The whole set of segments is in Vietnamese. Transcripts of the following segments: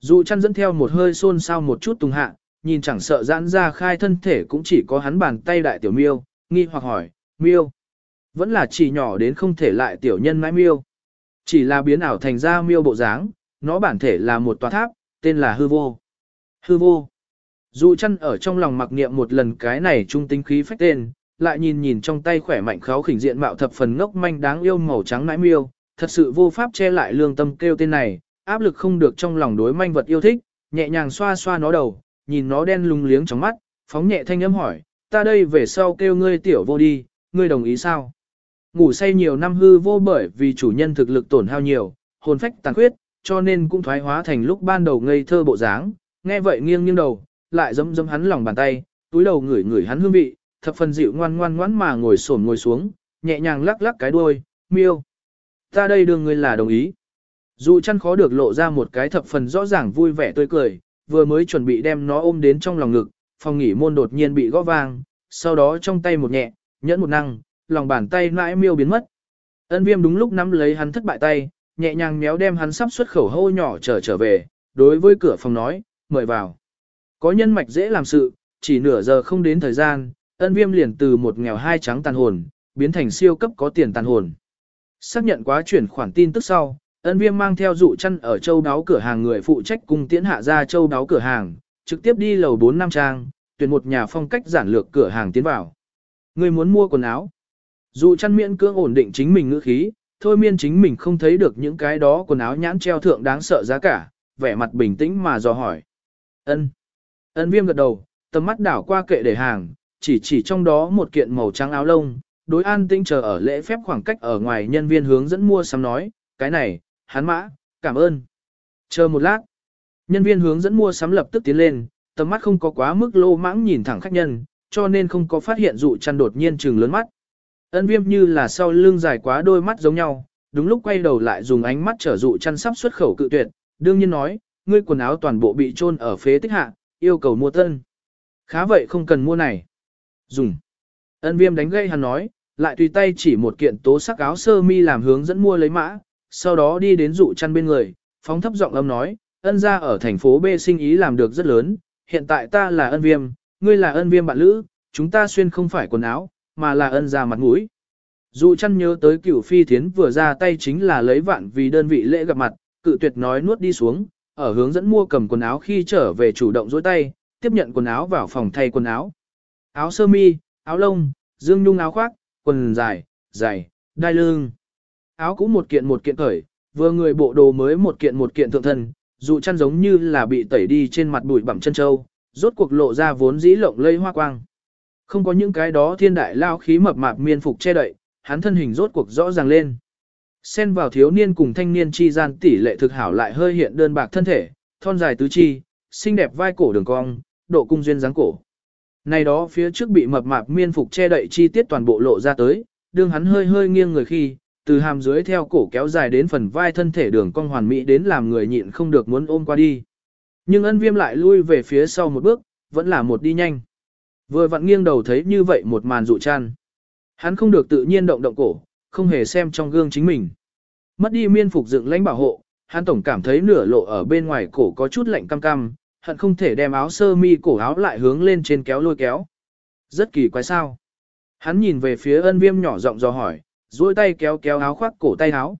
Dụ chăn dẫn theo một hơi xôn xao một chút tung hạ, nhìn chẳng sợ giãn ra khai thân thể cũng chỉ có hắn bàn tay đại tiểu miêu, nghi hoặc hỏi, miêu. Vẫn là chỉ nhỏ đến không thể lại tiểu nhân mãi miêu. Chỉ là biến ảo thành ra miêu bộ dáng, nó bản thể là một tòa tháp, tên là hư vô. Hư vô. Dụ chăn ở trong lòng mặc niệm một lần cái này trung tinh khí phách tên, lại nhìn nhìn trong tay khỏe mạnh kháo khỉnh diện mạo thập phần ngốc manh đáng yêu màu trắng nãi miêu, thật sự vô pháp che lại lương tâm kêu tên này, áp lực không được trong lòng đối manh vật yêu thích, nhẹ nhàng xoa xoa nó đầu, nhìn nó đen lung liếng trong mắt, phóng nhẹ thanh âm hỏi, ta đây về sau kêu ngươi tiểu vô đi, ngươi đồng ý sao? Ngủ say nhiều năm hư vô bởi vì chủ nhân thực lực tổn hao nhiều, hồn phách tàn khuyết, cho nên cũng thoái hóa thành lúc ban đầu ngây thơ bộ dáng, nghe vậy nghiêng nghiêng đầu, lại giấm giấm hắn lòng bàn tay, túi đầu ngửi ngửi hắn hương vị, thập phần dịu ngoan ngoan ngoãn mà ngồi xổm ngồi xuống, nhẹ nhàng lắc lắc cái đuôi, miêu. Ta đây đường ngươi là đồng ý. Dù chăn khó được lộ ra một cái thập phần rõ ràng vui vẻ tươi cười, vừa mới chuẩn bị đem nó ôm đến trong lòng ngực, phòng nghỉ môn đột nhiên bị gõ vang, sau đó trong tay một nhẹ, nhẫn một năng, lòng bàn tay nãi miêu biến mất. Ân viêm đúng lúc nắm lấy hắn thất bại tay, nhẹ nhàng méo đem hắn sắp xuất khẩu hô nhỏ trở trở về, đối với cửa phòng nói, mời vào. Có nhân mạch dễ làm sự, chỉ nửa giờ không đến thời gian, ân viêm liền từ một nghèo hai trắng tàn hồn, biến thành siêu cấp có tiền tàn hồn. Xác nhận quá chuyển khoản tin tức sau, ân viêm mang theo dụ chăn ở châu đáo cửa hàng người phụ trách cùng tiễn hạ ra châu đáo cửa hàng, trực tiếp đi lầu 4 năm trang, tuyển một nhà phong cách giản lược cửa hàng tiến vào. Người muốn mua quần áo. Dụ chăn miễn cưỡng ổn định chính mình ngữ khí, thôi miên chính mình không thấy được những cái đó quần áo nhãn treo thượng đáng sợ giá cả, vẻ mặt bình tĩnh mà dò hỏi. ân Ân viêm gật đầu, tầm mắt đảo qua kệ để hàng, chỉ chỉ trong đó một kiện màu trắng áo lông, đối an tinh chờ ở lễ phép khoảng cách ở ngoài nhân viên hướng dẫn mua sắm nói, cái này, hắn mã, cảm ơn. Chờ một lát, nhân viên hướng dẫn mua sắm lập tức tiến lên, tầm mắt không có quá mức lô mãng nhìn thẳng khách nhân, cho nên không có phát hiện dụ chăn đột nhiên trừng lớn mắt. Ân viêm như là sau lưng dài quá đôi mắt giống nhau, đúng lúc quay đầu lại dùng ánh mắt trở dụ chăn sắp xuất khẩu cự tuyệt, đương nhiên nói, ngươi quần áo toàn bộ bị trôn ở phế tích hạ, yêu cầu mua tân. Khá vậy không cần mua này. Dùng. Ân viêm đánh gây hắn nói, lại tùy tay chỉ một kiện tố sắc áo sơ mi làm hướng dẫn mua lấy mã, sau đó đi đến dụ chăn bên người, phóng thấp giọng âm nói, ân ra ở thành phố B sinh ý làm được rất lớn, hiện tại ta là ân viêm, ngươi là ân viêm bạn lữ, chúng ta xuyên không phải quần áo, mà là ân ra mặt mũi. Dụ chăn nhớ tới cửu phi thiến vừa ra tay chính là lấy vạn vì đơn vị lễ gặp mặt, cự tuyệt nói nuốt đi xuống, ở hướng dẫn mua cầm quần áo khi trở về chủ động dối tay, tiếp nhận quần áo vào phòng thay quần áo. Áo sơ mi, áo lông, dương nhung áo khoác, quần dài, dài đai lưng. Áo cũng một kiện một kiện cởi, vừa người bộ đồ mới một kiện một kiện thượng thân, dù chăn giống như là bị tẩy đi trên mặt bụi bặm chân châu, rốt cuộc lộ ra vốn dĩ lộng lây hoa quang. Không có những cái đó thiên đại lao khí mập mạp miên phục che đậy, hắn thân hình rốt cuộc rõ ràng lên. Xen vào thiếu niên cùng thanh niên chi gian tỷ lệ thực hảo lại hơi hiện đơn bạc thân thể, thon dài tứ chi, xinh đẹp vai cổ đường cong, độ cung duyên dáng cổ. Này đó phía trước bị mập mạp miên phục che đậy chi tiết toàn bộ lộ ra tới, đương hắn hơi hơi nghiêng người khi, từ hàm dưới theo cổ kéo dài đến phần vai thân thể đường cong hoàn mỹ đến làm người nhịn không được muốn ôm qua đi. Nhưng ân viêm lại lui về phía sau một bước, vẫn là một đi nhanh. Vừa vặn nghiêng đầu thấy như vậy một màn dụ chăn. Hắn không được tự nhiên động động cổ, không hề xem trong gương chính mình. Mất đi miên phục dựng lãnh bảo hộ, hắn tổng cảm thấy nửa lộ ở bên ngoài cổ có chút lạnh cam cam, hận không thể đem áo sơ mi cổ áo lại hướng lên trên kéo lôi kéo. Rất kỳ quái sao. Hắn nhìn về phía ân viêm nhỏ giọng dò hỏi, duỗi tay kéo kéo áo khoác cổ tay áo.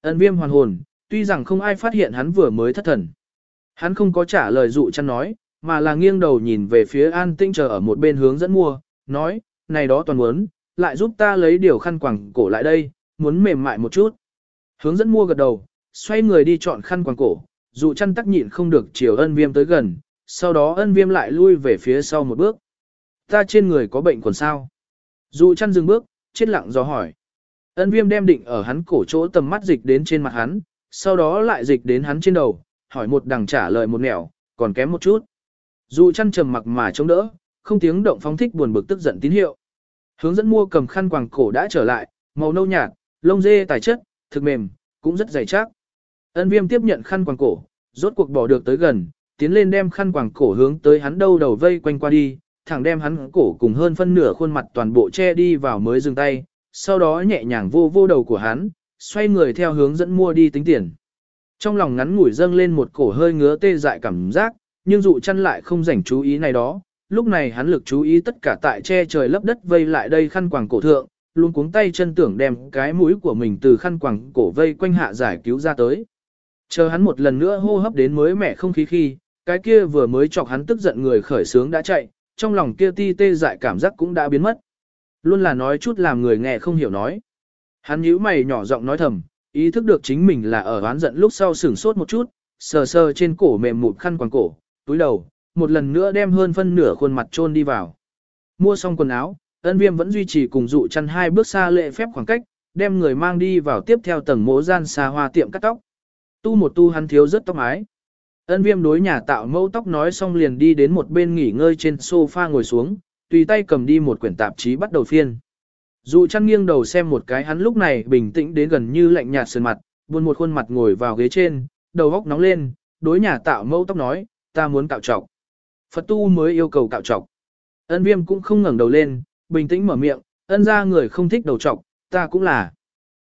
Ân viêm hoàn hồn, tuy rằng không ai phát hiện hắn vừa mới thất thần. Hắn không có trả lời dụ chăn nói, mà là nghiêng đầu nhìn về phía an tinh chờ ở một bên hướng dẫn mua, nói, này đó toàn muốn, lại giúp ta lấy điều khăn quàng cổ lại đây, muốn mềm mại một chút. Hướng dẫn mua gật đầu, xoay người đi chọn khăn quàng cổ, dụ chăn tắc nhịn không được chiều ân viêm tới gần, sau đó ân viêm lại lui về phía sau một bước. Ta trên người có bệnh còn sao? Dụ chăn dừng bước, chết lặng do hỏi. Ân viêm đem định ở hắn cổ chỗ tầm mắt dịch đến trên mặt hắn, sau đó lại dịch đến hắn trên đầu, hỏi một đằng trả lời một nẻo, còn kém một chút. Dù chăn trầm mặc mà chống đỡ, không tiếng động phóng thích buồn bực tức giận tín hiệu. Hướng dẫn mua cầm khăn quàng cổ đã trở lại, màu nâu nhạt, lông dê tài chất, thực mềm, cũng rất dày chắc. Ân viêm tiếp nhận khăn quàng cổ, rốt cuộc bỏ được tới gần, tiến lên đem khăn quàng cổ hướng tới hắn đâu đầu vây quanh qua đi, thẳng đem hắn cổ cùng hơn phân nửa khuôn mặt toàn bộ che đi vào mới dừng tay, sau đó nhẹ nhàng vô vô đầu của hắn, xoay người theo hướng dẫn mua đi tính tiền. Trong lòng ngắn ngủi dâng lên một cổ hơi ngứa tê dại cảm giác, nhưng dụ chăn lại không rảnh chú ý này đó. Lúc này hắn lực chú ý tất cả tại che trời lấp đất vây lại đây khăn quàng cổ thượng, luôn cuống tay chân tưởng đem cái mũi của mình từ khăn quàng cổ vây quanh hạ giải cứu ra tới. Chờ hắn một lần nữa hô hấp đến mới mẻ không khí khi, cái kia vừa mới chọc hắn tức giận người khởi sướng đã chạy, trong lòng kia ti tê dại cảm giác cũng đã biến mất. Luôn là nói chút làm người nghe không hiểu nói. Hắn nhíu mày nhỏ giọng nói thầm, ý thức được chính mình là ở oán giận lúc sau sửng sốt một chút, sờ sờ trên cổ mềm mụt khăn quàng cổ, túi đầu, một lần nữa đem hơn phân nửa khuôn mặt chôn đi vào. Mua xong quần áo, ân viêm vẫn duy trì cùng dụ chăn hai bước xa lệ phép khoảng cách, đem người mang đi vào tiếp theo tầng mố gian xa hoa tiệm cắt tóc. Tu một tu hắn thiếu rất tóc mái. Ân viêm đối nhà tạo mẫu tóc nói xong liền đi đến một bên nghỉ ngơi trên sofa ngồi xuống, tùy tay cầm đi một quyển tạp chí bắt đầu phiên. Dụ chăn nghiêng đầu xem một cái hắn lúc này bình tĩnh đến gần như lạnh nhạt sườn mặt, buồn một khuôn mặt ngồi vào ghế trên, đầu góc nóng lên, đối nhà tạo mẫu tóc nói, ta muốn cạo trọc. Phật tu mới yêu cầu cạo trọc. Ân viêm cũng không ngẩng đầu lên, bình tĩnh mở miệng, ân ra người không thích đầu trọc, ta cũng là.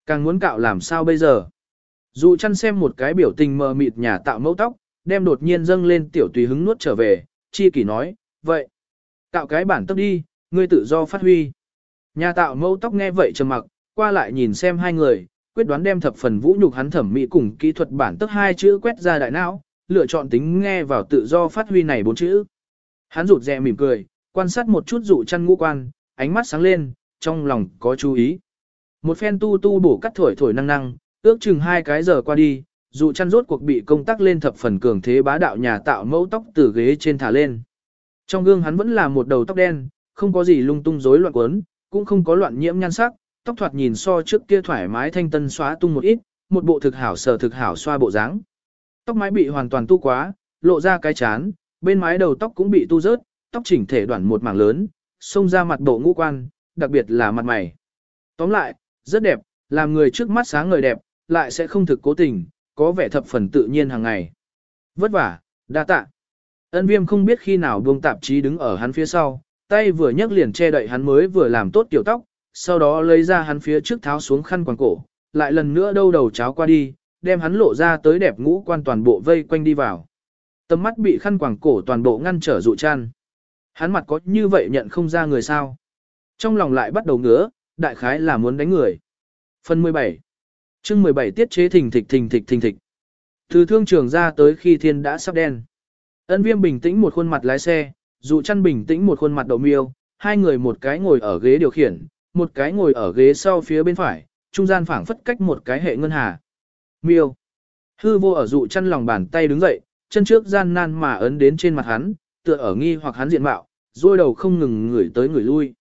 Càng muốn cạo làm sao bây giờ. Dụ chăn xem một cái biểu tình mờ mịt nhà tạo mẫu tóc, đem đột nhiên dâng lên tiểu tùy hứng nuốt trở về, chi kỷ nói, vậy tạo cái bản tóc đi, ngươi tự do phát huy. Nhà tạo mẫu tóc nghe vậy trầm mặc, qua lại nhìn xem hai người, quyết đoán đem thập phần vũ nhục hắn thẩm mỹ cùng kỹ thuật bản tức hai chữ quét ra đại não, lựa chọn tính nghe vào tự do phát huy này bốn chữ. Hắn rụt rè mỉm cười, quan sát một chút dụ chăn ngũ quan, ánh mắt sáng lên, trong lòng có chú ý. Một phen tu tu bổ cắt thổi thổi năng năng, ước chừng hai cái giờ qua đi, dụ chăn rốt cuộc bị công tác lên thập phần cường thế bá đạo nhà tạo mẫu tóc từ ghế trên thả lên. Trong gương hắn vẫn là một đầu tóc đen, không có gì lung tung rối loạn quấn, cũng không có loạn nhiễm nhan sắc, tóc thoạt nhìn so trước kia thoải mái thanh tân xóa tung một ít, một bộ thực hảo sở thực hảo xoa bộ dáng. Tóc mái bị hoàn toàn tu quá, lộ ra cái chán, bên mái đầu tóc cũng bị tu rớt, tóc chỉnh thể đoạn một mảng lớn, xông ra mặt bộ ngũ quan, đặc biệt là mặt mày. Tóm lại, rất đẹp, làm người trước mắt sáng người đẹp, lại sẽ không thực cố tình, có vẻ thập phần tự nhiên hàng ngày. Vất vả, đa tạ. Ân viêm không biết khi nào buông tạp chí đứng ở hắn phía sau, tay vừa nhấc liền che đậy hắn mới vừa làm tốt tiểu tóc, sau đó lấy ra hắn phía trước tháo xuống khăn quàng cổ, lại lần nữa đâu đầu cháo qua đi, đem hắn lộ ra tới đẹp ngũ quan toàn bộ vây quanh đi vào. Tầm mắt bị khăn quàng cổ toàn bộ ngăn trở dụ chăn. Hắn mặt có như vậy nhận không ra người sao. Trong lòng lại bắt đầu ngứa, đại khái là muốn đánh người. Phần 17 chương 17 tiết chế thình thịch thình thịch thình thịch. Từ thương trường ra tới khi thiên đã sắp đen. Ân viêm bình tĩnh một khuôn mặt lái xe, dụ chăn bình tĩnh một khuôn mặt đậu miêu, hai người một cái ngồi ở ghế điều khiển, một cái ngồi ở ghế sau phía bên phải, trung gian phảng phất cách một cái hệ ngân hà. Miêu. Hư vô ở dụ chăn lòng bàn tay đứng dậy, chân trước gian nan mà ấn đến trên mặt hắn, tựa ở nghi hoặc hắn diện mạo, rôi đầu không ngừng ngửi tới người lui.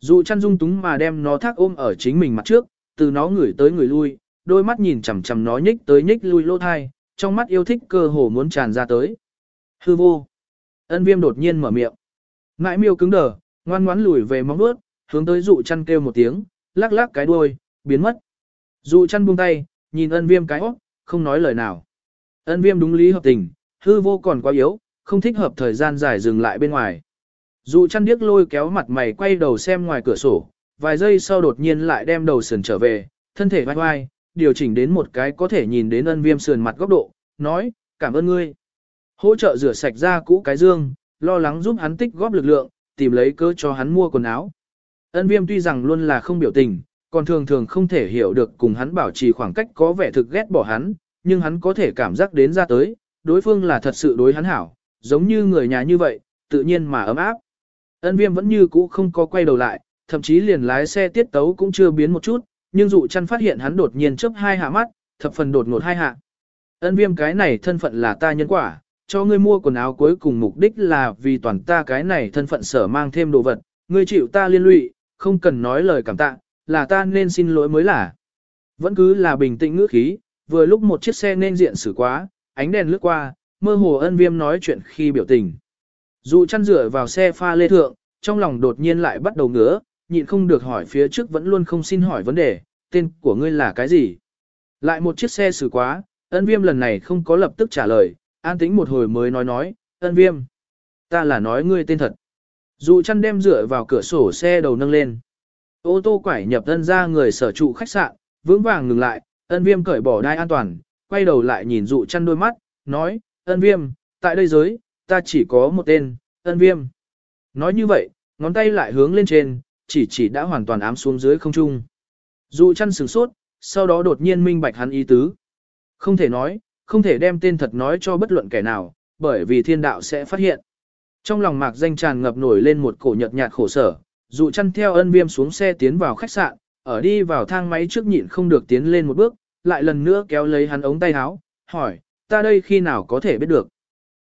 Dụ chăn dung túng mà đem nó thác ôm ở chính mình mặt trước, từ nó ngửi tới người lui, đôi mắt nhìn chằm chằm nó nhích tới nhích lui lô thai, trong mắt yêu thích cơ hồ muốn tràn ra tới. Hư vô. Ân viêm đột nhiên mở miệng. Ngãi miêu cứng đờ, ngoan ngoãn lùi về móng bước, hướng tới dụ chăn kêu một tiếng, lắc lắc cái đuôi, biến mất. Dụ chăn buông tay, nhìn ân viêm cái ốc, không nói lời nào. Ân viêm đúng lý hợp tình, hư vô còn quá yếu, không thích hợp thời gian dài dừng lại bên ngoài. Dụ chăn điếc lôi kéo mặt mày quay đầu xem ngoài cửa sổ, vài giây sau đột nhiên lại đem đầu sườn trở về, thân thể vai vai, điều chỉnh đến một cái có thể nhìn đến ân viêm sườn mặt góc độ, nói, cảm ơn ngươi. Hỗ trợ rửa sạch ra cũ cái dương, lo lắng giúp hắn tích góp lực lượng, tìm lấy cớ cho hắn mua quần áo. Ân viêm tuy rằng luôn là không biểu tình, còn thường thường không thể hiểu được cùng hắn bảo trì khoảng cách có vẻ thực ghét bỏ hắn, nhưng hắn có thể cảm giác đến ra tới, đối phương là thật sự đối hắn hảo, giống như người nhà như vậy, tự nhiên mà ấm áp. Ân viêm vẫn như cũ không có quay đầu lại, thậm chí liền lái xe tiết tấu cũng chưa biến một chút, nhưng dụ chăn phát hiện hắn đột nhiên chớp hai hạ mắt, thập phần đột ngột hai hạ. Ân viêm cái này thân phận là ta nhân quả, cho ngươi mua quần áo cuối cùng mục đích là vì toàn ta cái này thân phận sở mang thêm đồ vật, ngươi chịu ta liên lụy, không cần nói lời cảm tạ, là ta nên xin lỗi mới là. Vẫn cứ là bình tĩnh ngữ khí, vừa lúc một chiếc xe nên diện xử quá, ánh đèn lướt qua, mơ hồ ân viêm nói chuyện khi biểu tình. Dù chăn rửa vào xe pha lê thượng, trong lòng đột nhiên lại bắt đầu ngứa, nhịn không được hỏi phía trước vẫn luôn không xin hỏi vấn đề, tên của ngươi là cái gì? Lại một chiếc xe xử quá, ân viêm lần này không có lập tức trả lời, an tĩnh một hồi mới nói nói, ân viêm. Ta là nói ngươi tên thật. Dù chăn đem dựa vào cửa sổ xe đầu nâng lên. Ô tô quải nhập ân ra người sở trụ khách sạn, vững vàng ngừng lại, ân viêm cởi bỏ đai an toàn, quay đầu lại nhìn dụ chăn đôi mắt, nói, ân viêm, tại đây giới, ta chỉ có một tên, ân viêm. Nói như vậy, ngón tay lại hướng lên trên, chỉ chỉ đã hoàn toàn ám xuống dưới không trung. Dụ chăn sửng sốt, sau đó đột nhiên minh bạch hắn ý tứ. Không thể nói, không thể đem tên thật nói cho bất luận kẻ nào, bởi vì thiên đạo sẽ phát hiện. Trong lòng mạc danh tràn ngập nổi lên một cổ nhợt nhạt khổ sở, dụ chăn theo ân viêm xuống xe tiến vào khách sạn, ở đi vào thang máy trước nhịn không được tiến lên một bước, lại lần nữa kéo lấy hắn ống tay áo, hỏi, ta đây khi nào có thể biết được.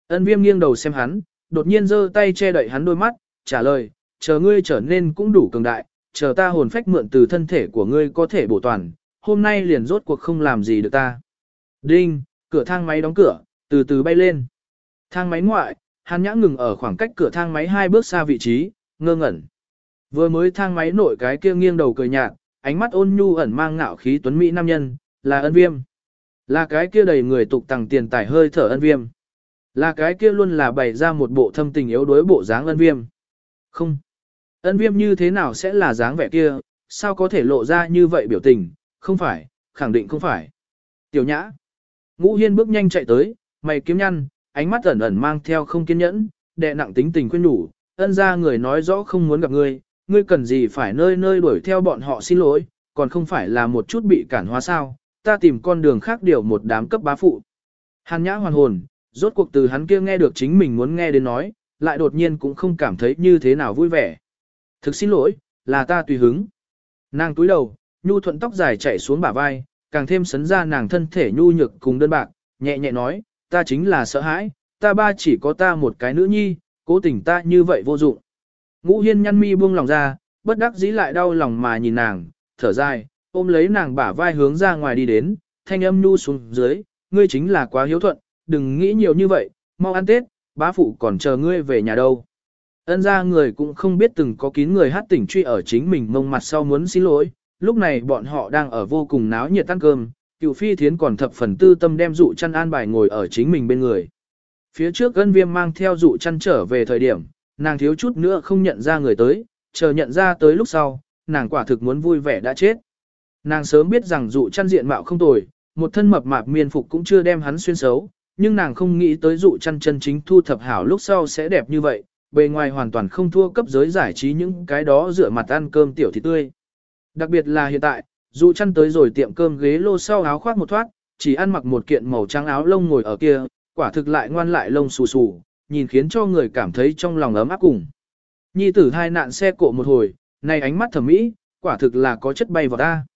Ân viêm nghiêng đầu xem hắn, đột nhiên giơ tay che đậy hắn đôi mắt, trả lời, chờ ngươi trở nên cũng đủ cường đại, chờ ta hồn phách mượn từ thân thể của ngươi có thể bổ toàn, hôm nay liền rốt cuộc không làm gì được ta. Đinh, cửa thang máy đóng cửa, từ từ bay lên. Thang máy ngoại, Hàn nhã ngừng ở khoảng cách cửa thang máy hai bước xa vị trí, ngơ ngẩn. Vừa mới thang máy nội cái kia nghiêng đầu cười nhạt, ánh mắt ôn nhu ẩn mang ngạo khí tuấn mỹ nam nhân, là ân viêm. Là cái kia đầy người tục tằng tiền tài hơi thở ân viêm. Là cái kia luôn là bày ra một bộ thâm tình yếu đối bộ dáng ân viêm. Không. Ân viêm như thế nào sẽ là dáng vẻ kia, sao có thể lộ ra như vậy biểu tình, không phải, khẳng định không phải. Tiểu nhã. Ngũ hiên bước nhanh chạy tới, mày kiếm nhăn, ánh mắt ẩn ẩn mang theo không kiên nhẫn, đệ nặng tính tình khuyên nhủ, ân ra người nói rõ không muốn gặp ngươi, ngươi cần gì phải nơi nơi đuổi theo bọn họ xin lỗi, còn không phải là một chút bị cản hóa sao, ta tìm con đường khác điều một đám cấp bá phụ. Hàn nhã hoàn hồn, rốt cuộc từ hắn kia nghe được chính mình muốn nghe đến nói, lại đột nhiên cũng không cảm thấy như thế nào vui vẻ. Thực xin lỗi, là ta tùy hứng. Nàng túi đầu, nhu thuận tóc dài chảy xuống bả vai, càng thêm sấn ra nàng thân thể nhu nhược cùng đơn bạc, nhẹ nhẹ nói, ta chính là sợ hãi, ta ba chỉ có ta một cái nữ nhi, cố tình ta như vậy vô dụng. Ngũ hiên nhăn mi buông lòng ra, bất đắc dĩ lại đau lòng mà nhìn nàng, thở dài, ôm lấy nàng bả vai hướng ra ngoài đi đến, thanh âm nhu xuống dưới, ngươi chính là quá hiếu thuận, đừng nghĩ nhiều như vậy, mau ăn Tết, bá phụ còn chờ ngươi về nhà đâu. Ân ra người cũng không biết từng có kín người hát tỉnh truy ở chính mình mông mặt sau muốn xin lỗi, lúc này bọn họ đang ở vô cùng náo nhiệt ăn cơm, cựu phi thiến còn thập phần tư tâm đem dụ chăn an bài ngồi ở chính mình bên người. Phía trước ân viêm mang theo dụ chăn trở về thời điểm, nàng thiếu chút nữa không nhận ra người tới, chờ nhận ra tới lúc sau, nàng quả thực muốn vui vẻ đã chết. Nàng sớm biết rằng dụ chăn diện mạo không tồi, một thân mập mạp miên phục cũng chưa đem hắn xuyên xấu, nhưng nàng không nghĩ tới dụ chăn chân chính thu thập hảo lúc sau sẽ đẹp như vậy, bề ngoài hoàn toàn không thua cấp giới giải trí những cái đó rửa mặt ăn cơm tiểu thịt tươi. Đặc biệt là hiện tại, dụ chăn tới rồi tiệm cơm ghế lô sau áo khoác một thoát, chỉ ăn mặc một kiện màu trắng áo lông ngồi ở kia, quả thực lại ngoan lại lông xù xù, nhìn khiến cho người cảm thấy trong lòng ấm áp cùng. Nhi tử hai nạn xe cộ một hồi, này ánh mắt thẩm mỹ, quả thực là có chất bay vào ta.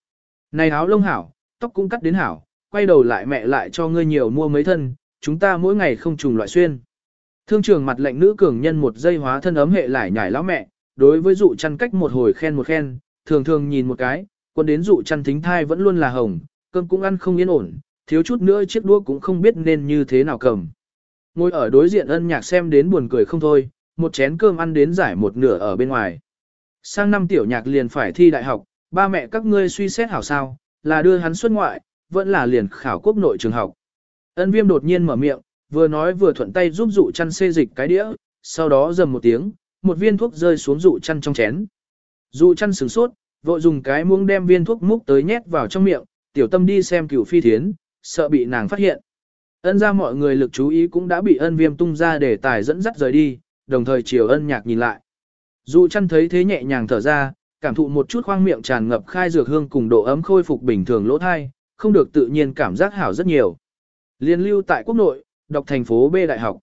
Này áo lông hảo, tóc cũng cắt đến hảo, quay đầu lại mẹ lại cho ngươi nhiều mua mấy thân, chúng ta mỗi ngày không trùng loại xuyên. Thương trường mặt lệnh nữ cường nhân một giây hóa thân ấm hệ lại nhảy lão mẹ, đối với dụ chăn cách một hồi khen một khen, thường thường nhìn một cái, quân đến dụ chăn thính thai vẫn luôn là hồng, cơm cũng ăn không yên ổn, thiếu chút nữa chiếc đũa cũng không biết nên như thế nào cầm. Ngồi ở đối diện ân nhạc xem đến buồn cười không thôi, một chén cơm ăn đến giải một nửa ở bên ngoài. Sang năm tiểu nhạc liền phải thi đại học, ba mẹ các ngươi suy xét hảo sao, là đưa hắn xuất ngoại, vẫn là liền khảo quốc nội trường học. Ân viêm đột nhiên mở miệng, vừa nói vừa thuận tay giúp dụ chăn xê dịch cái đĩa, sau đó dầm một tiếng, một viên thuốc rơi xuống dụ chăn trong chén. Dụ chăn sửng sốt, vội dùng cái muỗng đem viên thuốc múc tới nhét vào trong miệng, tiểu tâm đi xem cửu phi thiến, sợ bị nàng phát hiện. Ân ra mọi người lực chú ý cũng đã bị ân viêm tung ra để tài dẫn dắt rời đi, đồng thời chiều ân nhạc nhìn lại. Dụ chăn thấy thế nhẹ nhàng thở ra, cảm thụ một chút khoang miệng tràn ngập khai dược hương cùng độ ấm khôi phục bình thường lỗ thai, không được tự nhiên cảm giác hảo rất nhiều. Liên lưu tại quốc nội, đọc thành phố B đại học.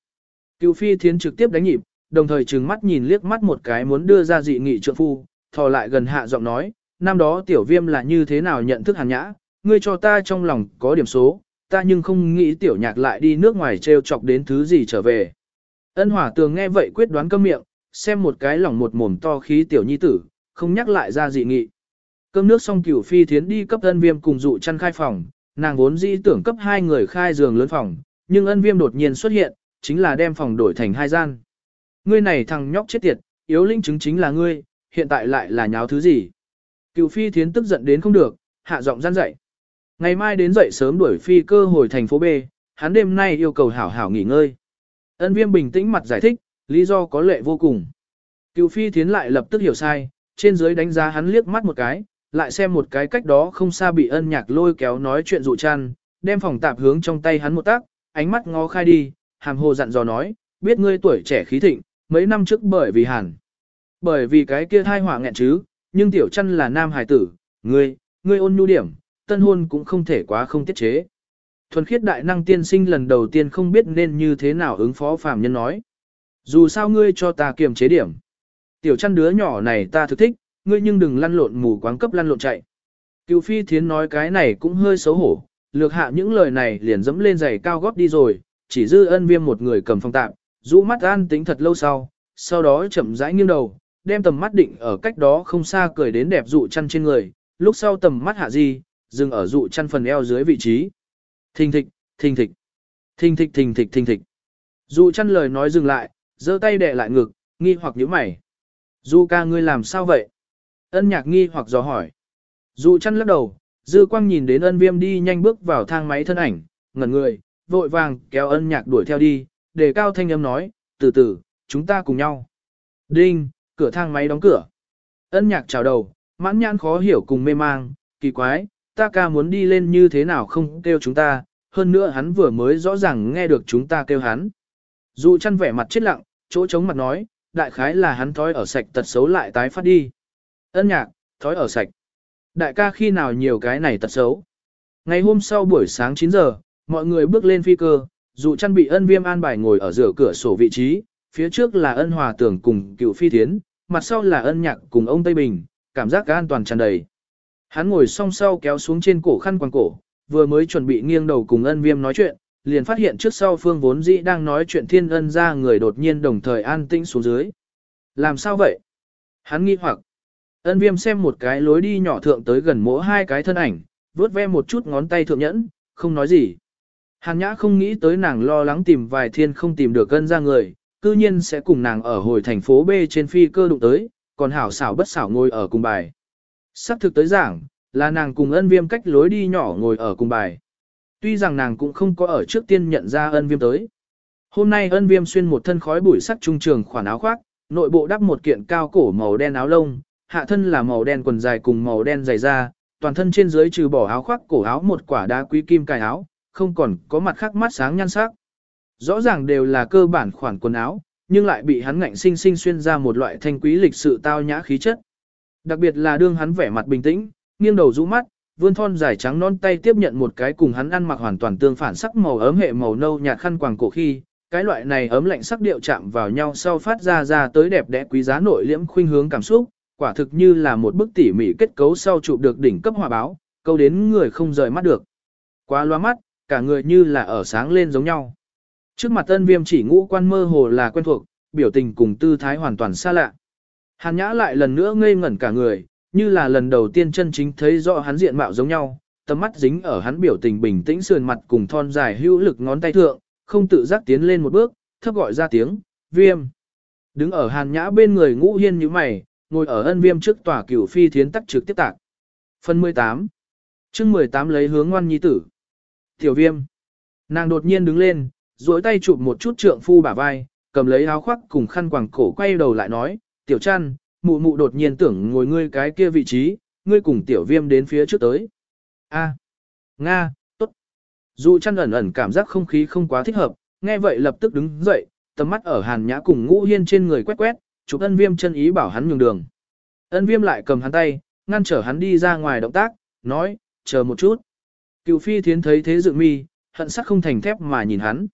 Cựu phi thiến trực tiếp đánh nhịp, đồng thời trừng mắt nhìn liếc mắt một cái muốn đưa ra dị nghị trượng phu, thò lại gần hạ giọng nói, năm đó tiểu viêm là như thế nào nhận thức hàn nhã, ngươi cho ta trong lòng có điểm số, ta nhưng không nghĩ tiểu nhạc lại đi nước ngoài treo chọc đến thứ gì trở về. Ân hỏa tường nghe vậy quyết đoán câm miệng, xem một cái lỏng một mồm to khí tiểu nhi tử, không nhắc lại ra dị nghị. Cơm nước xong cửu phi thiến đi cấp ân viêm cùng dụ chăn khai phòng, nàng vốn dĩ tưởng cấp hai người khai giường lớn phòng, nhưng ân viêm đột nhiên xuất hiện, chính là đem phòng đổi thành hai gian. Ngươi này thằng nhóc chết tiệt, yếu linh chứng chính là ngươi, hiện tại lại là nháo thứ gì. Cựu phi thiến tức giận đến không được, hạ giọng gian dậy. Ngày mai đến dậy sớm đuổi phi cơ hồi thành phố B, hắn đêm nay yêu cầu hảo hảo nghỉ ngơi. Ân viêm bình tĩnh mặt giải thích, lý do có lệ vô cùng. Cựu phi thiến lại lập tức hiểu sai, trên dưới đánh giá hắn liếc mắt một cái, lại xem một cái cách đó không xa bị ân nhạc lôi kéo nói chuyện dụ chăn, đem phòng tạp hướng trong tay hắn một tác, ánh mắt ngó khai đi, hàm hồ dặn dò nói, biết ngươi tuổi trẻ khí thịnh, mấy năm trước bởi vì hàn. Bởi vì cái kia thai hỏa nghẹn chứ, nhưng tiểu chân là nam hài tử, ngươi, ngươi ôn nhu điểm, tân hôn cũng không thể quá không tiết chế. Thuần khiết đại năng tiên sinh lần đầu tiên không biết nên như thế nào ứng phó phàm nhân nói. Dù sao ngươi cho ta kiềm chế điểm. Tiểu chăn đứa nhỏ này ta thực thích, ngươi nhưng đừng lăn lộn mù quáng cấp lăn lộn chạy. Cựu phi thiến nói cái này cũng hơi xấu hổ, lược hạ những lời này liền dẫm lên giày cao gót đi rồi, chỉ dư ân viêm một người cầm phong tạm, rũ mắt an tính thật lâu sau, sau đó chậm rãi nghiêng đầu, đem tầm mắt định ở cách đó không xa cười đến đẹp dụ chăn trên người, lúc sau tầm mắt hạ di, dừng ở dụ chăn phần eo dưới vị trí. Thình thịch, thình thịch, thình thịch thình thịch thình thịch. Dụ chăn lời nói dừng lại, giơ tay đè lại ngực, nghi hoặc nhíu mày. Du ca ngươi làm sao vậy? Ân nhạc nghi hoặc dò hỏi. Dụ chăn lắc đầu, dư quang nhìn đến ân viêm đi nhanh bước vào thang máy thân ảnh, ngẩn người, vội vàng kéo ân nhạc đuổi theo đi, để cao thanh âm nói, từ từ, chúng ta cùng nhau. Đinh, cửa thang máy đóng cửa. Ân nhạc chào đầu, mãn nhãn khó hiểu cùng mê mang, kỳ quái, ta ca muốn đi lên như thế nào không kêu chúng ta, hơn nữa hắn vừa mới rõ ràng nghe được chúng ta kêu hắn. Dụ chăn vẻ mặt chết lặng, chỗ chống mặt nói, đại khái là hắn thói ở sạch tật xấu lại tái phát đi. Ân nhạc, thói ở sạch. Đại ca khi nào nhiều cái này tật xấu. Ngày hôm sau buổi sáng 9 giờ, mọi người bước lên phi cơ, dụ chăn bị ân viêm an bài ngồi ở giữa cửa sổ vị trí, phía trước là ân hòa tưởng cùng cựu phi thiến, mặt sau là ân nhạc cùng ông Tây Bình, cảm giác an toàn tràn đầy. Hắn ngồi song sau kéo xuống trên cổ khăn quàng cổ, vừa mới chuẩn bị nghiêng đầu cùng ân viêm nói chuyện, liền phát hiện trước sau phương vốn dĩ đang nói chuyện thiên ân ra người đột nhiên đồng thời an tĩnh xuống dưới. Làm sao vậy? Hắn nghi hoặc. Ân viêm xem một cái lối đi nhỏ thượng tới gần mỗi hai cái thân ảnh, vớt ve một chút ngón tay thượng nhẫn, không nói gì. Hàn nhã không nghĩ tới nàng lo lắng tìm vài thiên không tìm được ân ra người, cư nhiên sẽ cùng nàng ở hồi thành phố B trên phi cơ đụng tới, còn hảo xảo bất xảo ngồi ở cùng bài. Sắp thực tới giảng, là nàng cùng ân viêm cách lối đi nhỏ ngồi ở cùng bài. Tuy rằng nàng cũng không có ở trước tiên nhận ra ân viêm tới. Hôm nay ân viêm xuyên một thân khói bụi sắc trung trường khoản áo khoác, nội bộ đắp một kiện cao cổ màu đen áo lông, hạ thân là màu đen quần dài cùng màu đen dày da, toàn thân trên dưới trừ bỏ áo khoác cổ áo một quả đá quý kim cài áo, không còn có mặt khác mắt sáng nhan sắc. Rõ ràng đều là cơ bản khoản quần áo, nhưng lại bị hắn ngạnh sinh sinh xuyên ra một loại thanh quý lịch sự tao nhã khí chất. Đặc biệt là đương hắn vẻ mặt bình tĩnh, nghiêng đầu rũ mắt, vươn thon dài trắng non tay tiếp nhận một cái cùng hắn ăn mặc hoàn toàn tương phản sắc màu ấm hệ màu nâu nhạt khăn quàng cổ khi, cái loại này ấm lạnh sắc điệu chạm vào nhau sau phát ra ra tới đẹp đẽ quý giá nội liễm khuynh hướng cảm xúc, quả thực như là một bức tỉ mỉ kết cấu sau chụp được đỉnh cấp hòa báo, câu đến người không rời mắt được. Quá loa mắt, cả người như là ở sáng lên giống nhau. Trước mặt tân viêm chỉ ngũ quan mơ hồ là quen thuộc, biểu tình cùng tư thái hoàn toàn xa lạ. Hàn nhã lại lần nữa ngây ngẩn cả người, như là lần đầu tiên chân chính thấy rõ hắn diện mạo giống nhau, tầm mắt dính ở hắn biểu tình bình tĩnh sườn mặt cùng thon dài hữu lực ngón tay thượng, không tự giác tiến lên một bước, thấp gọi ra tiếng, viêm. Đứng ở hàn nhã bên người ngũ hiên như mày, ngồi ở ân viêm trước tòa cửu phi thiến tắc trực tiếp tạc. Phần 18 chương 18 lấy hướng ngoan nhi tử. Tiểu viêm. Nàng đột nhiên đứng lên, duỗi tay chụp một chút trượng phu bả vai, cầm lấy áo khoác cùng khăn quàng cổ quay đầu lại nói, tiểu chăn, mụ mụ đột nhiên tưởng ngồi ngươi cái kia vị trí, ngươi cùng tiểu viêm đến phía trước tới. A. Nga, tốt. Dù chăn ẩn ẩn cảm giác không khí không quá thích hợp, nghe vậy lập tức đứng dậy, tầm mắt ở hàn nhã cùng ngũ hiên trên người quét quét, chụp ân viêm chân ý bảo hắn nhường đường. Ân viêm lại cầm hắn tay, ngăn trở hắn đi ra ngoài động tác, nói, chờ một chút. Cựu phi thiến thấy thế dựng mi, hận sắc không thành thép mà nhìn hắn.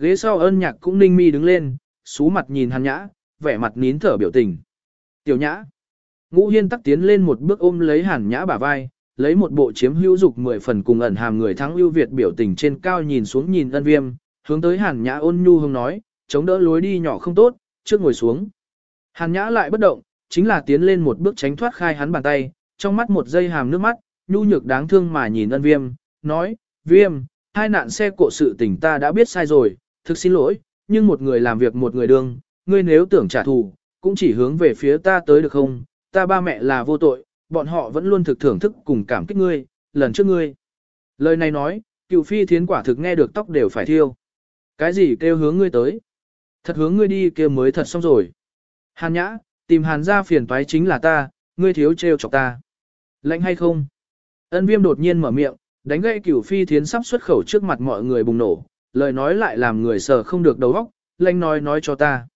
Ghế sau ân nhạc cũng ninh mi đứng lên, xú mặt nhìn Hàn nhã, vẻ mặt nín thở biểu tình. Tiểu nhã. Ngũ hiên tắc tiến lên một bước ôm lấy hàn nhã bả vai, lấy một bộ chiếm hữu dục mười phần cùng ẩn hàm người thắng ưu việt biểu tình trên cao nhìn xuống nhìn ân viêm, hướng tới hàn nhã ôn nhu hông nói, chống đỡ lối đi nhỏ không tốt, trước ngồi xuống. Hàn nhã lại bất động, chính là tiến lên một bước tránh thoát khai hắn bàn tay, trong mắt một giây hàm nước mắt, nhu nhược đáng thương mà nhìn ân viêm, nói, viêm, hai nạn xe cộ sự tình ta đã biết sai rồi, thực xin lỗi, nhưng một người làm việc một người đương, ngươi nếu tưởng trả thù, cũng chỉ hướng về phía ta tới được không, ta ba mẹ là vô tội, bọn họ vẫn luôn thực thưởng thức cùng cảm kích ngươi, lần trước ngươi. Lời này nói, cựu phi thiến quả thực nghe được tóc đều phải thiêu. Cái gì kêu hướng ngươi tới? Thật hướng ngươi đi kia mới thật xong rồi. Hàn nhã, tìm hàn ra phiền toái chính là ta, ngươi thiếu trêu chọc ta. Lạnh hay không? Ân viêm đột nhiên mở miệng, Đánh gãy cửu phi thiến sắp xuất khẩu trước mặt mọi người bùng nổ, lời nói lại làm người sợ không được đầu óc, lanh nói nói cho ta.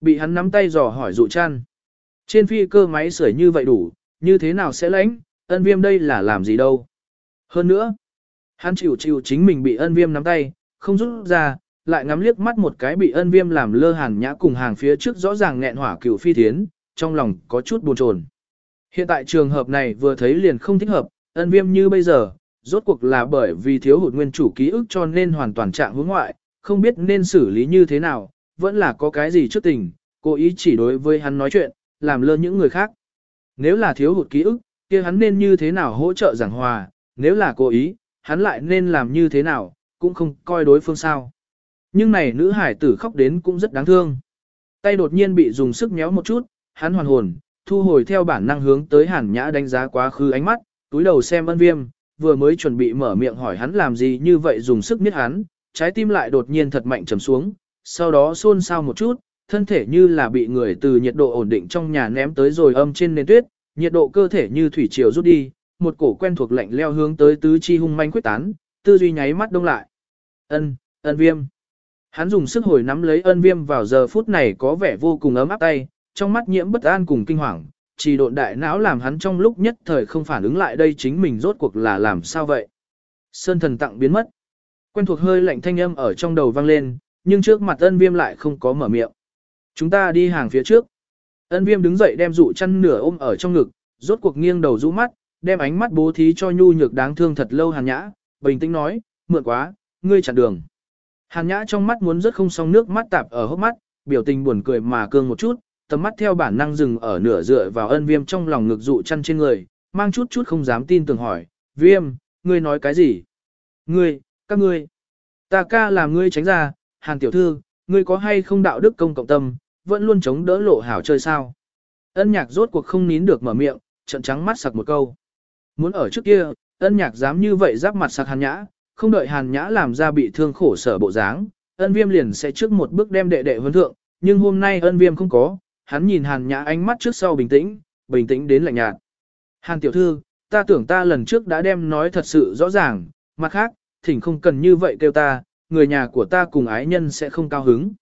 Bị hắn nắm tay dò hỏi dụ chăn. Trên phi cơ máy sưởi như vậy đủ, như thế nào sẽ lãnh, ân viêm đây là làm gì đâu. Hơn nữa, hắn chịu chịu chính mình bị ân viêm nắm tay, không rút ra, lại ngắm liếc mắt một cái bị ân viêm làm lơ hàn nhã cùng hàng phía trước rõ ràng nghẹn hỏa cửu phi thiến, trong lòng có chút buồn chồn. Hiện tại trường hợp này vừa thấy liền không thích hợp, ân viêm như bây giờ, rốt cuộc là bởi vì thiếu hụt nguyên chủ ký ức cho nên hoàn toàn trạng hướng ngoại, không biết nên xử lý như thế nào, vẫn là có cái gì trước tình, cố ý chỉ đối với hắn nói chuyện, làm lơ những người khác. Nếu là thiếu hụt ký ức, kia hắn nên như thế nào hỗ trợ giảng hòa, nếu là cố ý, hắn lại nên làm như thế nào, cũng không coi đối phương sao. Nhưng này nữ hải tử khóc đến cũng rất đáng thương. Tay đột nhiên bị dùng sức nhéo một chút, hắn hoàn hồn, thu hồi theo bản năng hướng tới hàn nhã đánh giá quá khứ ánh mắt, túi đầu xem ân viêm, vừa mới chuẩn bị mở miệng hỏi hắn làm gì như vậy dùng sức miết hắn, trái tim lại đột nhiên thật mạnh trầm xuống, sau đó xôn xao một chút, thân thể như là bị người từ nhiệt độ ổn định trong nhà ném tới rồi âm trên nền tuyết, nhiệt độ cơ thể như thủy triều rút đi, một cổ quen thuộc lạnh leo hướng tới tứ chi hung manh quyết tán, tư duy nháy mắt đông lại. Ân, ân viêm. Hắn dùng sức hồi nắm lấy ân viêm vào giờ phút này có vẻ vô cùng ấm áp tay, trong mắt nhiễm bất an cùng kinh hoàng, chỉ độn đại não làm hắn trong lúc nhất thời không phản ứng lại đây chính mình rốt cuộc là làm sao vậy. Sơn thần tặng biến mất. Quen thuộc hơi lạnh thanh âm ở trong đầu vang lên, nhưng trước mặt ân viêm lại không có mở miệng. Chúng ta đi hàng phía trước. Ân viêm đứng dậy đem dụ chăn nửa ôm ở trong ngực, rốt cuộc nghiêng đầu rũ mắt, đem ánh mắt bố thí cho nhu nhược đáng thương thật lâu hàn nhã, bình tĩnh nói, mượn quá, ngươi chặn đường. Hàn nhã trong mắt muốn rất không xong nước mắt tạp ở hốc mắt, biểu tình buồn cười mà cương một chút, tầm mắt theo bản năng dừng ở nửa dựa vào ân viêm trong lòng ngực dụ chăn trên người, mang chút chút không dám tin tưởng hỏi, viêm, ngươi nói cái gì? Ngươi, các ngươi, ta ca làm ngươi tránh ra, hàn tiểu thư, ngươi có hay không đạo đức công cộng tâm, vẫn luôn chống đỡ lộ hảo chơi sao? Ân nhạc rốt cuộc không nín được mở miệng, trận trắng mắt sặc một câu. Muốn ở trước kia, ân nhạc dám như vậy giáp mặt sặc hàn nhã, không đợi hàn nhã làm ra bị thương khổ sở bộ dáng, ân viêm liền sẽ trước một bước đem đệ đệ huấn thượng, nhưng hôm nay ân viêm không có, hắn nhìn hàn nhã ánh mắt trước sau bình tĩnh, bình tĩnh đến lạnh nhạt. Hàn tiểu thư, ta tưởng ta lần trước đã đem nói thật sự rõ ràng, mặt khác, thỉnh không cần như vậy kêu ta, người nhà của ta cùng ái nhân sẽ không cao hứng.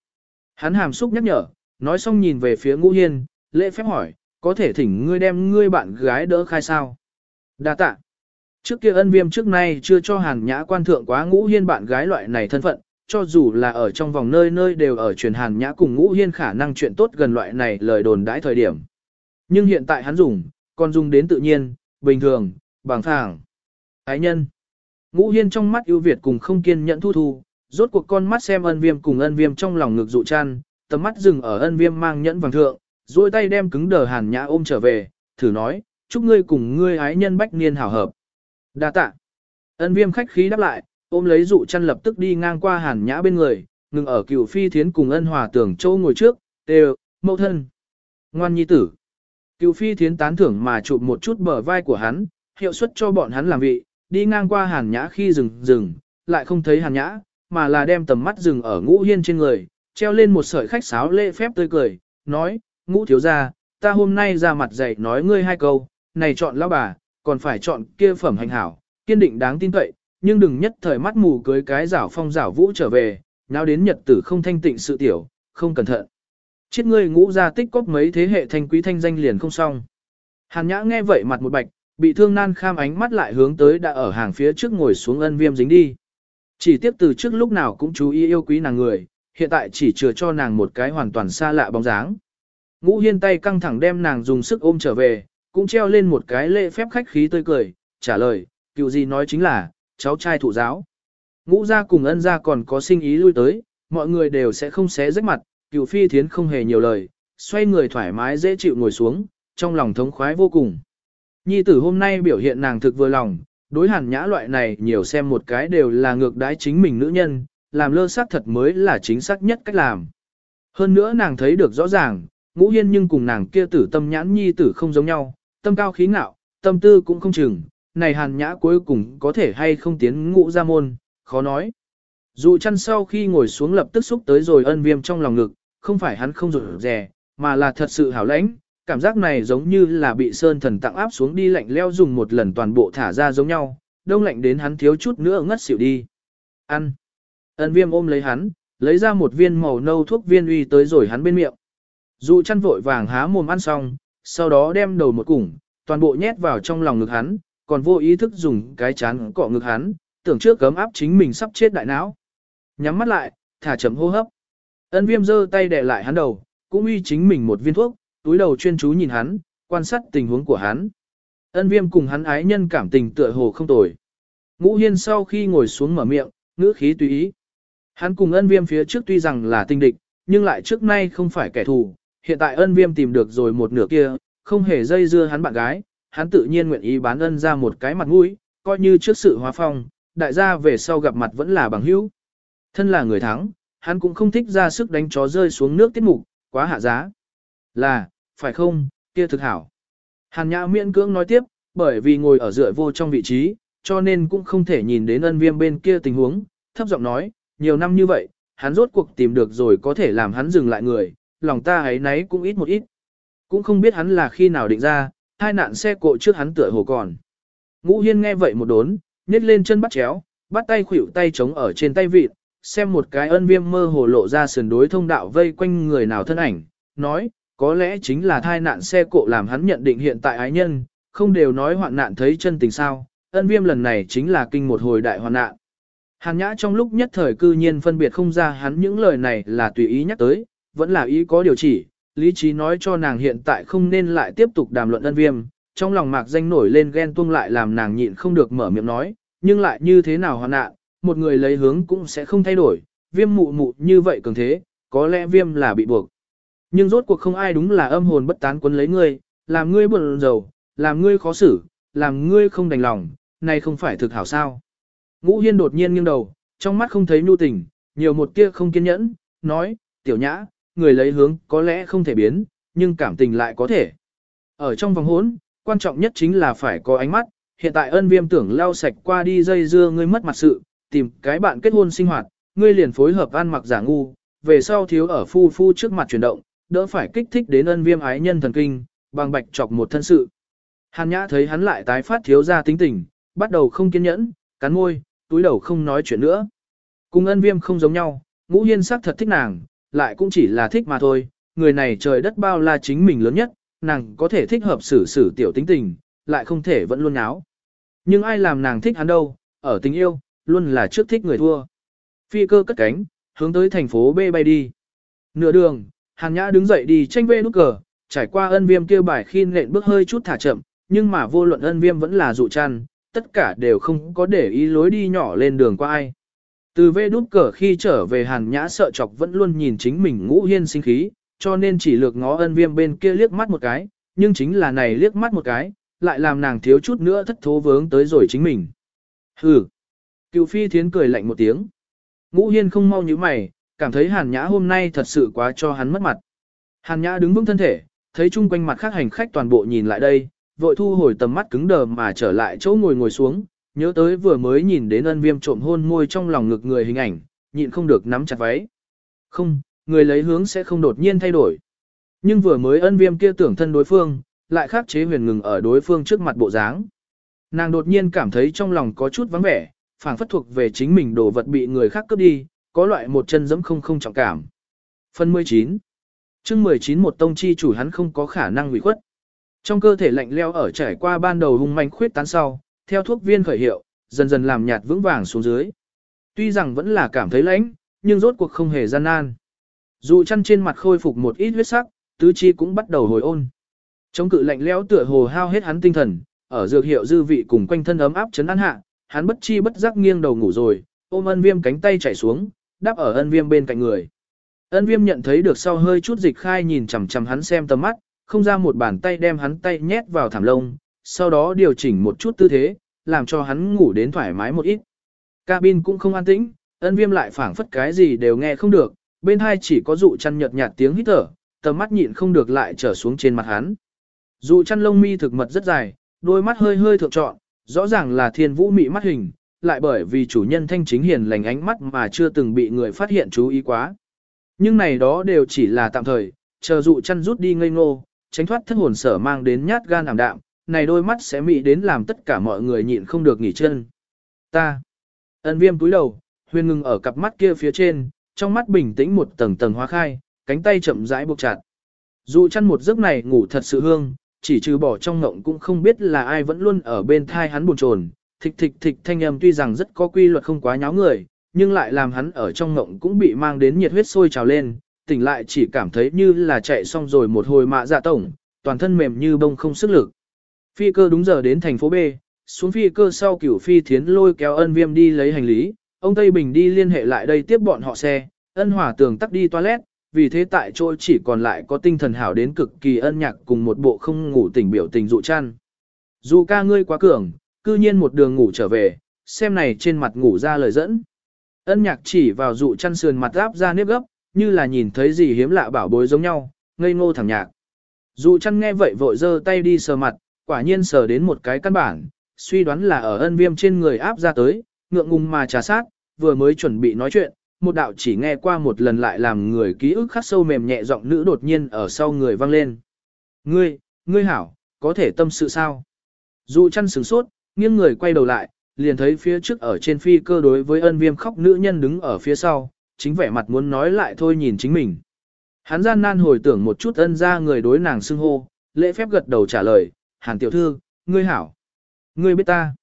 Hắn hàm xúc nhắc nhở, nói xong nhìn về phía ngũ hiên, lễ phép hỏi, có thể thỉnh ngươi đem ngươi bạn gái đỡ khai sao? Đa tạ. Trước kia ân viêm trước nay chưa cho hàn nhã quan thượng quá ngũ hiên bạn gái loại này thân phận, cho dù là ở trong vòng nơi nơi đều ở truyền hàn nhã cùng ngũ hiên khả năng chuyện tốt gần loại này lời đồn đãi thời điểm. Nhưng hiện tại hắn dùng, còn dùng đến tự nhiên, bình thường, bằng thẳng, Ái nhân. Ngũ hiên trong mắt ưu việt cùng không kiên nhẫn thu thu, rốt cuộc con mắt xem ân viêm cùng ân viêm trong lòng ngực dụ chăn, tầm mắt dừng ở ân viêm mang nhẫn vàng thượng, duỗi tay đem cứng đờ hàn nhã ôm trở về, thử nói, chúc ngươi cùng ngươi ái nhân bách niên hảo hợp. Đa tạ. Ân viêm khách khí đáp lại, ôm lấy dụ chăn lập tức đi ngang qua hàn nhã bên người, ngừng ở cựu phi thiến cùng ân hòa tưởng châu ngồi trước, đều, mẫu thân. Ngoan nhi tử. Cựu phi thiến tán thưởng mà chụp một chút bờ vai của hắn, hiệu suất cho bọn hắn làm vị, đi ngang qua hàn nhã khi dừng dừng, lại không thấy hàn nhã, mà là đem tầm mắt dừng ở ngũ hiên trên người, treo lên một sợi khách sáo lễ phép tươi cười, nói, ngũ thiếu gia, ta hôm nay ra mặt dạy nói ngươi hai câu, này chọn lão bà, còn phải chọn kia phẩm hành hảo, kiên định đáng tin cậy, nhưng đừng nhất thời mắt mù cưới cái rảo phong rảo vũ trở về, nào đến nhật tử không thanh tịnh sự tiểu, không cẩn thận. Chết ngươi ngũ ra tích cóp mấy thế hệ thanh quý thanh danh liền không xong. Hàn nhã nghe vậy mặt một bạch, bị thương nan kham ánh mắt lại hướng tới đã ở hàng phía trước ngồi xuống ân viêm dính đi. Chỉ tiếp từ trước lúc nào cũng chú ý yêu quý nàng người, hiện tại chỉ chừa cho nàng một cái hoàn toàn xa lạ bóng dáng. Ngũ hiên tay căng thẳng đem nàng dùng sức ôm trở về, cũng treo lên một cái lễ phép khách khí tươi cười, trả lời, cựu gì nói chính là, cháu trai thụ giáo. Ngũ gia cùng ân gia còn có sinh ý lui tới, mọi người đều sẽ không xé rách mặt, cựu phi thiến không hề nhiều lời, xoay người thoải mái dễ chịu ngồi xuống, trong lòng thống khoái vô cùng. Nhi tử hôm nay biểu hiện nàng thực vừa lòng, đối hàn nhã loại này nhiều xem một cái đều là ngược đái chính mình nữ nhân, làm lơ xác thật mới là chính xác nhất cách làm. Hơn nữa nàng thấy được rõ ràng, ngũ hiên nhưng cùng nàng kia tử tâm nhãn nhi tử không giống nhau, tâm cao khí ngạo, tâm tư cũng không chừng, này hàn nhã cuối cùng có thể hay không tiến ngũ ra môn, khó nói. Dù chăn sau khi ngồi xuống lập tức xúc tới rồi ân viêm trong lòng ngực, không phải hắn không rủ rè, mà là thật sự hảo lãnh, cảm giác này giống như là bị sơn thần tặng áp xuống đi lạnh leo dùng một lần toàn bộ thả ra giống nhau, đông lạnh đến hắn thiếu chút nữa ngất xỉu đi. Ăn. Ân viêm ôm lấy hắn, lấy ra một viên màu nâu thuốc viên uy tới rồi hắn bên miệng. Dụ chăn vội vàng há mồm ăn xong, sau đó đem đầu một củng, toàn bộ nhét vào trong lòng ngực hắn, còn vô ý thức dùng cái chán cọ ngực hắn, tưởng trước cấm áp chính mình sắp chết đại não. Nhắm mắt lại, thả chậm hô hấp. Ân viêm giơ tay đè lại hắn đầu, cũng uy chính mình một viên thuốc, túi đầu chuyên chú nhìn hắn, quan sát tình huống của hắn. Ân viêm cùng hắn ái nhân cảm tình tựa hồ không tồi. Ngũ hiên sau khi ngồi xuống mở miệng, ngữ khí tùy ý. Hắn cùng ân viêm phía trước tuy rằng là tinh địch, nhưng lại trước nay không phải kẻ thù. Hiện tại ân viêm tìm được rồi một nửa kia, không hề dây dưa hắn bạn gái, hắn tự nhiên nguyện ý bán ân ra một cái mặt mũi, coi như trước sự hóa phong, đại gia về sau gặp mặt vẫn là bằng hữu. Thân là người thắng, hắn cũng không thích ra sức đánh chó rơi xuống nước tiết mục, quá hạ giá. Là, phải không, kia thực hảo. Hàn nhã miễn cưỡng nói tiếp, bởi vì ngồi ở dựa vô trong vị trí, cho nên cũng không thể nhìn đến ân viêm bên kia tình huống, thấp giọng nói, nhiều năm như vậy, hắn rốt cuộc tìm được rồi có thể làm hắn dừng lại người, lòng ta ấy nấy cũng ít một ít. Cũng không biết hắn là khi nào định ra, hai nạn xe cộ trước hắn tựa hồ còn. Ngũ Hiên nghe vậy một đốn, nhét lên chân bắt chéo, bắt tay khuỷu tay chống ở trên tay vịt, xem một cái ân viêm mơ hồ lộ ra sườn đối thông đạo vây quanh người nào thân ảnh, nói, có lẽ chính là thai nạn xe cộ làm hắn nhận định hiện tại ái nhân, không đều nói hoạn nạn thấy chân tình sao, ân viêm lần này chính là kinh một hồi đại hoạn nạn. Hàn nhã trong lúc nhất thời cư nhiên phân biệt không ra hắn những lời này là tùy ý nhắc tới, vẫn là ý có điều chỉ, lý trí nói cho nàng hiện tại không nên lại tiếp tục đàm luận ân viêm, trong lòng mạc danh nổi lên ghen tuông lại làm nàng nhịn không được mở miệng nói, nhưng lại như thế nào hoàn nạn, một người lấy hướng cũng sẽ không thay đổi, viêm mụ mụ như vậy cường thế, có lẽ viêm là bị buộc. Nhưng rốt cuộc không ai đúng là âm hồn bất tán quấn lấy ngươi, làm ngươi buồn rầu, làm ngươi khó xử, làm ngươi không đành lòng, này không phải thực hảo sao. Ngũ Hiên đột nhiên nghiêng đầu, trong mắt không thấy nhu tình, nhiều một tia không kiên nhẫn, nói, tiểu nhã, người lấy hướng có lẽ không thể biến, nhưng cảm tình lại có thể. Ở trong vòng hốn, quan trọng nhất chính là phải có ánh mắt, hiện tại ân viêm tưởng lao sạch qua đi dây dưa ngươi mất mặt sự, tìm cái bạn kết hôn sinh hoạt, ngươi liền phối hợp ăn mặc giả ngu, về sau thiếu ở phu phu trước mặt chuyển động, đỡ phải kích thích đến ân viêm ái nhân thần kinh, bằng bạch chọc một thân sự. Hàn Nhã thấy hắn lại tái phát thiếu ra tính tình, bắt đầu không kiên nhẫn, cắn môi, túi đầu không nói chuyện nữa. Cùng ân viêm không giống nhau, ngũ hiên sắc thật thích nàng, lại cũng chỉ là thích mà thôi, người này trời đất bao la chính mình lớn nhất, nàng có thể thích hợp xử xử tiểu tính tình, lại không thể vẫn luôn áo. Nhưng ai làm nàng thích hắn đâu, ở tình yêu, luôn là trước thích người thua. Phi cơ cất cánh, hướng tới thành phố B bay đi. Nửa đường, Hàn Nhã đứng dậy đi tranh vê nút cờ, trải qua ân viêm kêu bài khi nện bước hơi chút thả chậm, nhưng mà vô luận ân viêm vẫn là dụ chăn, tất cả đều không có để ý lối đi nhỏ lên đường qua ai. Từ vê đút cờ khi trở về Hàn Nhã sợ chọc vẫn luôn nhìn chính mình ngũ hiên sinh khí, cho nên chỉ lược ngó ân viêm bên kia liếc mắt một cái, nhưng chính là này liếc mắt một cái, lại làm nàng thiếu chút nữa thất thố vướng tới rồi chính mình. Hừ. Cựu phi thiến cười lạnh một tiếng. Ngũ hiên không mau như mày, cảm thấy hàn nhã hôm nay thật sự quá cho hắn mất mặt. Hàn nhã đứng vững thân thể, thấy chung quanh mặt khác hành khách toàn bộ nhìn lại đây, vội thu hồi tầm mắt cứng đờ mà trở lại chỗ ngồi ngồi xuống, nhớ tới vừa mới nhìn đến ân viêm trộm hôn môi trong lòng ngực người hình ảnh, nhịn không được nắm chặt váy. Không, người lấy hướng sẽ không đột nhiên thay đổi. Nhưng vừa mới ân viêm kia tưởng thân đối phương, lại khắc chế huyền ngừng ở đối phương trước mặt bộ dáng. Nàng đột nhiên cảm thấy trong lòng có chút vắng vẻ, phảng phất thuộc về chính mình đồ vật bị người khác cướp đi, có loại một chân dẫm không không trọng cảm. Phần 19 chương 19 một tông chi chủ hắn không có khả năng hủy khuất. Trong cơ thể lạnh leo ở trải qua ban đầu hung manh khuyết tán sau, theo thuốc viên khởi hiệu, dần dần làm nhạt vững vàng xuống dưới. Tuy rằng vẫn là cảm thấy lãnh, nhưng rốt cuộc không hề gian nan. Dù chăn trên mặt khôi phục một ít huyết sắc, tứ chi cũng bắt đầu hồi ôn. Chống cự lạnh lẽo tựa hồ hao hết hắn tinh thần, ở dược hiệu dư vị cùng quanh thân ấm áp chấn an hạ, hắn bất chi bất giác nghiêng đầu ngủ rồi, ôm ân viêm cánh tay chảy xuống, đáp ở ân viêm bên cạnh người. Ân viêm nhận thấy được sau hơi chút dịch khai nhìn chằm chằm hắn xem tầm mắt, không ra một bàn tay đem hắn tay nhét vào thảm lông, sau đó điều chỉnh một chút tư thế, làm cho hắn ngủ đến thoải mái một ít. Cabin cũng không an tĩnh, ân viêm lại phản phất cái gì đều nghe không được, bên hai chỉ có dụ chăn nhợt nhạt tiếng hít thở, tầm mắt nhịn không được lại trở xuống trên mặt hắn. Dụ chăn lông mi thực mật rất dài, đôi mắt hơi hơi thượng trọn, rõ ràng là thiên vũ mị mắt hình, lại bởi vì chủ nhân thanh chính hiền lành ánh mắt mà chưa từng bị người phát hiện chú ý quá. Nhưng này đó đều chỉ là tạm thời, chờ dụ chăn rút đi ngây ngô, tránh thoát thất hồn sở mang đến nhát gan ảm đạm, này đôi mắt sẽ mị đến làm tất cả mọi người nhịn không được nghỉ chân. Ta. Ân viêm túi đầu, huyền ngừng ở cặp mắt kia phía trên, trong mắt bình tĩnh một tầng tầng hoa khai, cánh tay chậm rãi buộc chặt. Dù chăn một giấc này ngủ thật sự hương, chỉ trừ bỏ trong ngộng cũng không biết là ai vẫn luôn ở bên thai hắn buồn chồn, thịch thịch thịch thanh âm tuy rằng rất có quy luật không quá nháo người, nhưng lại làm hắn ở trong ngộng cũng bị mang đến nhiệt huyết sôi trào lên, tỉnh lại chỉ cảm thấy như là chạy xong rồi một hồi mạ dạ tổng, toàn thân mềm như bông không sức lực. Phi cơ đúng giờ đến thành phố B, xuống phi cơ sau cửu phi thiến lôi kéo ân viêm đi lấy hành lý, ông Tây Bình đi liên hệ lại đây tiếp bọn họ xe, ân hỏa tường tắt đi toilet, vì thế tại chỗ chỉ còn lại có tinh thần hảo đến cực kỳ ân nhạc cùng một bộ không ngủ tỉnh biểu tình dụ chăn. Dù ca ngươi quá cường, cư nhiên một đường ngủ trở về, xem này trên mặt ngủ ra lời dẫn. Ân nhạc chỉ vào dụ chăn sườn mặt áp ra nếp gấp, như là nhìn thấy gì hiếm lạ bảo bối giống nhau, ngây ngô thẳng nhạc. Dụ chăn nghe vậy vội giơ tay đi sờ mặt, quả nhiên sờ đến một cái căn bản, suy đoán là ở ân viêm trên người áp ra tới, ngượng ngùng mà trà sát, vừa mới chuẩn bị nói chuyện, một đạo chỉ nghe qua một lần lại làm người ký ức khắc sâu mềm nhẹ giọng nữ đột nhiên ở sau người vang lên. Ngươi, ngươi hảo, có thể tâm sự sao? Dù chăn sửng sốt, nghiêng người quay đầu lại, liền thấy phía trước ở trên phi cơ đối với ân viêm khóc nữ nhân đứng ở phía sau, chính vẻ mặt muốn nói lại thôi nhìn chính mình. Hắn gian nan hồi tưởng một chút ân ra người đối nàng xưng hô, lễ phép gật đầu trả lời, hàn tiểu thư, ngươi hảo. Ngươi biết ta.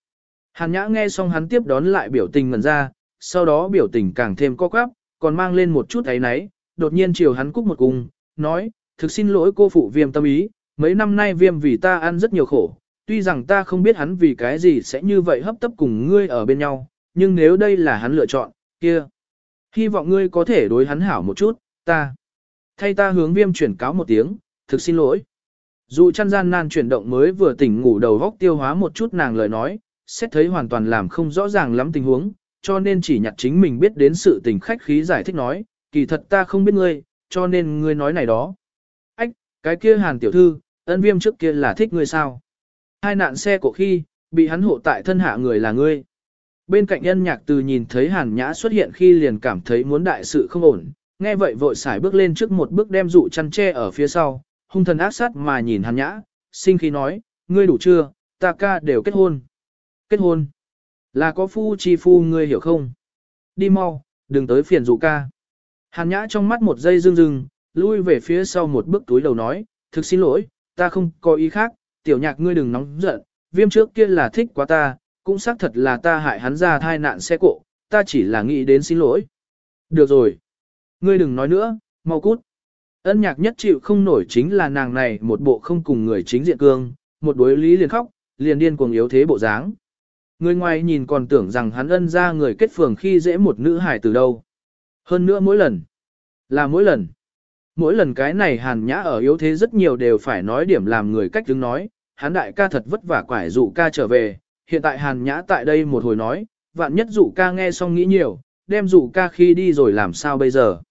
Hàn nhã nghe xong hắn tiếp đón lại biểu tình ngần ra, sau đó biểu tình càng thêm co quắp, còn mang lên một chút ấy náy, đột nhiên chiều hắn cúc một cung, nói, thực xin lỗi cô phụ viêm tâm ý, mấy năm nay viêm vì ta ăn rất nhiều khổ, tuy rằng ta không biết hắn vì cái gì sẽ như vậy hấp tấp cùng ngươi ở bên nhau, nhưng nếu đây là hắn lựa chọn, kia. Hy vọng ngươi có thể đối hắn hảo một chút, ta. Thay ta hướng viêm chuyển cáo một tiếng, thực xin lỗi. Dù chăn gian nan chuyển động mới vừa tỉnh ngủ đầu góc tiêu hóa một chút nàng lời nói, xét thấy hoàn toàn làm không rõ ràng lắm tình huống, cho nên chỉ nhặt chính mình biết đến sự tình khách khí giải thích nói, kỳ thật ta không biết ngươi, cho nên ngươi nói này đó. Ách, cái kia hàn tiểu thư, ân viêm trước kia là thích ngươi sao? Hai nạn xe của khi, bị hắn hộ tại thân hạ người là ngươi. Bên cạnh Ân nhạc từ nhìn thấy hàn nhã xuất hiện khi liền cảm thấy muốn đại sự không ổn, nghe vậy vội xài bước lên trước một bước đem dụ chăn tre ở phía sau, hung thần ác sát mà nhìn hàn nhã, sinh khí nói, ngươi đủ chưa, ta ca đều kết hôn. Kết hôn. Là có phu chi phu ngươi hiểu không? Đi mau, đừng tới phiền dụ ca. Hàn nhã trong mắt một giây rưng rưng, lui về phía sau một bước túi đầu nói, thực xin lỗi, ta không có ý khác, tiểu nhạc ngươi đừng nóng giận, viêm trước kia là thích quá ta, cũng xác thật là ta hại hắn ra thai nạn xe cộ, ta chỉ là nghĩ đến xin lỗi. Được rồi. Ngươi đừng nói nữa, mau cút. Ân nhạc nhất chịu không nổi chính là nàng này một bộ không cùng người chính diện cương, một đối lý liền khóc, liền điên cuồng yếu thế bộ dáng. Người ngoài nhìn còn tưởng rằng hắn ân ra người kết phường khi dễ một nữ hài từ đâu. Hơn nữa mỗi lần, là mỗi lần. Mỗi lần cái này hàn nhã ở yếu thế rất nhiều đều phải nói điểm làm người cách đứng nói, hắn đại ca thật vất vả quải dụ ca trở về, hiện tại hàn nhã tại đây một hồi nói, vạn nhất dụ ca nghe xong nghĩ nhiều, đem dụ ca khi đi rồi làm sao bây giờ.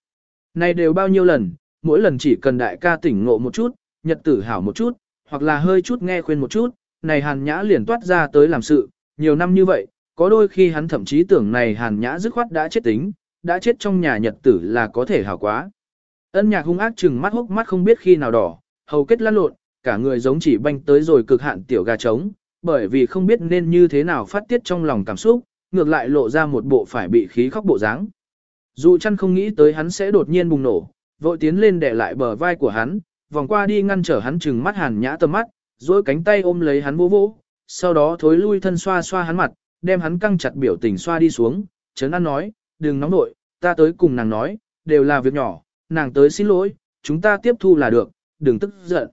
Này đều bao nhiêu lần, mỗi lần chỉ cần đại ca tỉnh ngộ một chút, nhật tử hảo một chút, hoặc là hơi chút nghe khuyên một chút, này hàn nhã liền toát ra tới làm sự, nhiều năm như vậy, có đôi khi hắn thậm chí tưởng này hàn nhã dứt khoát đã chết tính, đã chết trong nhà nhật tử là có thể hảo quá. Ân nhạc hung ác chừng mắt hốc mắt không biết khi nào đỏ, hầu kết lăn lộn, cả người giống chỉ banh tới rồi cực hạn tiểu gà trống, bởi vì không biết nên như thế nào phát tiết trong lòng cảm xúc, ngược lại lộ ra một bộ phải bị khí khóc bộ dáng. Dù chăn không nghĩ tới hắn sẽ đột nhiên bùng nổ, vội tiến lên để lại bờ vai của hắn, vòng qua đi ngăn trở hắn chừng mắt hàn nhã tầm mắt, dối cánh tay ôm lấy hắn vô vỗ, sau đó thối lui thân xoa xoa hắn mặt, đem hắn căng chặt biểu tình xoa đi xuống, chấn an nói, đừng nóng nội, ta tới cùng nàng nói, đều là việc nhỏ, nàng tới xin lỗi, chúng ta tiếp thu là được, đừng tức giận.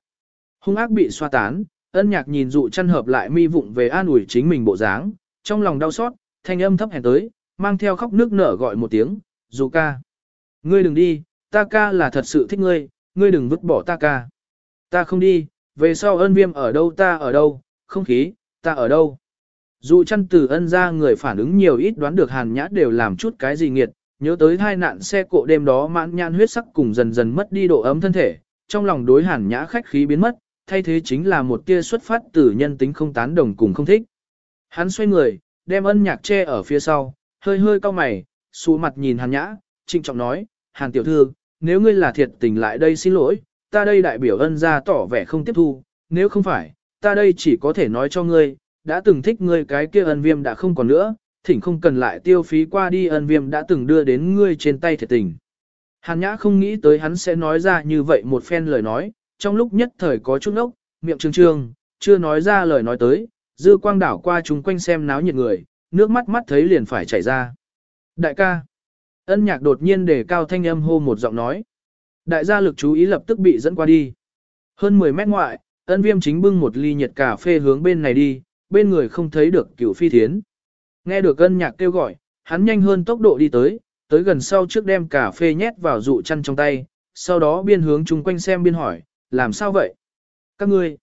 Hung ác bị xoa tán, ân nhạc nhìn dụ chăn hợp lại mi vụng về an ủi chính mình bộ dáng, trong lòng đau xót, thanh âm thấp hèn tới, mang theo khóc nước nở gọi một tiếng, dù ca. Ngươi đừng đi, ta ca là thật sự thích ngươi, ngươi đừng vứt bỏ ta ca. Ta không đi, về sau ân viêm ở đâu ta ở đâu, không khí, ta ở đâu. Dù chăn từ ân ra người phản ứng nhiều ít đoán được hàn nhã đều làm chút cái gì nghiệt, nhớ tới hai nạn xe cộ đêm đó mãn nhan huyết sắc cùng dần dần mất đi độ ấm thân thể, trong lòng đối hàn nhã khách khí biến mất, thay thế chính là một tia xuất phát từ nhân tính không tán đồng cùng không thích. Hắn xoay người, đem ân nhạc che ở phía sau, hơi hơi cau mày, xuống mặt nhìn hàn nhã, trịnh trọng nói, hàn tiểu thư, nếu ngươi là thiệt tình lại đây xin lỗi, ta đây đại biểu ân ra tỏ vẻ không tiếp thu, nếu không phải, ta đây chỉ có thể nói cho ngươi, đã từng thích ngươi cái kia ân viêm đã không còn nữa, thỉnh không cần lại tiêu phí qua đi ân viêm đã từng đưa đến ngươi trên tay thiệt tình. Hàn nhã không nghĩ tới hắn sẽ nói ra như vậy một phen lời nói, trong lúc nhất thời có chút ốc, miệng trương trương, chưa nói ra lời nói tới, dư quang đảo qua chúng quanh xem náo nhiệt người, nước mắt mắt thấy liền phải chảy ra. Đại ca, ân nhạc đột nhiên để cao thanh âm hô một giọng nói. Đại gia lực chú ý lập tức bị dẫn qua đi. Hơn 10 mét ngoại, ân viêm chính bưng một ly nhiệt cà phê hướng bên này đi, bên người không thấy được cửu phi thiến. Nghe được ân nhạc kêu gọi, hắn nhanh hơn tốc độ đi tới, tới gần sau trước đem cà phê nhét vào dụ chăn trong tay, sau đó biên hướng chung quanh xem biên hỏi, làm sao vậy? Các ngươi.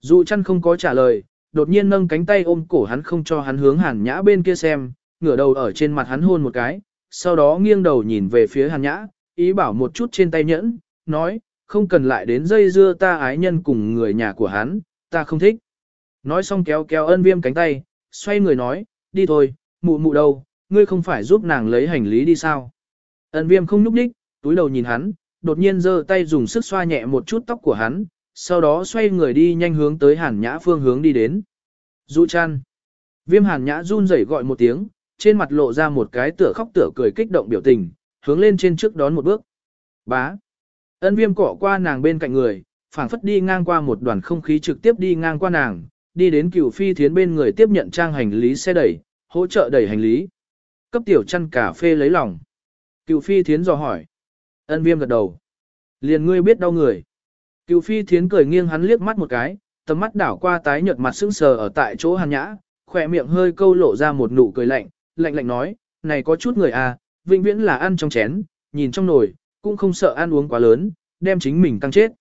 Dụ chăn không có trả lời, đột nhiên nâng cánh tay ôm cổ hắn không cho hắn hướng hàn nhã bên kia xem, ngửa đầu ở trên mặt hắn hôn một cái, sau đó nghiêng đầu nhìn về phía hàn nhã, ý bảo một chút trên tay nhẫn, nói, không cần lại đến dây dưa ta ái nhân cùng người nhà của hắn, ta không thích. Nói xong kéo kéo ân viêm cánh tay, xoay người nói, đi thôi, mụ mụ đâu, ngươi không phải giúp nàng lấy hành lý đi sao. Ân viêm không nhúc đích, túi đầu nhìn hắn, đột nhiên giơ tay dùng sức xoa nhẹ một chút tóc của hắn, sau đó xoay người đi nhanh hướng tới hàn nhã phương hướng đi đến. Dụ chăn. Viêm hàn nhã run rẩy gọi một tiếng, trên mặt lộ ra một cái tựa khóc tựa cười kích động biểu tình, hướng lên trên trước đón một bước. Bá. Ân viêm cỏ qua nàng bên cạnh người, phảng phất đi ngang qua một đoàn không khí trực tiếp đi ngang qua nàng, đi đến cửu phi thiến bên người tiếp nhận trang hành lý xe đẩy, hỗ trợ đẩy hành lý. Cấp tiểu chăn cà phê lấy lòng. Cửu phi thiến dò hỏi. Ân viêm gật đầu. Liền ngươi biết đau người. Cửu phi thiến cười nghiêng hắn liếc mắt một cái, tầm mắt đảo qua tái nhợt mặt sững sờ ở tại chỗ hàn nhã, khỏe miệng hơi câu lộ ra một nụ cười lạnh, lạnh lạnh nói, này có chút người à, vĩnh viễn là ăn trong chén, nhìn trong nồi, cũng không sợ ăn uống quá lớn, đem chính mình tăng chết.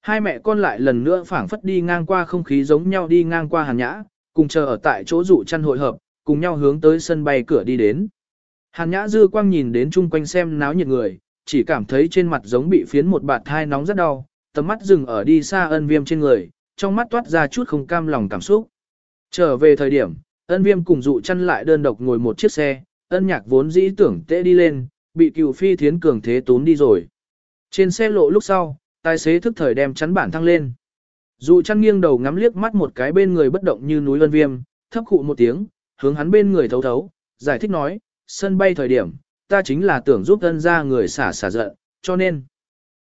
Hai mẹ con lại lần nữa phảng phất đi ngang qua không khí giống nhau đi ngang qua hàn nhã, cùng chờ ở tại chỗ dụ chăn hội hợp, cùng nhau hướng tới sân bay cửa đi đến. Hàn nhã dư quang nhìn đến chung quanh xem náo nhiệt người, chỉ cảm thấy trên mặt giống bị phiến một bạt thai nóng rất đau, tầm mắt dừng ở đi xa ân viêm trên người, trong mắt toát ra chút không cam lòng cảm xúc. Trở về thời điểm, ân viêm cùng dụ chăn lại đơn độc ngồi một chiếc xe, ân nhạc vốn dĩ tưởng tệ đi lên, bị cựu phi thiến cường thế tốn đi rồi. Trên xe lộ lúc sau, tài xế thức thời đem chắn bản thăng lên. Dụ chăn nghiêng đầu ngắm liếc mắt một cái bên người bất động như núi ân viêm, thấp khụ một tiếng, hướng hắn bên người thấu thấu, giải thích nói, sân bay thời điểm, ta chính là tưởng giúp ân ra người xả xả giận, cho nên.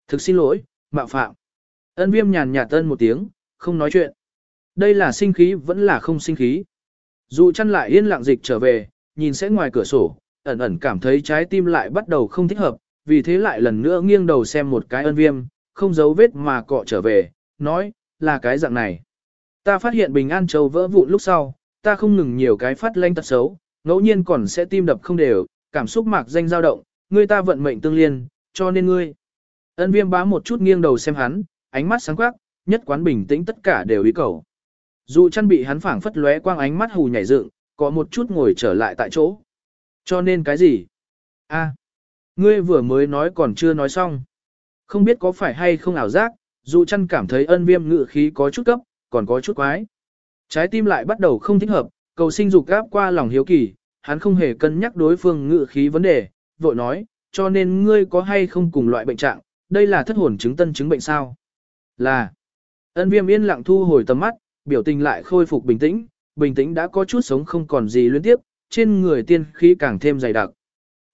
Thực xin lỗi, mạo phạm. Ân viêm nhàn nhạt tân một tiếng, không nói chuyện. Đây là sinh khí vẫn là không sinh khí. Dù chăn lại yên lặng dịch trở về, nhìn sẽ ngoài cửa sổ, ẩn ẩn cảm thấy trái tim lại bắt đầu không thích hợp, vì thế lại lần nữa nghiêng đầu xem một cái ân viêm, không giấu vết mà cọ trở về, nói, là cái dạng này. Ta phát hiện bình an châu vỡ vụn lúc sau, ta không ngừng nhiều cái phát lanh tật xấu, ngẫu nhiên còn sẽ tim đập không đều, cảm xúc mạc danh dao động, ngươi ta vận mệnh tương liên, cho nên ngươi. Ân viêm bá một chút nghiêng đầu xem hắn, ánh mắt sáng quắc, nhất quán bình tĩnh tất cả đều ý cầu. Dù chăn bị hắn phảng phất lóe quang ánh mắt hù nhảy dựng, có một chút ngồi trở lại tại chỗ. Cho nên cái gì? a ngươi vừa mới nói còn chưa nói xong. Không biết có phải hay không ảo giác, dù chăn cảm thấy ân viêm ngự khí có chút cấp, còn có chút quái. Trái tim lại bắt đầu không thích hợp, cầu sinh dục gáp qua lòng hiếu kỳ, hắn không hề cân nhắc đối phương ngự khí vấn đề, vội nói, cho nên ngươi có hay không cùng loại bệnh trạng, đây là thất hồn chứng tân chứng bệnh sao? Là, ân viêm yên lặng thu hồi tầm mắt, biểu tình lại khôi phục bình tĩnh, bình tĩnh đã có chút sống không còn gì liên tiếp, trên người tiên khí càng thêm dày đặc.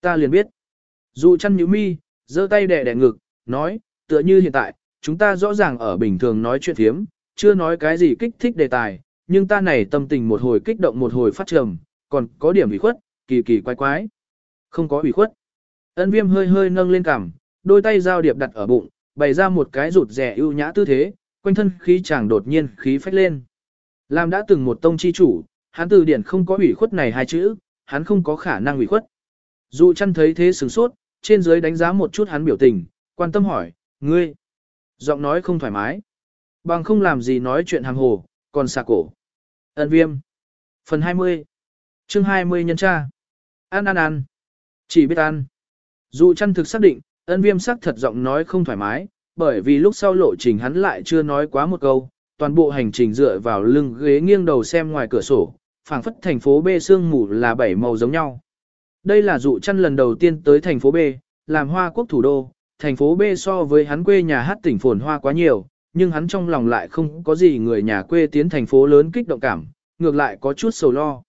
Ta liền biết, dù chăn nhíu mi, giơ tay đè đè ngực, nói, tựa như hiện tại, chúng ta rõ ràng ở bình thường nói chuyện thiếm, chưa nói cái gì kích thích đề tài, nhưng ta này tâm tình một hồi kích động một hồi phát trầm, còn có điểm ủy khuất, kỳ kỳ quái quái. Không có ủy khuất. Ân viêm hơi hơi nâng lên cằm, đôi tay giao điệp đặt ở bụng, bày ra một cái rụt rẻ ưu nhã tư thế, quanh thân khí chàng đột nhiên khí phách lên. Làm đã từng một tông chi chủ, hắn từ điển không có ủy khuất này hai chữ, hắn không có khả năng ủy khuất. Dụ chăn thấy thế sửng sốt, trên dưới đánh giá một chút hắn biểu tình, quan tâm hỏi, ngươi, giọng nói không thoải mái. Bằng không làm gì nói chuyện hàng hồ, còn xà cổ. Ân viêm. Phần 20. chương 20 nhân tra. Ăn ăn ăn. Chỉ biết ăn. Dụ chăn thực xác định, ân viêm sắc thật giọng nói không thoải mái, bởi vì lúc sau lộ trình hắn lại chưa nói quá một câu, toàn bộ hành trình dựa vào lưng ghế nghiêng đầu xem ngoài cửa sổ, phảng phất thành phố B sương mù là bảy màu giống nhau. Đây là dụ chăn lần đầu tiên tới thành phố B, làm hoa quốc thủ đô, thành phố B so với hắn quê nhà hát tỉnh phồn hoa quá nhiều, nhưng hắn trong lòng lại không có gì người nhà quê tiến thành phố lớn kích động cảm, ngược lại có chút sầu lo.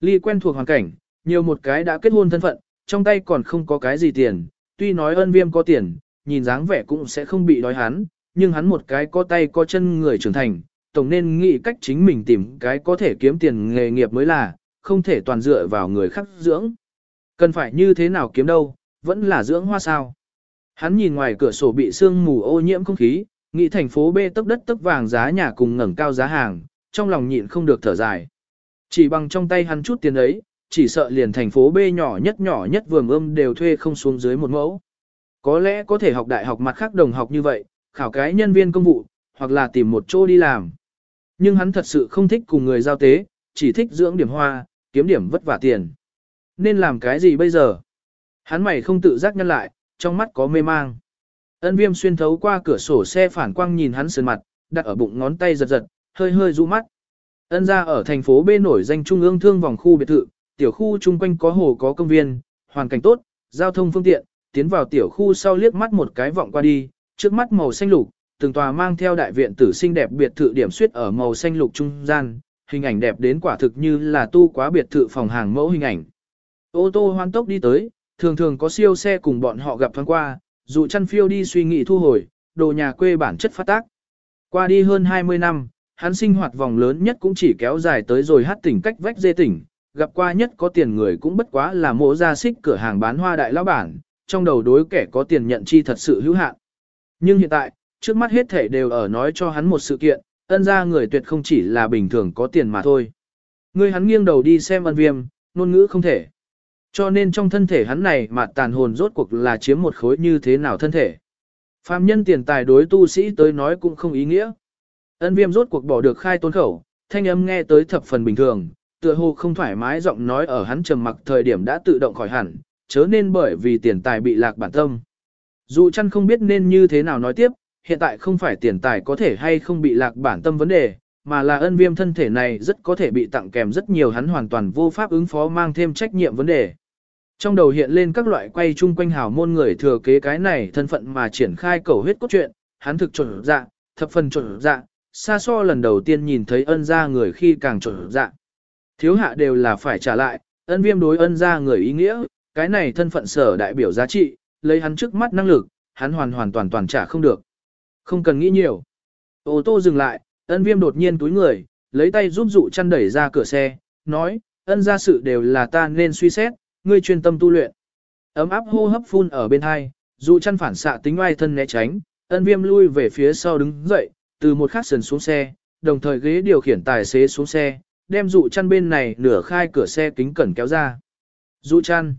Ly quen thuộc hoàn cảnh, nhiều một cái đã kết hôn thân phận, trong tay còn không có cái gì tiền, tuy nói ân viêm có tiền, nhìn dáng vẻ cũng sẽ không bị đói hắn, nhưng hắn một cái có tay có chân người trưởng thành, tổng nên nghĩ cách chính mình tìm cái có thể kiếm tiền nghề nghiệp mới là, không thể toàn dựa vào người khác dưỡng. Cần phải như thế nào kiếm đâu, vẫn là dưỡng hoa sao. Hắn nhìn ngoài cửa sổ bị sương mù ô nhiễm không khí, nghĩ thành phố B tốc đất tốc vàng giá nhà cùng ngẩng cao giá hàng, trong lòng nhịn không được thở dài. Chỉ bằng trong tay hắn chút tiền ấy, chỉ sợ liền thành phố B nhỏ nhất nhỏ nhất vườn ươm đều thuê không xuống dưới một mẫu. Có lẽ có thể học đại học mặt khác đồng học như vậy, khảo cái nhân viên công vụ, hoặc là tìm một chỗ đi làm. Nhưng hắn thật sự không thích cùng người giao tế, chỉ thích dưỡng điểm hoa, kiếm điểm vất vả tiền. Nên làm cái gì bây giờ? Hắn mày không tự giác nhân lại, trong mắt có mê mang. Ân viêm xuyên thấu qua cửa sổ xe phản quang nhìn hắn sườn mặt, đặt ở bụng ngón tay giật giật, hơi hơi rũ mắt. Ân ra ở thành phố B nổi danh trung ương thương vòng khu biệt thự, tiểu khu chung quanh có hồ có công viên, hoàn cảnh tốt, giao thông phương tiện, tiến vào tiểu khu sau liếc mắt một cái vọng qua đi, trước mắt màu xanh lục, từng tòa mang theo đại viện tử xinh đẹp biệt thự điểm suyết ở màu xanh lục trung gian, hình ảnh đẹp đến quả thực như là tu quá biệt thự phòng hàng mẫu hình ảnh. Ô tô hoan tốc đi tới, thường thường có siêu xe cùng bọn họ gặp thoáng qua, dù chăn phiêu đi suy nghĩ thu hồi, đồ nhà quê bản chất phát tác. Qua đi hơn 20 năm, hắn sinh hoạt vòng lớn nhất cũng chỉ kéo dài tới rồi hát tỉnh cách vách dê tỉnh, gặp qua nhất có tiền người cũng bất quá là mộ ra xích cửa hàng bán hoa đại lão bản, trong đầu đối kẻ có tiền nhận chi thật sự hữu hạn. Nhưng hiện tại, trước mắt hết thể đều ở nói cho hắn một sự kiện, ân gia người tuyệt không chỉ là bình thường có tiền mà thôi. Người hắn nghiêng đầu đi xem ân viêm, ngôn ngữ không thể. Cho nên trong thân thể hắn này mà tàn hồn rốt cuộc là chiếm một khối như thế nào thân thể. Phạm nhân tiền tài đối tu sĩ tới nói cũng không ý nghĩa. Ân viêm rốt cuộc bỏ được khai tôn khẩu, thanh âm nghe tới thập phần bình thường, tựa hồ không thoải mái giọng nói ở hắn trầm mặc thời điểm đã tự động khỏi hẳn, chớ nên bởi vì tiền tài bị lạc bản tâm. Dù chăn không biết nên như thế nào nói tiếp, hiện tại không phải tiền tài có thể hay không bị lạc bản tâm vấn đề, mà là ân viêm thân thể này rất có thể bị tặng kèm rất nhiều hắn hoàn toàn vô pháp ứng phó mang thêm trách nhiệm vấn đề. Trong đầu hiện lên các loại quay chung quanh hào môn người thừa kế cái này thân phận mà triển khai cầu huyết cốt truyện, hắn thực chuẩn dạ, thập phần chuẩn dạ, xa so lần đầu tiên nhìn thấy ân ra người khi càng chuẩn dạ. Thiếu hạ đều là phải trả lại, ân viêm đối ân ra người ý nghĩa, cái này thân phận sở đại biểu giá trị, lấy hắn trước mắt năng lực, hắn hoàn hoàn toàn toàn trả không được. Không cần nghĩ nhiều. Ô tô dừng lại, ân viêm đột nhiên túi người, lấy tay giúp dụ chăn đẩy ra cửa xe, nói, ân ra sự đều là ta nên suy xét, ngươi chuyên tâm tu luyện. Ấm áp hô hấp phun ở bên hai, dụ chăn phản xạ tính oai thân né tránh, ân viêm lui về phía sau đứng dậy, từ một khắc sườn xuống xe, đồng thời ghế điều khiển tài xế xuống xe, đem dụ chăn bên này nửa khai cửa xe kính cẩn kéo ra. Dụ chăn.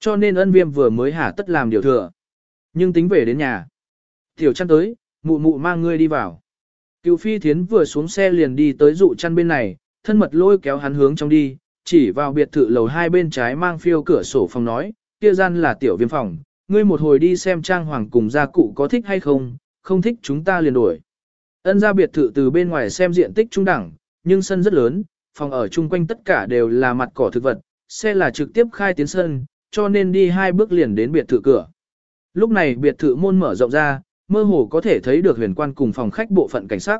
Cho nên ân viêm vừa mới hả tất làm điều thừa. Nhưng tính về đến nhà. Tiểu chăn tới, mụ mụ mang ngươi đi vào. Cựu phi thiến vừa xuống xe liền đi tới dụ chăn bên này, thân mật lôi kéo hắn hướng trong đi, chỉ vào biệt thự lầu hai bên trái mang phiêu cửa sổ phòng nói, kia gian là tiểu viêm phòng, ngươi một hồi đi xem trang hoàng cùng gia cụ có thích hay không, không thích chúng ta liền đổi. Ân ra biệt thự từ bên ngoài xem diện tích trung đẳng, nhưng sân rất lớn, phòng ở chung quanh tất cả đều là mặt cỏ thực vật, xe là trực tiếp khai tiến sân, cho nên đi hai bước liền đến biệt thự cửa. Lúc này biệt thự môn mở rộng ra, mơ hồ có thể thấy được huyền quan cùng phòng khách bộ phận cảnh sát.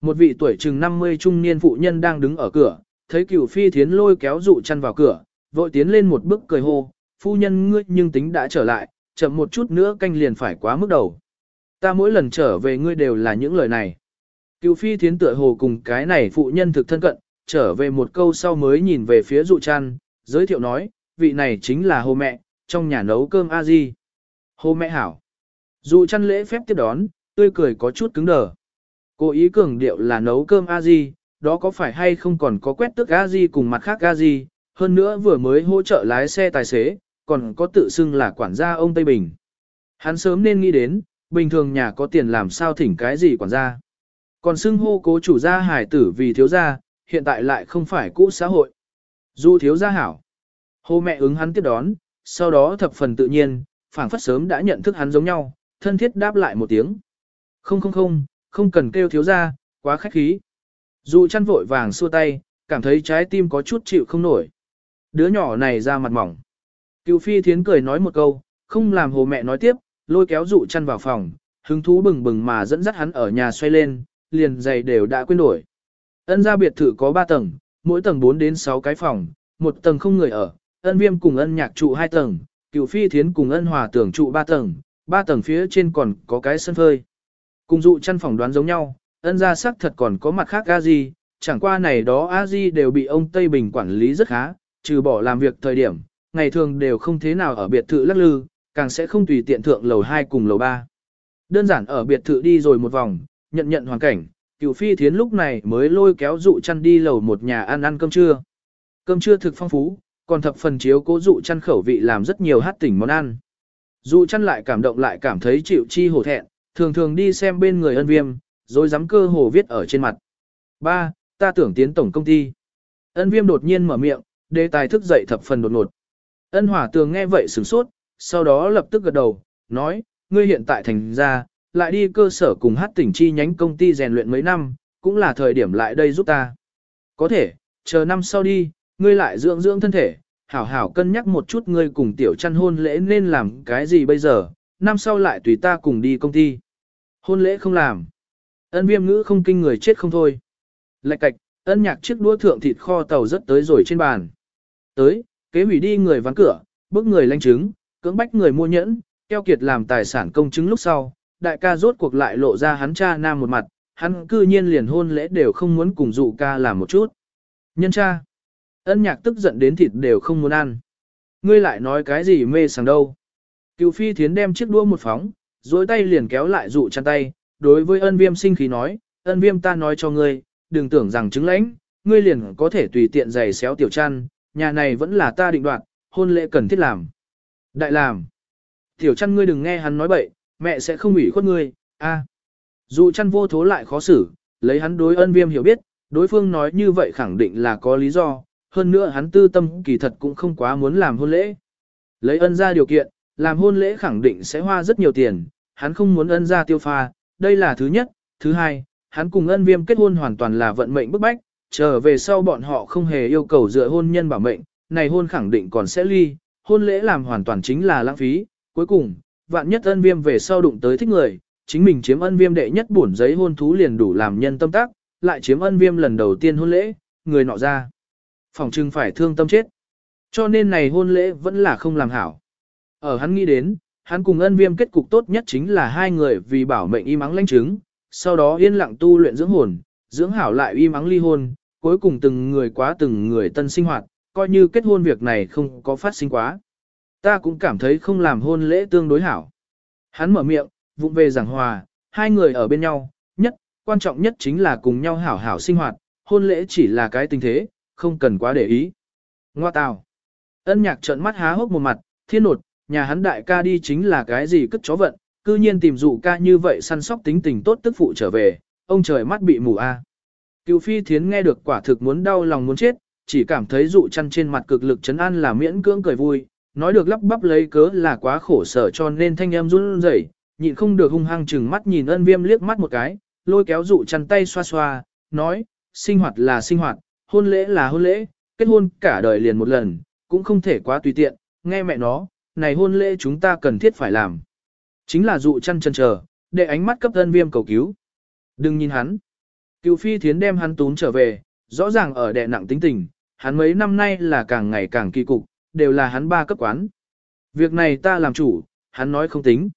Một vị tuổi chừng 50 trung niên phụ nhân đang đứng ở cửa, thấy cửu phi thiến lôi kéo dụ chăn vào cửa, vội tiến lên một bước cười hô, phu nhân ngươi nhưng tính đã trở lại, chậm một chút nữa canh liền phải quá mức đầu. Ta mỗi lần trở về ngươi đều là những lời này. Cửu phi thiến tựa hồ cùng cái này phụ nhân thực thân cận, trở về một câu sau mới nhìn về phía dụ chăn, giới thiệu nói, vị này chính là hồ mẹ, trong nhà nấu cơm a di. Hồ mẹ hảo. dù chăn lễ phép tiếp đón, tươi cười có chút cứng đờ. Cô ý cường điệu là nấu cơm a di, đó có phải hay không còn có quét tức a di cùng mặt khác a di, hơn nữa vừa mới hỗ trợ lái xe tài xế, còn có tự xưng là quản gia ông Tây Bình. Hắn sớm nên nghĩ đến, bình thường nhà có tiền làm sao thỉnh cái gì quản gia. Còn xưng hô cố chủ gia hải tử vì thiếu gia, hiện tại lại không phải cũ xã hội. dù thiếu gia hảo. Hô mẹ ứng hắn tiếp đón, sau đó thập phần tự nhiên, phảng phất sớm đã nhận thức hắn giống nhau, thân thiết đáp lại một tiếng. Không không không, không cần kêu thiếu gia, quá khách khí. Dù chăn vội vàng xua tay, cảm thấy trái tim có chút chịu không nổi. Đứa nhỏ này ra mặt mỏng. Cựu phi thiến cười nói một câu, không làm hồ mẹ nói tiếp, lôi kéo dụ chăn vào phòng, hứng thú bừng bừng mà dẫn dắt hắn ở nhà xoay lên, liền giày đều đã quên đổi. Ân gia biệt thự có 3 tầng, mỗi tầng 4 đến 6 cái phòng, một tầng không người ở, ân viêm cùng ân nhạc trụ hai tầng, cựu phi thiến cùng ân hòa tưởng trụ ba tầng, ba tầng phía trên còn có cái sân phơi. Cùng dụ chăn phòng đoán giống nhau, ân ra sắc thật còn có mặt khác a di, chẳng qua này đó a di đều bị ông Tây Bình quản lý rất khá, trừ bỏ làm việc thời điểm, ngày thường đều không thế nào ở biệt thự lắc lư, càng sẽ không tùy tiện thượng lầu 2 cùng lầu 3. Đơn giản ở biệt thự đi rồi một vòng, nhận nhận hoàn cảnh, cựu phi thiến lúc này mới lôi kéo dụ chăn đi lầu một nhà ăn ăn cơm trưa. Cơm trưa thực phong phú, còn thập phần chiếu cố dụ chăn khẩu vị làm rất nhiều hát tỉnh món ăn. Dụ chăn lại cảm động lại cảm thấy chịu chi hổ thẹn, thường thường đi xem bên người ân viêm, rồi dám cơ hồ viết ở trên mặt. Ba, ta tưởng tiến tổng công ty. Ân viêm đột nhiên mở miệng, đề tài thức dậy thập phần đột ngột. Ân hỏa tường nghe vậy sửng sốt, sau đó lập tức gật đầu, nói, ngươi hiện tại thành ra, lại đi cơ sở cùng hát tỉnh chi nhánh công ty rèn luyện mấy năm, cũng là thời điểm lại đây giúp ta. Có thể, chờ năm sau đi, ngươi lại dưỡng dưỡng thân thể, hảo hảo cân nhắc một chút ngươi cùng tiểu chăn hôn lễ nên làm cái gì bây giờ, năm sau lại tùy ta cùng đi công ty. Hôn lễ không làm. Ân viêm ngữ không kinh người chết không thôi. Lạch cạch, ân nhạc chiếc đũa thượng thịt kho tàu rất tới rồi trên bàn. Tới, kế hủy đi người ván cửa, bức người lanh chứng, cưỡng bách người mua nhẫn, keo kiệt làm tài sản công chứng lúc sau, đại ca rốt cuộc lại lộ ra hắn cha nam một mặt, hắn cư nhiên liền hôn lễ đều không muốn cùng dụ ca làm một chút. Nhân cha, ân nhạc tức giận đến thịt đều không muốn ăn. Ngươi lại nói cái gì mê sảng đâu. Cựu phi thiến đem chiếc đua một phóng, dối tay liền kéo lại dụ chăn tay, đối với ân viêm sinh khí nói, ân viêm ta nói cho ngươi, đừng tưởng rằng chứng lãnh, ngươi liền có thể tùy tiện giày xéo tiểu chăn, nhà này vẫn là ta định đoạt, hôn lễ cần thiết làm. Đại làm. Tiểu chăn ngươi đừng nghe hắn nói bậy, mẹ sẽ không ủy khuất ngươi, a. Dù chăn vô thố lại khó xử, lấy hắn đối ân viêm hiểu biết, đối phương nói như vậy khẳng định là có lý do, hơn nữa hắn tư tâm kỳ thật cũng không quá muốn làm hôn lễ. Lấy ân ra điều kiện, làm hôn lễ khẳng định sẽ hoa rất nhiều tiền, hắn không muốn ân ra tiêu pha, đây là thứ nhất, thứ hai, hắn cùng ân viêm kết hôn hoàn toàn là vận mệnh bức bách, trở về sau bọn họ không hề yêu cầu dựa hôn nhân bảo mệnh, này hôn khẳng định còn sẽ ly, hôn lễ làm hoàn toàn chính là lãng phí, cuối cùng, vạn nhất ân viêm về sau đụng tới thích người, chính mình chiếm ân viêm đệ nhất bổn giấy hôn thú liền đủ làm nhân tâm tác, lại chiếm ân viêm lần đầu tiên hôn lễ, người nọ ra. Phòng trưng phải thương tâm chết. Cho nên này hôn lễ vẫn là không làm hảo. Ở hắn nghĩ đến, hắn cùng ân viêm kết cục tốt nhất chính là hai người vì bảo mệnh y mắng lãnh chứng, sau đó yên lặng tu luyện dưỡng hồn, dưỡng hảo lại y mắng ly hôn, cuối cùng từng người quá từng người tân sinh hoạt, coi như kết hôn việc này không có phát sinh quá. Ta cũng cảm thấy không làm hôn lễ tương đối hảo. Hắn mở miệng, vụng về giảng hòa, hai người ở bên nhau, nhất, quan trọng nhất chính là cùng nhau hảo hảo sinh hoạt, hôn lễ chỉ là cái tình thế, không cần quá để ý. Ngoa tào. Ân nhạc trợn mắt há hốc một mặt, thiên nột, nhà hắn đại ca đi chính là cái gì cất chó vận, cư nhiên tìm dụ ca như vậy săn sóc tính tình tốt tức phụ trở về, ông trời mắt bị mù a. À. Cựu phi thiến nghe được quả thực muốn đau lòng muốn chết, chỉ cảm thấy dụ chăn trên mặt cực lực chấn an là miễn cưỡng cười vui, nói được lắp bắp lấy cớ là quá khổ sở cho nên thanh em run rẩy, nhịn không được hung hăng chừng mắt nhìn ân viêm liếc mắt một cái, lôi kéo dụ chăn tay xoa xoa, nói, sinh hoạt là sinh hoạt, hôn lễ là hôn lễ, kết hôn cả đời liền một lần, cũng không thể quá tùy tiện, nghe mẹ nó, này hôn lễ chúng ta cần thiết phải làm. Chính là dụ chăn chân chờ, để ánh mắt cấp thân viêm cầu cứu. Đừng nhìn hắn. Cựu phi thiến đem hắn tún trở về, rõ ràng ở đè nặng tính tình, hắn mấy năm nay là càng ngày càng kỳ cục, đều là hắn ba cấp quán. Việc này ta làm chủ, hắn nói không tính.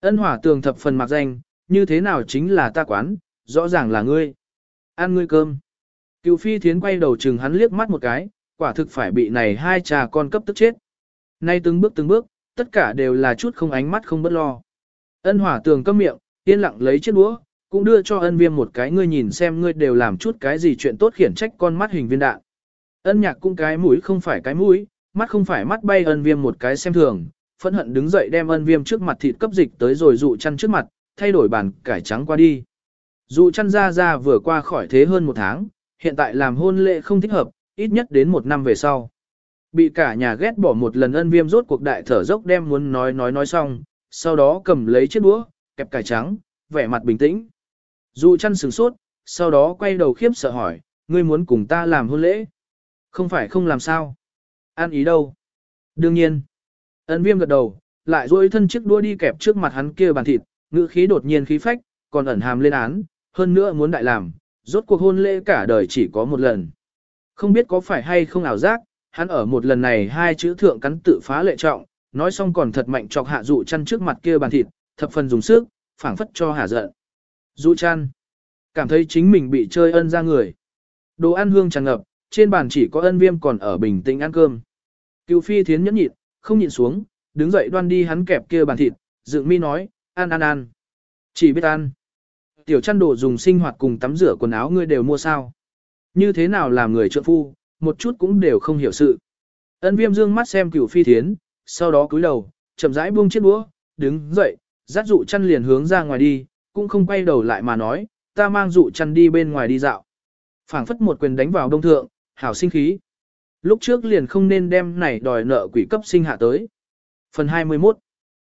Ân hỏa tường thập phần mặc danh, như thế nào chính là ta quán, rõ ràng là ngươi. Ăn ngươi cơm. Cựu phi thiến quay đầu chừng hắn liếc mắt một cái, quả thực phải bị này hai trà con cấp tức chết. Nay từng bước từng bước, tất cả đều là chút không ánh mắt không bất lo. Ân hỏa tường câm miệng, yên lặng lấy chiếc đũa, cũng đưa cho ân viêm một cái ngươi nhìn xem ngươi đều làm chút cái gì chuyện tốt khiển trách con mắt hình viên đạn. Ân nhạc cũng cái mũi không phải cái mũi, mắt không phải mắt bay ân viêm một cái xem thường, phẫn hận đứng dậy đem ân viêm trước mặt thịt cấp dịch tới rồi dụ chăn trước mặt, thay đổi bàn cải trắng qua đi. Dụ chăn ra ra vừa qua khỏi thế hơn một tháng, hiện tại làm hôn lễ không thích hợp, ít nhất đến một năm về sau. Bị cả nhà ghét bỏ một lần ân viêm rốt cuộc đại thở dốc đem muốn nói nói nói xong, sau đó cầm lấy chiếc đũa, kẹp cải trắng, vẻ mặt bình tĩnh. Dụ chăn sừng sốt, sau đó quay đầu khiếp sợ hỏi, ngươi muốn cùng ta làm hôn lễ? Không phải không làm sao? An ý đâu? Đương nhiên. Ân viêm gật đầu, lại duỗi thân chiếc đũa đi kẹp trước mặt hắn kia bàn thịt, ngữ khí đột nhiên khí phách, còn ẩn hàm lên án, hơn nữa muốn đại làm, rốt cuộc hôn lễ cả đời chỉ có một lần. Không biết có phải hay không ảo giác, hắn ở một lần này hai chữ thượng cắn tự phá lệ trọng, nói xong còn thật mạnh chọc hạ dụ chăn trước mặt kia bàn thịt, thập phần dùng sức, phảng phất cho hà giận. Dụ chăn, cảm thấy chính mình bị chơi ân ra người. Đồ ăn hương tràn ngập, trên bàn chỉ có ân viêm còn ở bình tĩnh ăn cơm. Cựu phi thiến nhẫn nhịn, không nhịn xuống, đứng dậy đoan đi hắn kẹp kia bàn thịt, dựng mi nói, ăn ăn ăn. Chỉ biết ăn. Tiểu chăn đồ dùng sinh hoạt cùng tắm rửa quần áo ngươi đều mua sao. Như thế nào làm người trợ phu, một chút cũng đều không hiểu sự. Ân viêm dương mắt xem cửu phi thiến, sau đó cúi đầu, chậm rãi buông chiếc đũa, đứng dậy, dắt dụ chăn liền hướng ra ngoài đi, cũng không quay đầu lại mà nói, ta mang dụ chăn đi bên ngoài đi dạo. phảng phất một quyền đánh vào đông thượng, hảo sinh khí. Lúc trước liền không nên đem này đòi nợ quỷ cấp sinh hạ tới. Phần 21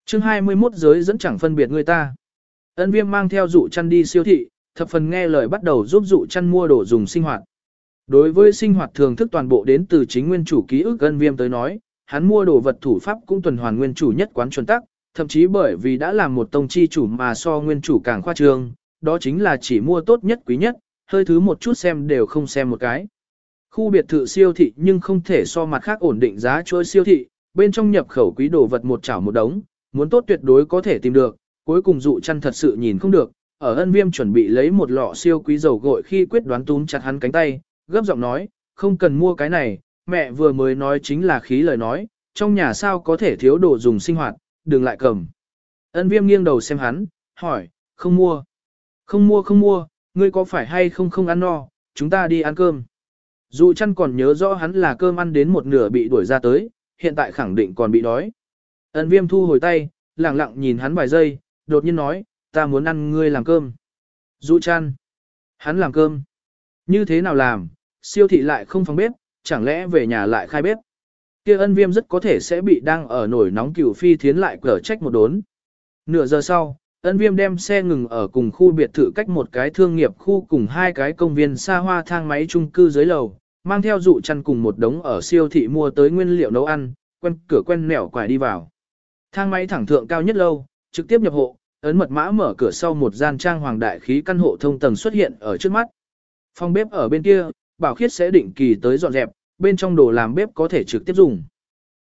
chương 21 giới dẫn chẳng phân biệt người ta. Ân viêm mang theo dụ chăn đi siêu thị, thập phần nghe lời bắt đầu giúp dụ chăn mua đồ dùng sinh hoạt. Đối với sinh hoạt thường thức toàn bộ đến từ chính nguyên chủ ký ức ân viêm tới nói, hắn mua đồ vật thủ pháp cũng tuần hoàn nguyên chủ nhất quán chuẩn tắc, thậm chí bởi vì đã làm một tông chi chủ mà so nguyên chủ càng khoa trương, đó chính là chỉ mua tốt nhất quý nhất, hơi thứ một chút xem đều không xem một cái. Khu biệt thự siêu thị nhưng không thể so mặt khác ổn định giá chuỗi siêu thị, bên trong nhập khẩu quý đồ vật một chảo một đống, muốn tốt tuyệt đối có thể tìm được, cuối cùng dụ chăn thật sự nhìn không được, ở ân viêm chuẩn bị lấy một lọ siêu quý dầu gội khi quyết đoán túm chặt hắn cánh tay, gấp giọng nói, không cần mua cái này, mẹ vừa mới nói chính là khí lời nói, trong nhà sao có thể thiếu đồ dùng sinh hoạt, đừng lại cầm. Ân viêm nghiêng đầu xem hắn, hỏi, không mua. Không mua không mua, ngươi có phải hay không không ăn no, chúng ta đi ăn cơm. Dù chăn còn nhớ rõ hắn là cơm ăn đến một nửa bị đuổi ra tới, hiện tại khẳng định còn bị đói. Ân viêm thu hồi tay, lặng lặng nhìn hắn vài giây, đột nhiên nói, ta muốn ăn ngươi làm cơm. Dụ chăn. Hắn làm cơm. Như thế nào làm, siêu thị lại không phòng bếp, chẳng lẽ về nhà lại khai bếp. kia ân viêm rất có thể sẽ bị đang ở nổi nóng cửu phi thiến lại cở trách một đốn. Nửa giờ sau, ân viêm đem xe ngừng ở cùng khu biệt thự cách một cái thương nghiệp khu cùng hai cái công viên xa hoa thang máy chung cư dưới lầu, mang theo dụ chăn cùng một đống ở siêu thị mua tới nguyên liệu nấu ăn, quen cửa quen nẻo quải đi vào. Thang máy thẳng thượng cao nhất lâu, trực tiếp nhập hộ, ấn mật mã mở cửa sau một gian trang hoàng đại khí căn hộ thông tầng xuất hiện ở trước mắt. Phòng bếp ở bên kia, bảo khiết sẽ định kỳ tới dọn dẹp, bên trong đồ làm bếp có thể trực tiếp dùng.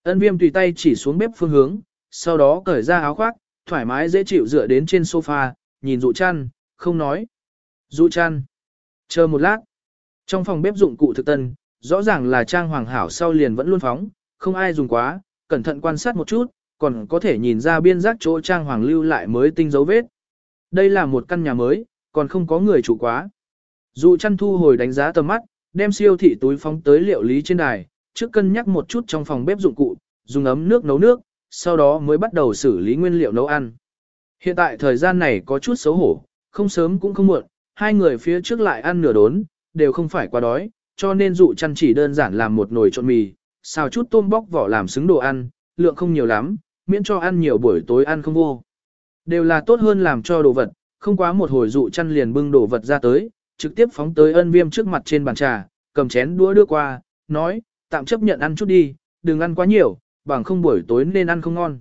Ân viêm tùy tay chỉ xuống bếp phương hướng, sau đó cởi ra áo khoác, thoải mái dễ chịu dựa đến trên sofa, nhìn dụ chăn, không nói. Dụ chăn. Chờ một lát. Trong phòng bếp dụng cụ thực tân, rõ ràng là trang hoàng hảo sau liền vẫn luôn phóng, không ai dùng quá, cẩn thận quan sát một chút, còn có thể nhìn ra biên giác chỗ trang hoàng lưu lại mới tinh dấu vết. Đây là một căn nhà mới, còn không có người chủ quá. Dụ chăn thu hồi đánh giá tầm mắt, đem siêu thị túi phóng tới liệu lý trên đài, trước cân nhắc một chút trong phòng bếp dụng cụ, dùng ấm nước nấu nước, sau đó mới bắt đầu xử lý nguyên liệu nấu ăn. Hiện tại thời gian này có chút xấu hổ, không sớm cũng không muộn, hai người phía trước lại ăn nửa đốn, đều không phải quá đói, cho nên dụ chăn chỉ đơn giản làm một nồi trộn mì, xào chút tôm bóc vỏ làm xứng đồ ăn, lượng không nhiều lắm, miễn cho ăn nhiều buổi tối ăn không vô. Đều là tốt hơn làm cho đồ vật, không quá một hồi dụ chăn liền bưng đồ vật ra tới, trực tiếp phóng tới ân viêm trước mặt trên bàn trà, cầm chén đũa đưa qua, nói, tạm chấp nhận ăn chút đi, đừng ăn quá nhiều, bằng không buổi tối nên ăn không ngon.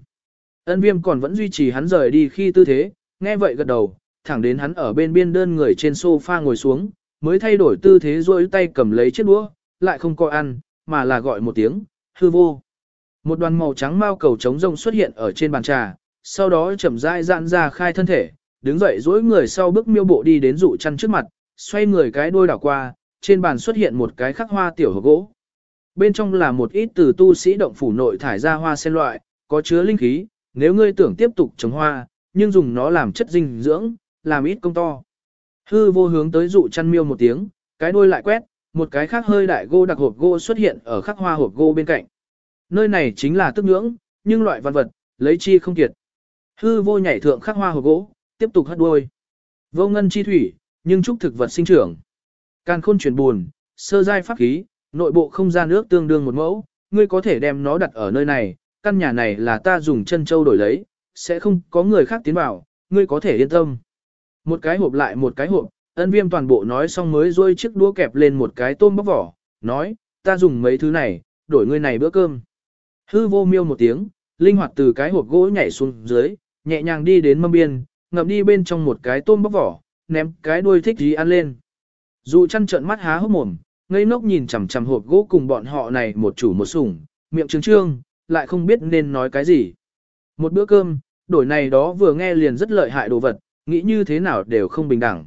Ân viêm còn vẫn duy trì hắn rời đi khi tư thế, nghe vậy gật đầu, thẳng đến hắn ở bên biên đơn người trên sofa ngồi xuống, mới thay đổi tư thế rôi tay cầm lấy chiếc đũa, lại không coi ăn, mà là gọi một tiếng, hư vô. Một đoàn màu trắng mao cầu trống rông xuất hiện ở trên bàn trà, sau đó chậm rãi giãn ra khai thân thể, đứng dậy dối người sau bước miêu bộ đi đến dụ chăn trước mặt, xoay người cái đôi đảo qua, trên bàn xuất hiện một cái khắc hoa tiểu hộp gỗ. Bên trong là một ít từ tu sĩ động phủ nội thải ra hoa sen loại, có chứa linh khí, nếu ngươi tưởng tiếp tục trồng hoa, nhưng dùng nó làm chất dinh dưỡng, làm ít công to. Hư vô hướng tới dụ chăn miêu một tiếng, cái đôi lại quét, một cái khác hơi đại gỗ đặc hộp gỗ xuất hiện ở khắc hoa hộp gỗ bên cạnh. Nơi này chính là tức ngưỡng, nhưng loại văn vật, lấy chi không kiệt. Hư vô nhảy thượng khắc hoa hồ gỗ, tiếp tục hất đuôi. Vô ngân chi thủy, nhưng trúc thực vật sinh trưởng. Càn khôn chuyển buồn, sơ giai pháp khí, nội bộ không gian nước tương đương một mẫu, ngươi có thể đem nó đặt ở nơi này, căn nhà này là ta dùng chân châu đổi lấy, sẽ không có người khác tiến vào, ngươi có thể yên tâm. Một cái hộp lại một cái hộp, ân viêm toàn bộ nói xong mới rôi chiếc đũa kẹp lên một cái tôm bóc vỏ, nói, ta dùng mấy thứ này, đổi ngươi này bữa cơm. Hư vô miêu một tiếng, linh hoạt từ cái hộp gỗ nhảy xuống dưới, nhẹ nhàng đi đến mâm biên, ngậm đi bên trong một cái tôm bóc vỏ, ném cái đuôi thích gì ăn lên. Dụ chăn trợn mắt há hốc mồm, ngây ngốc nhìn chằm chằm hộp gỗ cùng bọn họ này một chủ một sủng, miệng trương trương, lại không biết nên nói cái gì. Một bữa cơm, đổi này đó vừa nghe liền rất lợi hại đồ vật, nghĩ như thế nào đều không bình đẳng.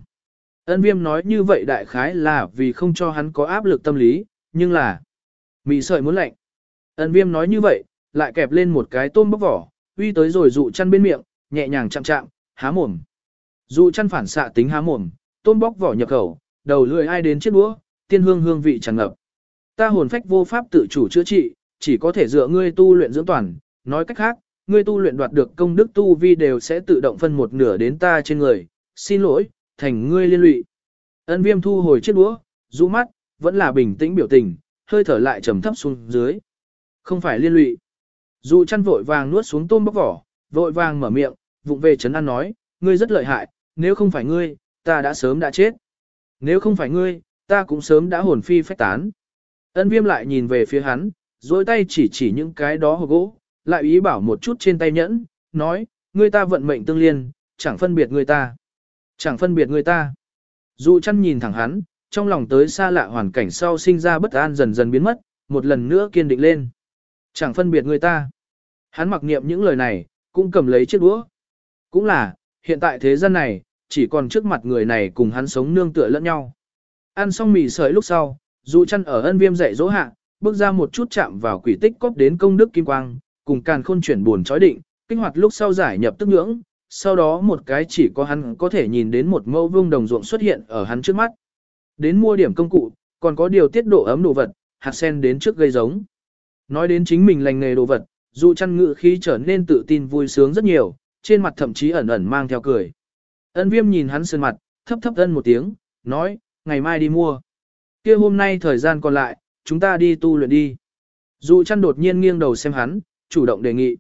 Ân viêm nói như vậy đại khái là vì không cho hắn có áp lực tâm lý, nhưng là mì sợi muốn lạnh. Ân viêm nói như vậy, lại kẹp lên một cái tôm bóc vỏ, uy tới rồi dụ chăn bên miệng, nhẹ nhàng chạm chạm, há mồm. Dụ chăn phản xạ tính há mồm, tôm bóc vỏ nhập khẩu, đầu lưỡi ai đến chiếc đũa, tiên hương hương vị tràn ngập. Ta hồn phách vô pháp tự chủ chữa trị, chỉ có thể dựa ngươi tu luyện dưỡng toàn, nói cách khác, ngươi tu luyện đoạt được công đức tu vi đều sẽ tự động phân một nửa đến ta trên người, xin lỗi, thành ngươi liên lụy. Ân viêm thu hồi chiếc đũa, rũ mắt, vẫn là bình tĩnh biểu tình, hơi thở lại trầm thấp xuống dưới. Không phải liên lụy. Dụ chăn vội vàng nuốt xuống tôm bóc vỏ, vội vàng mở miệng, vụng về chấn an nói, ngươi rất lợi hại, nếu không phải ngươi, ta đã sớm đã chết. Nếu không phải ngươi, ta cũng sớm đã hồn phi phách tán. Ân viêm lại nhìn về phía hắn, dối tay chỉ chỉ những cái đó hồ gỗ, lại ý bảo một chút trên tay nhẫn, nói, ngươi ta vận mệnh tương liên, chẳng phân biệt ngươi ta. Chẳng phân biệt ngươi ta. Dụ chăn nhìn thẳng hắn, trong lòng tới xa lạ hoàn cảnh sau sinh ra bất an dần dần biến mất, một lần nữa kiên định lên. Chẳng phân biệt người ta. Hắn mặc niệm những lời này, cũng cầm lấy chiếc đũa. Cũng là, hiện tại thế gian này, chỉ còn trước mặt người này cùng hắn sống nương tựa lẫn nhau. Ăn xong mì sợi lúc sau, dụ chăn ở ân viêm dạy dỗ hạ, bước ra một chút chạm vào quỷ tích cóp đến công đức kim quang, cùng càn khôn chuyển buồn chói định, kích hoạt lúc sau giải nhập tức ngưỡng, sau đó một cái chỉ có hắn có thể nhìn đến một mẫu vương đồng ruộng xuất hiện ở hắn trước mắt. Đến mua điểm công cụ, còn có điều tiết độ ấm đồ vật, hạt sen đến trước gây giống. Nói đến chính mình lành nghề đồ vật, dù chăn ngự khí trở nên tự tin vui sướng rất nhiều, trên mặt thậm chí ẩn ẩn mang theo cười. Ân viêm nhìn hắn sơn mặt, thấp thấp ân một tiếng, nói, ngày mai đi mua. kia hôm nay thời gian còn lại, chúng ta đi tu luyện đi. Dù chăn đột nhiên nghiêng đầu xem hắn, chủ động đề nghị.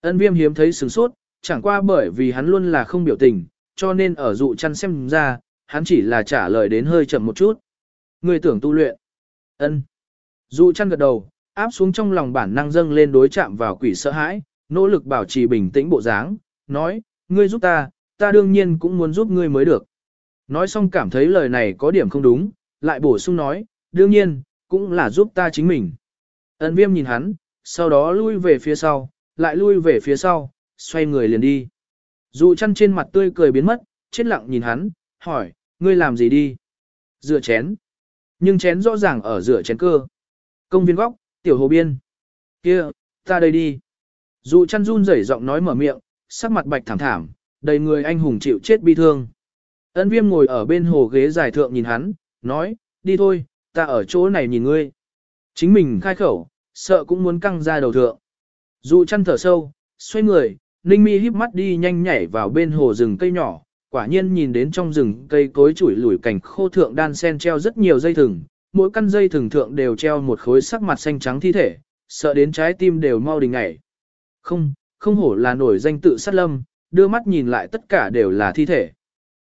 Ân viêm hiếm thấy sướng sốt, chẳng qua bởi vì hắn luôn là không biểu tình, cho nên ở dụ chăn xem ra, hắn chỉ là trả lời đến hơi chậm một chút. Người tưởng tu luyện. ân Dụ chăn gật đầu, áp xuống trong lòng bản năng dâng lên đối chạm vào quỷ sợ hãi, nỗ lực bảo trì bình tĩnh bộ dáng, nói, ngươi giúp ta, ta đương nhiên cũng muốn giúp ngươi mới được. Nói xong cảm thấy lời này có điểm không đúng, lại bổ sung nói, đương nhiên, cũng là giúp ta chính mình. Ân viêm nhìn hắn, sau đó lui về phía sau, lại lui về phía sau, xoay người liền đi. Dụ chăn trên mặt tươi cười biến mất, chết lặng nhìn hắn, hỏi, ngươi làm gì đi? Rửa chén. Nhưng chén rõ ràng ở rửa chén cơ. Công viên góc, tiểu hồ biên. kia ta đây đi. Dụ chăn run rẩy giọng nói mở miệng, sắc mặt bạch thảm thảm, đầy người anh hùng chịu chết bi thương. Ân viêm ngồi ở bên hồ ghế dài thượng nhìn hắn, nói, đi thôi, ta ở chỗ này nhìn ngươi. Chính mình khai khẩu, sợ cũng muốn căng ra đầu thượng. Dụ chăn thở sâu, xoay người, Ninh Mi híp mắt đi nhanh nhảy vào bên hồ rừng cây nhỏ, quả nhiên nhìn đến trong rừng cây cối chủi lủi cảnh khô thượng đan sen treo rất nhiều dây thừng, mỗi căn dây thường thượng đều treo một khối sắc mặt xanh trắng thi thể, sợ đến trái tim đều mau đình ngảy. Không, không hổ là nổi danh tự sát lâm, đưa mắt nhìn lại tất cả đều là thi thể.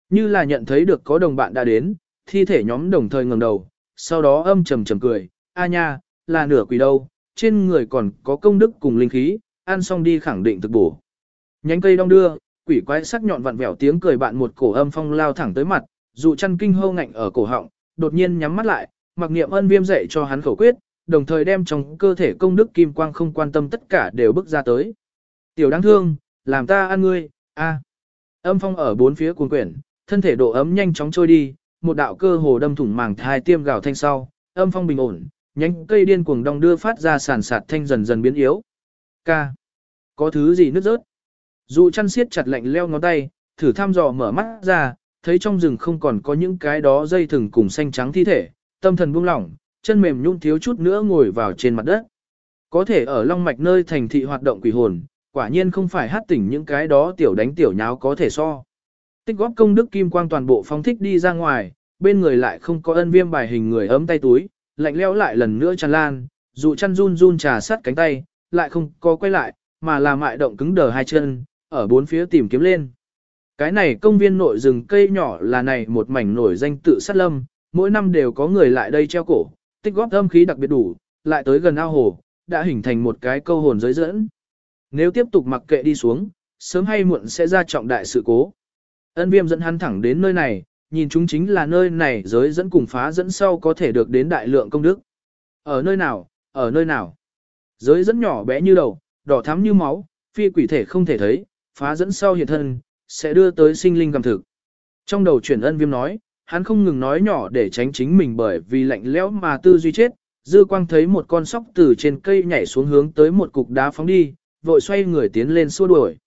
Như là nhận thấy được có đồng bạn đã đến, thi thể nhóm đồng thời ngẩng đầu, sau đó âm trầm trầm cười, a nha, là nửa quỷ đâu, trên người còn có công đức cùng linh khí, ăn xong đi khẳng định thực bổ. Nhánh cây đong đưa, quỷ quái sắc nhọn vặn vẹo tiếng cười bạn một cổ âm phong lao thẳng tới mặt, dụ chăn kinh hô ngạnh ở cổ họng, đột nhiên nhắm mắt lại, mặc niệm ân viêm dạy cho hắn khẩu quyết, đồng thời đem trong cơ thể công đức kim quang không quan tâm tất cả đều bước ra tới. Tiểu đáng thương, làm ta ăn ngươi, a. Âm phong ở bốn phía cuồng quyển, thân thể độ ấm nhanh chóng trôi đi, một đạo cơ hồ đâm thủng màng thai tiêm gào thanh sau, âm phong bình ổn, nhánh cây điên cuồng đong đưa phát ra sản sạt thanh dần dần biến yếu. Ca. Có thứ gì nứt rớt? Dụ chăn siết chặt lạnh leo ngón tay, thử thăm dò mở mắt ra, thấy trong rừng không còn có những cái đó dây thừng cùng xanh trắng thi thể, tâm thần buông lỏng, chân mềm nhũn thiếu chút nữa ngồi vào trên mặt đất. Có thể ở long mạch nơi thành thị hoạt động quỷ hồn, quả nhiên không phải hát tỉnh những cái đó tiểu đánh tiểu nháo có thể so. Tích góp công đức kim quang toàn bộ phong thích đi ra ngoài, bên người lại không có ân viêm bài hình người ấm tay túi, lạnh leo lại lần nữa tràn lan, dụ chăn run run trà sắt cánh tay, lại không có quay lại, mà là mại động cứng đờ hai chân, ở bốn phía tìm kiếm lên. Cái này công viên nội rừng cây nhỏ là này một mảnh nổi danh tự sát lâm, mỗi năm đều có người lại đây treo cổ, tích góp âm khí đặc biệt đủ, lại tới gần ao hồ, đã hình thành một cái câu hồn giới dẫn. Nếu tiếp tục mặc kệ đi xuống, sớm hay muộn sẽ ra trọng đại sự cố. Ân viêm dẫn hắn thẳng đến nơi này, nhìn chúng chính là nơi này giới dẫn cùng phá dẫn sau có thể được đến đại lượng công đức. Ở nơi nào, ở nơi nào. Giới dẫn nhỏ bé như đầu, đỏ thắm như máu, phi quỷ thể không thể thấy, phá dẫn sau hiện thân, sẽ đưa tới sinh linh cầm thực. Trong đầu chuyển ân viêm nói, hắn không ngừng nói nhỏ để tránh chính mình bởi vì lạnh lẽo mà tư duy chết, dư quang thấy một con sóc từ trên cây nhảy xuống hướng tới một cục đá phóng đi, vội xoay người tiến lên xua đuổi.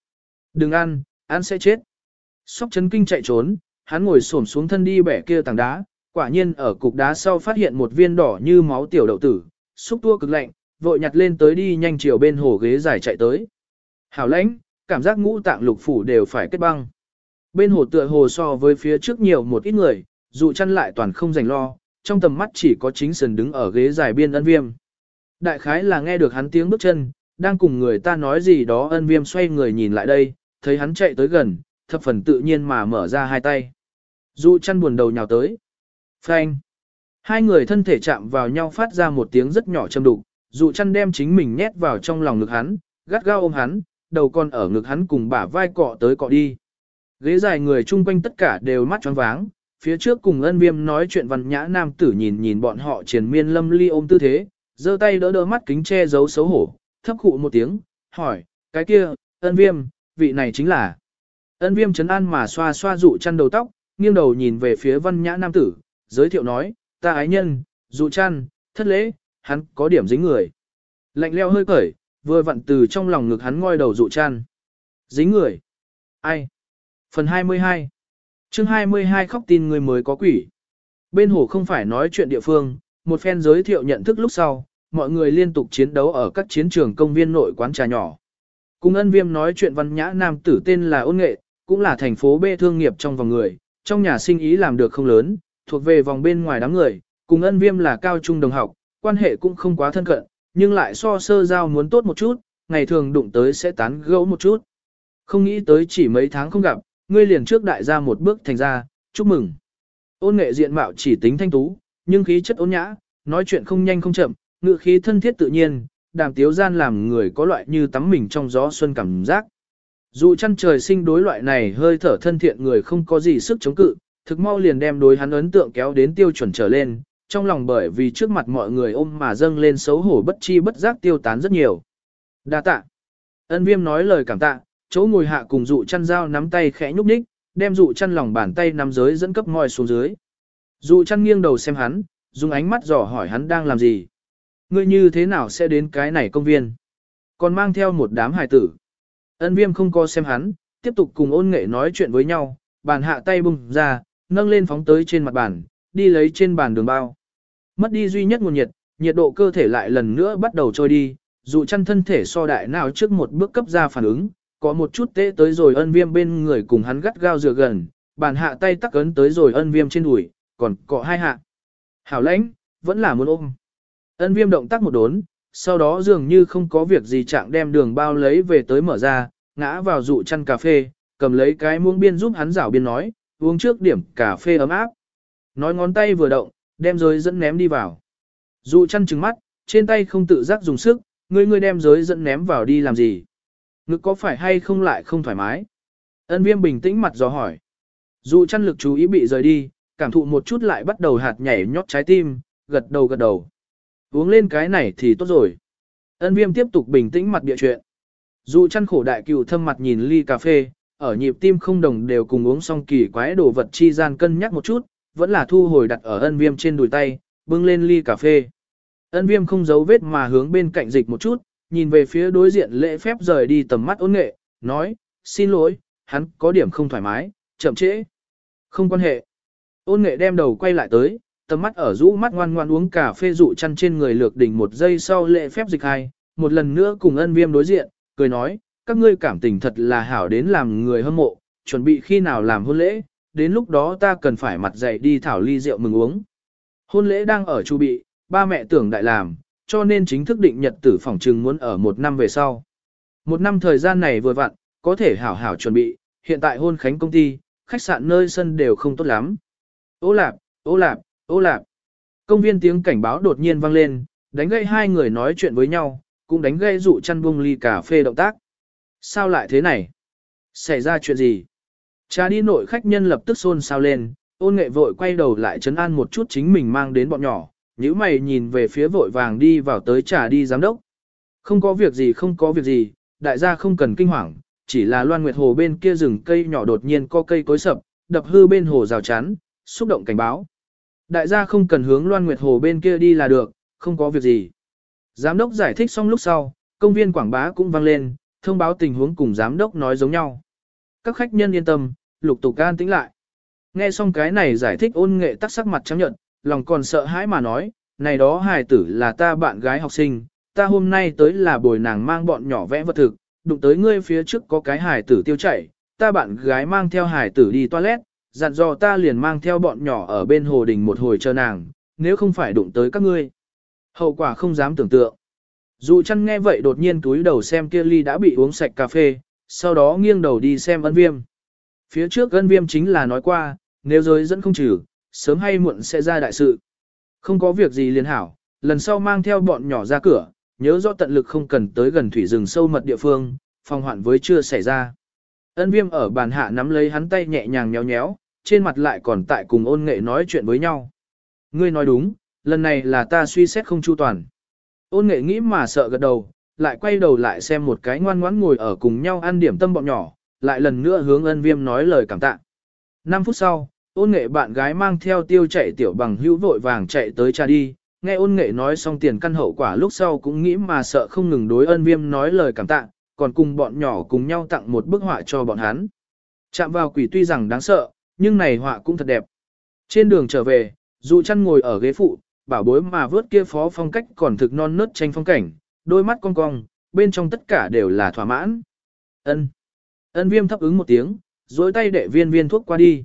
Đừng ăn, ăn sẽ chết. Sóc chấn kinh chạy trốn, hắn ngồi xổm xuống thân đi bẻ kia tảng đá, quả nhiên ở cục đá sau phát hiện một viên đỏ như máu tiểu đậu tử, xúc tua cực lạnh, vội nhặt lên tới đi nhanh chiều bên hồ ghế dài chạy tới. Hảo lãnh, cảm giác ngũ tạng lục phủ đều phải kết băng. Bên hồ tựa hồ so với phía trước nhiều một ít người, Dụ chăn lại toàn không dành lo, trong tầm mắt chỉ có chính sần đứng ở ghế dài biên ân viêm. Đại khái là nghe được hắn tiếng bước chân, đang cùng người ta nói gì đó ân viêm xoay người nhìn lại đây, thấy hắn chạy tới gần, thập phần tự nhiên mà mở ra hai tay. Dụ chăn buồn đầu nhào tới. Phanh. Hai người thân thể chạm vào nhau phát ra một tiếng rất nhỏ châm đục, dụ chăn đem chính mình nhét vào trong lòng ngực hắn, gắt gao ôm hắn, đầu con ở ngực hắn cùng bả vai cọ tới cọ đi. Ghế dài người chung quanh tất cả đều mắt tròn váng, phía trước cùng ân viêm nói chuyện văn nhã nam tử nhìn nhìn bọn họ triền miên lâm ly ôm tư thế, giơ tay đỡ đỡ mắt kính che giấu xấu hổ, thấp khụ một tiếng, hỏi, cái kia, ân viêm, vị này chính là. Ân viêm chấn an mà xoa xoa dụ chăn đầu tóc, nghiêng đầu nhìn về phía văn nhã nam tử, giới thiệu nói, ta ái nhân, dụ chăn, thất lễ, hắn có điểm dính người. Lạnh leo hơi cởi, vừa vặn từ trong lòng ngực hắn ngoi đầu dụ chăn. Dính người. Ai? Phần 22 chương 22 khóc tin người mới có quỷ. Bên hồ không phải nói chuyện địa phương, một phen giới thiệu nhận thức lúc sau, mọi người liên tục chiến đấu ở các chiến trường công viên nội quán trà nhỏ. Cùng ân viêm nói chuyện văn nhã nam tử tên là ôn nghệ, cũng là thành phố B thương nghiệp trong vòng người, trong nhà sinh ý làm được không lớn, thuộc về vòng bên ngoài đám người, cùng ân viêm là cao trung đồng học, quan hệ cũng không quá thân cận, nhưng lại so sơ giao muốn tốt một chút, ngày thường đụng tới sẽ tán gẫu một chút. Không nghĩ tới chỉ mấy tháng không gặp, ngươi liền trước đại gia một bước thành ra, chúc mừng. Ôn nghệ diện mạo chỉ tính thanh tú, nhưng khí chất ôn nhã, nói chuyện không nhanh không chậm, ngự khí thân thiết tự nhiên, đàm tiếu gian làm người có loại như tắm mình trong gió xuân cảm giác. Dù chăn trời sinh đối loại này hơi thở thân thiện người không có gì sức chống cự, thực mau liền đem đối hắn ấn tượng kéo đến tiêu chuẩn trở lên, trong lòng bởi vì trước mặt mọi người ôm mà dâng lên xấu hổ bất chi bất giác tiêu tán rất nhiều. Đa tạ. Ân viêm nói lời cảm tạ, chỗ ngồi hạ cùng dụ chăn dao nắm tay khẽ nhúc nhích, đem dụ chăn lòng bàn tay nắm giới dẫn cấp ngòi xuống dưới. Dụ chăn nghiêng đầu xem hắn, dùng ánh mắt dò hỏi hắn đang làm gì. Ngươi như thế nào sẽ đến cái này công viên? Còn mang theo một đám hài tử. Ân viêm không co xem hắn, tiếp tục cùng ôn nghệ nói chuyện với nhau, bàn hạ tay bung ra, nâng lên phóng tới trên mặt bàn, đi lấy trên bàn đường bao. Mất đi duy nhất nguồn nhiệt, nhiệt độ cơ thể lại lần nữa bắt đầu trôi đi, dù chăn thân thể so đại nào trước một bước cấp ra phản ứng, có một chút tê tới rồi ân viêm bên người cùng hắn gắt gao dựa gần, bàn hạ tay tắc ấn tới rồi ân viêm trên đùi, còn cọ hai hạ. Hảo lãnh, vẫn là muốn ôm. Ân viêm động tác một đốn, sau đó dường như không có việc gì trạng đem đường bao lấy về tới mở ra, ngã vào dụ chăn cà phê, cầm lấy cái muỗng biên giúp hắn rảo biên nói, uống trước điểm cà phê ấm áp. Nói ngón tay vừa động, đem giới dẫn ném đi vào. Dụ chăn trừng mắt, trên tay không tự giác dùng sức, ngươi ngươi đem giới dẫn ném vào đi làm gì? Ngực có phải hay không lại không thoải mái? Ân viêm bình tĩnh mặt dò hỏi. Dụ chăn lực chú ý bị rời đi, cảm thụ một chút lại bắt đầu hạt nhảy nhót trái tim, gật đầu gật đầu. Uống lên cái này thì tốt rồi. Ân viêm tiếp tục bình tĩnh mặt địa chuyện. Dụ chăn khổ đại cựu thâm mặt nhìn ly cà phê, ở nhịp tim không đồng đều cùng uống xong kỳ quái đồ vật chi gian cân nhắc một chút, vẫn là thu hồi đặt ở ân viêm trên đùi tay, bưng lên ly cà phê. Ân viêm không giấu vết mà hướng bên cạnh dịch một chút, nhìn về phía đối diện lễ phép rời đi tầm mắt ôn nghệ, nói, xin lỗi, hắn có điểm không thoải mái, chậm trễ. Không quan hệ. Ôn nghệ đem đầu quay lại tới, tầm mắt ở rũ mắt ngoan ngoan uống cà phê dụ chăn trên người lược đỉnh một giây sau lễ phép dịch hai, một lần nữa cùng ân viêm đối diện, cười nói, các ngươi cảm tình thật là hảo đến làm người hâm mộ, chuẩn bị khi nào làm hôn lễ, đến lúc đó ta cần phải mặt dậy đi thảo ly rượu mừng uống. Hôn lễ đang ở chu bị, ba mẹ tưởng đại làm, cho nên chính thức định nhật tử phỏng trừng muốn ở một năm về sau. Một năm thời gian này vừa vặn, có thể hảo hảo chuẩn bị, hiện tại hôn khánh công ty, khách sạn nơi sân đều không tốt lắm. Ô lạp, ô lạp, ô lạp. Công viên tiếng cảnh báo đột nhiên vang lên, đánh gây hai người nói chuyện với nhau, cũng đánh gây dụ chăn buông ly cà phê động tác. Sao lại thế này? Xảy ra chuyện gì? Cha đi nội khách nhân lập tức xôn xao lên, ôn nghệ vội quay đầu lại chấn an một chút chính mình mang đến bọn nhỏ, nhíu mày nhìn về phía vội vàng đi vào tới trả đi giám đốc. Không có việc gì không có việc gì, đại gia không cần kinh hoàng, chỉ là loan nguyệt hồ bên kia rừng cây nhỏ đột nhiên có cây cối sập, đập hư bên hồ rào chắn, xúc động cảnh báo. Đại gia không cần hướng loan nguyệt hồ bên kia đi là được, không có việc gì. Giám đốc giải thích xong lúc sau, công viên quảng bá cũng vang lên, thông báo tình huống cùng giám đốc nói giống nhau. Các khách nhân yên tâm, lục tục can tĩnh lại. Nghe xong cái này giải thích ôn nghệ tắc sắc mặt trắng nhận, lòng còn sợ hãi mà nói, này đó hài tử là ta bạn gái học sinh, ta hôm nay tới là bồi nàng mang bọn nhỏ vẽ vật thực, đụng tới ngươi phía trước có cái hài tử tiêu chảy, ta bạn gái mang theo hài tử đi toilet, dặn dò ta liền mang theo bọn nhỏ ở bên hồ đình một hồi chờ nàng, nếu không phải đụng tới các ngươi. Hậu quả không dám tưởng tượng. Dù chăn nghe vậy đột nhiên túi đầu xem kia ly đã bị uống sạch cà phê, sau đó nghiêng đầu đi xem ân viêm. Phía trước ân viêm chính là nói qua, nếu giới dẫn không trừ, sớm hay muộn sẽ ra đại sự. Không có việc gì liền hảo, lần sau mang theo bọn nhỏ ra cửa, nhớ rõ tận lực không cần tới gần thủy rừng sâu mật địa phương, phòng hoạn với chưa xảy ra. Ân viêm ở bàn hạ nắm lấy hắn tay nhẹ nhàng nhéo nhéo, trên mặt lại còn tại cùng ôn nghệ nói chuyện với nhau. Ngươi nói đúng, lần này là ta suy xét không chu toàn. Ôn nghệ nghĩ mà sợ gật đầu, lại quay đầu lại xem một cái ngoan ngoãn ngồi ở cùng nhau ăn điểm tâm bọn nhỏ, lại lần nữa hướng ân viêm nói lời cảm tạ. 5 phút sau, ôn nghệ bạn gái mang theo tiêu chạy tiểu bằng hữu vội vàng chạy tới cha đi, nghe ôn nghệ nói xong tiền căn hậu quả lúc sau cũng nghĩ mà sợ không ngừng đối ân viêm nói lời cảm tạ, còn cùng bọn nhỏ cùng nhau tặng một bức họa cho bọn hắn. Chạm vào quỷ tuy rằng đáng sợ, nhưng này họa cũng thật đẹp. Trên đường trở về, dù chăn ngồi ở ghế phụ, bảo bối mà vớt kia phó phong cách còn thực non nớt tranh phong cảnh, đôi mắt cong cong, bên trong tất cả đều là thỏa mãn. Ân. Ân viêm thấp ứng một tiếng, dối tay để viên viên thuốc qua đi.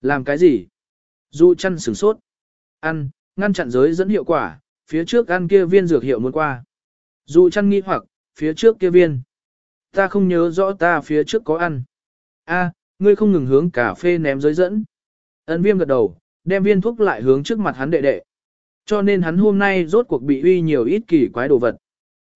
Làm cái gì? Dụ chăn sửng sốt. Ăn, ngăn chặn giới dẫn hiệu quả, phía trước ăn kia viên dược hiệu muốn qua. Dụ chăn nghi hoặc, phía trước kia viên. Ta không nhớ rõ ta phía trước có ăn. a ngươi không ngừng hướng cà phê ném giới dẫn. Ấn viêm gật đầu, đem viên thuốc lại hướng trước mặt hắn đệ đệ. Cho nên hắn hôm nay rốt cuộc bị uy nhiều ít kỳ quái đồ vật.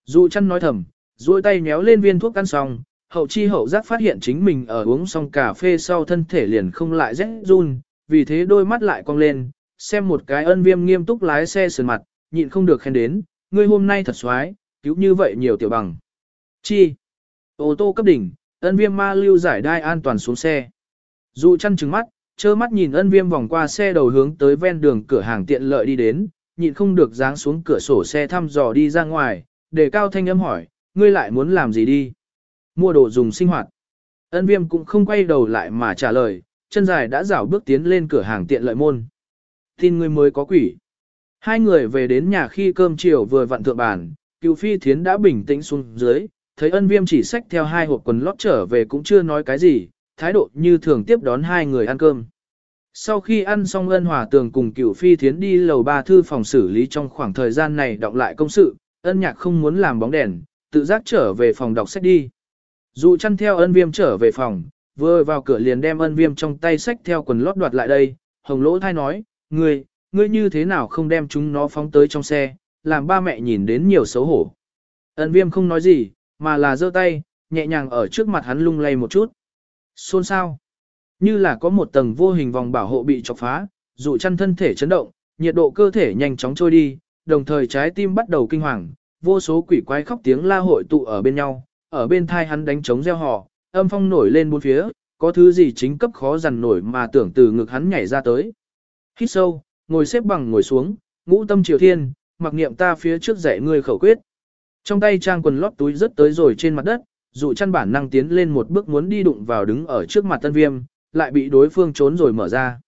Dụ chăn nói thầm, duỗi tay nhéo lên viên thuốc ăn xong, hậu chi hậu giác phát hiện chính mình ở uống xong cà phê sau thân thể liền không lại rét run, vì thế đôi mắt lại cong lên, xem một cái ân viêm nghiêm túc lái xe sườn mặt, nhịn không được khen đến, ngươi hôm nay thật xoái, cứu như vậy nhiều tiểu bằng. Chi? Ô tô cấp đỉnh, ân viêm ma lưu giải đai an toàn xuống xe. Dụ chăn trứng mắt, trơ mắt nhìn ân viêm vòng qua xe đầu hướng tới ven đường cửa hàng tiện lợi đi đến, nhịn không được dáng xuống cửa sổ xe thăm dò đi ra ngoài, để cao thanh âm hỏi, ngươi lại muốn làm gì đi? Mua đồ dùng sinh hoạt. Ân viêm cũng không quay đầu lại mà trả lời, chân dài đã rảo bước tiến lên cửa hàng tiện lợi môn. Tin người mới có quỷ. Hai người về đến nhà khi cơm chiều vừa vặn thượng bàn, cựu phi thiến đã bình tĩnh xuống dưới, thấy ân viêm chỉ xách theo hai hộp quần lót trở về cũng chưa nói cái gì, thái độ như thường tiếp đón hai người ăn cơm. Sau khi ăn xong ân hòa tường cùng cựu phi thiến đi lầu ba thư phòng xử lý trong khoảng thời gian này đọc lại công sự, ân nhạc không muốn làm bóng đèn, tự giác trở về phòng đọc sách đi. Dụ chăn theo ân viêm trở về phòng, vừa vào cửa liền đem ân viêm trong tay sách theo quần lót đoạt lại đây, hồng lỗ thai nói, ngươi, ngươi như thế nào không đem chúng nó phóng tới trong xe, làm ba mẹ nhìn đến nhiều xấu hổ. Ân viêm không nói gì, mà là giơ tay, nhẹ nhàng ở trước mặt hắn lung lay một chút. Xôn sao? Như là có một tầng vô hình vòng bảo hộ bị chọc phá, dụ chăn thân thể chấn động, nhiệt độ cơ thể nhanh chóng trôi đi, đồng thời trái tim bắt đầu kinh hoàng, vô số quỷ quái khóc tiếng la hội tụ ở bên nhau, ở bên thai hắn đánh trống reo hò, âm phong nổi lên bốn phía, có thứ gì chính cấp khó dằn nổi mà tưởng từ ngực hắn nhảy ra tới. Hít sâu, ngồi xếp bằng ngồi xuống, ngũ tâm triều thiên, mặc niệm ta phía trước dạy ngươi khẩu quyết. Trong tay trang quần lót túi rất tới rồi trên mặt đất, dụ chăn bản năng tiến lên một bước muốn đi đụng vào đứng ở trước mặt tân viêm, lại bị đối phương trốn rồi mở ra.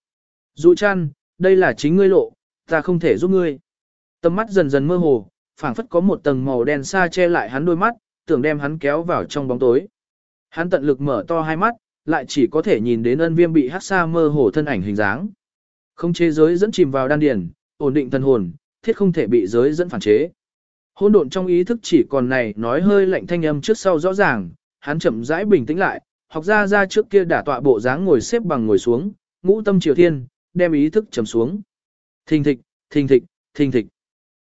Dụ chăn, đây là chính ngươi lộ, ta không thể giúp ngươi. Tầm mắt dần dần mơ hồ, phảng phất có một tầng màu đen xa che lại hắn đôi mắt, tưởng đem hắn kéo vào trong bóng tối. Hắn tận lực mở to hai mắt, lại chỉ có thể nhìn đến ân viêm bị hát xa mơ hồ thân ảnh hình dáng. Không chế giới dẫn chìm vào đan điền, ổn định thần hồn, thiết không thể bị giới dẫn phản chế. Hôn độn trong ý thức chỉ còn này nói hơi lạnh thanh âm trước sau rõ ràng, hắn chậm rãi bình tĩnh lại, học ra ra trước kia đả tọa bộ dáng ngồi xếp bằng ngồi xuống, ngũ tâm triều thiên, đem ý thức trầm xuống. Thình thịch, thình thịch, thình thịch.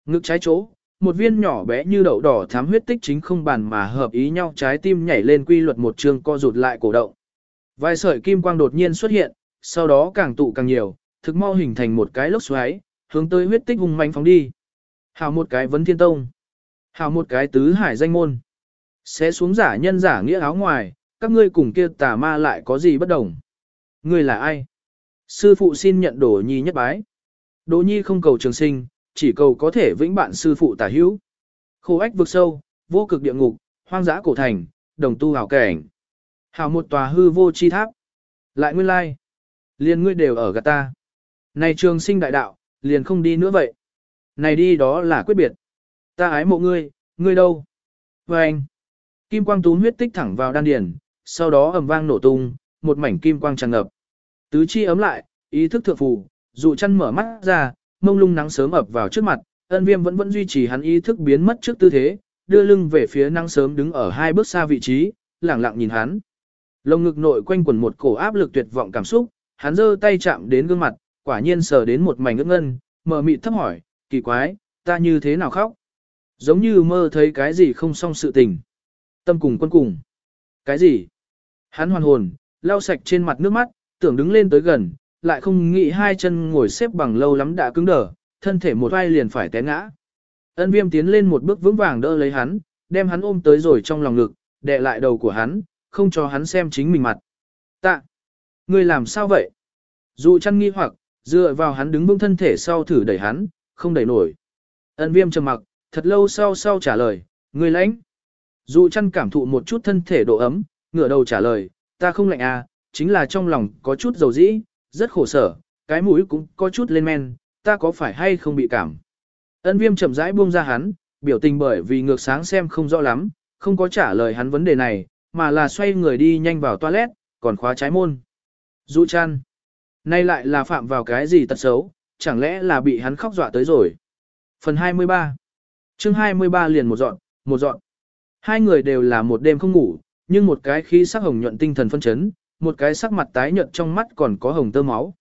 Ngực trái chỗ, một viên nhỏ bé như đậu đỏ thám huyết tích chính không bàn mà hợp ý nhau trái tim nhảy lên quy luật một trường co rụt lại cổ động. Vài sợi kim quang đột nhiên xuất hiện, sau đó càng tụ càng nhiều, thực mau hình thành một cái lốc xoáy, hướng tới huyết tích hùng manh phóng đi. Hào một cái vấn thiên tông. Hào một cái tứ hải danh môn. Sẽ xuống giả nhân giả nghĩa áo ngoài, các ngươi cùng kia tà ma lại có gì bất đồng. Ngươi là ai? Sư phụ xin nhận Đỗ Nhi nhất bái. Đỗ Nhi không cầu trường sinh, chỉ cầu có thể vĩnh bạn sư phụ tả hữu. Khổ ách vực sâu, vô cực địa ngục, hoang dã cổ thành, đồng tu hào cảnh. Hào một tòa hư vô chi tháp. Lại nguyên lai. Liền ngươi đều ở gạt ta. Này trường sinh đại đạo, liền không đi nữa vậy. Này đi đó là quyết biệt. Ta ái mộ ngươi, ngươi đâu? Và anh. Kim quang tún huyết tích thẳng vào đan điền, sau đó ầm vang nổ tung, một mảnh kim quang tràn ngập. Tứ chi ấm lại, ý thức thượng phù, dụ chân mở mắt ra, mông lung nắng sớm ập vào trước mặt, ân viêm vẫn vẫn duy trì hắn ý thức biến mất trước tư thế, đưa lưng về phía nắng sớm đứng ở hai bước xa vị trí, lẳng lặng nhìn hắn. Lồng ngực nội quanh quẩn một cổ áp lực tuyệt vọng cảm xúc, hắn giơ tay chạm đến gương mặt, quả nhiên sờ đến một mảnh ướt ngân, mờ mịt thấp hỏi, kỳ quái, ta như thế nào khóc? Giống như mơ thấy cái gì không xong sự tình. Tâm cùng quân cùng. Cái gì? Hắn hoàn hồn, lau sạch trên mặt nước mắt, tưởng đứng lên tới gần, lại không nghĩ hai chân ngồi xếp bằng lâu lắm đã cứng đờ, thân thể một vai liền phải té ngã. Ân viêm tiến lên một bước vững vàng đỡ lấy hắn, đem hắn ôm tới rồi trong lòng ngực, đè lại đầu của hắn, không cho hắn xem chính mình mặt. Tạ! Ngươi làm sao vậy? Dù chăn nghi hoặc, dựa vào hắn đứng vững thân thể sau thử đẩy hắn, không đẩy nổi. Ân viêm trầm mặc, thật lâu sau sau trả lời, ngươi lãnh. Dù chăn cảm thụ một chút thân thể độ ấm, ngửa đầu trả lời, ta không lạnh à, chính là trong lòng có chút dầu dĩ, rất khổ sở, cái mũi cũng có chút lên men, ta có phải hay không bị cảm. Ân viêm chậm rãi buông ra hắn, biểu tình bởi vì ngược sáng xem không rõ lắm, không có trả lời hắn vấn đề này, mà là xoay người đi nhanh vào toilet, còn khóa trái môn. Dụ chăn. Nay lại là phạm vào cái gì tật xấu, chẳng lẽ là bị hắn khóc dọa tới rồi. Phần 23 chương 23 liền một dọn, một dọn. Hai người đều là một đêm không ngủ, nhưng một cái khí sắc hồng nhuận tinh thần phân chấn, một cái sắc mặt tái nhợt trong mắt còn có hồng tơ máu.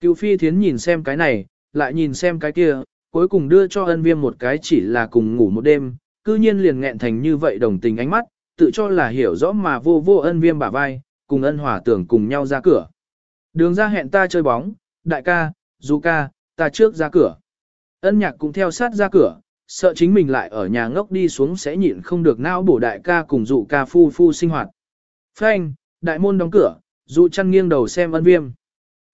Cựu phi thiến nhìn xem cái này, lại nhìn xem cái kia, cuối cùng đưa cho ân viêm một cái chỉ là cùng ngủ một đêm, cư nhiên liền nghẹn thành như vậy đồng tình ánh mắt, tự cho là hiểu rõ mà vô vô ân viêm bả vai, cùng ân hỏa tưởng cùng nhau ra cửa. Đường ra hẹn ta chơi bóng, đại ca, du ca, ta trước ra cửa. Ân nhạc cũng theo sát ra cửa, sợ chính mình lại ở nhà ngốc đi xuống sẽ nhịn không được não bổ đại ca cùng dụ ca phu phu sinh hoạt. Phanh, đại môn đóng cửa, dụ chăn nghiêng đầu xem ân viêm.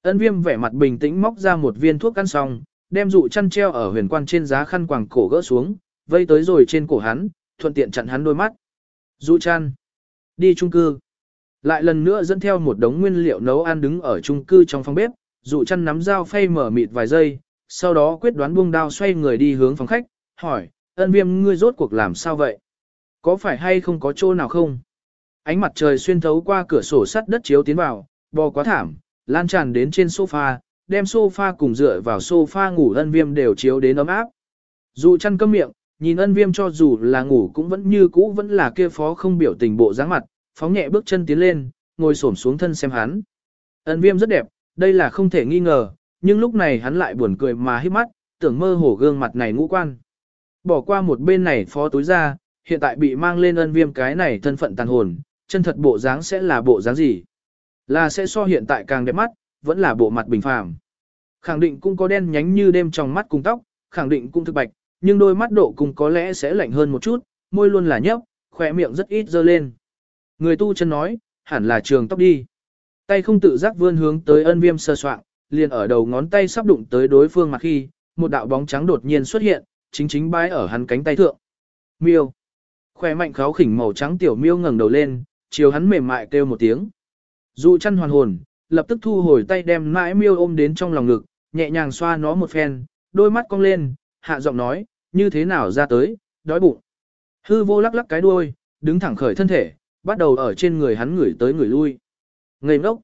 Ân viêm vẻ mặt bình tĩnh móc ra một viên thuốc ăn xong, đem dụ chăn treo ở huyền quan trên giá khăn quàng cổ gỡ xuống, vây tới rồi trên cổ hắn, thuận tiện chặn hắn đôi mắt. Dụ chăn, đi trung cư. Lại lần nữa dẫn theo một đống nguyên liệu nấu ăn đứng ở trung cư trong phòng bếp, dụ chăn nắm dao phay mở mịt vài giây, sau đó quyết đoán buông đao xoay người đi hướng phòng khách, hỏi, ân viêm ngươi rốt cuộc làm sao vậy? Có phải hay không có chỗ nào không? Ánh mặt trời xuyên thấu qua cửa sổ sắt đất chiếu tiến vào, bò quá thảm, lan tràn đến trên sofa, đem sofa cùng dựa vào sofa ngủ ân viêm đều chiếu đến ấm áp. Dù chăn cơm miệng, nhìn ân viêm cho dù là ngủ cũng vẫn như cũ vẫn là kia phó không biểu tình bộ dáng mặt, phóng nhẹ bước chân tiến lên, ngồi xổm xuống thân xem hắn. Ân viêm rất đẹp, đây là không thể nghi ngờ, nhưng lúc này hắn lại buồn cười mà hít mắt, tưởng mơ hổ gương mặt này ngũ quan. Bỏ qua một bên này phó túi ra, hiện tại bị mang lên ân viêm cái này thân phận tàn hồn, chân thật bộ dáng sẽ là bộ dáng gì? Là sẽ so hiện tại càng đẹp mắt, vẫn là bộ mặt bình phàm. Khẳng định cũng có đen nhánh như đêm trong mắt cùng tóc, khẳng định cũng thực bạch, nhưng đôi mắt độ cùng có lẽ sẽ lạnh hơn một chút, môi luôn là nhấp, khỏe miệng rất ít dơ lên. Người tu chân nói, hẳn là trường tóc đi. Tay không tự giác vươn hướng tới ân viêm sơ soạn, liền ở đầu ngón tay sắp đụng tới đối phương mặt khi, một đạo bóng trắng đột nhiên xuất hiện, chính chính bái ở hắn cánh tay thượng. Miêu. Khỏe mạnh kháo khỉnh màu trắng tiểu miêu ngẩng đầu lên, chiều hắn mềm mại kêu một tiếng. Dụ chăn hoàn hồn, lập tức thu hồi tay đem mãi miêu ôm đến trong lòng ngực, nhẹ nhàng xoa nó một phen, đôi mắt cong lên, hạ giọng nói, như thế nào ra tới, đói bụng. Hư vô lắc lắc cái đuôi, đứng thẳng khởi thân thể, bắt đầu ở trên người hắn ngửi tới người lui. Ngây ngốc.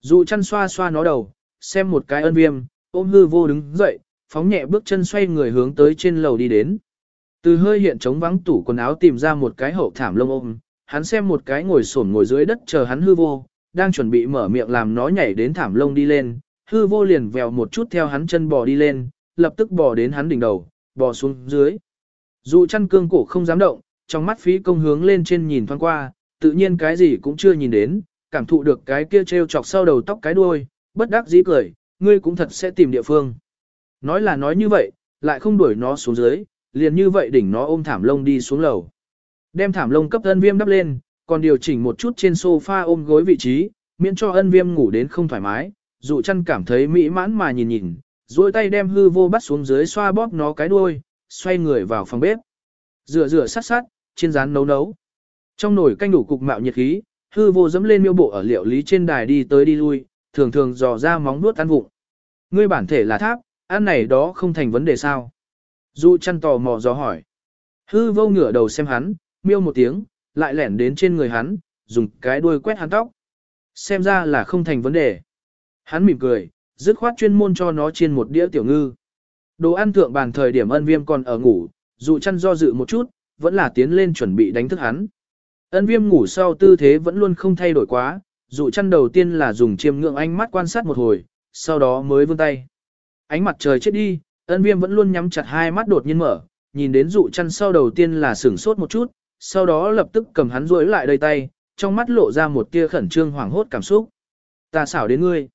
Dụ chăn xoa xoa nó đầu, xem một cái ân viêm, ôm hư vô đứng dậy, phóng nhẹ bước chân xoay người hướng tới trên lầu đi đến. Từ hơi hiện trống vắng tủ quần áo tìm ra một cái hậu thảm lông ôm, hắn xem một cái ngồi xổm ngồi dưới đất chờ hắn hư vô, đang chuẩn bị mở miệng làm nó nhảy đến thảm lông đi lên, hư vô liền vèo một chút theo hắn chân bò đi lên, lập tức bò đến hắn đỉnh đầu, bò xuống dưới. Dụ chăn cương cổ không dám động, trong mắt phí công hướng lên trên nhìn thoáng qua, tự nhiên cái gì cũng chưa nhìn đến, cảm thụ được cái kia treo chọc sau đầu tóc cái đuôi, bất đắc dĩ cười, ngươi cũng thật sẽ tìm địa phương. Nói là nói như vậy, lại không đuổi nó xuống dưới, liền như vậy đỉnh nó ôm thảm lông đi xuống lầu. Đem thảm lông cấp ân viêm đắp lên, còn điều chỉnh một chút trên sofa ôm gối vị trí, miễn cho ân viêm ngủ đến không thoải mái, dụ chăn cảm thấy mỹ mãn mà nhìn nhìn, duỗi tay đem hư vô bắt xuống dưới xoa bóp nó cái đuôi, xoay người vào phòng bếp. Rửa rửa sát sát, chiên rán nấu nấu. Trong nồi canh đủ cục mạo nhiệt khí, hư vô dẫm lên miêu bộ ở liệu lý trên đài đi tới đi lui, thường thường dò ra móng nuốt ăn vụng. Ngươi bản thể là tháp, ăn này đó không thành vấn đề sao. Dụ chăn tò mò dò hỏi. Hư vô ngửa đầu xem hắn, miêu một tiếng, lại lẻn đến trên người hắn, dùng cái đuôi quét hắn tóc. Xem ra là không thành vấn đề. Hắn mỉm cười, dứt khoát chuyên môn cho nó trên một đĩa tiểu ngư. Đồ ăn thượng bàn thời điểm ân viêm còn ở ngủ, dù chăn do dự một chút, vẫn là tiến lên chuẩn bị đánh thức hắn. Ân viêm ngủ sau tư thế vẫn luôn không thay đổi quá, dù chăn đầu tiên là dùng chiêm ngưỡng ánh mắt quan sát một hồi, sau đó mới vươn tay. Ánh mặt trời chết đi, ân viêm vẫn luôn nhắm chặt hai mắt đột nhiên mở, nhìn đến dụ chăn sau đầu tiên là sửng sốt một chút, sau đó lập tức cầm hắn duỗi lại đầy tay, trong mắt lộ ra một tia khẩn trương hoảng hốt cảm xúc. Ta xảo đến ngươi.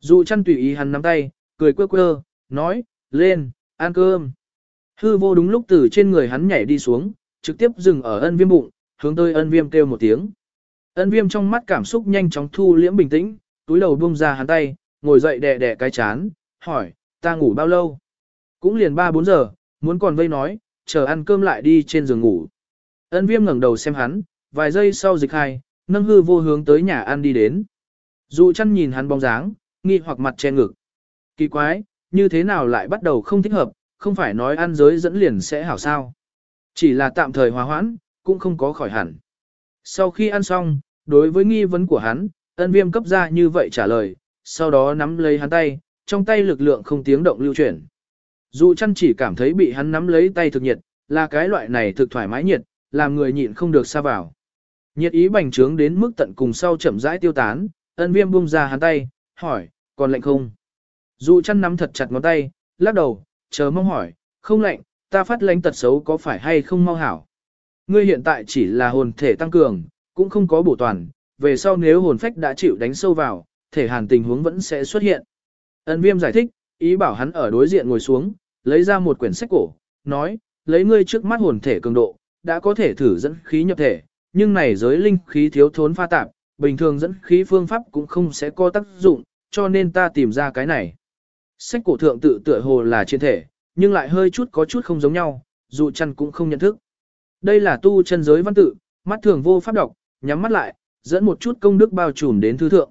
Dụ chăn tùy ý hắn nắm tay, cười quơ quơ, nói, lên, ăn cơm. Hư vô đúng lúc từ trên người hắn nhảy đi xuống, trực tiếp dừng ở ân viêm bụng, hướng tới ân viêm kêu một tiếng. Ân viêm trong mắt cảm xúc nhanh chóng thu liễm bình tĩnh, túi đầu buông ra hắn tay, ngồi dậy đè đè cái chán, hỏi, ta ngủ bao lâu? Cũng liền 3-4 giờ, muốn còn vây nói, chờ ăn cơm lại đi trên giường ngủ. Ân viêm ngẩng đầu xem hắn, vài giây sau dịch hai, nâng hư vô hướng tới nhà ăn đi đến. Dù chăn nhìn hắn bóng dáng, nghi hoặc mặt che ngực. Kỳ quái, như thế nào lại bắt đầu không thích hợp, không phải nói ăn giới dẫn liền sẽ hảo sao. Chỉ là tạm thời hòa hoãn, cũng không có khỏi hẳn. Sau khi ăn xong, đối với nghi vấn của hắn, ân viêm cấp ra như vậy trả lời, sau đó nắm lấy hắn tay, trong tay lực lượng không tiếng động lưu chuyển. Dù chăn chỉ cảm thấy bị hắn nắm lấy tay thực nhiệt, là cái loại này thực thoải mái nhiệt, làm người nhịn không được xa vào. Nhiệt ý bành trướng đến mức tận cùng sau chậm rãi tiêu tán, ân viêm buông ra hắn tay, hỏi, còn lạnh không? Dù chăn nắm thật chặt ngón tay, lắc đầu, chờ mong hỏi, không lạnh, ta phát lánh tật xấu có phải hay không mau hảo? Ngươi hiện tại chỉ là hồn thể tăng cường, cũng không có bổ toàn, về sau nếu hồn phách đã chịu đánh sâu vào, thể hàn tình huống vẫn sẽ xuất hiện. Ân viêm giải thích, ý bảo hắn ở đối diện ngồi xuống, lấy ra một quyển sách cổ, nói, lấy ngươi trước mắt hồn thể cường độ, đã có thể thử dẫn khí nhập thể, nhưng này giới linh khí thiếu thốn pha tạp, bình thường dẫn khí phương pháp cũng không sẽ có tác dụng, cho nên ta tìm ra cái này. Sách cổ thượng tự tựa hồ là trên thể, nhưng lại hơi chút có chút không giống nhau, dù chăn cũng không nhận thức. Đây là tu chân giới văn tự, mắt thường vô pháp đọc, nhắm mắt lại, dẫn một chút công đức bao trùm đến thư thượng.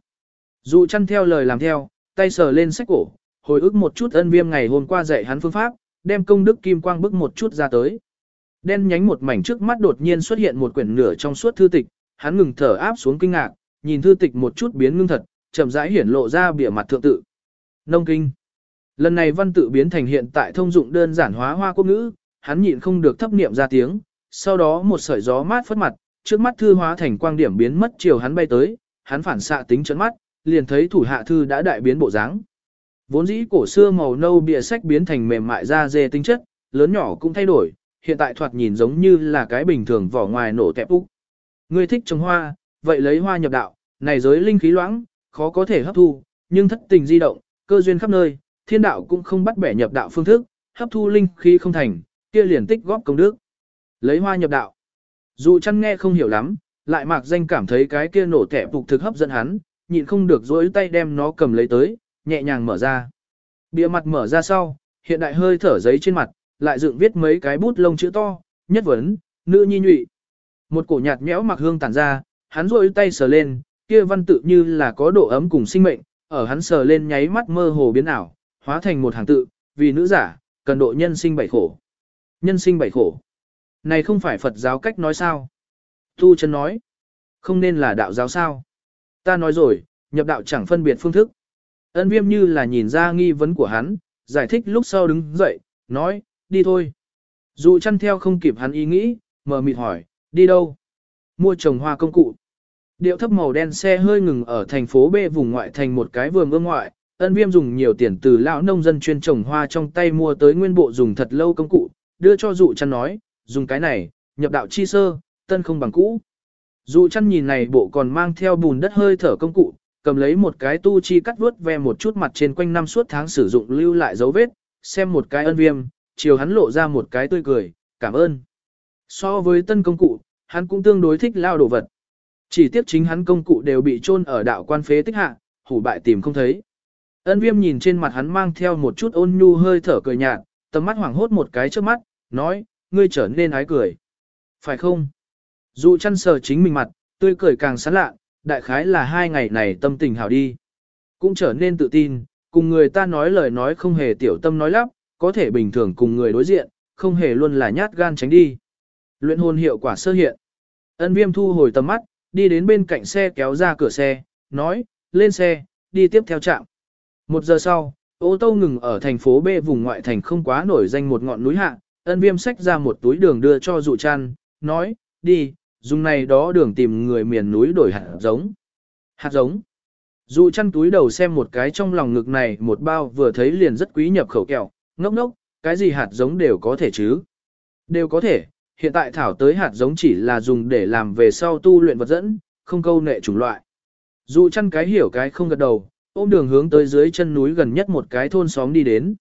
Dù chăn theo lời làm theo, tay sờ lên sách cổ, hồi ức một chút ân viêm ngày hôm qua dạy hắn phương pháp, đem công đức kim quang bức một chút ra tới. Đen nhánh một mảnh trước mắt đột nhiên xuất hiện một quyển nửa trong suốt thư tịch, hắn ngừng thở áp xuống kinh ngạc, nhìn thư tịch một chút biến ngưng thật, chậm rãi hiển lộ ra bìa mặt thượng tự. Nông kinh. Lần này văn tự biến thành hiện tại thông dụng đơn giản hóa hoa quốc ngữ, hắn nhịn không được thấp niệm ra tiếng, sau đó một sợi gió mát phất mặt, trước mắt thư hóa thành quang điểm biến mất chiều hắn bay tới, hắn phản xạ tính chấn mắt, liền thấy thủ hạ thư đã đại biến bộ dáng. Vốn dĩ cổ xưa màu nâu bìa sách biến thành mềm mại da dê tinh chất, lớn nhỏ cũng thay đổi, hiện tại thoạt nhìn giống như là cái bình thường vỏ ngoài nổ tẹp úc. Ngươi thích trồng hoa, vậy lấy hoa nhập đạo, này giới linh khí loãng, khó có thể hấp thu, nhưng thất tình di động, cơ duyên khắp nơi, thiên đạo cũng không bắt bẻ nhập đạo phương thức, hấp thu linh khí không thành, kia liền tích góp công đức. Lấy hoa nhập đạo. Dù chăn nghe không hiểu lắm, lại mạc danh cảm thấy cái kia nổ tẹp phục thực hấp dẫn hắn, nhịn không được dối tay đem nó cầm lấy tới, nhẹ nhàng mở ra. Bìa mặt mở ra sau, hiện đại hơi thở giấy trên mặt, lại dựng viết mấy cái bút lông chữ to, nhất vấn, nữ nhi nhụy. Một cổ nhạt nhẽo mặc hương tản ra, hắn rôi tay sờ lên, kia văn tự như là có độ ấm cùng sinh mệnh, ở hắn sờ lên nháy mắt mơ hồ biến ảo, hóa thành một hàng tự, vì nữ giả, cần độ nhân sinh bảy khổ. Nhân sinh bảy khổ. Này không phải Phật giáo cách nói sao? Tu chân nói. Không nên là đạo giáo sao? Ta nói rồi, nhập đạo chẳng phân biệt phương thức. Ân viêm như là nhìn ra nghi vấn của hắn, giải thích lúc sau đứng dậy, nói, đi thôi. Dù chăn theo không kịp hắn ý nghĩ, mờ mịt hỏi, đi đâu? Mua trồng hoa công cụ. Điệu thấp màu đen xe hơi ngừng ở thành phố B vùng ngoại thành một cái vườn ương ngoại, ân viêm dùng nhiều tiền từ lão nông dân chuyên trồng hoa trong tay mua tới nguyên bộ dùng thật lâu công cụ, đưa cho dụ chăn nói, dùng cái này, nhập đạo chi sơ, tân không bằng cũ. Dụ chăn nhìn này bộ còn mang theo bùn đất hơi thở công cụ, cầm lấy một cái tu chi cắt vuốt ve một chút mặt trên quanh năm suốt tháng sử dụng lưu lại dấu vết, xem một cái ân viêm, chiều hắn lộ ra một cái tươi cười, cảm ơn. So với tân công cụ, hắn cũng tương đối thích lao đồ vật. Chỉ tiếc chính hắn công cụ đều bị chôn ở đạo quan phế tích hạ, hủ bại tìm không thấy. Ân viêm nhìn trên mặt hắn mang theo một chút ôn nhu hơi thở cười nhạt, tầm mắt hoảng hốt một cái trước mắt, nói, ngươi trở nên ái cười. Phải không? Dù chăn sờ chính mình mặt, tươi cười càng sán lạ, đại khái là hai ngày này tâm tình hảo đi. Cũng trở nên tự tin, cùng người ta nói lời nói không hề tiểu tâm nói lắp, có thể bình thường cùng người đối diện, không hề luôn là nhát gan tránh đi. Luyện hồn hiệu quả sơ hiện. Ân viêm thu hồi tầm mắt, đi đến bên cạnh xe kéo ra cửa xe, nói, lên xe, đi tiếp theo trạm. Một giờ sau, ô tô ngừng ở thành phố B vùng ngoại thành không quá nổi danh một ngọn núi hạ, ân viêm xách ra một túi đường đưa cho dụ chăn, nói, đi, dùng này đó đường tìm người miền núi đổi hạt giống. Hạt giống. Dụ chăn túi đầu xem một cái trong lòng ngực này một bao vừa thấy liền rất quý nhập khẩu kẹo, ngốc ngốc, cái gì hạt giống đều có thể chứ. Đều có thể, hiện tại thảo tới hạt giống chỉ là dùng để làm về sau tu luyện vật dẫn, không câu nệ chủng loại. Dụ chăn cái hiểu cái không gật đầu, ôm đường hướng tới dưới chân núi gần nhất một cái thôn xóm đi đến.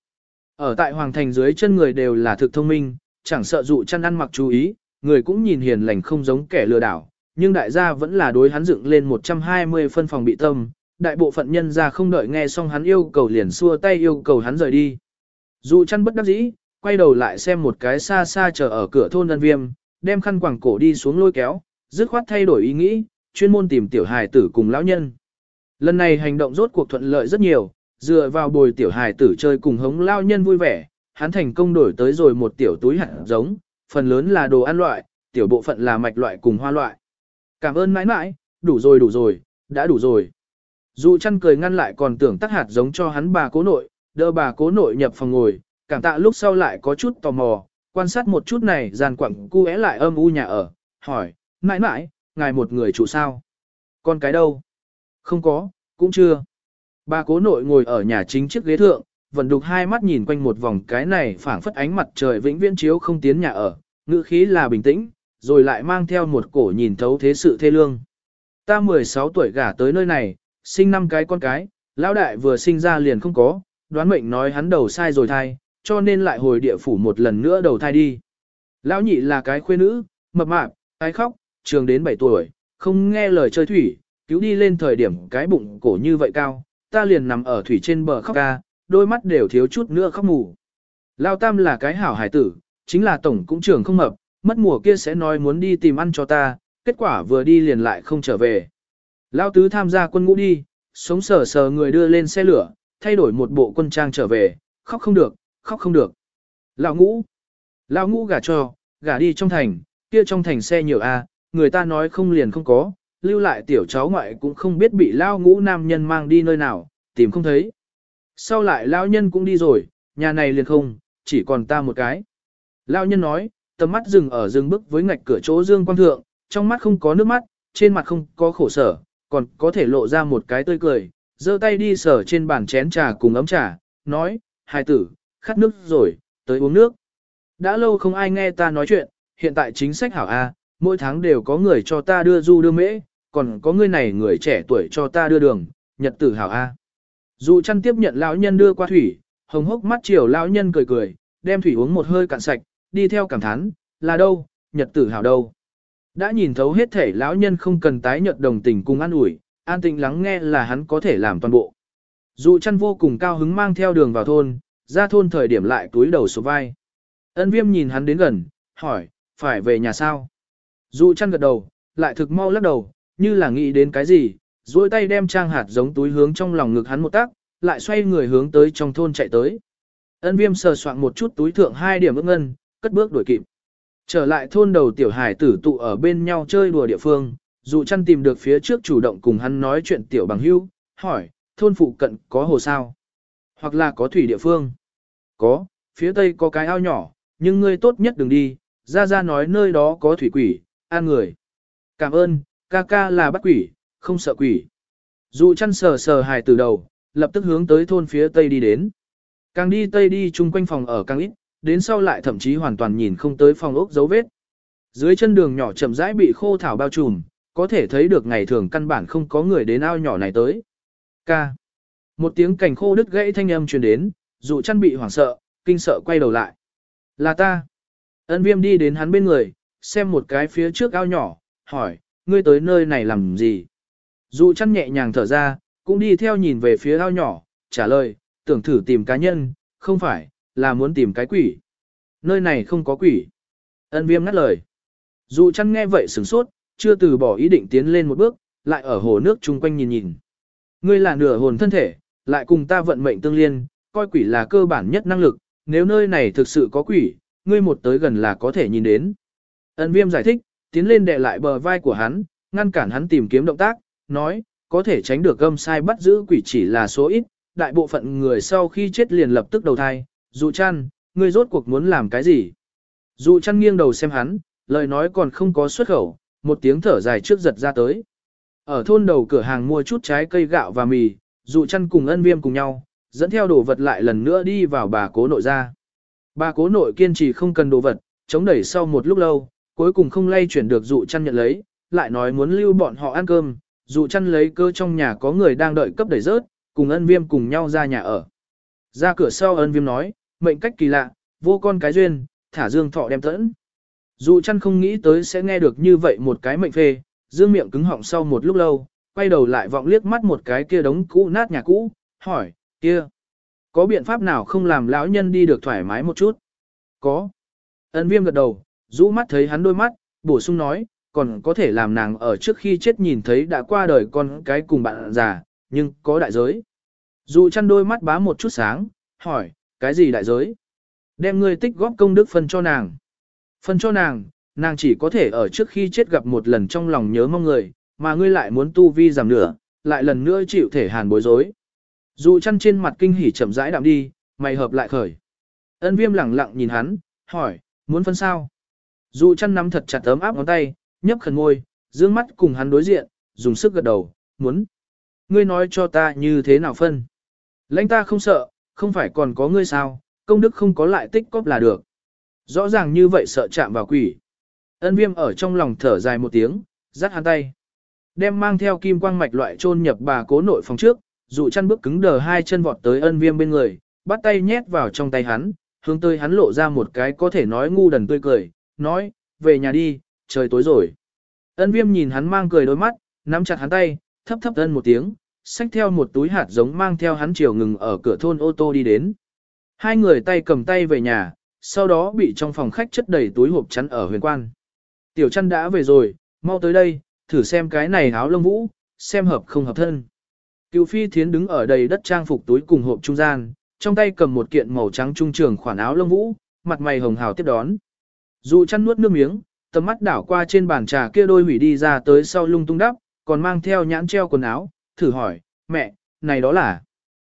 Ở tại Hoàng Thành dưới chân người đều là thực thông minh, chẳng sợ dụ chăn ăn mặc chú ý, người cũng nhìn hiền lành không giống kẻ lừa đảo, nhưng đại gia vẫn là đối hắn dựng lên 120 phân phòng bị tâm, đại bộ phận nhân ra không đợi nghe xong hắn yêu cầu liền xua tay yêu cầu hắn rời đi. Dụ chăn bất đắc dĩ, quay đầu lại xem một cái xa xa chờ ở cửa thôn ân viêm, đem khăn quàng cổ đi xuống lôi kéo, dứt khoát thay đổi ý nghĩ, chuyên môn tìm tiểu hài tử cùng lão nhân. Lần này hành động rốt cuộc thuận lợi rất nhiều, dựa vào bồi tiểu hài tử chơi cùng hống lao nhân vui vẻ, hắn thành công đổi tới rồi một tiểu túi hạt giống, phần lớn là đồ ăn loại, tiểu bộ phận là mạch loại cùng hoa loại. Cảm ơn mãi mãi, đủ rồi đủ rồi, đã đủ rồi. Dù chăn cười ngăn lại còn tưởng tắt hạt giống cho hắn bà cố nội, đỡ bà cố nội nhập phòng ngồi, cảm tạ lúc sau lại có chút tò mò, quan sát một chút này dàn quặng cu é lại âm u nhà ở, hỏi, mãi mãi, ngài một người chủ sao? Con cái đâu? Không có, cũng chưa. Bà cố nội ngồi ở nhà chính chiếc ghế thượng, vẫn đục hai mắt nhìn quanh một vòng cái này phảng phất ánh mặt trời vĩnh viễn chiếu không tiến nhà ở, ngữ khí là bình tĩnh, rồi lại mang theo một cổ nhìn thấu thế sự thê lương. Ta 16 tuổi gả tới nơi này, sinh năm cái con cái, lão đại vừa sinh ra liền không có, đoán mệnh nói hắn đầu sai rồi thai, cho nên lại hồi địa phủ một lần nữa đầu thai đi. Lão nhị là cái khuê nữ, mập mạp, ai khóc, trường đến 7 tuổi, không nghe lời chơi thủy, cứu đi lên thời điểm cái bụng cổ như vậy cao, ta liền nằm ở thủy trên bờ khóc ca, đôi mắt đều thiếu chút nữa khóc mù. Lao tam là cái hảo hải tử, chính là tổng cũng trưởng không mập, mất mùa kia sẽ nói muốn đi tìm ăn cho ta, kết quả vừa đi liền lại không trở về. Lao tứ tham gia quân ngũ đi, sống sờ sờ người đưa lên xe lửa, thay đổi một bộ quân trang trở về, khóc không được, khóc không được. Lão ngũ, lão ngũ gả cho, gả đi trong thành, kia trong thành xe nhiều a, người ta nói không liền không có, lưu lại tiểu cháu ngoại cũng không biết bị lão ngũ nam nhân mang đi nơi nào, tìm không thấy. Sau lại lão nhân cũng đi rồi, nhà này liền không, chỉ còn ta một cái. lão nhân nói, tầm mắt dừng ở dừng bức với ngạch cửa chỗ dương quang thượng, trong mắt không có nước mắt, trên mặt không có khổ sở, còn có thể lộ ra một cái tươi cười, giơ tay đi sở trên bàn chén trà cùng ấm trà, nói, hài tử, khát nước rồi, tới uống nước. Đã lâu không ai nghe ta nói chuyện, hiện tại chính sách hảo A, mỗi tháng đều có người cho ta đưa du đưa mễ, còn có người này người trẻ tuổi cho ta đưa đường, nhật tử hảo A. Dù chăn tiếp nhận lão nhân đưa qua thủy, hồng hốc mắt chiều lão nhân cười cười, đem thủy uống một hơi cạn sạch, đi theo cảm thán, là đâu, nhật tử hảo đâu. Đã nhìn thấu hết thể lão nhân không cần tái nhợt đồng tình cùng an ủi, an tĩnh lắng nghe là hắn có thể làm toàn bộ. Dù chăn vô cùng cao hứng mang theo đường vào thôn, ra thôn thời điểm lại túi đầu số vai. Ân viêm nhìn hắn đến gần, hỏi, phải về nhà sao? Dù chăn gật đầu, lại thực mau lắc đầu, như là nghĩ đến cái gì, duỗi tay đem trang hạt giống túi hướng trong lòng ngực hắn một tác, lại xoay người hướng tới trong thôn chạy tới. Ân viêm sờ soạn một chút túi thượng hai điểm ước ngân, cất bước đuổi kịp. Trở lại thôn đầu tiểu hải tử tụ ở bên nhau chơi đùa địa phương, dù chăn tìm được phía trước chủ động cùng hắn nói chuyện tiểu bằng hưu, hỏi, thôn phụ cận có hồ sao? Hoặc là có thủy địa phương? Có, phía tây có cái ao nhỏ, nhưng ngươi tốt nhất đừng đi, ra ra nói nơi đó có thủy quỷ, an người. Cảm ơn, ca ca là bắt quỷ, không sợ quỷ. Dụ chăn sờ sờ hài từ đầu, lập tức hướng tới thôn phía tây đi đến. Càng đi tây đi chung quanh phòng ở càng ít, đến sau lại thậm chí hoàn toàn nhìn không tới phòng ốc dấu vết. Dưới chân đường nhỏ chậm rãi bị khô thảo bao trùm, có thể thấy được ngày thường căn bản không có người đến ao nhỏ này tới. Ca. Một tiếng cảnh khô đứt gãy thanh âm truyền đến, dụ chăn bị hoảng sợ, kinh sợ quay đầu lại. Là ta. Ân viêm đi đến hắn bên người, xem một cái phía trước ao nhỏ, hỏi, ngươi tới nơi này làm gì? Dụ chăn nhẹ nhàng thở ra, cũng đi theo nhìn về phía ao nhỏ, trả lời, tưởng thử tìm cá nhân, không phải, là muốn tìm cái quỷ. Nơi này không có quỷ. Ân viêm ngắt lời. Dụ chăn nghe vậy sửng sốt, chưa từ bỏ ý định tiến lên một bước, lại ở hồ nước chung quanh nhìn nhìn. Ngươi là nửa hồn thân thể, lại cùng ta vận mệnh tương liên, coi quỷ là cơ bản nhất năng lực, nếu nơi này thực sự có quỷ, ngươi một tới gần là có thể nhìn đến. Ân viêm giải thích, tiến lên đè lại bờ vai của hắn, ngăn cản hắn tìm kiếm động tác, nói, có thể tránh được gâm sai bắt giữ quỷ chỉ là số ít, đại bộ phận người sau khi chết liền lập tức đầu thai, dụ chăn, ngươi rốt cuộc muốn làm cái gì? Dụ chăn nghiêng đầu xem hắn, lời nói còn không có xuất khẩu, một tiếng thở dài trước giật ra tới. Ở thôn đầu cửa hàng mua chút trái cây gạo và mì, dụ chăn cùng ân viêm cùng nhau, dẫn theo đồ vật lại lần nữa đi vào bà cố nội ra. Bà cố nội kiên trì không cần đồ vật, chống đẩy sau một lúc lâu, cuối cùng không lay chuyển được dụ chăn nhận lấy, lại nói muốn lưu bọn họ ăn cơm, dụ chăn lấy cơ trong nhà có người đang đợi cấp đẩy rớt, cùng ân viêm cùng nhau ra nhà ở. Ra cửa sau ân viêm nói, mệnh cách kỳ lạ, vô con cái duyên, thả dương thọ đem tẫn. Dụ chăn không nghĩ tới sẽ nghe được như vậy một cái mệnh phê, dương miệng cứng họng sau một lúc lâu, quay đầu lại vọng liếc mắt một cái kia đống cũ nát nhà cũ, hỏi, kia, có biện pháp nào không làm lão nhân đi được thoải mái một chút? Có. Ân viêm gật đầu, rũ mắt thấy hắn đôi mắt, bổ sung nói, còn có thể làm nàng ở trước khi chết nhìn thấy đã qua đời con cái cùng bạn già, nhưng có đại giới. Dù chăn đôi mắt bá một chút sáng, hỏi, cái gì đại giới? Đem ngươi tích góp công đức phân cho nàng. Phân cho nàng, nàng chỉ có thể ở trước khi chết gặp một lần trong lòng nhớ mong người, mà ngươi lại muốn tu vi giảm nửa, lại lần nữa chịu thể hàn bối rối. Dù chăn trên mặt kinh hỉ chậm rãi đạm đi, mày hợp lại khởi. Ân viêm lẳng lặng nhìn hắn, hỏi, muốn phân sao? Dù chăn nắm thật chặt ấm áp ngón tay, nhấp khẩn ngôi, dương mắt cùng hắn đối diện, dùng sức gật đầu, muốn. Ngươi nói cho ta như thế nào phân? Lãnh ta không sợ, không phải còn có ngươi sao, công đức không có lại tích cóp là được. Rõ ràng như vậy sợ chạm vào quỷ. Ân viêm ở trong lòng thở dài một tiếng, dắt hắn tay. Đem mang theo kim quang mạch loại chôn nhập bà cố nội phòng trước, dụ chăn bước cứng đờ hai chân vọt tới ân viêm bên người, bắt tay nhét vào trong tay hắn, hướng tới hắn lộ ra một cái có thể nói ngu đần tươi cười, nói, về nhà đi, trời tối rồi. Ân viêm nhìn hắn mang cười đôi mắt, nắm chặt hắn tay, thấp thấp ân một tiếng, xách theo một túi hạt giống mang theo hắn chiều ngừng ở cửa thôn ô tô đi đến. Hai người tay cầm tay về nhà, sau đó bị trong phòng khách chất đầy túi hộp chắn ở huyền quan. Tiểu chăn đã về rồi, mau tới đây, thử xem cái này áo lông vũ, xem hợp không hợp thân. Cựu phi thiến đứng ở đầy đất trang phục túi cùng hộp trung gian, trong tay cầm một kiện màu trắng trung trường khoản áo lông vũ, mặt mày hồng hào tiếp đón. Dù chăn nuốt nước miếng, tầm mắt đảo qua trên bàn trà kia đôi hủy đi ra tới sau lung tung đắp, còn mang theo nhãn treo quần áo, thử hỏi, mẹ, này đó là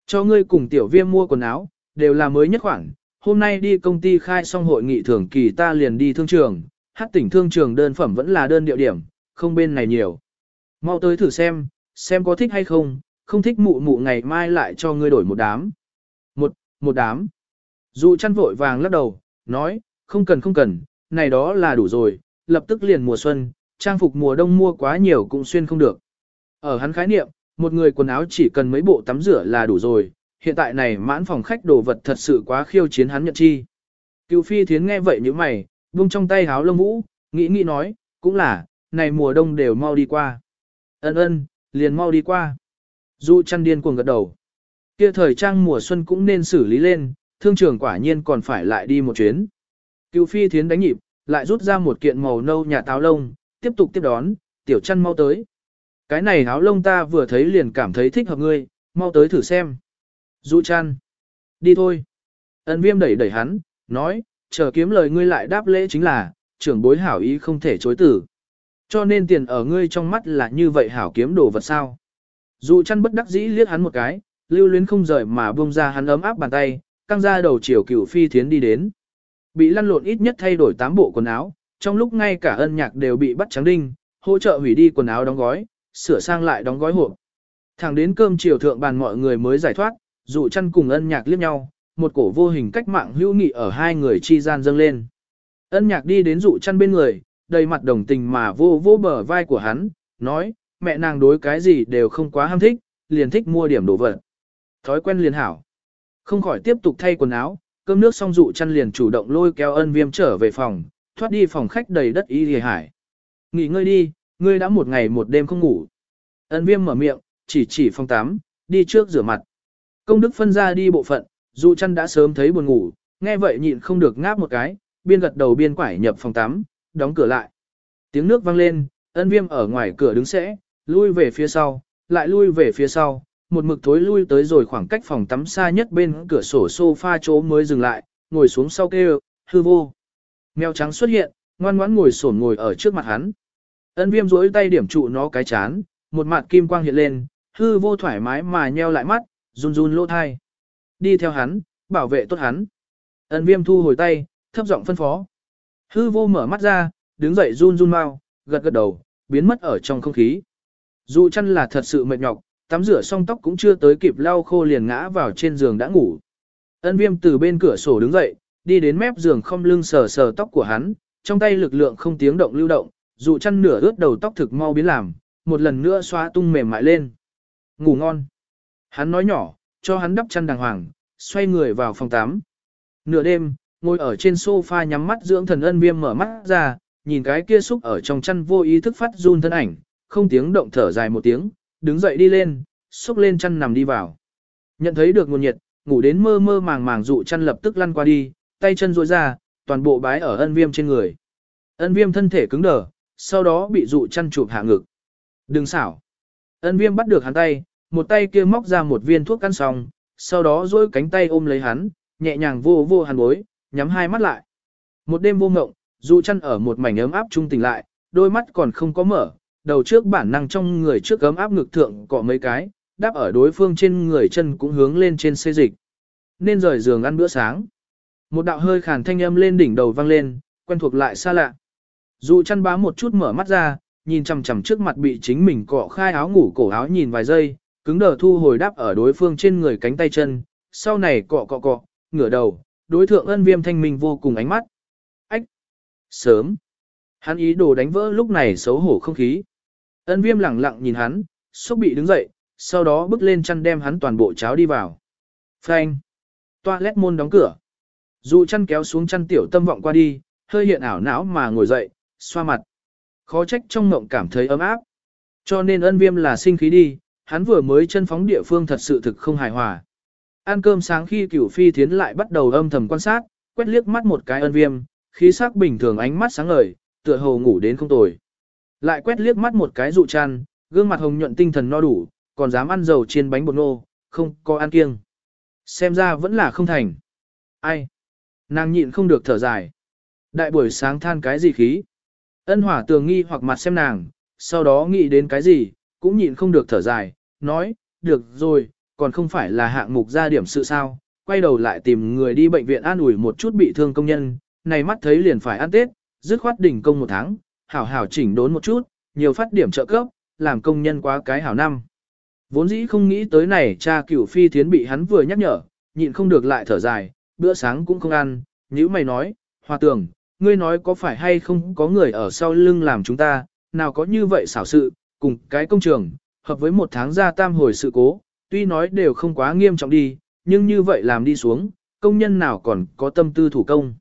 cho ngươi cùng tiểu viêm mua quần áo, đều là mới nhất khoản. Hôm nay đi công ty khai xong hội nghị thường kỳ ta liền đi thương trường, hát tỉnh thương trường đơn phẩm vẫn là đơn điệu điểm, không bên này nhiều. Mau tới thử xem, xem có thích hay không, không thích mụ mụ ngày mai lại cho ngươi đổi một đám. Một, một đám. Dụ chăn vội vàng lắc đầu, nói, không cần không cần, này đó là đủ rồi, lập tức liền mùa xuân, trang phục mùa đông mua quá nhiều cũng xuyên không được. Ở hắn khái niệm, một người quần áo chỉ cần mấy bộ tắm rửa là đủ rồi, hiện tại này mãn phòng khách đồ vật thật sự quá khiêu chiến hắn nhận chi. Cựu phi thiến nghe vậy như mày, buông trong tay háo lông vũ, nghĩ nghĩ nói, cũng là, này mùa đông đều mau đi qua. Ân ân, liền mau đi qua. Du chăn điên cuồng gật đầu. Kia thời trang mùa xuân cũng nên xử lý lên, thương trường quả nhiên còn phải lại đi một chuyến. Cựu phi thiến đánh nhịp, lại rút ra một kiện màu nâu nhà táo lông, tiếp tục tiếp đón, tiểu chăn mau tới. Cái này áo lông ta vừa thấy liền cảm thấy thích hợp ngươi, mau tới thử xem. Dụ chăn. Đi thôi. Ân viêm đẩy đẩy hắn, nói, chờ kiếm lời ngươi lại đáp lễ chính là, trưởng bối hảo ý không thể chối tử. Cho nên tiền ở ngươi trong mắt là như vậy hảo kiếm đồ vật sao. Dụ chăn bất đắc dĩ liếc hắn một cái, lưu luyến không rời mà buông ra hắn ấm áp bàn tay, căng ra đầu chiều cửu phi thiến đi đến. Bị lăn lộn ít nhất thay đổi 8 bộ quần áo, trong lúc ngay cả ân nhạc đều bị bắt trắng đinh, hỗ trợ hủy đi quần áo đóng gói, sửa sang lại đóng gói hộp. Thẳng đến cơm chiều thượng bàn mọi người mới giải thoát, dụ chăn cùng ân nhạc liếc nhau, một cổ vô hình cách mạng hữu nghị ở hai người chi gian dâng lên. Ân nhạc đi đến dụ chăn bên người, đầy mặt đồng tình mà vô vô bờ vai của hắn, nói, mẹ nàng đối cái gì đều không quá ham thích, liền thích mua điểm đồ vật. Thói quen liền hảo. Không khỏi tiếp tục thay quần áo, cơm nước xong dụ chăn liền chủ động lôi kéo ân viêm trở về phòng, thoát đi phòng khách đầy đất y hề hải. Nghỉ ngơi đi, ngươi đã một ngày một đêm không ngủ. Ân viêm mở miệng, chỉ chỉ phòng tắm, đi trước rửa mặt. Công đức phân ra đi bộ phận, dụ chăn đã sớm thấy buồn ngủ, nghe vậy nhịn không được ngáp một cái, biên gật đầu biên quải nhập phòng tắm, đóng cửa lại. Tiếng nước vang lên, ân viêm ở ngoài cửa đứng sẽ, lui về phía sau, lại lui về phía sau, một mực thối lui tới rồi khoảng cách phòng tắm xa nhất bên cửa sổ sofa chỗ mới dừng lại, ngồi xuống sau kêu, hư vô. Mèo trắng xuất hiện, ngoan ngoãn ngồi sổn ngồi ở trước mặt hắn. Ân viêm rỗi tay điểm trụ nó cái chán, một mặt kim quang hiện lên, hư vô thoải mái mà nheo lại mắt, run run lỗ thai. Đi theo hắn, bảo vệ tốt hắn. Ân viêm thu hồi tay, thấp giọng phân phó. Hư vô mở mắt ra, đứng dậy run run mau, gật gật đầu, biến mất ở trong không khí. Dù chăn là thật sự mệt nhọc, tắm rửa xong tóc cũng chưa tới kịp lau khô liền ngã vào trên giường đã ngủ. Ân viêm từ bên cửa sổ đứng dậy, đi đến mép giường không lưng sờ sờ tóc của hắn, trong tay lực lượng không tiếng động lưu động, dù chăn nửa ướt đầu tóc thực mau biến làm, một lần nữa xóa tung mềm mại lên. Ngủ ngon. Hắn nói nhỏ, cho hắn đắp chăn đàng hoàng, xoay người vào phòng 8. Nửa đêm, ngồi ở trên sofa nhắm mắt dưỡng thần ân viêm mở mắt ra, nhìn cái kia xúc ở trong chăn vô ý thức phát run thân ảnh, không tiếng động thở dài một tiếng, đứng dậy đi lên, xúc lên chăn nằm đi vào. Nhận thấy được nguồn nhiệt, ngủ đến mơ mơ màng màng dụ chăn lập tức lăn qua đi, tay chân duỗi ra, toàn bộ bái ở ân viêm trên người. Ân viêm thân thể cứng đờ, sau đó bị dụ chăn chụp hạ ngực. Đừng xảo. Ân viêm bắt được hắn tay, một tay kia móc ra một viên thuốc căn xong, sau đó duỗi cánh tay ôm lấy hắn, nhẹ nhàng vô vô hắn bối, nhắm hai mắt lại. Một đêm vô ngộng, dù chăn ở một mảnh ấm áp trung tỉnh lại, đôi mắt còn không có mở, đầu trước bản năng trong người trước ấm áp ngực thượng cọ mấy cái, đáp ở đối phương trên người chân cũng hướng lên trên xê dịch. Nên rời giường ăn bữa sáng. Một đạo hơi khàn thanh âm lên đỉnh đầu vang lên, quen thuộc lại xa lạ. Dù chăn bá một chút mở mắt ra, nhìn chằm chằm trước mặt bị chính mình cọ khai áo ngủ cổ áo nhìn vài giây, cứng đờ thu hồi đáp ở đối phương trên người cánh tay chân, sau này cọ cọ cọ, ngửa đầu, đối thượng ân viêm thanh minh vô cùng ánh mắt. Ách! Sớm! Hắn ý đồ đánh vỡ lúc này xấu hổ không khí. Ân viêm lẳng lặng nhìn hắn, xúc bị đứng dậy, sau đó bước lên chăn đem hắn toàn bộ cháo đi vào. Phanh! Toilet môn đóng cửa. Dụ chăn kéo xuống chăn tiểu tâm vọng qua đi, hơi hiện ảo não mà ngồi dậy, xoa mặt. Khó trách trong mộng cảm thấy ấm áp. Cho nên ân viêm là sinh khí đi, hắn vừa mới chân phóng địa phương thật sự thực không hài hòa. Ăn cơm sáng khi cửu phi thiến lại bắt đầu âm thầm quan sát, quét liếc mắt một cái ân viêm, khí sắc bình thường ánh mắt sáng ngời, tựa hồ ngủ đến không tồi. Lại quét liếc mắt một cái dụ chăn, gương mặt hồng nhuận tinh thần no đủ, còn dám ăn dầu chiên bánh bột nô, không có ăn kiêng. Xem ra vẫn là không thành. Ai? Nàng nhịn không được thở dài. Đại buổi sáng than cái gì khí? Ân hỏa tường nghi hoặc mặt xem nàng, sau đó nghĩ đến cái gì, cũng nhịn không được thở dài, nói, được rồi, còn không phải là hạng mục ra điểm sự sao, quay đầu lại tìm người đi bệnh viện an ủi một chút bị thương công nhân, này mắt thấy liền phải ăn Tết, dứt khoát đỉnh công một tháng, hảo hảo chỉnh đốn một chút, nhiều phát điểm trợ cấp, làm công nhân quá cái hảo năm. Vốn dĩ không nghĩ tới này cha cửu phi thiến bị hắn vừa nhắc nhở, nhịn không được lại thở dài, bữa sáng cũng không ăn, nữ mày nói, hòa tường, ngươi nói có phải hay không có người ở sau lưng làm chúng ta, nào có như vậy xảo sự, cùng cái công trường, hợp với một tháng ra tam hồi sự cố, tuy nói đều không quá nghiêm trọng đi, nhưng như vậy làm đi xuống, công nhân nào còn có tâm tư thủ công.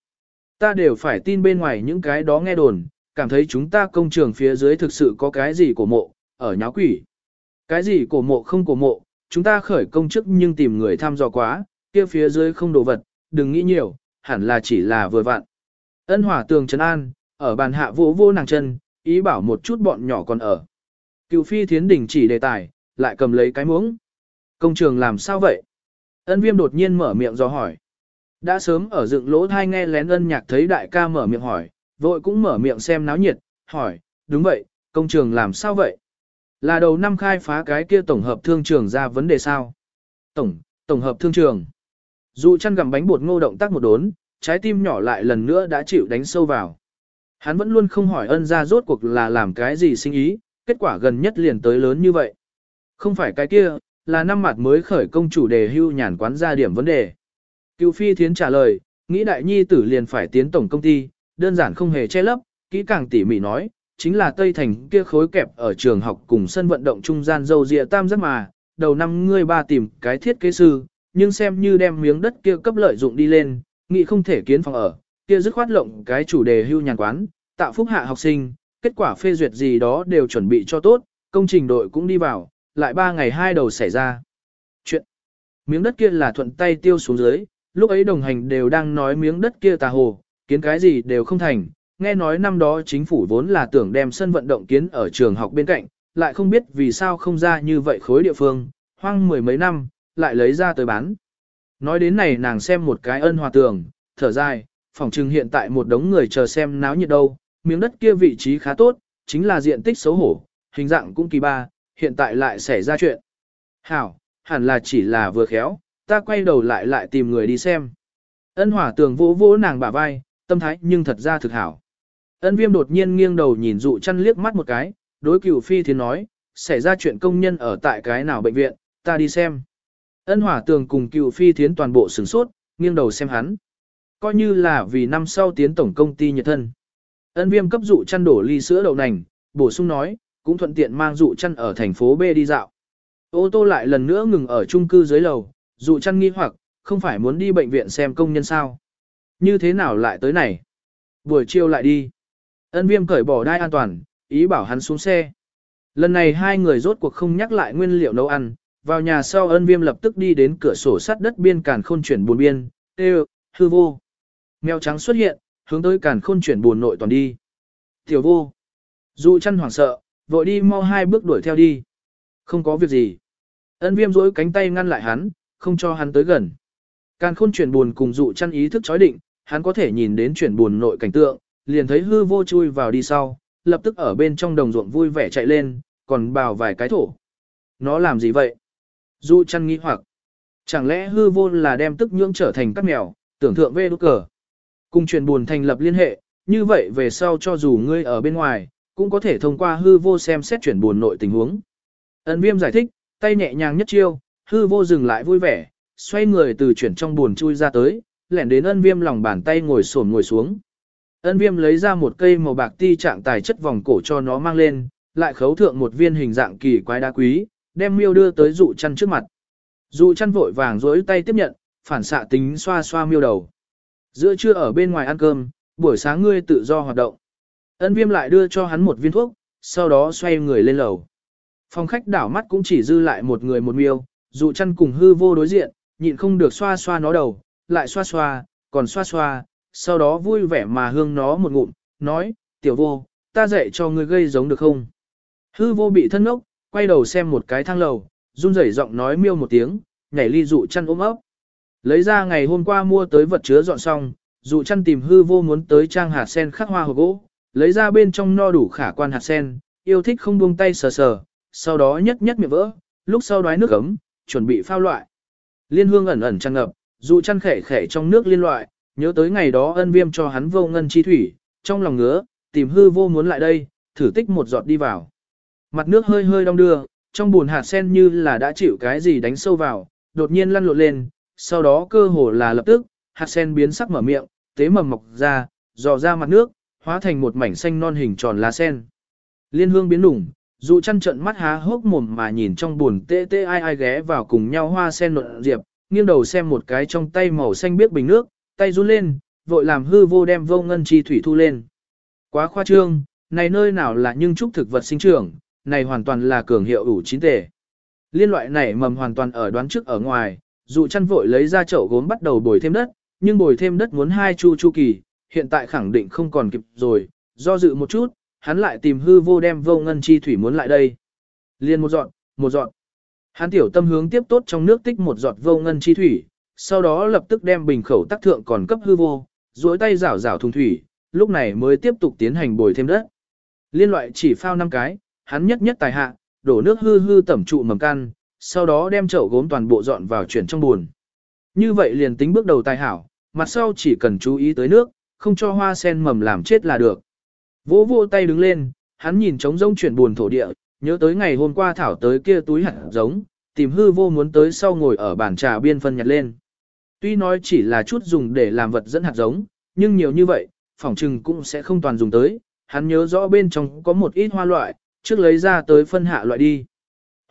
Ta đều phải tin bên ngoài những cái đó nghe đồn, cảm thấy chúng ta công trường phía dưới thực sự có cái gì cổ mộ, ở nháo quỷ. Cái gì cổ mộ không cổ mộ, chúng ta khởi công chức nhưng tìm người tham dò quá, kia phía dưới không đồ vật, đừng nghĩ nhiều, hẳn là chỉ là vừa vặn. Ân hỏa tường trấn an, ở bàn hạ vô vô nàng chân, ý bảo một chút bọn nhỏ còn ở. Cựu phi thiến đỉnh chỉ đề tài, lại cầm lấy cái muỗng. Công trường làm sao vậy? Ân viêm đột nhiên mở miệng do hỏi. Đã sớm ở dựng lỗ thai nghe lén ân nhạc thấy đại ca mở miệng hỏi, vội cũng mở miệng xem náo nhiệt, hỏi, đúng vậy, công trường làm sao vậy? Là đầu năm khai phá cái kia tổng hợp thương trường ra vấn đề sao? Tổng, tổng hợp thương trường. Dù chăn gặm bánh bột ngô động tác một đốn, trái tim nhỏ lại lần nữa đã chịu đánh sâu vào. Hắn vẫn luôn không hỏi ân ra rốt cuộc là làm cái gì sinh ý, kết quả gần nhất liền tới lớn như vậy. Không phải cái kia, là năm mặt mới khởi công chủ đề hưu nhàn quán ra điểm vấn đề. Cựu phi thiến trả lời, nghĩ đại nhi tử liền phải tiến tổng công ty, đơn giản không hề che lấp, kỹ càng tỉ mỉ nói, chính là Tây Thành kia khối kẹp ở trường học cùng sân vận động trung gian dâu dịa tam rất mà, đầu năm ngươi ba tìm cái thiết kế sư, nhưng xem như đem miếng đất kia cấp lợi dụng đi lên, nghĩ không thể kiến phòng ở, kia dứt khoát lộng cái chủ đề hưu nhàn quán, tạo phúc hạ học sinh, kết quả phê duyệt gì đó đều chuẩn bị cho tốt, công trình đội cũng đi vào, lại ba ngày hai đầu xảy ra. Chuyện, miếng đất kia là thuận tay tiêu xuống dưới, lúc ấy đồng hành đều đang nói miếng đất kia tà hồ, kiến cái gì đều không thành, nghe nói năm đó chính phủ vốn là tưởng đem sân vận động kiến ở trường học bên cạnh, lại không biết vì sao không ra như vậy khối địa phương, hoang mười mấy năm, lại lấy ra tới bán. Nói đến này nàng xem một cái ân hòa tường, thở dài, phòng trừng hiện tại một đống người chờ xem náo nhiệt đâu, miếng đất kia vị trí khá tốt, chính là diện tích xấu hổ, hình dạng cũng kỳ ba, hiện tại lại xảy ra chuyện. Hảo, hẳn là chỉ là vừa khéo, ta quay đầu lại lại tìm người đi xem. Ân hỏa tường vỗ vỗ nàng bả vai, tâm thái nhưng thật ra thực hảo. Ân viêm đột nhiên nghiêng đầu nhìn dụ chăn liếc mắt một cái, đối cửu phi thì nói, xảy ra chuyện công nhân ở tại cái nào bệnh viện, ta đi xem. Ân hỏa tường cùng cựu phi thiến toàn bộ sửng sốt, nghiêng đầu xem hắn. Coi như là vì năm sau tiến tổng công ty nhật thân. Ân viêm cấp dụ chăn đổ ly sữa đậu nành, bổ sung nói, cũng thuận tiện mang dụ chăn ở thành phố B đi dạo. Ô tô lại lần nữa ngừng ở chung cư dưới lầu, dụ chăn nghi hoặc, không phải muốn đi bệnh viện xem công nhân sao. Như thế nào lại tới này? Buổi chiều lại đi. Ân viêm cởi bỏ đai an toàn, ý bảo hắn xuống xe. Lần này hai người rốt cuộc không nhắc lại nguyên liệu nấu ăn, vào nhà sau ân viêm lập tức đi đến cửa sổ sắt đất biên càn khôn chuyển buồn biên, tê hư vô. Mèo trắng xuất hiện, hướng tới càn khôn chuyển buồn nội toàn đi. Tiểu vô. Dụ chăn hoảng sợ, vội đi mau hai bước đuổi theo đi. Không có việc gì. Ân viêm dối cánh tay ngăn lại hắn, không cho hắn tới gần. Càn khôn chuyển buồn cùng dụ chăn ý thức chói định, hắn có thể nhìn đến chuyển buồn nội cảnh tượng, liền thấy hư vô chui vào đi sau, lập tức ở bên trong đồng ruộng vui vẻ chạy lên, còn bào vài cái thổ. Nó làm gì vậy? Dụ chăn nghi hoặc. Chẳng lẽ hư vô là đem tức nhưỡng trở thành các mèo, tưởng thượng về đốt cờ. Cùng chuyển buồn thành lập liên hệ, như vậy về sau cho dù ngươi ở bên ngoài, cũng có thể thông qua hư vô xem xét chuyển buồn nội tình huống. Ấn viêm giải thích, tay nhẹ nhàng nhất chiêu, hư vô dừng lại vui vẻ, xoay người từ chuyển trong buồn chui ra tới, lẻn đến ân viêm lòng bàn tay ngồi sổn ngồi xuống. Ân viêm lấy ra một cây màu bạc ti trạng tài chất vòng cổ cho nó mang lên, lại khấu thượng một viên hình dạng kỳ quái đá quý, đem miêu đưa tới dụ chăn trước mặt. Dụ chăn vội vàng dối tay tiếp nhận, phản xạ tính xoa xoa miêu đầu. Giữa trưa ở bên ngoài ăn cơm, buổi sáng ngươi tự do hoạt động. Ân viêm lại đưa cho hắn một viên thuốc, sau đó xoay người lên lầu. Phòng khách đảo mắt cũng chỉ dư lại một người một miêu, dụ chăn cùng hư vô đối diện, nhịn không được xoa xoa nó đầu, lại xoa xoa, còn xoa xoa, sau đó vui vẻ mà hương nó một ngụm, nói, tiểu vô, ta dạy cho ngươi gây giống được không? Hư vô bị thân ốc, quay đầu xem một cái thang lầu, run rẩy giọng nói miêu một tiếng, nhảy ly dụ chăn ôm ấp. Lấy ra ngày hôm qua mua tới vật chứa dọn xong, dụ chăn tìm hư vô muốn tới trang hạt sen khắc hoa hộp gỗ, lấy ra bên trong no đủ khả quan hạt sen, yêu thích không buông tay sờ sờ, sau đó nhất nhất miệng vỡ, lúc sau đoái nước ấm, chuẩn bị phao loại. Liên hương ẩn ẩn trăng ngập, dụ chăn khẻ khẻ trong nước liên loại, nhớ tới ngày đó ân viêm cho hắn vô ngân chi thủy, trong lòng ngứa, tìm hư vô muốn lại đây, thử tích một giọt đi vào. Mặt nước hơi hơi đong đưa, trong buồn hạt sen như là đã chịu cái gì đánh sâu vào, đột nhiên lăn lộn lên, sau đó cơ hồ là lập tức, hạt sen biến sắc mở miệng, tế mầm mọc ra, dò ra mặt nước, hóa thành một mảnh xanh non hình tròn lá sen. Liên hương biến đủng, dù chăn trận mắt há hốc mồm mà nhìn trong buồn tê tê ai ai ghé vào cùng nhau hoa sen nộn diệp, nghiêng đầu xem một cái trong tay màu xanh biếc bình nước, tay run lên, vội làm hư vô đem vô ngân chi thủy thu lên. Quá khoa trương, này nơi nào là nhưng trúc thực vật sinh trưởng, này hoàn toàn là cường hiệu ủ chín tề. Liên loại này mầm hoàn toàn ở đoán trước ở ngoài, dù chăn vội lấy ra chậu gốm bắt đầu bồi thêm đất, nhưng bồi thêm đất muốn hai chu chu kỳ, hiện tại khẳng định không còn kịp rồi, do dự một chút, hắn lại tìm hư vô đem vô ngân chi thủy muốn lại đây. Liên một dọn, một dọn. Hắn tiểu tâm hướng tiếp tốt trong nước tích một giọt vô ngân chi thủy, sau đó lập tức đem bình khẩu tác thượng còn cấp hư vô, duỗi tay rảo rảo thùng thủy, lúc này mới tiếp tục tiến hành bồi thêm đất. Liên loại chỉ phao năm cái, hắn nhất nhất tài hạ, đổ nước hư hư tẩm trụ mầm căn, sau đó đem chậu gốm toàn bộ dọn vào chuyển trong buồn. Như vậy liền tính bước đầu tài hảo, mặt sau chỉ cần chú ý tới nước, không cho hoa sen mầm làm chết là được. Vỗ vỗ tay đứng lên, hắn nhìn trống rông chuyển buồn thổ địa, nhớ tới ngày hôm qua thảo tới kia túi hạt giống, tìm hư vô muốn tới sau ngồi ở bàn trà biên phân nhặt lên. Tuy nói chỉ là chút dùng để làm vật dẫn hạt giống, nhưng nhiều như vậy, phỏng trừng cũng sẽ không toàn dùng tới, hắn nhớ rõ bên trong có một ít hoa loại, trước lấy ra tới phân hạ loại đi.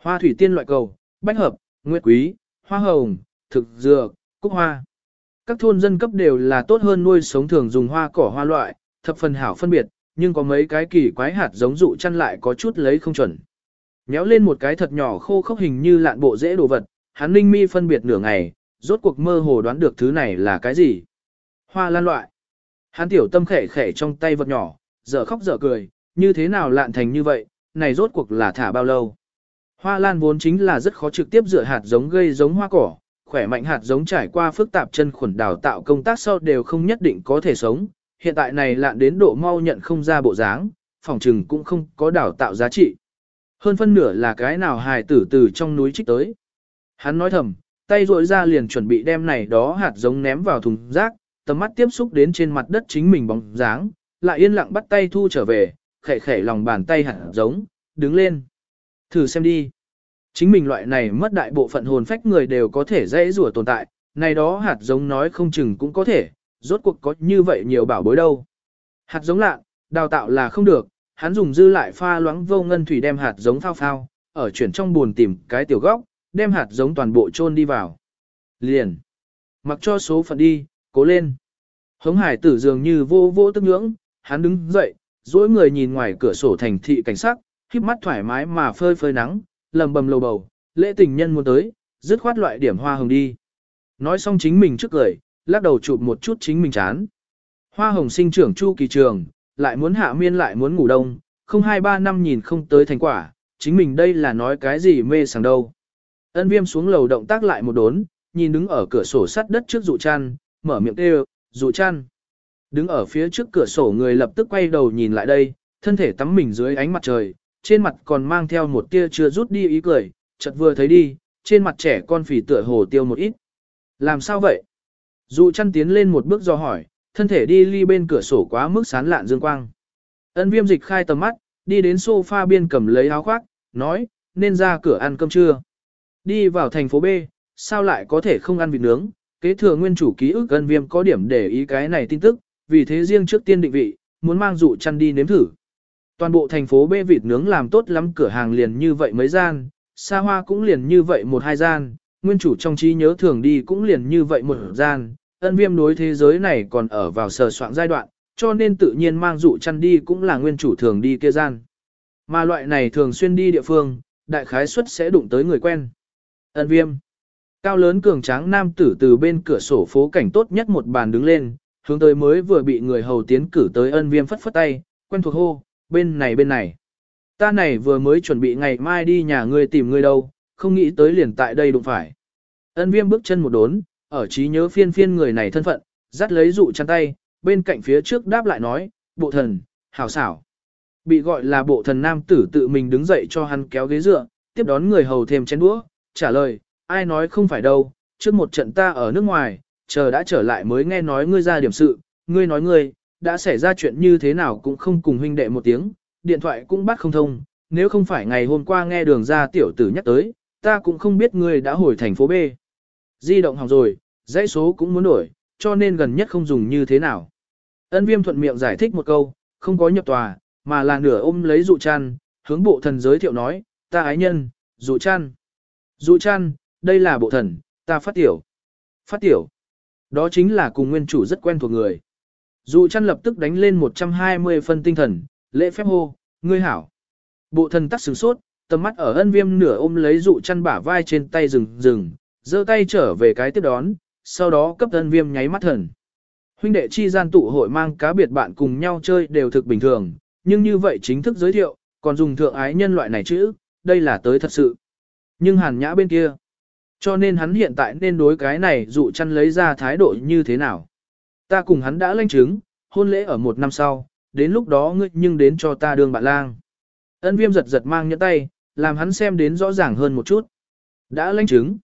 Hoa thủy tiên loại cầu, bách hợp, nguyệt quý, hoa hồng, thực dược, cúc hoa. Các thôn dân cấp đều là tốt hơn nuôi sống thường dùng hoa cỏ hoa loại, thập phần hảo phân biệt, nhưng có mấy cái kỳ quái hạt giống dụ chăn lại có chút lấy không chuẩn. Nhéo lên một cái thật nhỏ khô khốc hình như lạn bộ dễ đồ vật, hắn ninh mi phân biệt nửa ngày, rốt cuộc mơ hồ đoán được thứ này là cái gì. Hoa lan loại. Hắn tiểu tâm khẻ khẻ trong tay vật nhỏ, dở khóc dở cười, như thế nào lạn thành như vậy, này rốt cuộc là thả bao lâu. Hoa lan vốn chính là rất khó trực tiếp dựa hạt giống gây giống hoa cỏ, khỏe mạnh hạt giống trải qua phức tạp chân khuẩn đào tạo công tác sau đều không nhất định có thể sống. Hiện tại này lạn đến độ mau nhận không ra bộ dáng, phòng trừng cũng không có đào tạo giá trị. Hơn phân nửa là cái nào hài tử từ trong núi trích tới. Hắn nói thầm, tay rội ra liền chuẩn bị đem này đó hạt giống ném vào thùng rác, tầm mắt tiếp xúc đến trên mặt đất chính mình bóng dáng, lại yên lặng bắt tay thu trở về, khẽ khẽ lòng bàn tay hạt giống, đứng lên. Thử xem đi. Chính mình loại này mất đại bộ phận hồn phách người đều có thể dễ rủa tồn tại, này đó hạt giống nói không chừng cũng có thể, rốt cuộc có như vậy nhiều bảo bối đâu. Hạt giống lạ, đào tạo là không được, hắn dùng dư lại pha loãng vô ngân thủy đem hạt giống phao phao, ở chuyển trong buồn tìm cái tiểu góc, đem hạt giống toàn bộ chôn đi vào. Liền. Mặc cho số phận đi, cố lên. Hống hải tử dường như vô vô tức ngưỡng, hắn đứng dậy, dối người nhìn ngoài cửa sổ thành thị cảnh sắc, khiếp mắt thoải mái mà phơi phơi nắng, lầm bầm lầu bầu, lễ tình nhân muốn tới, dứt khoát loại điểm hoa hồng đi. Nói xong chính mình trước cười, lắc đầu chụp một chút chính mình chán. Hoa hồng sinh trưởng chu kỳ trường, lại muốn hạ miên lại muốn ngủ đông, không hai ba năm nhìn không tới thành quả, chính mình đây là nói cái gì mê sảng đâu. Ân viêm xuống lầu động tác lại một đốn, nhìn đứng ở cửa sổ sắt đất trước dụ chăn, mở miệng kêu, dụ chăn. Đứng ở phía trước cửa sổ người lập tức quay đầu nhìn lại đây, thân thể tắm mình dưới ánh mặt trời, trên mặt còn mang theo một tia chưa rút đi ý cười, chợt vừa thấy đi, trên mặt trẻ con phỉ tựa hồ tiêu một ít. Làm sao vậy? Dụ chăn tiến lên một bước do hỏi, thân thể đi ly bên cửa sổ quá mức sán lạn dương quang. Ân viêm dịch khai tầm mắt, đi đến sofa biên cầm lấy áo khoác, nói, nên ra cửa ăn cơm trưa. Đi vào thành phố B, sao lại có thể không ăn vịt nướng? Kế thừa nguyên chủ ký ức ân viêm có điểm để ý cái này tin tức, vì thế riêng trước tiên định vị, muốn mang dụ chăn đi nếm thử. Toàn bộ thành phố bê vịt nướng làm tốt lắm cửa hàng liền như vậy mấy gian, xa hoa cũng liền như vậy một hai gian, nguyên chủ trong trí nhớ thường đi cũng liền như vậy một gian, ân viêm đối thế giới này còn ở vào sờ soạn giai đoạn, cho nên tự nhiên mang dụ chăn đi cũng là nguyên chủ thường đi kia gian. Mà loại này thường xuyên đi địa phương, đại khái suất sẽ đụng tới người quen. Ân viêm. Cao lớn cường tráng nam tử từ bên cửa sổ phố cảnh tốt nhất một bàn đứng lên, hướng tới mới vừa bị người hầu tiến cử tới ân viêm phất phất tay, quen thuộc hô, bên này bên này. Ta này vừa mới chuẩn bị ngày mai đi nhà ngươi tìm ngươi đâu, không nghĩ tới liền tại đây đụng phải. Ân viêm bước chân một đốn, ở trí nhớ phiên phiên người này thân phận, dắt lấy dụ chăn tay, bên cạnh phía trước đáp lại nói, bộ thần, hảo xảo. Bị gọi là bộ thần nam tử tự mình đứng dậy cho hắn kéo ghế dựa, tiếp đón người hầu thêm chén đũa, trả lời, ai nói không phải đâu, trước một trận ta ở nước ngoài, chờ đã trở lại mới nghe nói ngươi ra điểm sự, ngươi nói ngươi, đã xảy ra chuyện như thế nào cũng không cùng huynh đệ một tiếng, điện thoại cũng bắt không thông, nếu không phải ngày hôm qua nghe đường ra tiểu tử nhắc tới, ta cũng không biết ngươi đã hồi thành phố B. Di động hỏng rồi, dãy số cũng muốn đổi, cho nên gần nhất không dùng như thế nào. Ân viêm thuận miệng giải thích một câu, không có nhập tòa, mà là nửa ôm lấy dụ chăn, hướng bộ thần giới thiệu nói, ta ái nhân, dụ chăn. Dụ chăn, đây là bộ thần, ta phát tiểu. Phát tiểu. Đó chính là cùng nguyên chủ rất quen thuộc người. Dụ chăn lập tức đánh lên 120 phân tinh thần, lễ phép hô, ngươi hảo. Bộ thần tắc sửng sốt, tầm mắt ở ân viêm nửa ôm lấy dụ chăn bả vai trên tay rừng rừng, giơ tay trở về cái tiếp đón, sau đó cấp ân viêm nháy mắt thần. Huynh đệ chi gian tụ hội mang cá biệt bạn cùng nhau chơi đều thực bình thường, nhưng như vậy chính thức giới thiệu, còn dùng thượng ái nhân loại này chữ, đây là tới thật sự. Nhưng hàn nhã bên kia, cho nên hắn hiện tại nên đối cái này dụ chăn lấy ra thái độ như thế nào. Ta cùng hắn đã lanh chứng, hôn lễ ở một năm sau, đến lúc đó ngươi nhưng đến cho ta đương bạn lang. Ân viêm giật giật mang nhẫn tay, làm hắn xem đến rõ ràng hơn một chút. Đã lanh chứng.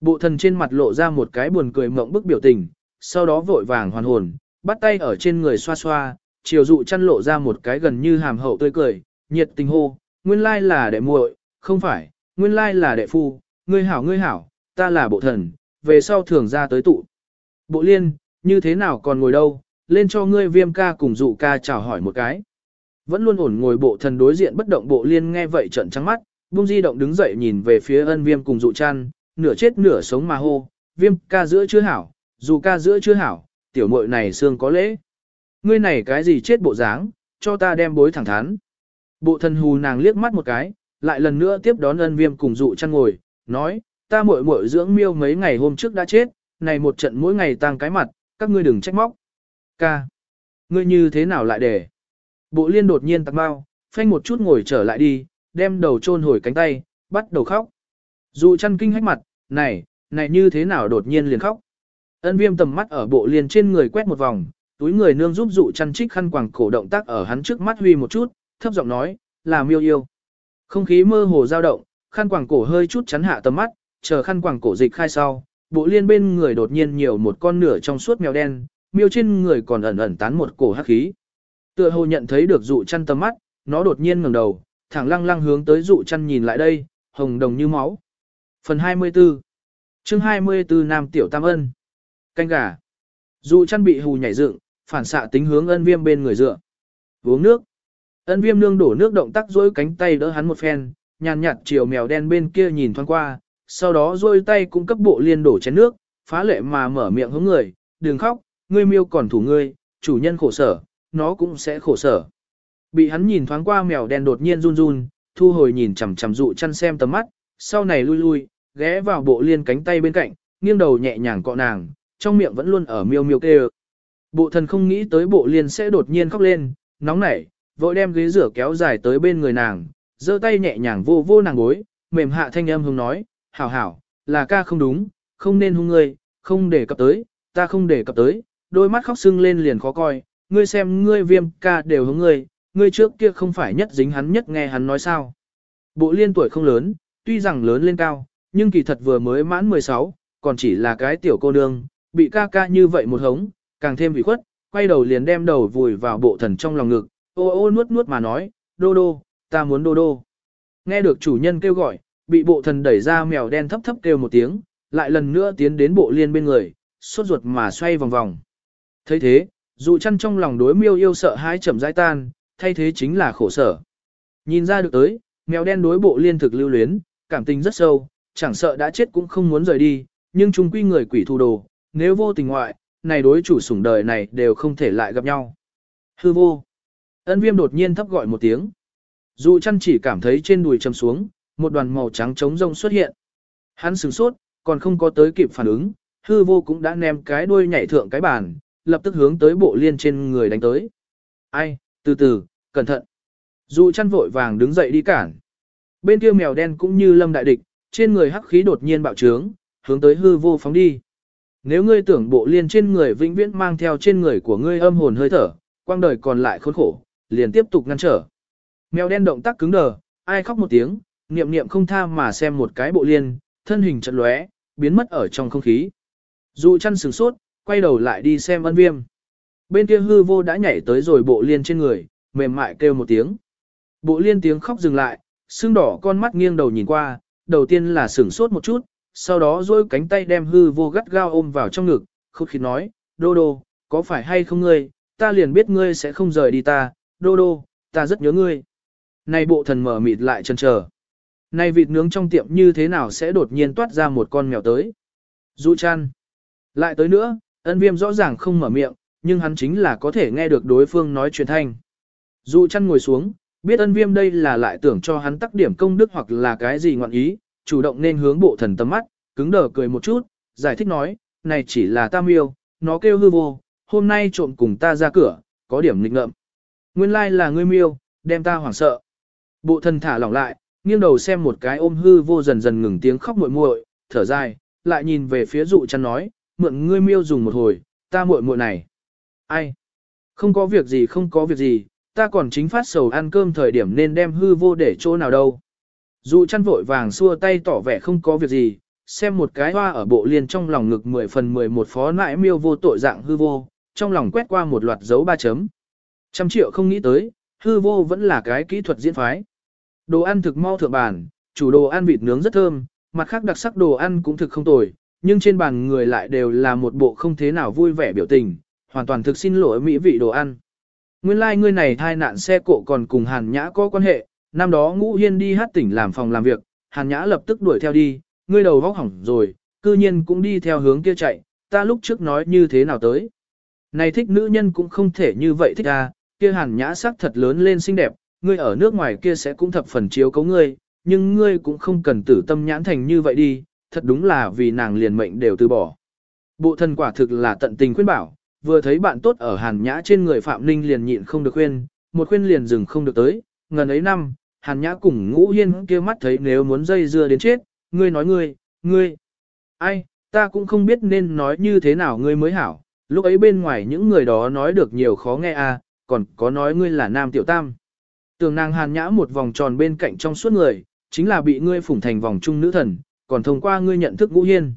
Bộ thần trên mặt lộ ra một cái buồn cười mộng bức biểu tình, sau đó vội vàng hoàn hồn, bắt tay ở trên người xoa xoa, chiều dụ chăn lộ ra một cái gần như hàm hậu tươi cười, nhiệt tình hô, nguyên lai là đệ muội, không phải, nguyên lai là đệ phu, ngươi hảo ngươi hảo, ta là bộ thần, về sau thường ra tới tụ. Bộ liên, như thế nào còn ngồi đâu, lên cho ngươi viêm ca cùng dụ ca chào hỏi một cái. Vẫn luôn ổn ngồi bộ thần đối diện bất động bộ liên nghe vậy trận trắng mắt, buông di động đứng dậy nhìn về phía ân viêm cùng dụ chăn, nửa chết nửa sống mà hô, viêm ca giữa chưa hảo, dù ca giữa chưa hảo, tiểu muội này xương có lễ. Ngươi này cái gì chết bộ dáng, cho ta đem bối thẳng thắn. Bộ thần hù nàng liếc mắt một cái, lại lần nữa tiếp đón ân viêm cùng dụ chăn ngồi, nói, ta muội muội dưỡng miêu mấy ngày hôm trước đã chết, này một trận mỗi ngày tăng cái mặt, các ngươi đừng trách móc. Ca. Ngươi như thế nào lại để? Bộ liên đột nhiên tặc mau, phanh một chút ngồi trở lại đi, đem đầu chôn hồi cánh tay, bắt đầu khóc. Dụ chăn kinh hách mặt, này, này như thế nào đột nhiên liền khóc. Ân viêm tầm mắt ở bộ liên trên người quét một vòng, túi người nương giúp dụ chăn trích khăn quàng cổ động tác ở hắn trước mắt huy một chút, thấp giọng nói, là miêu yêu. Không khí mơ hồ dao động, khăn quàng cổ hơi chút chắn hạ tầm mắt, chờ khăn quàng cổ dịch khai sau, bộ liên bên người đột nhiên nhiều một con nửa trong suốt mèo đen, miêu trên người còn ẩn ẩn tán một cổ hắc khí. Tựa hồ nhận thấy được dụ chăn tầm mắt, nó đột nhiên ngẩng đầu, thẳng lăng lăng hướng tới dụ chăn nhìn lại đây, hồng đồng như máu. Phần 24 chương 24 Nam Tiểu Tam Ân Canh gà Dụ chăn bị hù nhảy dựng, phản xạ tính hướng ân viêm bên người dựa. Uống nước. Ân viêm nương đổ nước động tác dối cánh tay đỡ hắn một phen, nhàn nhạt chiều mèo đen bên kia nhìn thoáng qua, sau đó duỗi tay cung cấp bộ liên đổ chén nước, phá lệ mà mở miệng hướng người, đừng khóc, ngươi miêu còn thủ ngươi, chủ nhân khổ sở, nó cũng sẽ khổ sở. Bị hắn nhìn thoáng qua mèo đen đột nhiên run run, thu hồi nhìn chằm chằm dụ chăn xem tầm mắt, sau này lui lui, ghé vào bộ liên cánh tay bên cạnh, nghiêng đầu nhẹ nhàng cọ nàng, trong miệng vẫn luôn ở miêu miêu kêu. Bộ thần không nghĩ tới bộ liên sẽ đột nhiên khóc lên, nóng nảy, vội đem ghế rửa kéo dài tới bên người nàng, giơ tay nhẹ nhàng vô vô nàng gối, mềm hạ thanh âm hùng nói, hảo hảo, là ca không đúng, không nên hung ngươi, không để cập tới, ta không để cập tới, đôi mắt khóc sưng lên liền khó coi, ngươi xem ngươi viêm ca đều hướng ngươi, ngươi trước kia không phải nhất dính hắn nhất nghe hắn nói sao. Bộ liên tuổi không lớn, tuy rằng lớn lên cao, nhưng kỳ thật vừa mới mãn 16, còn chỉ là cái tiểu cô nương, bị ca ca như vậy một hống, càng thêm bị khuất, quay đầu liền đem đầu vùi vào bộ thần trong lòng ngực, ô ô nuốt nuốt mà nói, đô đô, ta muốn đô đô. Nghe được chủ nhân kêu gọi, bị bộ thần đẩy ra mèo đen thấp thấp kêu một tiếng, lại lần nữa tiến đến bộ liên bên người, suốt ruột mà xoay vòng vòng. thấy thế, dụ chăn trong lòng đối miêu yêu sợ hãi chậm rãi tan, thay thế chính là khổ sở. Nhìn ra được tới, mèo đen đối bộ liên thực lưu luyến, cảm tình rất sâu, chẳng sợ đã chết cũng không muốn rời đi, nhưng chung quy người quỷ thu đồ, nếu vô tình ngoại, này đối chủ sủng đời này đều không thể lại gặp nhau. Hư vô. Ân viêm đột nhiên thấp gọi một tiếng. Dụ chăn chỉ cảm thấy trên đùi chầm xuống, một đoàn màu trắng trống rông xuất hiện. Hắn sửng sốt, còn không có tới kịp phản ứng, hư vô cũng đã ném cái đuôi nhảy thượng cái bàn, lập tức hướng tới bộ liên trên người đánh tới. Ai, từ từ, cẩn thận. Dụ chăn vội vàng đứng dậy đi cản. Bên kia mèo đen cũng như lâm đại địch, trên người hắc khí đột nhiên bạo trướng, hướng tới hư vô phóng đi. Nếu ngươi tưởng bộ liên trên người vĩnh viễn mang theo trên người của ngươi âm hồn hơi thở, quang đời còn lại khốn khổ, liền tiếp tục ngăn trở. Mèo đen động tác cứng đờ, ai khóc một tiếng, niệm niệm không tha mà xem một cái bộ liên, thân hình chật lóe, biến mất ở trong không khí. Dù chăn sừng sốt, quay đầu lại đi xem ân viêm. Bên kia hư vô đã nhảy tới rồi bộ liên trên người, mềm mại kêu một tiếng. Bộ liên tiếng khóc dừng lại, xương đỏ con mắt nghiêng đầu nhìn qua, đầu tiên là sửng sốt một chút, sau đó dôi cánh tay đem hư vô gắt gao ôm vào trong ngực, khúc khít nói, đô đô, có phải hay không ngươi, ta liền biết ngươi sẽ không rời đi ta, đô đô, ta rất nhớ ngươi. Này bộ thần mở mịt lại chân chờ. Này vịt nướng trong tiệm như thế nào sẽ đột nhiên toát ra một con mèo tới. Dụ chăn. Lại tới nữa, ân viêm rõ ràng không mở miệng, nhưng hắn chính là có thể nghe được đối phương nói chuyện thanh. Dụ chăn ngồi xuống, biết ân viêm đây là lại tưởng cho hắn tắc điểm công đức hoặc là cái gì ngọn ý, chủ động nên hướng bộ thần tầm mắt, cứng đờ cười một chút, giải thích nói, này chỉ là ta miêu, nó kêu hư vô, hôm nay trộm cùng ta ra cửa, có điểm nghịch ngợm. Nguyên lai like là ngươi miêu, đem ta hoảng sợ. Bộ thần thả lỏng lại, nghiêng đầu xem một cái ôm hư vô dần dần ngừng tiếng khóc muội muội, thở dài, lại nhìn về phía dụ chăn nói, mượn ngươi miêu dùng một hồi, ta muội muội này. Ai? Không có việc gì không có việc gì, ta còn chính phát sầu ăn cơm thời điểm nên đem hư vô để chỗ nào đâu. Dụ chăn vội vàng xua tay tỏ vẻ không có việc gì, xem một cái hoa ở bộ liên trong lòng ngực 10 phần 11 phó nãi miêu vô tội dạng hư vô, trong lòng quét qua một loạt dấu ba chấm. Trăm triệu không nghĩ tới, hư vô vẫn là cái kỹ thuật diễn phái. Đồ ăn thực mau thượng bàn, chủ đồ ăn vịt nướng rất thơm, mặt khác đặc sắc đồ ăn cũng thực không tồi, nhưng trên bàn người lại đều là một bộ không thế nào vui vẻ biểu tình, hoàn toàn thực xin lỗi mỹ vị đồ ăn. Nguyên lai like ngươi này thai nạn xe cộ còn cùng hàn nhã có quan hệ, năm đó ngũ hiên đi hát tỉnh làm phòng làm việc, hàn nhã lập tức đuổi theo đi, ngươi đầu vóc hỏng rồi, cư nhiên cũng đi theo hướng kia chạy, ta lúc trước nói như thế nào tới. Này thích nữ nhân cũng không thể như vậy thích à, kia hàn nhã sắc thật lớn lên xinh đẹp, ngươi ở nước ngoài kia sẽ cũng thập phần chiếu cấu ngươi, nhưng ngươi cũng không cần tử tâm nhãn thành như vậy đi, thật đúng là vì nàng liền mệnh đều từ bỏ. Bộ thân quả thực là tận tình khuyên bảo, vừa thấy bạn tốt ở hàn nhã trên người Phạm Ninh liền nhịn không được khuyên, một khuyên liền dừng không được tới, ngần ấy năm, hàn nhã cùng ngũ hiên kia mắt thấy nếu muốn dây dưa đến chết, ngươi nói ngươi, ngươi, ai, ta cũng không biết nên nói như thế nào ngươi mới hảo, lúc ấy bên ngoài những người đó nói được nhiều khó nghe à, còn có nói ngươi là nam tiểu tam. Tường nàng hàn nhã một vòng tròn bên cạnh trong suốt người, chính là bị ngươi phủng thành vòng trung nữ thần, còn thông qua ngươi nhận thức ngũ hiên.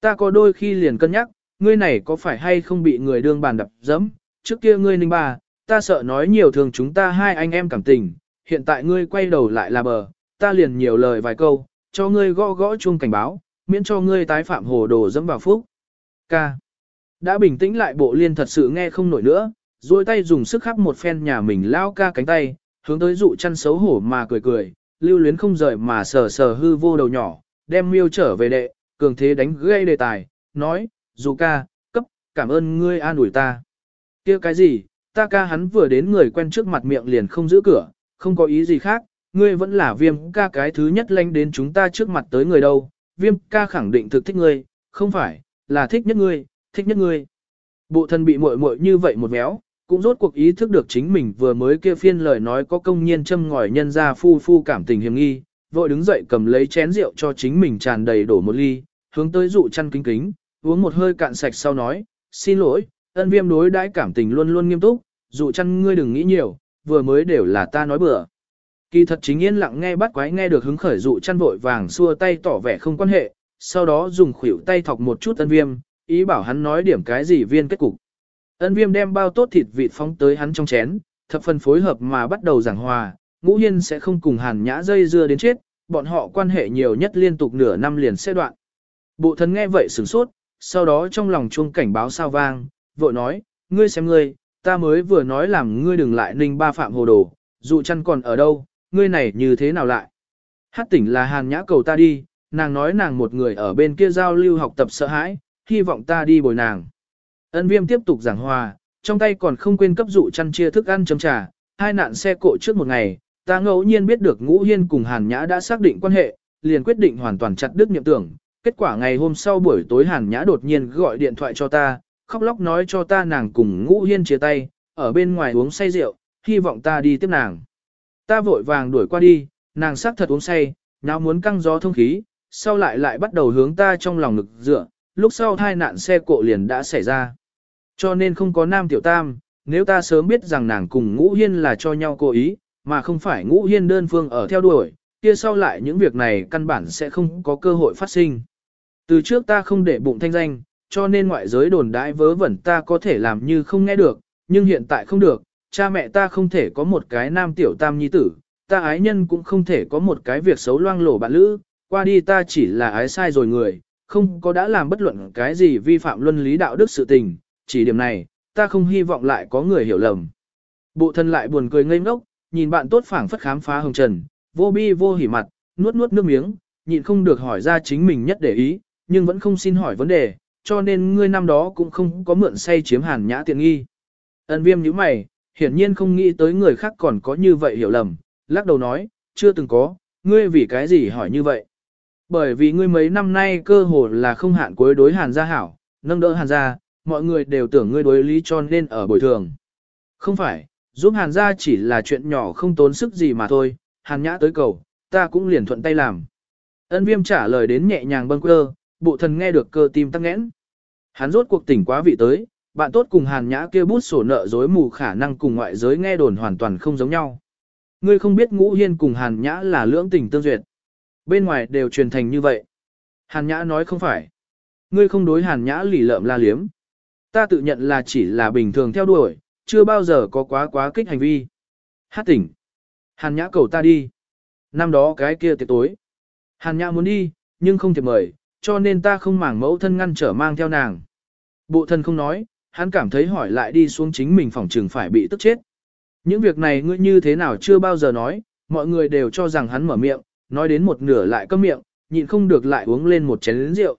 Ta có đôi khi liền cân nhắc, ngươi này có phải hay không bị người đương bàn đập dẫm, trước kia ngươi ninh bà, ta sợ nói nhiều thường chúng ta hai anh em cảm tình, hiện tại ngươi quay đầu lại là bờ, ta liền nhiều lời vài câu, cho ngươi gõ gõ chuông cảnh báo, miễn cho ngươi tái phạm hồ đồ dẫm vào phúc. Ca. Đã bình tĩnh lại bộ liên thật sự nghe không nổi nữa, duỗi tay dùng sức khắp một phen nhà mình lao ca cánh tay, hướng tới dụ chăn xấu hổ mà cười cười, lưu luyến không rời mà sờ sờ hư vô đầu nhỏ, đem miêu trở về đệ, cường thế đánh gây đề tài, nói, dù ca, cấp, cảm ơn ngươi an ủi ta. kia cái gì, ta ca hắn vừa đến người quen trước mặt miệng liền không giữ cửa, không có ý gì khác, ngươi vẫn là viêm ca cái thứ nhất lanh đến chúng ta trước mặt tới người đâu, viêm ca khẳng định thực thích ngươi, không phải, là thích nhất ngươi, thích nhất ngươi. Bộ thân bị muội muội như vậy một méo, cũng rốt cuộc ý thức được chính mình vừa mới kia phiên lời nói có công nhiên châm ngòi nhân ra phu phu cảm tình hiểm nghi, vội đứng dậy cầm lấy chén rượu cho chính mình tràn đầy đổ một ly, hướng tới dụ chăn kính kính, uống một hơi cạn sạch sau nói, xin lỗi, ân viêm đối đãi cảm tình luôn luôn nghiêm túc, dụ chăn ngươi đừng nghĩ nhiều, vừa mới đều là ta nói bừa. Kỳ thật chính yên lặng nghe bắt quái nghe được hứng khởi dụ chăn vội vàng xua tay tỏ vẻ không quan hệ, sau đó dùng khuỷu tay thọc một chút ân viêm, ý bảo hắn nói điểm cái gì viên kết cục. Ân viêm đem bao tốt thịt vịt phóng tới hắn trong chén, thập phần phối hợp mà bắt đầu giảng hòa, ngũ hiên sẽ không cùng hàn nhã dây dưa đến chết, bọn họ quan hệ nhiều nhất liên tục nửa năm liền sẽ đoạn. Bộ thần nghe vậy sửng sốt, sau đó trong lòng chuông cảnh báo sao vang, vội nói, ngươi xem ngươi, ta mới vừa nói làm ngươi đừng lại ninh ba phạm hồ đồ, dụ chăn còn ở đâu, ngươi này như thế nào lại. Hát tỉnh là hàn nhã cầu ta đi, nàng nói nàng một người ở bên kia giao lưu học tập sợ hãi, hy vọng ta đi bồi nàng. Ân viêm tiếp tục giảng hòa, trong tay còn không quên cấp dụ chăn chia thức ăn chấm trà, hai nạn xe cộ trước một ngày, ta ngẫu nhiên biết được ngũ hiên cùng hàn nhã đã xác định quan hệ, liền quyết định hoàn toàn chặt đứt niệm tưởng. Kết quả ngày hôm sau buổi tối hàn nhã đột nhiên gọi điện thoại cho ta, khóc lóc nói cho ta nàng cùng ngũ hiên chia tay, ở bên ngoài uống say rượu, hy vọng ta đi tiếp nàng. Ta vội vàng đuổi qua đi, nàng xác thật uống say, nào muốn căng gió thông khí, sau lại lại bắt đầu hướng ta trong lòng ngực dựa, lúc sau hai nạn xe cộ liền đã xảy ra. Cho nên không có nam tiểu tam, nếu ta sớm biết rằng nàng cùng ngũ hiên là cho nhau cố ý, mà không phải ngũ hiên đơn phương ở theo đuổi, kia sau lại những việc này căn bản sẽ không có cơ hội phát sinh. Từ trước ta không để bụng thanh danh, cho nên ngoại giới đồn đãi vớ vẩn ta có thể làm như không nghe được, nhưng hiện tại không được, cha mẹ ta không thể có một cái nam tiểu tam nhi tử, ta ái nhân cũng không thể có một cái việc xấu loang lổ bạn lữ, qua đi ta chỉ là ái sai rồi người, không có đã làm bất luận cái gì vi phạm luân lý đạo đức sự tình, chỉ điểm này, ta không hy vọng lại có người hiểu lầm. Bộ thân lại buồn cười ngây ngốc, nhìn bạn tốt phảng phất khám phá hồng trần, vô bi vô hỉ mặt, nuốt nuốt nước miếng, nhịn không được hỏi ra chính mình nhất để ý, nhưng vẫn không xin hỏi vấn đề, cho nên ngươi năm đó cũng không có mượn say chiếm hàn nhã tiện nghi. Ân viêm như mày, hiển nhiên không nghĩ tới người khác còn có như vậy hiểu lầm, lắc đầu nói, chưa từng có, ngươi vì cái gì hỏi như vậy. Bởi vì ngươi mấy năm nay cơ hồ là không hạn cuối đối hàn gia hảo, nâng đỡ hàn gia, mọi người đều tưởng ngươi đối lý cho nên ở bồi thường. Không phải, giúp hàn gia chỉ là chuyện nhỏ không tốn sức gì mà thôi, hàn nhã tới cầu, ta cũng liền thuận tay làm. Ân viêm trả lời đến nhẹ nhàng bâng quơ, bộ thần nghe được cơ tim tắc nghẽn. Hắn rốt cuộc tỉnh quá vị tới, bạn tốt cùng hàn nhã kia bút sổ nợ dối mù khả năng cùng ngoại giới nghe đồn hoàn toàn không giống nhau. Ngươi không biết ngũ hiên cùng hàn nhã là lưỡng tình tương duyệt. Bên ngoài đều truyền thành như vậy. Hàn nhã nói không phải. Ngươi không đối hàn nhã lỉ lợm la liếm. Ta tự nhận là chỉ là bình thường theo đuổi, chưa bao giờ có quá quá kích hành vi. Hát tỉnh. Hàn nhã cầu ta đi. Năm đó cái kia tiệc tối. Hàn nhã muốn đi, nhưng không thể mời, cho nên ta không màng mẫu thân ngăn trở mang theo nàng. Bộ thân không nói, hắn cảm thấy hỏi lại đi xuống chính mình phòng trường phải bị tức chết. Những việc này ngươi như thế nào chưa bao giờ nói, mọi người đều cho rằng hắn mở miệng, nói đến một nửa lại câm miệng, nhịn không được lại uống lên một chén rượu.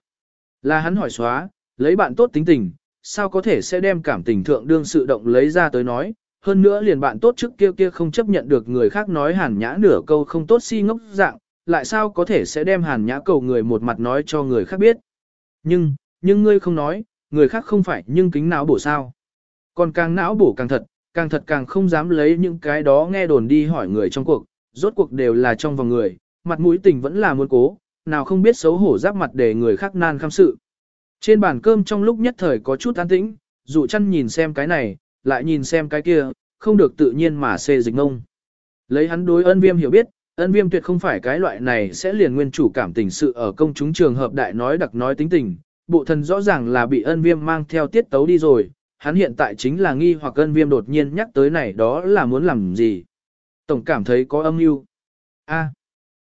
Là hắn hỏi xóa, lấy bạn tốt tính tình, sao có thể sẽ đem cảm tình thượng đương sự động lấy ra tới nói, hơn nữa liền bạn tốt trước kia kia không chấp nhận được người khác nói hàn nhã nửa câu không tốt si ngốc dạng, lại sao có thể sẽ đem hàn nhã cầu người một mặt nói cho người khác biết. Nhưng, nhưng ngươi không nói, người khác không phải nhưng kính não bổ sao. Còn càng não bổ càng thật, càng thật càng không dám lấy những cái đó nghe đồn đi hỏi người trong cuộc, rốt cuộc đều là trong vòng người, mặt mũi tình vẫn là muốn cố, nào không biết xấu hổ giáp mặt để người khác nan kham sự. Trên bàn cơm trong lúc nhất thời có chút an tĩnh, dụ chăn nhìn xem cái này, lại nhìn xem cái kia, không được tự nhiên mà xê dịch ngông. Lấy hắn đối ân viêm hiểu biết, ân viêm tuyệt không phải cái loại này sẽ liền nguyên chủ cảm tình sự ở công chúng trường hợp đại nói đặc nói tính tình, bộ thần rõ ràng là bị ân viêm mang theo tiết tấu đi rồi, hắn hiện tại chính là nghi hoặc ân viêm đột nhiên nhắc tới này đó là muốn làm gì. Tổng cảm thấy có âm mưu a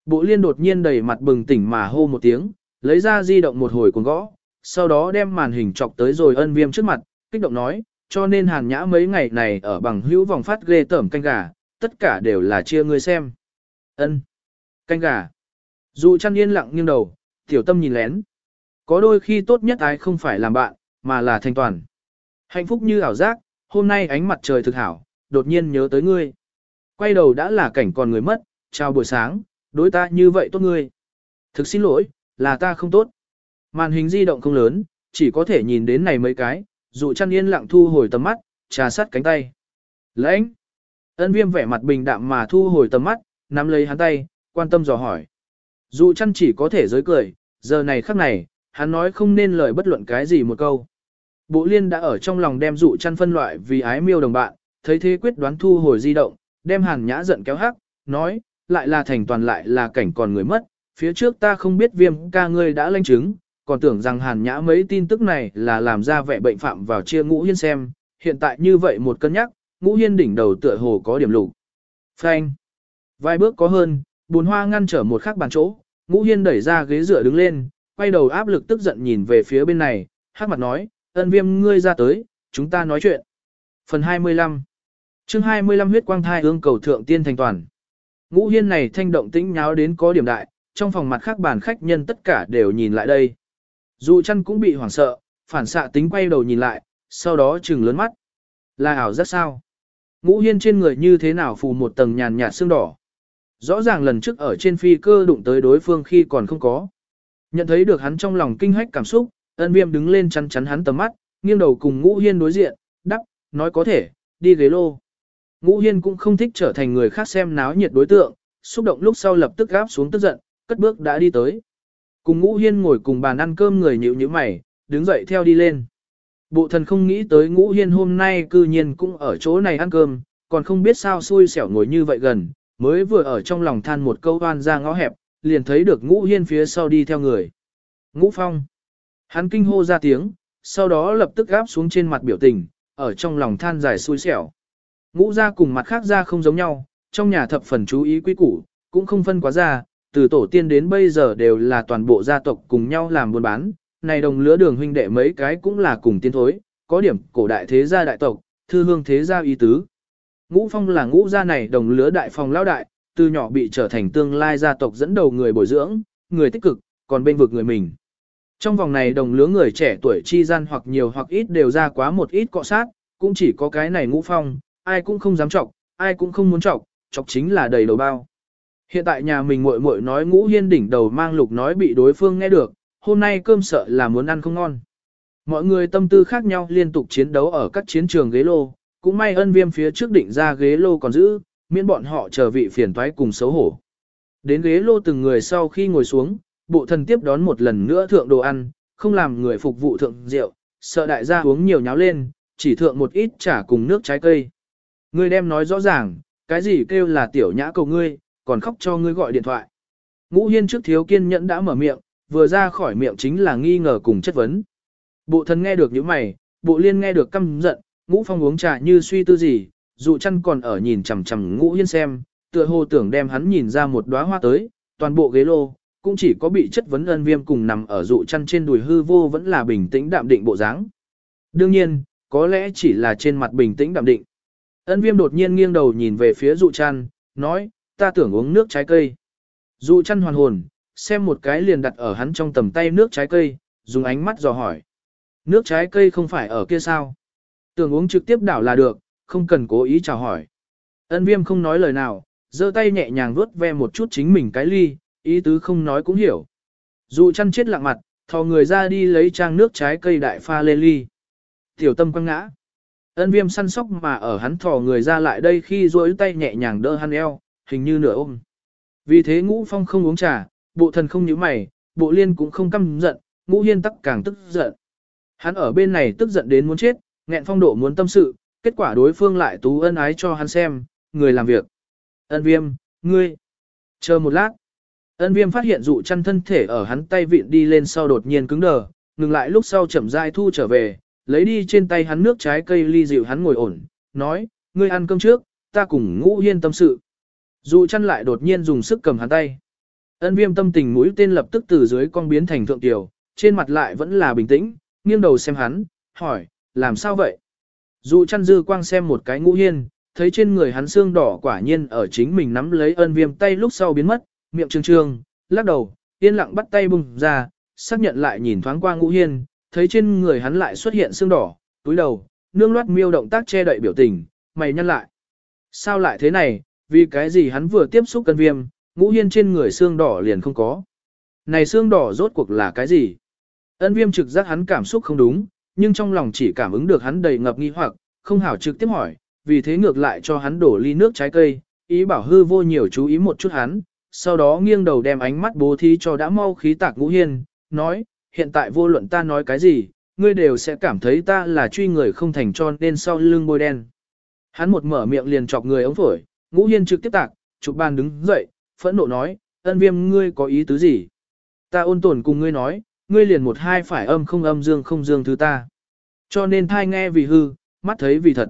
Bộ liên đột nhiên đầy mặt bừng tỉnh mà hô một tiếng, lấy ra di động một hồi cuồng gõ, sau đó đem màn hình chọc tới rồi ân viêm trước mặt, kích động nói, cho nên hàn nhã mấy ngày này ở bằng hữu vòng phát ghê tởm canh gà, tất cả đều là chia ngươi xem. ân Canh gà. Dù chăn yên lặng nghiêng đầu, tiểu tâm nhìn lén. Có đôi khi tốt nhất ai không phải làm bạn, mà là thanh toàn. Hạnh phúc như ảo giác, hôm nay ánh mặt trời thực hảo, đột nhiên nhớ tới ngươi. Quay đầu đã là cảnh còn người mất, chào buổi sáng, đối ta như vậy tốt ngươi. Thực xin lỗi, là ta không tốt. Màn hình di động không lớn, chỉ có thể nhìn đến này mấy cái, dụ chăn yên lặng thu hồi tầm mắt, trà sát cánh tay. Lãnh! Ân viêm vẻ mặt bình đạm mà thu hồi tầm mắt, nắm lấy hắn tay, quan tâm dò hỏi. Dụ chăn chỉ có thể giới cười, giờ này khắc này, hắn nói không nên lời bất luận cái gì một câu. Bộ liên đã ở trong lòng đem dụ chăn phân loại vì ái miêu đồng bạn, thấy thế quyết đoán thu hồi di động, đem hàn nhã giận kéo hắc, nói, lại là thành toàn lại là cảnh còn người mất, phía trước ta không biết viêm ca ngươi đã lanh chứng, còn tưởng rằng hàn nhã mấy tin tức này là làm ra vẻ bệnh phạm vào chia ngũ hiên xem, hiện tại như vậy một cân nhắc, ngũ hiên đỉnh đầu tựa hồ có điểm lục. Phanh. Vài bước có hơn, bùn hoa ngăn trở một khắc bàn chỗ, ngũ hiên đẩy ra ghế dựa đứng lên, quay đầu áp lực tức giận nhìn về phía bên này, hát mặt nói, ân viêm ngươi ra tới, chúng ta nói chuyện. Phần 25 chương 25 huyết quang thai ương cầu thượng tiên thành toàn. Ngũ hiên này thanh động tĩnh nháo đến có điểm đại, trong phòng mặt khác bàn khách nhân tất cả đều nhìn lại đây. Dù chăn cũng bị hoảng sợ, phản xạ tính quay đầu nhìn lại, sau đó trừng lớn mắt. Là ảo rất sao? Ngũ hiên trên người như thế nào phù một tầng nhàn nhạt xương đỏ. Rõ ràng lần trước ở trên phi cơ đụng tới đối phương khi còn không có. Nhận thấy được hắn trong lòng kinh hách cảm xúc, ân viêm đứng lên chắn chắn hắn tầm mắt, nghiêng đầu cùng ngũ hiên đối diện, đắp, nói có thể, đi ghế lô. Ngũ hiên cũng không thích trở thành người khác xem náo nhiệt đối tượng, xúc động lúc sau lập tức gáp xuống tức giận, cất bước đã đi tới. Cùng ngũ hiên ngồi cùng bàn ăn cơm người nhịu như mày, đứng dậy theo đi lên. Bộ thần không nghĩ tới ngũ hiên hôm nay cư nhiên cũng ở chỗ này ăn cơm, còn không biết sao xui xẻo ngồi như vậy gần, mới vừa ở trong lòng than một câu oan ra ngõ hẹp, liền thấy được ngũ hiên phía sau đi theo người. Ngũ phong. Hắn kinh hô ra tiếng, sau đó lập tức gáp xuống trên mặt biểu tình, ở trong lòng than dài xui xẻo. Ngũ ra cùng mặt khác ra không giống nhau, trong nhà thập phần chú ý quý củ, cũng không phân quá ra, từ tổ tiên đến bây giờ đều là toàn bộ gia tộc cùng nhau làm buôn bán, này đồng lứa đường huynh đệ mấy cái cũng là cùng tiên thối, có điểm cổ đại thế gia đại tộc, thư hương thế gia y tứ. Ngũ phong là ngũ gia này đồng lứa đại phòng lão đại, từ nhỏ bị trở thành tương lai gia tộc dẫn đầu người bồi dưỡng, người tích cực, còn bên vực người mình. Trong vòng này đồng lứa người trẻ tuổi chi gian hoặc nhiều hoặc ít đều ra quá một ít cọ sát, cũng chỉ có cái này ngũ phong, ai cũng không dám chọc, ai cũng không muốn chọc, chọc chính là đầy đầu bao. Hiện tại nhà mình muội muội nói ngũ hiên đỉnh đầu mang lục nói bị đối phương nghe được, hôm nay cơm sợ là muốn ăn không ngon. Mọi người tâm tư khác nhau liên tục chiến đấu ở các chiến trường ghế lô, cũng may ân viêm phía trước định ra ghế lô còn giữ, miễn bọn họ chờ vị phiền toái cùng xấu hổ. Đến ghế lô từng người sau khi ngồi xuống, bộ thần tiếp đón một lần nữa thượng đồ ăn, không làm người phục vụ thượng rượu, sợ đại gia uống nhiều nháo lên, chỉ thượng một ít trà cùng nước trái cây. Ngươi đem nói rõ ràng, cái gì kêu là tiểu nhã cầu ngươi, còn khóc cho ngươi gọi điện thoại. Ngũ hiên trước thiếu kiên nhẫn đã mở miệng, vừa ra khỏi miệng chính là nghi ngờ cùng chất vấn. Bộ thần nghe được những mày, bộ liên nghe được căm giận, ngũ phong uống trà như suy tư gì, dù chăn còn ở nhìn chằm chằm ngũ hiên xem, tựa hồ tưởng đem hắn nhìn ra một đóa hoa tới, toàn bộ ghế lô, cũng chỉ có bị chất vấn ân viêm cùng nằm ở dụ chăn trên đùi hư vô vẫn là bình tĩnh đạm định bộ dáng. Đương nhiên, có lẽ chỉ là trên mặt bình tĩnh đạm định. Ân viêm đột nhiên nghiêng đầu nhìn về phía dụ chăn, nói, ta tưởng uống nước trái cây. Dụ chăn hoàn hồn, xem một cái liền đặt ở hắn trong tầm tay nước trái cây, dùng ánh mắt dò hỏi. Nước trái cây không phải ở kia sao? Tưởng uống trực tiếp đảo là được, không cần cố ý chào hỏi. Ân viêm không nói lời nào, giơ tay nhẹ nhàng vuốt ve một chút chính mình cái ly, ý tứ không nói cũng hiểu. Dụ chăn chết lặng mặt, thò người ra đi lấy trang nước trái cây đại pha lê ly. Tiểu tâm quăng ngã. Ân viêm săn sóc mà ở hắn thò người ra lại đây khi duỗi tay nhẹ nhàng đỡ hắn eo, hình như nửa ôm. Vì thế ngũ phong không uống trà, bộ thần không nhíu mày, bộ liên cũng không căm giận, ngũ hiên tắc càng tức giận. Hắn ở bên này tức giận đến muốn chết, nghẹn phong độ muốn tâm sự, kết quả đối phương lại tú ân ái cho hắn xem, người làm việc. Ân viêm, ngươi, chờ một lát. Ân viêm phát hiện dụ chăn thân thể ở hắn tay vịn đi lên sau đột nhiên cứng đờ, ngừng lại lúc sau chậm rãi thu trở về, lấy đi trên tay hắn nước trái cây ly dịu hắn ngồi ổn, nói, ngươi ăn cơm trước, ta cùng ngũ hiên tâm sự. Dụ chăn lại đột nhiên dùng sức cầm hắn tay. Ân viêm tâm tình mũi tên lập tức từ dưới con biến thành thượng tiểu, trên mặt lại vẫn là bình tĩnh, nghiêng đầu xem hắn, hỏi, làm sao vậy? Dụ chăn dư quang xem một cái ngũ hiên, thấy trên người hắn xương đỏ quả nhiên ở chính mình nắm lấy ân viêm tay lúc sau biến mất, miệng trương trương, lắc đầu, yên lặng bắt tay bùng ra, xác nhận lại nhìn thoáng qua ngũ hiên, thấy trên người hắn lại xuất hiện xương đỏ, túi đầu, nương loát miêu động tác che đậy biểu tình, mày nhăn lại. Sao lại thế này, vì cái gì hắn vừa tiếp xúc cân viêm, ngũ hiên trên người xương đỏ liền không có. Này xương đỏ rốt cuộc là cái gì? Ân viêm trực giác hắn cảm xúc không đúng, nhưng trong lòng chỉ cảm ứng được hắn đầy ngập nghi hoặc, không hảo trực tiếp hỏi, vì thế ngược lại cho hắn đổ ly nước trái cây, ý bảo hư vô nhiều chú ý một chút hắn, sau đó nghiêng đầu đem ánh mắt bố thí cho đã mau khí tạc ngũ hiên, nói, hiện tại vô luận ta nói cái gì, ngươi đều sẽ cảm thấy ta là truy người không thành cho nên sau lưng bôi đen. Hắn một mở miệng liền chọc người ống phổi, ngũ hiên trực tiếp tạc, chụp bàn đứng dậy, phẫn nộ nói, ân viêm ngươi có ý tứ gì? Ta ôn tồn cùng ngươi nói, ngươi liền một hai phải âm không âm dương không dương thứ ta. Cho nên thai nghe vì hư, mắt thấy vì thật.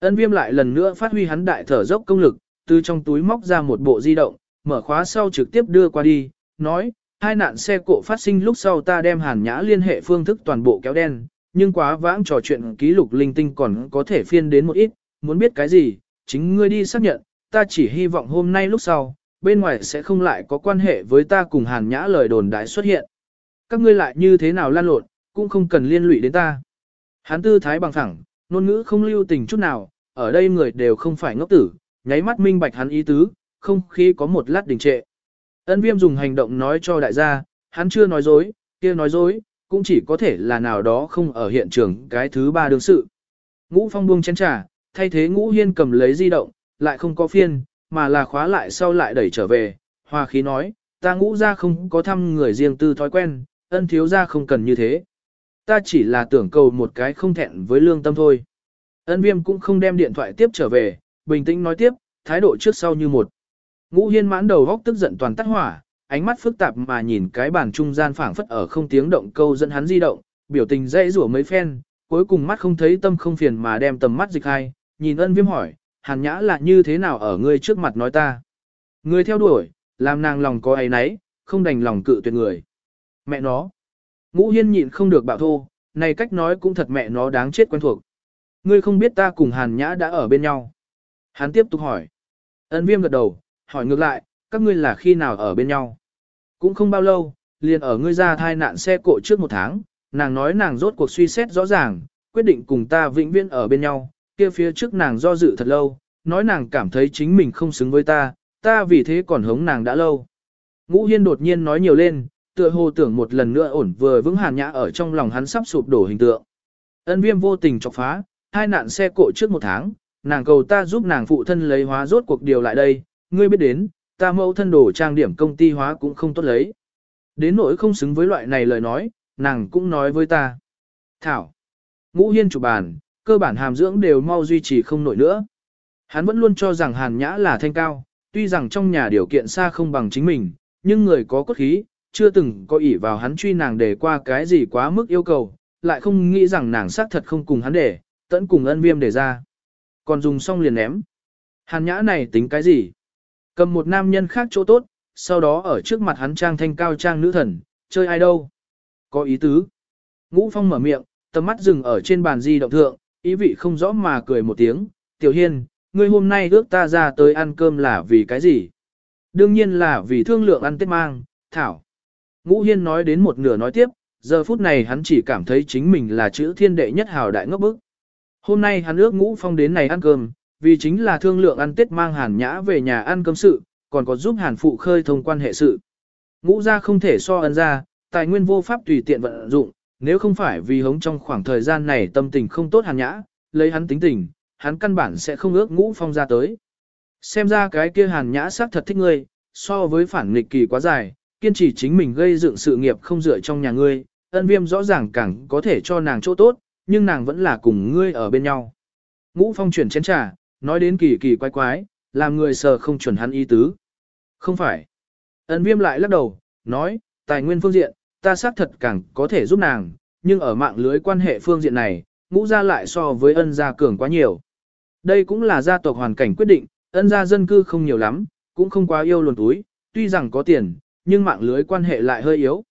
Ân viêm lại lần nữa phát huy hắn đại thở dốc công lực, từ trong túi móc ra một bộ di động, mở khóa sau trực tiếp đưa qua đi, nói, hai nạn xe cộ phát sinh lúc sau ta đem hàn nhã liên hệ phương thức toàn bộ kéo đen, nhưng quá vãng trò chuyện ký lục linh tinh còn có thể phiên đến một ít, muốn biết cái gì, chính ngươi đi xác nhận, ta chỉ hy vọng hôm nay lúc sau, bên ngoài sẽ không lại có quan hệ với ta cùng hàn nhã lời đồn đại xuất hiện. Các ngươi lại như thế nào lan lộn, cũng không cần liên lụy đến ta. Hán tư thái bằng thẳng, ngôn ngữ không lưu tình chút nào, ở đây người đều không phải ngốc tử, nháy mắt minh bạch hắn ý tứ, không khí có một lát đình trệ. Ân viêm dùng hành động nói cho đại gia, hắn chưa nói dối, kia nói dối, cũng chỉ có thể là nào đó không ở hiện trường cái thứ ba đương sự. Ngũ phong buông chén trà, thay thế ngũ hiên cầm lấy di động, lại không có phiên, mà là khóa lại sau lại đẩy trở về, hòa khí nói, ta ngũ ra không có thăm người riêng tư thói quen, ân thiếu ra không cần như thế. Ta chỉ là tưởng cầu một cái không thẹn với lương tâm thôi. Ân viêm cũng không đem điện thoại tiếp trở về, bình tĩnh nói tiếp, thái độ trước sau như một. Ngũ hiên mãn đầu góc tức giận toàn tắt hỏa, ánh mắt phức tạp mà nhìn cái bàn trung gian phảng phất ở không tiếng động câu dẫn hắn di động, biểu tình dây rủa mấy phen, cuối cùng mắt không thấy tâm không phiền mà đem tầm mắt dịch hai, nhìn ân viêm hỏi, hàn nhã là như thế nào ở ngươi trước mặt nói ta. Ngươi theo đuổi, làm nàng lòng có ấy nấy, không đành lòng cự tuyệt người. Mẹ nó. Ngũ hiên nhịn không được bạo thô, này cách nói cũng thật mẹ nó đáng chết quen thuộc. Ngươi không biết ta cùng hàn nhã đã ở bên nhau. Hắn tiếp tục hỏi. Ân viêm gật đầu, hỏi ngược lại, các ngươi là khi nào ở bên nhau? Cũng không bao lâu, liền ở ngươi ra thai nạn xe cộ trước một tháng, nàng nói nàng rốt cuộc suy xét rõ ràng, quyết định cùng ta vĩnh viễn ở bên nhau, kia phía trước nàng do dự thật lâu, nói nàng cảm thấy chính mình không xứng với ta, ta vì thế còn hống nàng đã lâu. Ngũ Hiên đột nhiên nói nhiều lên, tựa hồ tưởng một lần nữa ổn vừa vững hàn nhã ở trong lòng hắn sắp sụp đổ hình tượng. Ân viêm vô tình chọc phá, hai nạn xe cộ trước một tháng, nàng cầu ta giúp nàng phụ thân lấy hóa rốt cuộc điều lại đây, ngươi biết đến, ta mẫu thân đổ trang điểm công ty hóa cũng không tốt lấy. Đến nỗi không xứng với loại này lời nói, nàng cũng nói với ta. Thảo. Ngũ hiên chủ bàn, cơ bản hàm dưỡng đều mau duy trì không nổi nữa. Hắn vẫn luôn cho rằng hàn nhã là thanh cao, tuy rằng trong nhà điều kiện xa không bằng chính mình, nhưng người có cốt khí, chưa từng có ỷ vào hắn truy nàng để qua cái gì quá mức yêu cầu, lại không nghĩ rằng nàng xác thật không cùng hắn để, tẫn cùng ân viêm để ra. Còn dùng xong liền ném. Hàn nhã này tính cái gì? Cầm một nam nhân khác chỗ tốt, sau đó ở trước mặt hắn trang thanh cao trang nữ thần, chơi ai đâu? Có ý tứ. Ngũ Phong mở miệng, tầm mắt dừng ở trên bàn di động thượng, ý vị không rõ mà cười một tiếng. Tiểu Hiên, ngươi hôm nay ước ta ra tới ăn cơm là vì cái gì? Đương nhiên là vì thương lượng ăn tết mang, thảo. Ngũ Hiên nói đến một nửa nói tiếp, giờ phút này hắn chỉ cảm thấy chính mình là chữ thiên đệ nhất hào đại ngốc bức. Hôm nay hắn ước ngũ phong đến này ăn cơm, vì chính là thương lượng ăn tết mang hàn nhã về nhà ăn cơm sự, còn có giúp hàn phụ khơi thông quan hệ sự. Ngũ ra không thể so ân ra, tài nguyên vô pháp tùy tiện vận dụng, nếu không phải vì hống trong khoảng thời gian này tâm tình không tốt hàn nhã, lấy hắn tính tình, hắn căn bản sẽ không ước ngũ phong ra tới. Xem ra cái kia hàn nhã xác thật thích ngươi, so với phản nghịch kỳ quá dài, kiên trì chính mình gây dựng sự nghiệp không dựa trong nhà ngươi, ân viêm rõ ràng càng có thể cho nàng chỗ tốt, nhưng nàng vẫn là cùng ngươi ở bên nhau. Ngũ phong chuyển chén trà, nói đến kỳ kỳ quái quái, làm người sờ không chuẩn hắn ý tứ. Không phải. Ân viêm lại lắc đầu, nói, tài nguyên phương diện, ta xác thật càng có thể giúp nàng, nhưng ở mạng lưới quan hệ phương diện này, ngũ gia lại so với ân gia cường quá nhiều. Đây cũng là gia tộc hoàn cảnh quyết định, ân gia dân cư không nhiều lắm, cũng không quá yêu luồn túi, tuy rằng có tiền, nhưng mạng lưới quan hệ lại hơi yếu.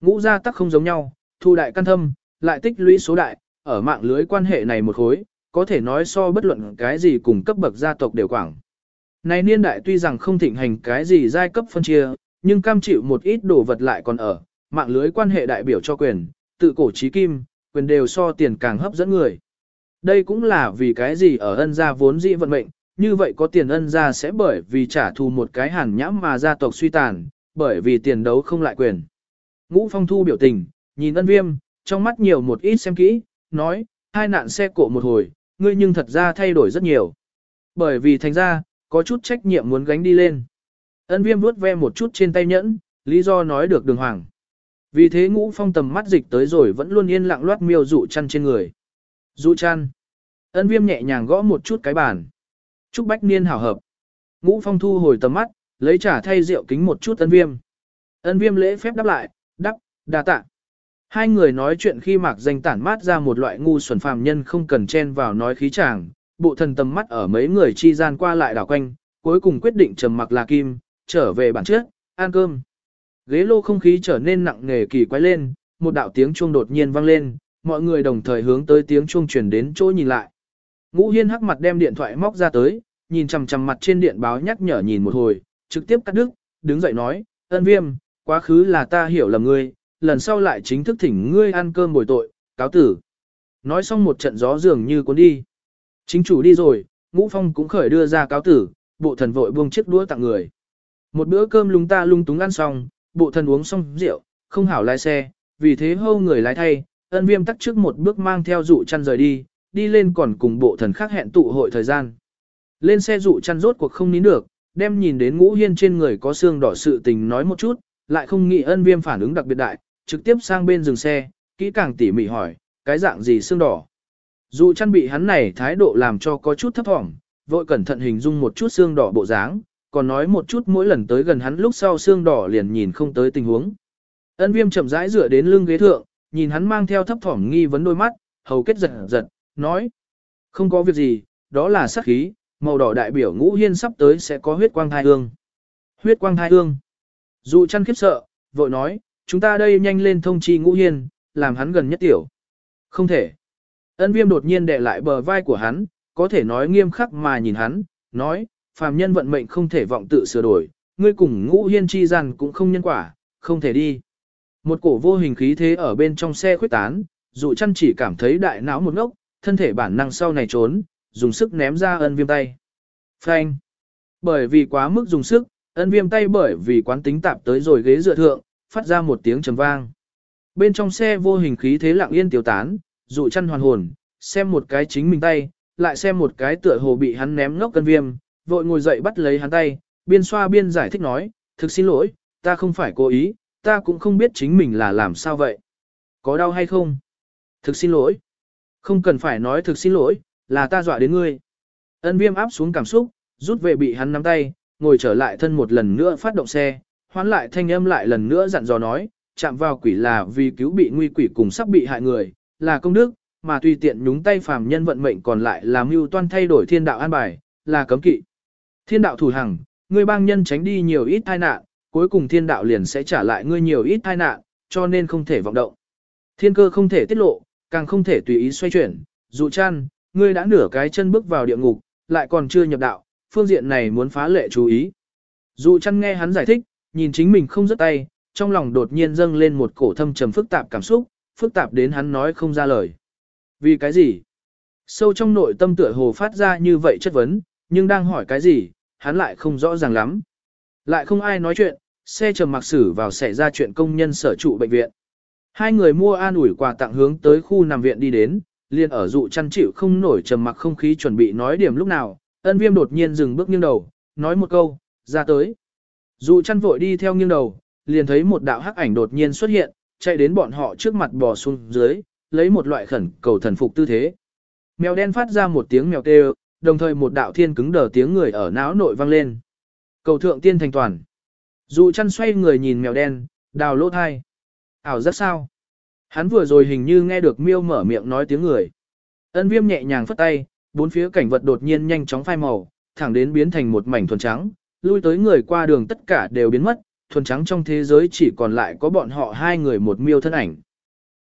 Ngũ gia tắc không giống nhau, thu đại căn thâm, lại tích lũy số đại, ở mạng lưới quan hệ này một khối, có thể nói so bất luận cái gì cùng cấp bậc gia tộc đều quảng. Này niên đại tuy rằng không thịnh hành cái gì giai cấp phân chia, nhưng cam chịu một ít đồ vật lại còn ở, mạng lưới quan hệ đại biểu cho quyền, tự cổ trí kim, quyền đều so tiền càng hấp dẫn người. Đây cũng là vì cái gì ở ân gia vốn dĩ vận mệnh, như vậy có tiền ân gia sẽ bởi vì trả thù một cái hàn nhãm mà gia tộc suy tàn, bởi vì tiền đấu không lại quyền. Ngũ phong thu biểu tình, nhìn ân viêm, trong mắt nhiều một ít xem kỹ, nói, hai nạn xe cộ một hồi, ngươi nhưng thật ra thay đổi rất nhiều. Bởi vì thành ra, có chút trách nhiệm muốn gánh đi lên. Ân viêm vuốt ve một chút trên tay nhẫn, lý do nói được đường hoàng. Vì thế ngũ phong tầm mắt dịch tới rồi vẫn luôn yên lặng loát miêu dụ chăn trên người. Dụ chăn. Ân viêm nhẹ nhàng gõ một chút cái bàn. Trúc bách niên hảo hợp. Ngũ phong thu hồi tầm mắt, lấy trả thay rượu kính một chút ân viêm. Ân viêm lễ phép đáp lại, đắp, đa tạ. Hai người nói chuyện khi mạc danh tản mát ra một loại ngu xuẩn phàm nhân không cần chen vào nói khí chàng, bộ thần tầm mắt ở mấy người chi gian qua lại đảo quanh, cuối cùng quyết định trầm mặc là kim, trở về bản trước, ăn cơm. Ghế lô không khí trở nên nặng nề kỳ quái lên, một đạo tiếng chuông đột nhiên vang lên, mọi người đồng thời hướng tới tiếng chuông truyền đến chỗ nhìn lại. Ngũ Hiên hắc mặt đem điện thoại móc ra tới, nhìn chằm chằm mặt trên điện báo nhắc nhở nhìn một hồi, trực tiếp cắt đứt, đứng dậy nói, ân viêm, quá khứ là ta hiểu lầm ngươi, lần sau lại chính thức thỉnh ngươi ăn cơm bồi tội, cáo tử. Nói xong một trận gió dường như cuốn đi. Chính chủ đi rồi, ngũ phong cũng khởi đưa ra cáo tử, bộ thần vội buông chiếc đũa tặng người. Một bữa cơm lúng ta lung túng ăn xong, bộ thần uống xong rượu, không hảo lái xe, vì thế hâu người lái thay, ân viêm tắt trước một bước mang theo dụ chăn rời đi, đi lên còn cùng bộ thần khác hẹn tụ hội thời gian. Lên xe dụ chăn rốt cuộc không nín được, đem nhìn đến ngũ hiên trên người có xương đỏ sự tình nói một chút, lại không nghĩ ân viêm phản ứng đặc biệt đại, trực tiếp sang bên dừng xe, kỹ càng tỉ mỉ hỏi, cái dạng gì xương đỏ. Dụ chăn bị hắn này thái độ làm cho có chút thấp thỏm, vội cẩn thận hình dung một chút xương đỏ bộ dáng, còn nói một chút mỗi lần tới gần hắn lúc sau xương đỏ liền nhìn không tới tình huống. Ân viêm chậm rãi dựa đến lưng ghế thượng, nhìn hắn mang theo thấp thỏm nghi vấn đôi mắt, hầu kết giật giật, nói. Không có việc gì, đó là sát khí, màu đỏ đại biểu ngũ hiên sắp tới sẽ có huyết quang thai hương. Huyết quang thai hương. Dù chăn khiếp sợ, vội nói, chúng ta đây nhanh lên thông chi ngũ hiên, làm hắn gần nhất tiểu. Không thể. Ân viêm đột nhiên đè lại bờ vai của hắn, có thể nói nghiêm khắc mà nhìn hắn, nói, phàm nhân vận mệnh không thể vọng tự sửa đổi, ngươi cùng ngũ hiên chi rằng cũng không nhân quả, không thể đi. Một cổ vô hình khí thế ở bên trong xe khuyết tán, dụ chăn chỉ cảm thấy đại não một ngốc, thân thể bản năng sau này trốn, dùng sức ném ra ân viêm tay. Phanh. Bởi vì quá mức dùng sức, ân viêm tay bởi vì quán tính tạp tới rồi ghế dựa thượng, phát ra một tiếng trầm vang. Bên trong xe vô hình khí thế lặng yên tiêu tán, dụ chăn hoàn hồn, xem một cái chính mình tay, lại xem một cái tựa hồ bị hắn ném ngốc cân viêm, vội ngồi dậy bắt lấy hắn tay, biên xoa biên giải thích nói, thực xin lỗi, ta không phải cố ý, ta cũng không biết chính mình là làm sao vậy. Có đau hay không? Thực xin lỗi. Không cần phải nói thực xin lỗi, là ta dọa đến ngươi. Ân viêm áp xuống cảm xúc, rút về bị hắn nắm tay, ngồi trở lại thân một lần nữa phát động xe, hoán lại thanh âm lại lần nữa dặn dò nói, chạm vào quỷ là vì cứu bị nguy quỷ cùng sắp bị hại người, là công đức, mà tùy tiện nhúng tay phàm nhân vận mệnh còn lại là mưu toan thay đổi thiên đạo an bài, là cấm kỵ. Thiên đạo thủ hằng, ngươi bang nhân tránh đi nhiều ít tai nạn, cuối cùng thiên đạo liền sẽ trả lại ngươi nhiều ít tai nạn, cho nên không thể vọng động. Thiên cơ không thể tiết lộ, càng không thể tùy ý xoay chuyển, dụ chăn, ngươi đã nửa cái chân bước vào địa ngục, lại còn chưa nhập đạo, phương diện này muốn phá lệ chú ý. Dụ chăn nghe hắn giải thích, nhìn chính mình không rớt tay, trong lòng đột nhiên dâng lên một cổ thâm trầm phức tạp cảm xúc, phức tạp đến hắn nói không ra lời. Vì cái gì? Sâu trong nội tâm tựa hồ phát ra như vậy chất vấn, nhưng đang hỏi cái gì, hắn lại không rõ ràng lắm. Lại không ai nói chuyện, xe trầm mặc xử vào xảy ra chuyện công nhân sở trụ bệnh viện. Hai người mua an ủi quà tặng hướng tới khu nằm viện đi đến, liền ở dụ chăn chịu không nổi trầm mặc không khí chuẩn bị nói điểm lúc nào, ân viêm đột nhiên dừng bước nghiêng đầu, nói một câu, ra tới. Dụ chăn vội đi theo nghiêng đầu, liền thấy một đạo hắc ảnh đột nhiên xuất hiện, chạy đến bọn họ trước mặt bò xuống dưới, lấy một loại khẩn cầu thần phục tư thế. Mèo đen phát ra một tiếng mèo kêu, đồng thời một đạo thiên cứng đờ tiếng người ở não nội vang lên. Cầu thượng tiên thành toàn. Dụ chăn xoay người nhìn mèo đen, đào lỗ thai. Ảo rất sao? Hắn vừa rồi hình như nghe được miêu mở miệng nói tiếng người. Ân viêm nhẹ nhàng phất tay, bốn phía cảnh vật đột nhiên nhanh chóng phai màu, thẳng đến biến thành một mảnh thuần trắng, lui tới người qua đường tất cả đều biến mất, thuần trắng trong thế giới chỉ còn lại có bọn họ hai người một miêu thân ảnh.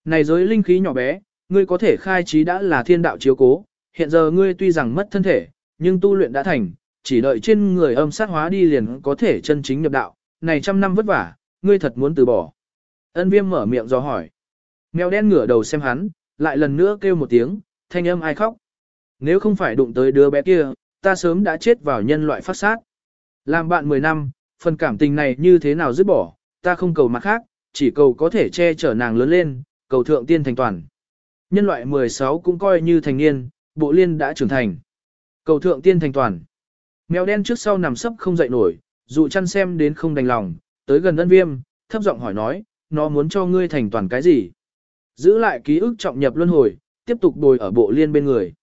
Này giới linh khí nhỏ bé, ngươi có thể khai trí đã là thiên đạo chiếu cố, hiện giờ ngươi tuy rằng mất thân thể, nhưng tu luyện đã thành, chỉ đợi trên người âm sát hóa đi liền có thể chân chính nhập đạo, này trăm năm vất vả, ngươi thật muốn từ bỏ. Ân viêm mở miệng do hỏi. Mèo đen ngửa đầu xem hắn, lại lần nữa kêu một tiếng, thanh âm ai khóc. Nếu không phải đụng tới đứa bé kia, ta sớm đã chết vào nhân loại phát sát. Làm bạn 10 năm, phần cảm tình này như thế nào dứt bỏ, ta không cầu mặt khác, chỉ cầu có thể che chở nàng lớn lên, cầu thượng tiên thành toàn. Nhân loại 16 cũng coi như thành niên, bộ liên đã trưởng thành. Cầu thượng tiên thành toàn. Mèo đen trước sau nằm sấp không dậy nổi, dụ chăn xem đến không đành lòng, tới gần ân viêm, thấp giọng hỏi nói, nó muốn cho ngươi thành toàn cái gì? Giữ lại ký ức trọng nhập luân hồi, tiếp tục bồi ở bộ liên bên người.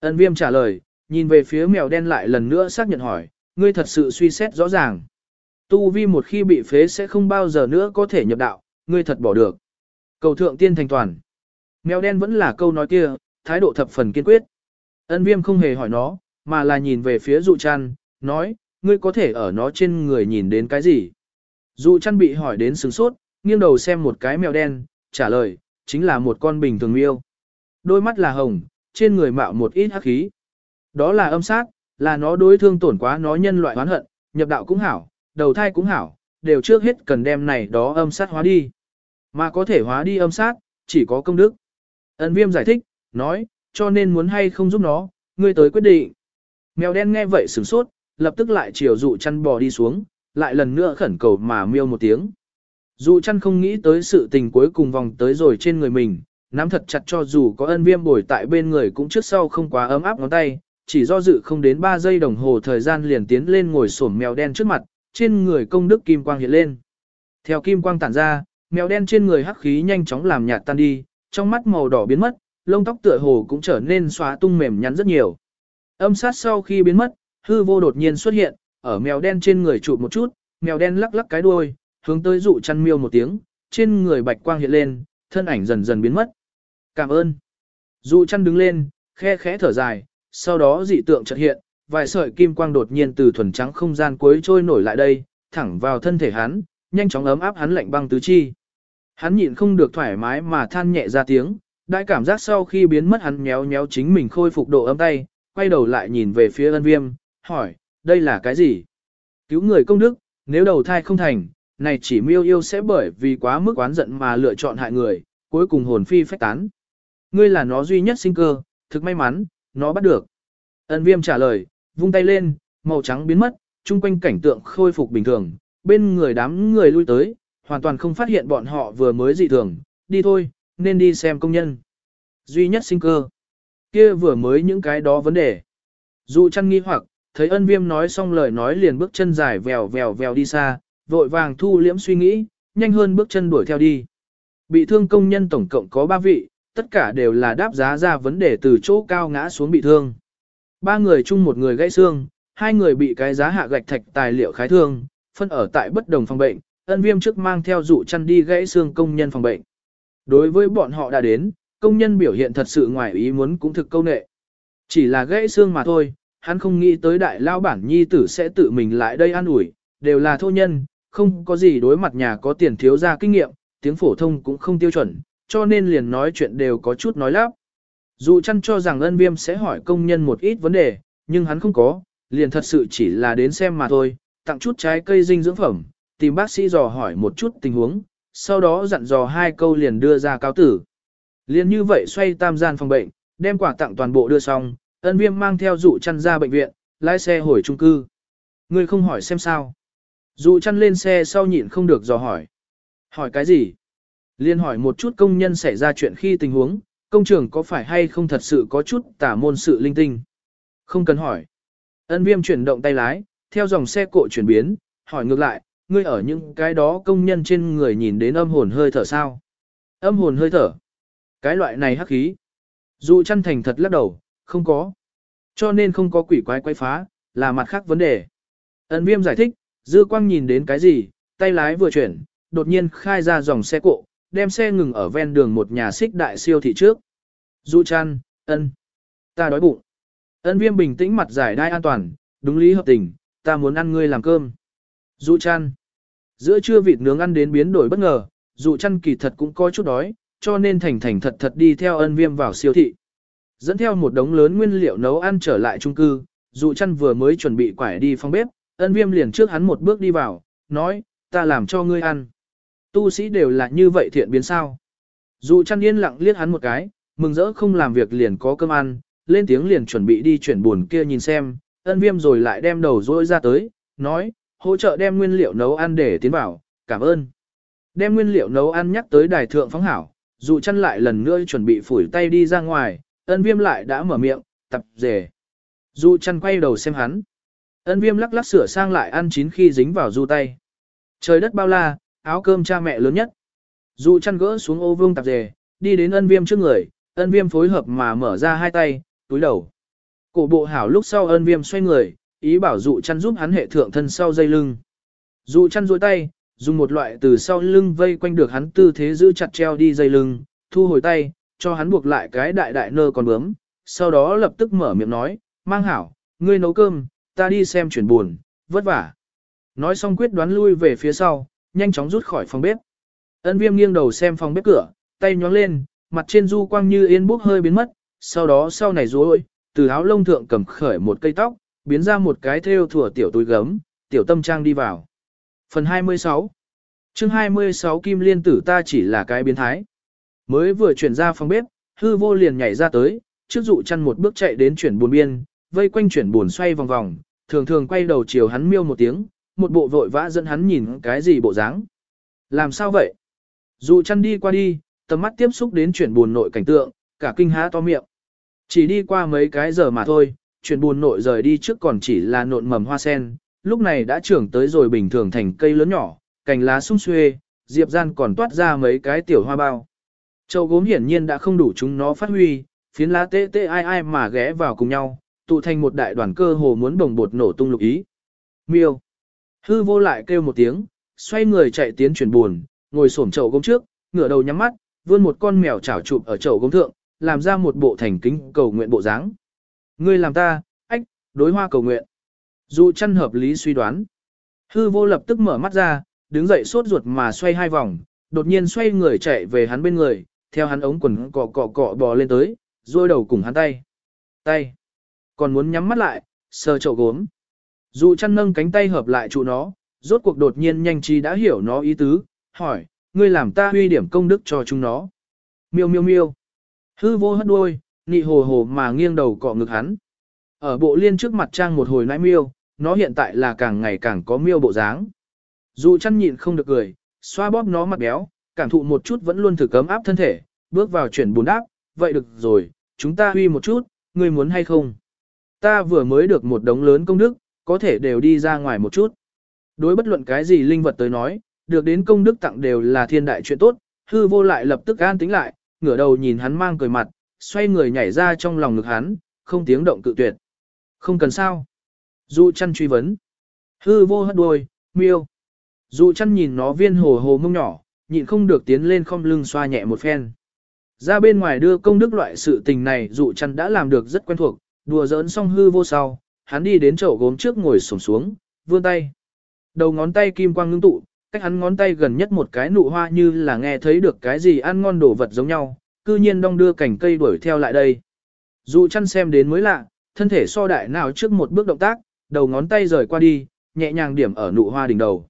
Ân viêm trả lời, nhìn về phía mèo đen lại lần nữa xác nhận hỏi, ngươi thật sự suy xét rõ ràng. Tu vi một khi bị phế sẽ không bao giờ nữa có thể nhập đạo, ngươi thật bỏ được. Cầu thượng tiên thành toàn. Mèo đen vẫn là câu nói kia, thái độ thập phần kiên quyết. Ân viêm không hề hỏi nó, mà là nhìn về phía dụ chăn, nói, ngươi có thể ở nó trên người nhìn đến cái gì. Dụ chăn bị hỏi đến sừng sốt, nghiêng đầu xem một cái mèo đen, trả lời, chính là một con bình thường miêu. Đôi mắt là hồng, trên người mạo một ít hắc khí. Đó là âm sát, là nó đối thương tổn quá nó nhân loại oán hận, nhập đạo cũng hảo, đầu thai cũng hảo, đều trước hết cần đem này đó âm sát hóa đi. Mà có thể hóa đi âm sát, chỉ có công đức. Ấn viêm giải thích, nói, cho nên muốn hay không giúp nó, ngươi tới quyết định. Mèo đen nghe vậy sửng sốt, lập tức lại chiều dụ chăn bò đi xuống, lại lần nữa khẩn cầu mà miêu một tiếng. Dụ chăn không nghĩ tới sự tình cuối cùng vòng tới rồi trên người mình, nắm thật chặt cho dù có ân viêm bồi tại bên người cũng trước sau không quá ấm áp ngón tay, chỉ do dự không đến 3 giây đồng hồ thời gian liền tiến lên ngồi xổm mèo đen trước mặt, trên người công đức kim quang hiện lên. Theo kim quang tản ra, mèo đen trên người hắc khí nhanh chóng làm nhạt tan đi, trong mắt màu đỏ biến mất, lông tóc tựa hồ cũng trở nên xóa tung mềm nhắn rất nhiều. Âm sát sau khi biến mất, hư vô đột nhiên xuất hiện, ở mèo đen trên người chụp một chút, mèo đen lắc lắc cái đuôi, hướng tới dụ chăn miêu một tiếng, trên người bạch quang hiện lên, thân ảnh dần dần biến mất. Cảm ơn. Dụ chăn đứng lên, khe khẽ thở dài, sau đó dị tượng chợt hiện, vài sợi kim quang đột nhiên từ thuần trắng không gian cuối trôi nổi lại đây, thẳng vào thân thể hắn, nhanh chóng ấm áp hắn lạnh băng tứ chi. Hắn nhịn không được thoải mái mà than nhẹ ra tiếng, đại cảm giác sau khi biến mất hắn nhéo nhéo chính mình khôi phục độ ấm tay, quay đầu lại nhìn về phía ân viêm, hỏi, đây là cái gì? Cứu người công đức, nếu đầu thai không thành, này chỉ miêu yêu sẽ bởi vì quá mức oán giận mà lựa chọn hại người, cuối cùng hồn phi phách tán. Ngươi là nó duy nhất sinh cơ, thực may mắn, nó bắt được. Ân viêm trả lời, vung tay lên, màu trắng biến mất, chung quanh cảnh tượng khôi phục bình thường, bên người đám người lui tới, hoàn toàn không phát hiện bọn họ vừa mới dị thường, đi thôi, nên đi xem công nhân. Duy nhất sinh cơ. kia vừa mới những cái đó vấn đề. Dù chăn nghi hoặc, thấy ân viêm nói xong lời nói liền bước chân dài vèo vèo vèo đi xa, vội vàng thu liễm suy nghĩ, nhanh hơn bước chân đuổi theo đi. Bị thương công nhân tổng cộng có 3 vị, tất cả đều là đáp giá ra vấn đề từ chỗ cao ngã xuống bị thương. Ba người chung một người gãy xương, hai người bị cái giá hạ gạch thạch tài liệu khái thương, phân ở tại bất đồng phòng bệnh, ân viêm trước mang theo dụ chăn đi gãy xương công nhân phòng bệnh. Đối với bọn họ đã đến, công nhân biểu hiện thật sự ngoài ý muốn cũng thực câu nệ. Chỉ là gãy xương mà thôi, hắn không nghĩ tới đại lao bản nhi tử sẽ tự mình lại đây an ủi, đều là thô nhân, không có gì đối mặt nhà có tiền thiếu ra kinh nghiệm, tiếng phổ thông cũng không tiêu chuẩn, cho nên liền nói chuyện đều có chút nói lắp. Dù chăn cho rằng ân viêm sẽ hỏi công nhân một ít vấn đề, nhưng hắn không có, liền thật sự chỉ là đến xem mà thôi, tặng chút trái cây dinh dưỡng phẩm, tìm bác sĩ dò hỏi một chút tình huống, sau đó dặn dò hai câu liền đưa ra cáo tử. Liền như vậy xoay tam gian phòng bệnh, đem quà tặng toàn bộ đưa xong, ân viêm mang theo dụ chăn ra bệnh viện, lái xe hồi trung cư. Người không hỏi xem sao. Dụ chăn lên xe sau nhịn không được dò hỏi. Hỏi cái gì? Liên hỏi một chút công nhân xảy ra chuyện khi tình huống, công trường có phải hay không thật sự có chút tả môn sự linh tinh. Không cần hỏi. Ân viêm chuyển động tay lái, theo dòng xe cộ chuyển biến, hỏi ngược lại, ngươi ở những cái đó công nhân trên người nhìn đến âm hồn hơi thở sao? Âm hồn hơi thở. Cái loại này hắc khí. Dụ chăn thành thật lắc đầu, không có. Cho nên không có quỷ quái quái phá, là mặt khác vấn đề. Ân viêm giải thích, dư quang nhìn đến cái gì, tay lái vừa chuyển, đột nhiên khai ra dòng xe cộ, đem xe ngừng ở ven đường một nhà xích đại siêu thị trước. Dụ chăn, ân, ta đói bụng. Ân viêm bình tĩnh mặt giải đai an toàn, đúng lý hợp tình, ta muốn ăn ngươi làm cơm. Dụ chăn. Giữa trưa vịt nướng ăn đến biến đổi bất ngờ, dụ chăn kỳ thật cũng có chút đói, cho nên thành thành thật thật đi theo ân viêm vào siêu thị. Dẫn theo một đống lớn nguyên liệu nấu ăn trở lại trung cư, dụ chăn vừa mới chuẩn bị quải đi phòng bếp, ân viêm liền trước hắn một bước đi vào, nói, ta làm cho ngươi ăn. Tu sĩ đều là như vậy thiện biến sao. Dụ chăn yên lặng liếc hắn một cái, mừng rỡ không làm việc liền có cơm ăn, lên tiếng liền chuẩn bị đi chuyển buồn kia nhìn xem, ân viêm rồi lại đem đầu rôi ra tới, nói, hỗ trợ đem nguyên liệu nấu ăn để tiến vào, cảm ơn. Đem nguyên liệu nấu ăn nhắc tới đài thượng phóng hảo, dụ chăn lại lần nữa chuẩn bị phủi tay đi ra ngoài, ân viêm lại đã mở miệng, tập rể. Dụ chăn quay đầu xem hắn. Ân viêm lắc lắc sửa sang lại ăn chín khi dính vào du tay. Trời đất bao la, áo cơm cha mẹ lớn nhất. Dụ chăn gỡ xuống ô vương tạp dề, đi đến ân viêm trước người, ân viêm phối hợp mà mở ra hai tay, túi đầu. Cổ bộ hảo lúc sau ân viêm xoay người, ý bảo dụ chăn giúp hắn hệ thượng thân sau dây lưng. Dụ chăn duỗi tay, dùng một loại từ sau lưng vây quanh được hắn tư thế giữ chặt treo đi dây lưng, thu hồi tay, cho hắn buộc lại cái đại đại nơ còn bướm, sau đó lập tức mở miệng nói, mang hảo, ngươi nấu cơm, ta đi xem chuyển buồn, vất vả. Nói xong quyết đoán lui về phía sau, nhanh chóng rút khỏi phòng bếp. Ân viêm nghiêng đầu xem phòng bếp cửa, tay nhóng lên, mặt trên du quang như yên bốc hơi biến mất, sau đó sau này rối, từ áo lông thượng cầm khởi một cây tóc, biến ra một cái thêu thủa tiểu túi gấm, tiểu tâm trang đi vào. Phần 26 chương 26 Kim Liên tử ta chỉ là cái biến thái. Mới vừa chuyển ra phòng bếp, hư vô liền nhảy ra tới, trước dụ chăn một bước chạy đến chuyển buồn biên, vây quanh chuyển buồn xoay vòng vòng, thường thường quay đầu chiều hắn miêu một tiếng, một bộ vội vã dẫn hắn nhìn cái gì bộ dáng. Làm sao vậy? Dụ chăn đi qua đi, tầm mắt tiếp xúc đến chuyển buồn nội cảnh tượng, cả kinh há to miệng. Chỉ đi qua mấy cái giờ mà thôi, chuyển buồn nội rời đi trước còn chỉ là nộn mầm hoa sen, lúc này đã trưởng tới rồi bình thường thành cây lớn nhỏ, cành lá sung xuê, diệp gian còn toát ra mấy cái tiểu hoa bao. Châu gốm hiển nhiên đã không đủ chúng nó phát huy, phiến lá tê tê ai ai mà ghé vào cùng nhau, tụ thành một đại đoàn cơ hồ muốn bồng bột nổ tung lục ý. Miêu. Hư vô lại kêu một tiếng, xoay người chạy tiến chuyển buồn, ngồi xổm chậu gốm trước, ngửa đầu nhắm mắt, vươn một con mèo chảo chụp ở chậu gốm thượng, làm ra một bộ thành kính cầu nguyện bộ dáng. Ngươi làm ta, ách, đối hoa cầu nguyện. Dụ chăn hợp lý suy đoán. Hư vô lập tức mở mắt ra, đứng dậy sốt ruột mà xoay hai vòng, đột nhiên xoay người chạy về hắn bên người, theo hắn ống quần cọ cọ cọ bò lên tới, rồi đầu cùng hắn tay. Tay. Còn muốn nhắm mắt lại, sờ chậu gốm. Dụ chăn nâng cánh tay hợp lại trụ nó, rốt cuộc đột nhiên nhanh trí đã hiểu nó ý tứ, hỏi, ngươi làm ta huy điểm công đức cho chúng nó. Miêu miêu miêu. Hư vô hất đuôi, nị hồ hồ mà nghiêng đầu cọ ngực hắn. Ở bộ liên trước mặt trang một hồi nãi miêu, nó hiện tại là càng ngày càng có miêu bộ dáng. Dù chăn nhịn không được cười, xoa bóp nó mặt béo, cảm thụ một chút vẫn luôn thử cấm áp thân thể, bước vào chuyển bùn đáp, vậy được rồi, chúng ta huy một chút, ngươi muốn hay không? Ta vừa mới được một đống lớn công đức, có thể đều đi ra ngoài một chút. Đối bất luận cái gì linh vật tới nói, được đến công đức tặng đều là thiên đại chuyện tốt, hư vô lại lập tức an tính lại, ngửa đầu nhìn hắn mang cười mặt, xoay người nhảy ra trong lòng ngực hắn, không tiếng động cự tuyệt. Không cần sao. Dụ chăn truy vấn. Hư vô hất đuôi, miêu. Dụ chăn nhìn nó viên hồ hồ mông nhỏ, nhịn không được tiến lên không lưng xoa nhẹ một phen. Ra bên ngoài đưa công đức loại sự tình này dụ chăn đã làm được rất quen thuộc, đùa giỡn xong hư vô sau, hắn đi đến chậu gốm trước ngồi sổng xuống, vươn tay. Đầu ngón tay kim quang ngưng tụ, cách hắn ngón tay gần nhất một cái nụ hoa như là nghe thấy được cái gì ăn ngon đồ vật giống nhau, cư nhiên đong đưa cành cây đuổi theo lại đây. Dụ chăn xem đến mới lạ, thân thể so đại nào trước một bước động tác, đầu ngón tay rời qua đi, nhẹ nhàng điểm ở nụ hoa đỉnh đầu.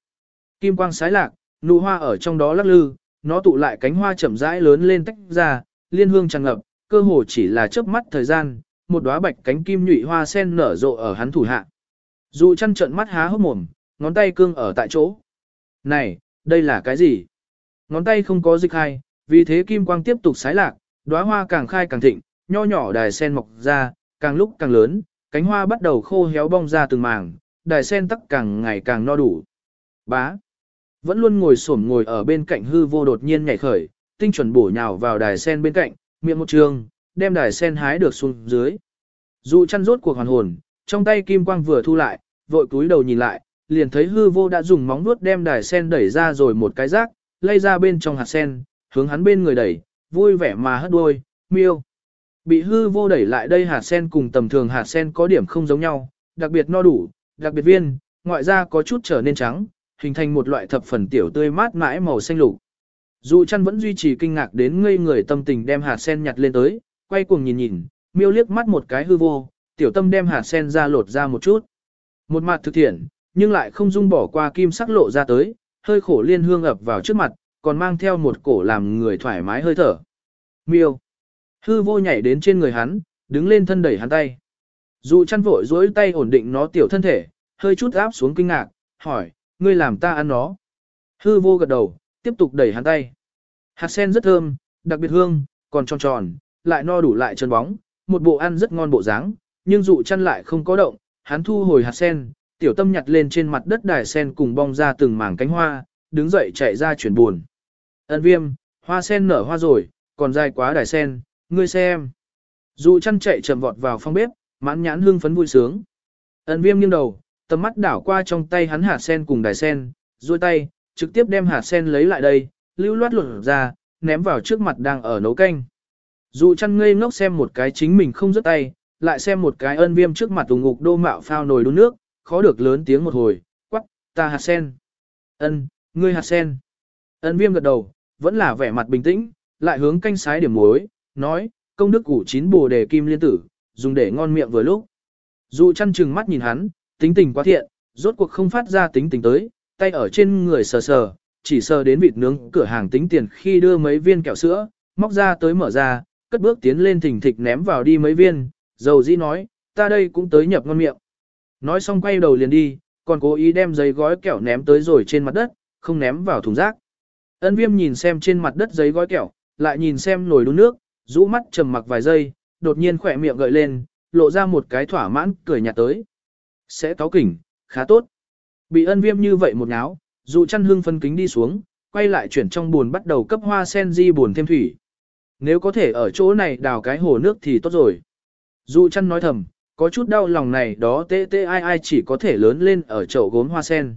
Kim quang sái lạc, nụ hoa ở trong đó lắc lư, nó tụ lại cánh hoa chậm rãi lớn lên tách ra, liên hương tràn ngập, cơ hồ chỉ là chớp mắt thời gian, một đóa bạch cánh kim nhụy hoa sen nở rộ ở hắn thủ hạ. Dụ chăn trợn mắt há hốc mồm, ngón tay cương ở tại chỗ. Này, đây là cái gì? Ngón tay không có dịch hay? Vì thế kim quang tiếp tục sái lạc, đóa hoa càng khai càng thịnh, nho nhỏ đài sen mọc ra, càng lúc càng lớn, cánh hoa bắt đầu khô héo bong ra từng màng, đài sen tắc càng ngày càng no đủ. Bá. Vẫn luôn ngồi xổm ngồi ở bên cạnh hư vô đột nhiên nhảy khởi, tinh chuẩn bổ nhào vào đài sen bên cạnh, miệng một trường, đem đài sen hái được xuống dưới. Dụ chăn rốt cuộc hoàn hồn, trong tay kim quang vừa thu lại, vội cúi đầu nhìn lại, liền thấy hư vô đã dùng móng vuốt đem đài sen đẩy ra rồi một cái rác, lây ra bên trong hạt sen, hướng hắn bên người đẩy, vui vẻ mà hất đuôi, miêu. Bị hư vô đẩy lại đây hạt sen cùng tầm thường hạt sen có điểm không giống nhau, đặc biệt no đủ, đặc biệt viên, ngoại ra có chút trở nên trắng, hình thành một loại thập phần tiểu tươi mát mãi màu xanh lục. Dù chăn vẫn duy trì kinh ngạc đến ngây người tâm tình đem hạt sen nhặt lên tới, quay cuồng nhìn nhìn, miêu liếc mắt một cái hư vô, tiểu tâm đem hạt sen ra lột ra một chút. Một mặt thực thiện, nhưng lại không dung bỏ qua kim sắc lộ ra tới, hơi khổ liên hương ập vào trước mặt, còn mang theo một cổ làm người thoải mái hơi thở. Miêu. Hư vô nhảy đến trên người hắn, đứng lên thân đẩy hắn tay. dụ chăn vội dối tay ổn định nó tiểu thân thể, hơi chút áp xuống kinh ngạc, hỏi, ngươi làm ta ăn nó. Hư vô gật đầu, tiếp tục đẩy hắn tay. Hạt sen rất thơm, đặc biệt hương, còn tròn tròn, lại no đủ lại chân bóng, một bộ ăn rất ngon bộ dáng, nhưng dụ chăn lại không có động, hắn thu hồi hạt sen, tiểu tâm nhặt lên trên mặt đất đài sen cùng bong ra từng mảng cánh hoa, đứng dậy chạy ra chuyển buồn. Ân viêm, hoa sen nở hoa rồi, còn dài quá đài sen, ngươi xem. Dụ chăn chạy chậm vọt vào phòng bếp, mãn nhãn hương phấn vui sướng. Ân viêm nghiêng đầu, tầm mắt đảo qua trong tay hắn hạt sen cùng đài sen, duỗi tay, trực tiếp đem hạt sen lấy lại đây, lưu loát lột ra, ném vào trước mặt đang ở nấu canh. Dụ chăn ngây ngốc xem một cái chính mình không rớt tay, lại xem một cái ân viêm trước mặt tùng ngục đô mạo phao nồi đun nước, khó được lớn tiếng một hồi, quắc, ta hạt sen. Ân, ngươi hạt sen. ấn viêm gật đầu, vẫn là vẻ mặt bình tĩnh, lại hướng canh sái điểm muối, nói, công đức củ chín bồ đề kim liên tử, dùng để ngon miệng vừa lúc. Dụ chăn chừng mắt nhìn hắn, tính tình quá thiện, rốt cuộc không phát ra tính tình tới, tay ở trên người sờ sờ, chỉ sờ đến vịt nướng cửa hàng tính tiền khi đưa mấy viên kẹo sữa, móc ra tới mở ra, cất bước tiến lên thỉnh thịch ném vào đi mấy viên, dầu dĩ nói, ta đây cũng tới nhập ngon miệng. Nói xong quay đầu liền đi, còn cố ý đem giấy gói kẹo ném tới rồi trên mặt đất, không ném vào thùng rác. Ân viêm nhìn xem trên mặt đất giấy gói kẹo, lại nhìn xem nồi đun nước, rũ mắt trầm mặc vài giây, đột nhiên khỏe miệng gợi lên, lộ ra một cái thỏa mãn, cười nhạt tới. Sẽ cáo kỉnh, khá tốt. Bị ân viêm như vậy một ngáo, dụ chăn hương phân kính đi xuống, quay lại chuyển trong buồn bắt đầu cấp hoa sen di buồn thêm thủy. Nếu có thể ở chỗ này đào cái hồ nước thì tốt rồi. Dụ chăn nói thầm, có chút đau lòng này đó tê tê ai ai chỉ có thể lớn lên ở chậu gốm hoa sen.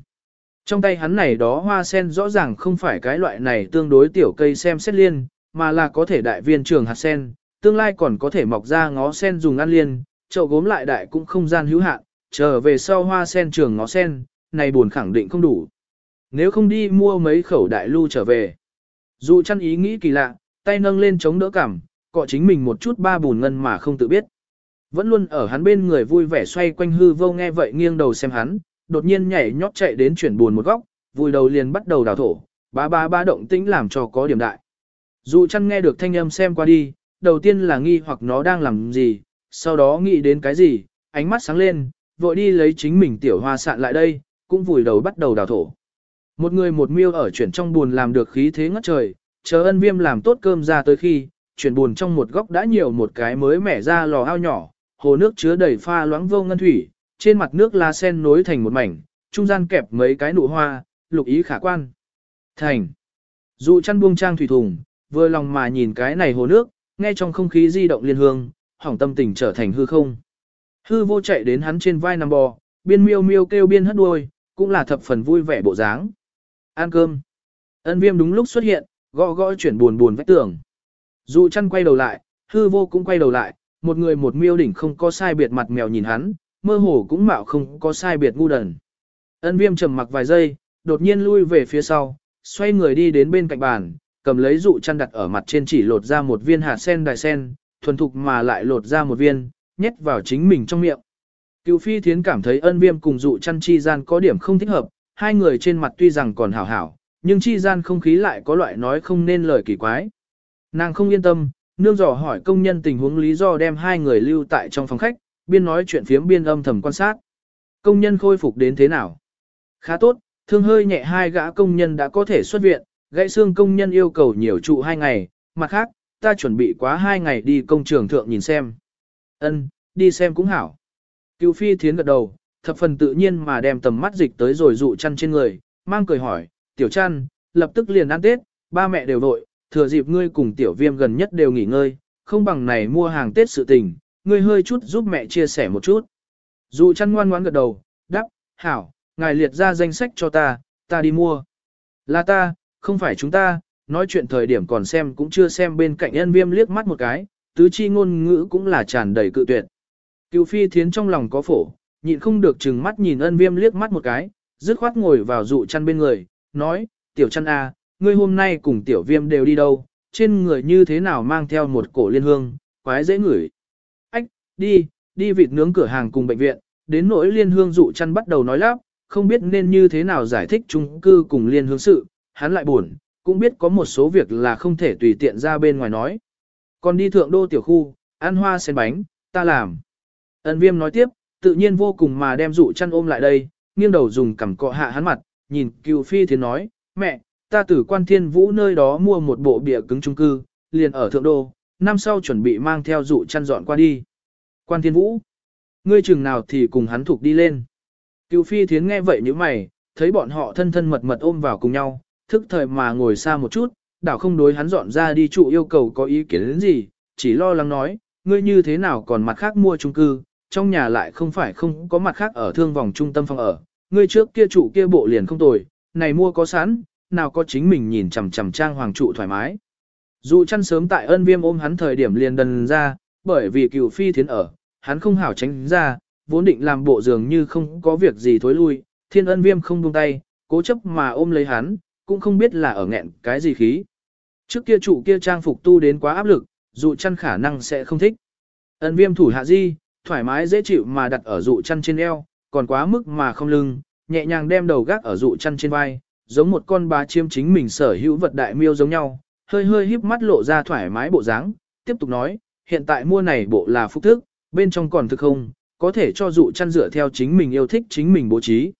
Trong tay hắn này đó hoa sen rõ ràng không phải cái loại này tương đối tiểu cây xem xét liên, mà là có thể đại viên trường hạt sen, tương lai còn có thể mọc ra ngó sen dùng ăn liên, chậu gốm lại đại cũng không gian hữu hạn, trở về sau hoa sen trường ngó sen, này buồn khẳng định không đủ. Nếu không đi mua mấy khẩu đại lưu trở về. Dù chăn ý nghĩ kỳ lạ, tay nâng lên chống đỡ cảm, cọ chính mình một chút ba bùn ngân mà không tự biết. Vẫn luôn ở hắn bên người vui vẻ xoay quanh hư vô nghe vậy nghiêng đầu xem hắn, đột nhiên nhảy nhót chạy đến chuyển buồn một góc, vùi đầu liền bắt đầu đào thổ, ba ba ba động tĩnh làm cho có điểm đại. Dụ chăn nghe được thanh âm xem qua đi, đầu tiên là nghi hoặc nó đang làm gì, sau đó nghĩ đến cái gì, ánh mắt sáng lên, vội đi lấy chính mình tiểu hoa sạn lại đây, cũng vùi đầu bắt đầu đào thổ. Một người một miêu ở chuyển trong buồn làm được khí thế ngất trời, chờ ân viêm làm tốt cơm ra tới khi, chuyển buồn trong một góc đã nhiều một cái mới mẻ ra lò ao nhỏ, hồ nước chứa đầy pha loãng vô ngân thủy, trên mặt nước lá sen nối thành một mảnh, trung gian kẹp mấy cái nụ hoa, lục ý khả quan. Thành. Dụ chăn buông trang thủy thùng, vừa lòng mà nhìn cái này hồ nước, nghe trong không khí di động liên hương, hỏng tâm tình trở thành hư không. Hư vô chạy đến hắn trên vai nằm bò, biên miêu miêu kêu biên hất đuôi, cũng là thập phần vui vẻ bộ dáng. Ăn cơm. Ân viêm đúng lúc xuất hiện, gõ gõ chuyển buồn buồn vách tường. Dụ chăn quay đầu lại, hư vô cũng quay đầu lại, một người một miêu đỉnh không có sai biệt mặt mèo nhìn hắn, mơ hồ cũng mạo không có sai biệt ngu đần. Ân viêm trầm mặc vài giây, đột nhiên lui về phía sau, xoay người đi đến bên cạnh bàn, cầm lấy dụ chăn đặt ở mặt trên chỉ lột ra một viên hạt sen đài sen, thuần thục mà lại lột ra một viên, nhét vào chính mình trong miệng. Cựu phi thiến cảm thấy ân viêm cùng dụ chăn chi gian có điểm không thích hợp, hai người trên mặt tuy rằng còn hảo hảo, nhưng chi gian không khí lại có loại nói không nên lời kỳ quái. Nàng không yên tâm, nương dò hỏi công nhân tình huống lý do đem hai người lưu tại trong phòng khách, biên nói chuyện phiếm biên âm thầm quan sát. Công nhân khôi phục đến thế nào? Khá tốt, thương hơi nhẹ hai gã công nhân đã có thể xuất viện, gãy xương công nhân yêu cầu nhiều trụ hai ngày, mặt khác, ta chuẩn bị quá hai ngày đi công trường thượng nhìn xem. Ân, đi xem cũng hảo. Cựu phi thiến gật đầu, thập phần tự nhiên mà đem tầm mắt dịch tới rồi dụ chăn trên người, mang cười hỏi, tiểu chăn, lập tức liền ăn Tết, ba mẹ đều vội, thừa dịp ngươi cùng tiểu viêm gần nhất đều nghỉ ngơi, không bằng này mua hàng Tết sự tình, ngươi hơi chút giúp mẹ chia sẻ một chút. Dụ chăn ngoan ngoãn gật đầu, đáp, hảo, ngài liệt ra danh sách cho ta, ta đi mua. Là ta, không phải chúng ta, nói chuyện thời điểm còn xem cũng chưa xem bên cạnh ân viêm liếc mắt một cái, tứ chi ngôn ngữ cũng là tràn đầy cự tuyệt. Cựu phi thiến trong lòng có phổ, nhịn không được chừng mắt nhìn ân viêm liếc mắt một cái, dứt khoát ngồi vào dụ chăn bên người, nói, tiểu chăn a à, ngươi hôm nay cùng tiểu viêm đều đi đâu, trên người như thế nào mang theo một cổ liên hương, quái dễ ngửi. Đi, đi vịt nướng cửa hàng cùng bệnh viện, đến nỗi liên hương dụ chăn bắt đầu nói lắp, không biết nên như thế nào giải thích chung cư cùng liên hương sự, hắn lại buồn, cũng biết có một số việc là không thể tùy tiện ra bên ngoài nói. Còn đi thượng đô tiểu khu, ăn hoa sen bánh, ta làm. Ân viêm nói tiếp, tự nhiên vô cùng mà đem dụ chăn ôm lại đây, nghiêng đầu dùng cằm cọ hạ hắn mặt, nhìn cựu phi thì nói, mẹ, ta từ quan thiên vũ nơi đó mua một bộ bìa cứng trung cư, liền ở thượng đô, năm sau chuẩn bị mang theo dụ chăn dọn qua đi. Quan thiên vũ, ngươi chừng nào thì cùng hắn thuộc đi lên. Cựu phi thiến nghe vậy như mày, thấy bọn họ thân thân mật mật ôm vào cùng nhau, thức thời mà ngồi xa một chút, đảo không đối hắn dọn ra đi trụ yêu cầu có ý kiến đến gì, chỉ lo lắng nói, ngươi như thế nào còn mặt khác mua chung cư, trong nhà lại không phải không có mặt khác ở thương vòng trung tâm phòng ở, ngươi trước kia trụ kia bộ liền không tồi, này mua có sẵn, nào có chính mình nhìn chằm chằm trang hoàng trụ thoải mái. Dù chăn sớm tại ân viêm ôm hắn thời điểm liền đần ra, bởi vì cựu phi thiến ở, hắn không hảo tránh ra, vốn định làm bộ dường như không có việc gì thối lui, thiên ân viêm không buông tay, cố chấp mà ôm lấy hắn, cũng không biết là ở nghẹn cái gì khí. Trước kia trụ kia trang phục tu đến quá áp lực, dụ chăn khả năng sẽ không thích. Ân viêm thủ hạ di, thoải mái dễ chịu mà đặt ở dụ chăn trên eo, còn quá mức mà không lưng, nhẹ nhàng đem đầu gác ở dụ chăn trên vai, giống một con bá chiêm chính mình sở hữu vật đại miêu giống nhau, hơi hơi híp mắt lộ ra thoải mái bộ dáng, tiếp tục nói, hiện tại mua này bộ là phúc thức, bên trong còn thực không, có thể cho dụ chăn dựa theo chính mình yêu thích chính mình bố trí.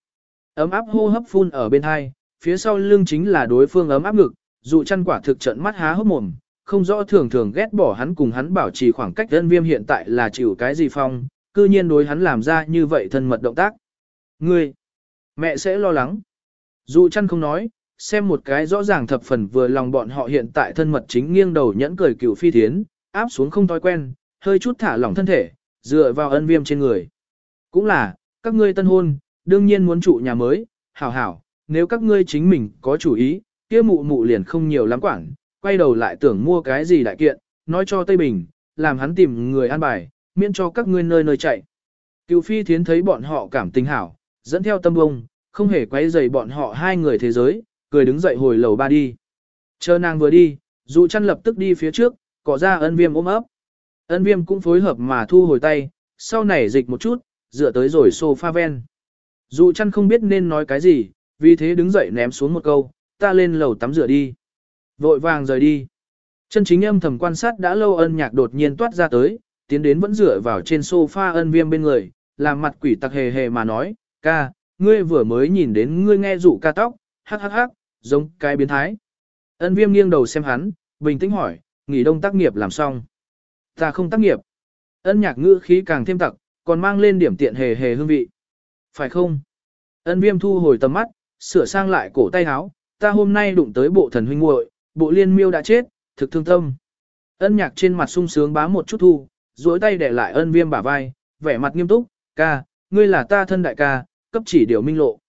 Ấm áp hô hấp phun ở bên hai, phía sau lưng chính là đối phương ấm áp ngực, dụ chăn quả thực trận mắt há hốc mồm, không rõ thường thường ghét bỏ hắn cùng hắn bảo trì khoảng cách ân viêm hiện tại là chịu cái gì phong, cư nhiên đối hắn làm ra như vậy thân mật động tác. Ngươi, mẹ sẽ lo lắng. Dụ chăn không nói, xem một cái rõ ràng thập phần vừa lòng bọn họ hiện tại thân mật chính nghiêng đầu nhẫn cười cựu phi thiến, áp xuống không thói quen, hơi chút thả lỏng thân thể, dựa vào ân viêm trên người. Cũng là, các ngươi tân hôn, đương nhiên muốn trụ nhà mới, hảo hảo, nếu các ngươi chính mình có chủ ý, kia mụ mụ liền không nhiều lắm quảng, quay đầu lại tưởng mua cái gì đại kiện, nói cho Tây Bình, làm hắn tìm người an bài, miễn cho các ngươi nơi nơi chạy. Cựu phi thiến thấy bọn họ cảm tình hảo, dẫn theo tâm bông, không hề quấy rầy bọn họ hai người thế giới, cười đứng dậy hồi lầu ba đi. Chờ nàng vừa đi, dụ chăn lập tức đi phía trước, cỏ ra ân viêm ôm ấp. Ân viêm cũng phối hợp mà thu hồi tay, sau này dịch một chút, dựa tới rồi sofa ven. Dụ chăn không biết nên nói cái gì, vì thế đứng dậy ném xuống một câu, ta lên lầu tắm rửa đi. Vội vàng rời đi. Chân chính âm thầm quan sát đã lâu ân nhạc đột nhiên toát ra tới, tiến đến vẫn dựa vào trên sofa ân viêm bên người, làm mặt quỷ tặc hề hề mà nói, ca, ngươi vừa mới nhìn đến ngươi nghe dụ ca tóc, hắc hắc hắc, giống cái biến thái. Ân viêm nghiêng đầu xem hắn, bình tĩnh hỏi, nghỉ đông tác nghiệp làm xong. Ta không tác nghiệp. Ân nhạc ngữ khí càng thêm tặc, còn mang lên điểm tiện hề hề hương vị. Phải không? Ân viêm thu hồi tầm mắt, sửa sang lại cổ tay áo, ta hôm nay đụng tới bộ thần huynh muội bộ liên miêu đã chết, thực thương tâm. Ân nhạc trên mặt sung sướng bám một chút thu, duỗi tay để lại ân viêm bả vai, vẻ mặt nghiêm túc, ca, ngươi là ta thân đại ca, cấp chỉ điều minh lộ.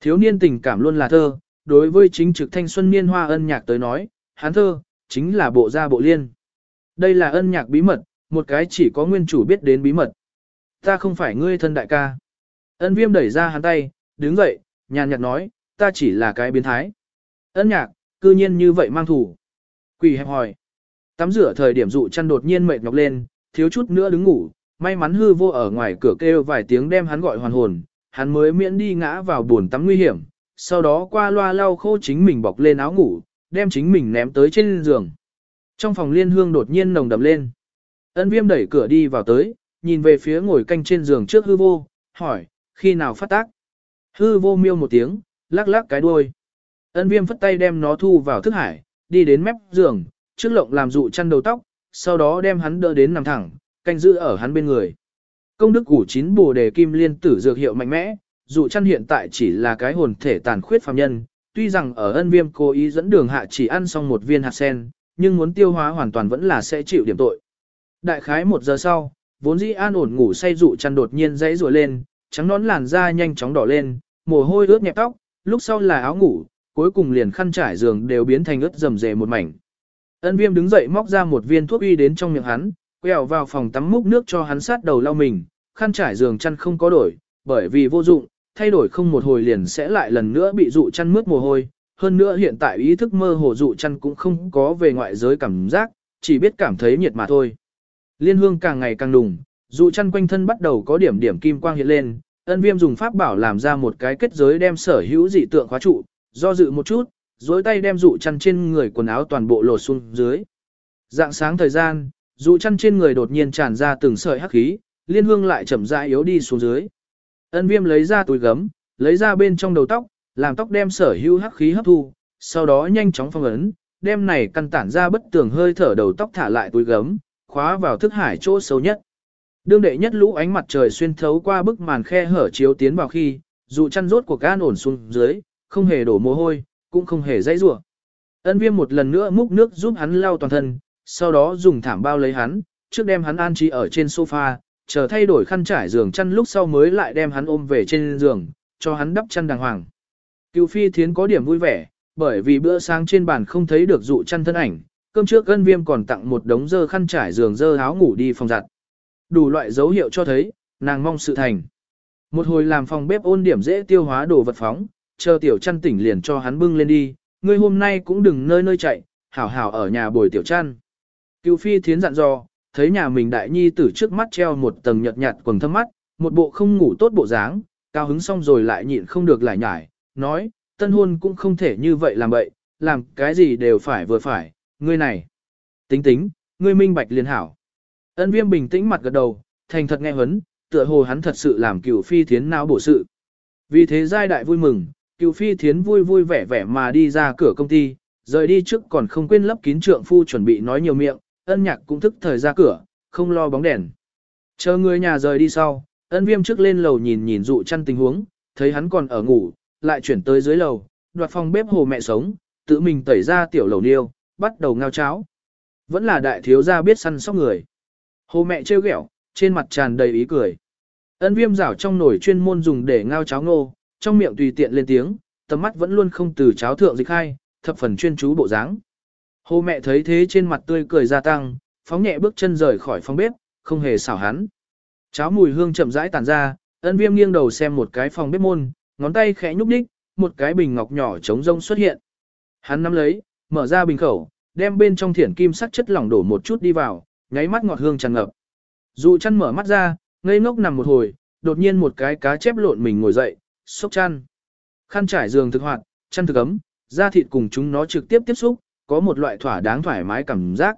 Thiếu niên tình cảm luôn là thơ, đối với chính trực thanh xuân niên hoa ân nhạc tới nói, hán thơ, chính là bộ gia bộ liên. Đây là ân nhạc bí mật, một cái chỉ có nguyên chủ biết đến bí mật. Ta không phải ngươi thân đại ca. Ân viêm đẩy ra hắn tay, đứng dậy, nhàn nhạt nói, ta chỉ là cái biến thái. Ân nhạc, cư nhiên như vậy mang thủ. Quỷ hẹp hỏi. Tắm rửa thời điểm dụ chăn đột nhiên mệt nhọc lên, thiếu chút nữa đứng ngủ, May mắn hư vô ở ngoài cửa kêu vài tiếng đem hắn gọi hoàn hồn, hắn mới miễn đi ngã vào buồn tắm nguy hiểm, sau đó qua loa lau khô chính mình bọc lên áo ngủ, đem chính mình ném tới trên giường. Trong phòng liên hương đột nhiên nồng đậm lên. Ân viêm đẩy cửa đi vào tới, nhìn về phía ngồi canh trên giường trước hư vô, hỏi, khi nào phát tác? Hư vô miêu một tiếng, lắc lắc cái đuôi. Ân viêm phất tay đem nó thu vào thức hải, đi đến mép giường, trước lộng làm dụ chăn đầu tóc, sau đó đem hắn đỡ đến nằm thẳng, canh giữ ở hắn bên người. Công đức củ chín bồ đề kim liên tử dược hiệu mạnh mẽ, dụ chăn hiện tại chỉ là cái hồn thể tàn khuyết phàm nhân, tuy rằng ở ân viêm cố ý dẫn đường hạ chỉ ăn xong một viên hạt sen, nhưng muốn tiêu hóa hoàn toàn vẫn là sẽ chịu điểm tội. Đại khái một giờ sau, vốn dĩ an ổn ngủ say dụ chăn đột nhiên dãy rùa lên, trắng nón làn da nhanh chóng đỏ lên, mồ hôi ướt nhẹp tóc, lúc sau là áo ngủ, cuối cùng liền khăn trải giường đều biến thành ướt rầm rề một mảnh. Ân viêm đứng dậy móc ra một viên thuốc uy đến trong miệng hắn, quẹo vào phòng tắm múc nước cho hắn sát đầu lau mình, khăn trải giường chăn không có đổi, bởi vì vô dụng, thay đổi không một hồi liền sẽ lại lần nữa bị dụ chăn mướt mồ hôi. Hơn nữa hiện tại ý thức mơ hồ dụ chăn cũng không có về ngoại giới cảm giác, chỉ biết cảm thấy nhiệt mà thôi. Liên hương càng ngày càng đùng, dụ chăn quanh thân bắt đầu có điểm điểm kim quang hiện lên, ân viêm dùng pháp bảo làm ra một cái kết giới đem sở hữu dị tượng khóa trụ, do dự một chút, dối tay đem dụ chăn trên người quần áo toàn bộ lột xuống dưới. Dạng sáng thời gian, dụ chăn trên người đột nhiên tràn ra từng sợi hắc khí, liên hương lại chậm rãi yếu đi xuống dưới. Ân viêm lấy ra túi gấm, lấy ra bên trong đầu tóc, làm tóc đem sở hữu hắc khí hấp thu, sau đó nhanh chóng phong ấn, đem này căn tản ra bất tường hơi thở đầu tóc thả lại túi gấm, khóa vào thức hải chỗ sâu nhất. Đương đệ nhất lũ ánh mặt trời xuyên thấu qua bức màn khe hở chiếu tiến vào khi, dụ chăn rốt của gan ổn xuống dưới, không hề đổ mồ hôi, cũng không hề dãy rủa. Ân viêm một lần nữa múc nước giúp hắn lau toàn thân, sau đó dùng thảm bao lấy hắn, trước đem hắn an trí ở trên sofa, chờ thay đổi khăn trải giường chăn lúc sau mới lại đem hắn ôm về trên giường, cho hắn đắp chăn đàng hoàng. Cựu phi thiến có điểm vui vẻ, bởi vì bữa sáng trên bàn không thấy được dụ chăn thân ảnh, cơm trước ân viêm còn tặng một đống dơ khăn trải giường dơ áo ngủ đi phòng giặt. Đủ loại dấu hiệu cho thấy, nàng mong sự thành. Một hồi làm phòng bếp ôn điểm dễ tiêu hóa đồ vật phóng, chờ tiểu chăn tỉnh liền cho hắn bưng lên đi, ngươi hôm nay cũng đừng nơi nơi chạy, hảo hảo ở nhà bồi tiểu chăn. Cựu phi thiến dặn dò, thấy nhà mình đại nhi tử trước mắt treo một tầng nhợt nhạt quần thâm mắt, một bộ không ngủ tốt bộ dáng, cao hứng xong rồi lại nhịn không được lại nhải, nói, tân hôn cũng không thể như vậy làm vậy, làm cái gì đều phải vừa phải, ngươi này. Tính tính, ngươi minh bạch liền hảo. Ân viêm bình tĩnh mặt gật đầu, thành thật nghe hấn, tựa hồ hắn thật sự làm cựu phi thiến não bổ sự. Vì thế giai đại vui mừng, cựu phi thiến vui vui vẻ vẻ mà đi ra cửa công ty, rời đi trước còn không quên lấp kín trượng phu chuẩn bị nói nhiều miệng, ân nhạc cũng thức thời ra cửa, không lo bóng đèn. Chờ người nhà rời đi sau, ân viêm trước lên lầu nhìn nhìn dụ chăn tình huống, thấy hắn còn ở ngủ, lại chuyển tới dưới lầu, đoạt phòng bếp hồ mẹ sống, tự mình tẩy ra tiểu lầu niêu, bắt đầu ngao cháo. Vẫn là đại thiếu gia biết săn sóc người. Hồ mẹ trêu ghẹo, trên mặt tràn đầy ý cười. Ân viêm rảo trong nồi chuyên môn dùng để ngao cháo ngô, trong miệng tùy tiện lên tiếng, tầm mắt vẫn luôn không từ cháo thượng dịch hai, thập phần chuyên chú bộ dáng. Hồ mẹ thấy thế trên mặt tươi cười gia tăng, phóng nhẹ bước chân rời khỏi phòng bếp, không hề xảo hắn. Cháo mùi hương chậm rãi tản ra, ân viêm nghiêng đầu xem một cái phòng bếp môn, ngón tay khẽ nhúc đích, một cái bình ngọc nhỏ trống rông xuất hiện. Hắn nắm lấy, mở ra bình khẩu, đem bên trong thiển kim sắc chất lỏng đổ một chút đi vào, nháy mắt ngọt hương tràn ngập. Dụ chăn mở mắt ra, ngây ngốc nằm một hồi, đột nhiên một cái cá chép lộn mình ngồi dậy, sốc chăn. Khăn trải giường thực hoạt, chăn thực ấm, da thịt cùng chúng nó trực tiếp tiếp xúc, có một loại thỏa đáng thoải mái cảm giác.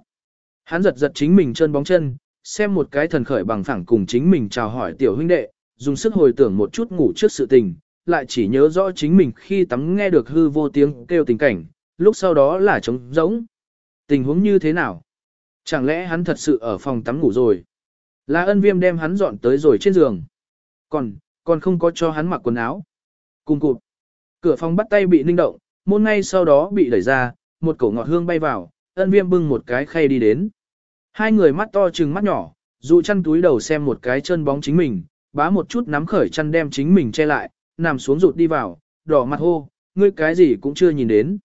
Hắn giật giật chính mình chân bóng chân, xem một cái thần khởi bằng phẳng cùng chính mình chào hỏi tiểu huynh đệ, dùng sức hồi tưởng một chút ngủ trước sự tình, lại chỉ nhớ rõ chính mình khi tắm nghe được hư vô tiếng kêu tình cảnh, lúc sau đó là trống rỗng. Tình huống như thế nào? Chẳng lẽ hắn thật sự ở phòng tắm ngủ rồi? Là ân viêm đem hắn dọn tới rồi trên giường. Còn, còn không có cho hắn mặc quần áo. Cùng cụt. Cửa phòng bắt tay bị ninh động, môn ngay sau đó bị đẩy ra, một cổ ngọt hương bay vào, ân viêm bưng một cái khay đi đến. Hai người mắt to trừng mắt nhỏ, dụ chăn túi đầu xem một cái chân bóng chính mình, bá một chút nắm khởi chăn đem chính mình che lại, nằm xuống rụt đi vào, đỏ mặt hô, ngươi cái gì cũng chưa nhìn đến.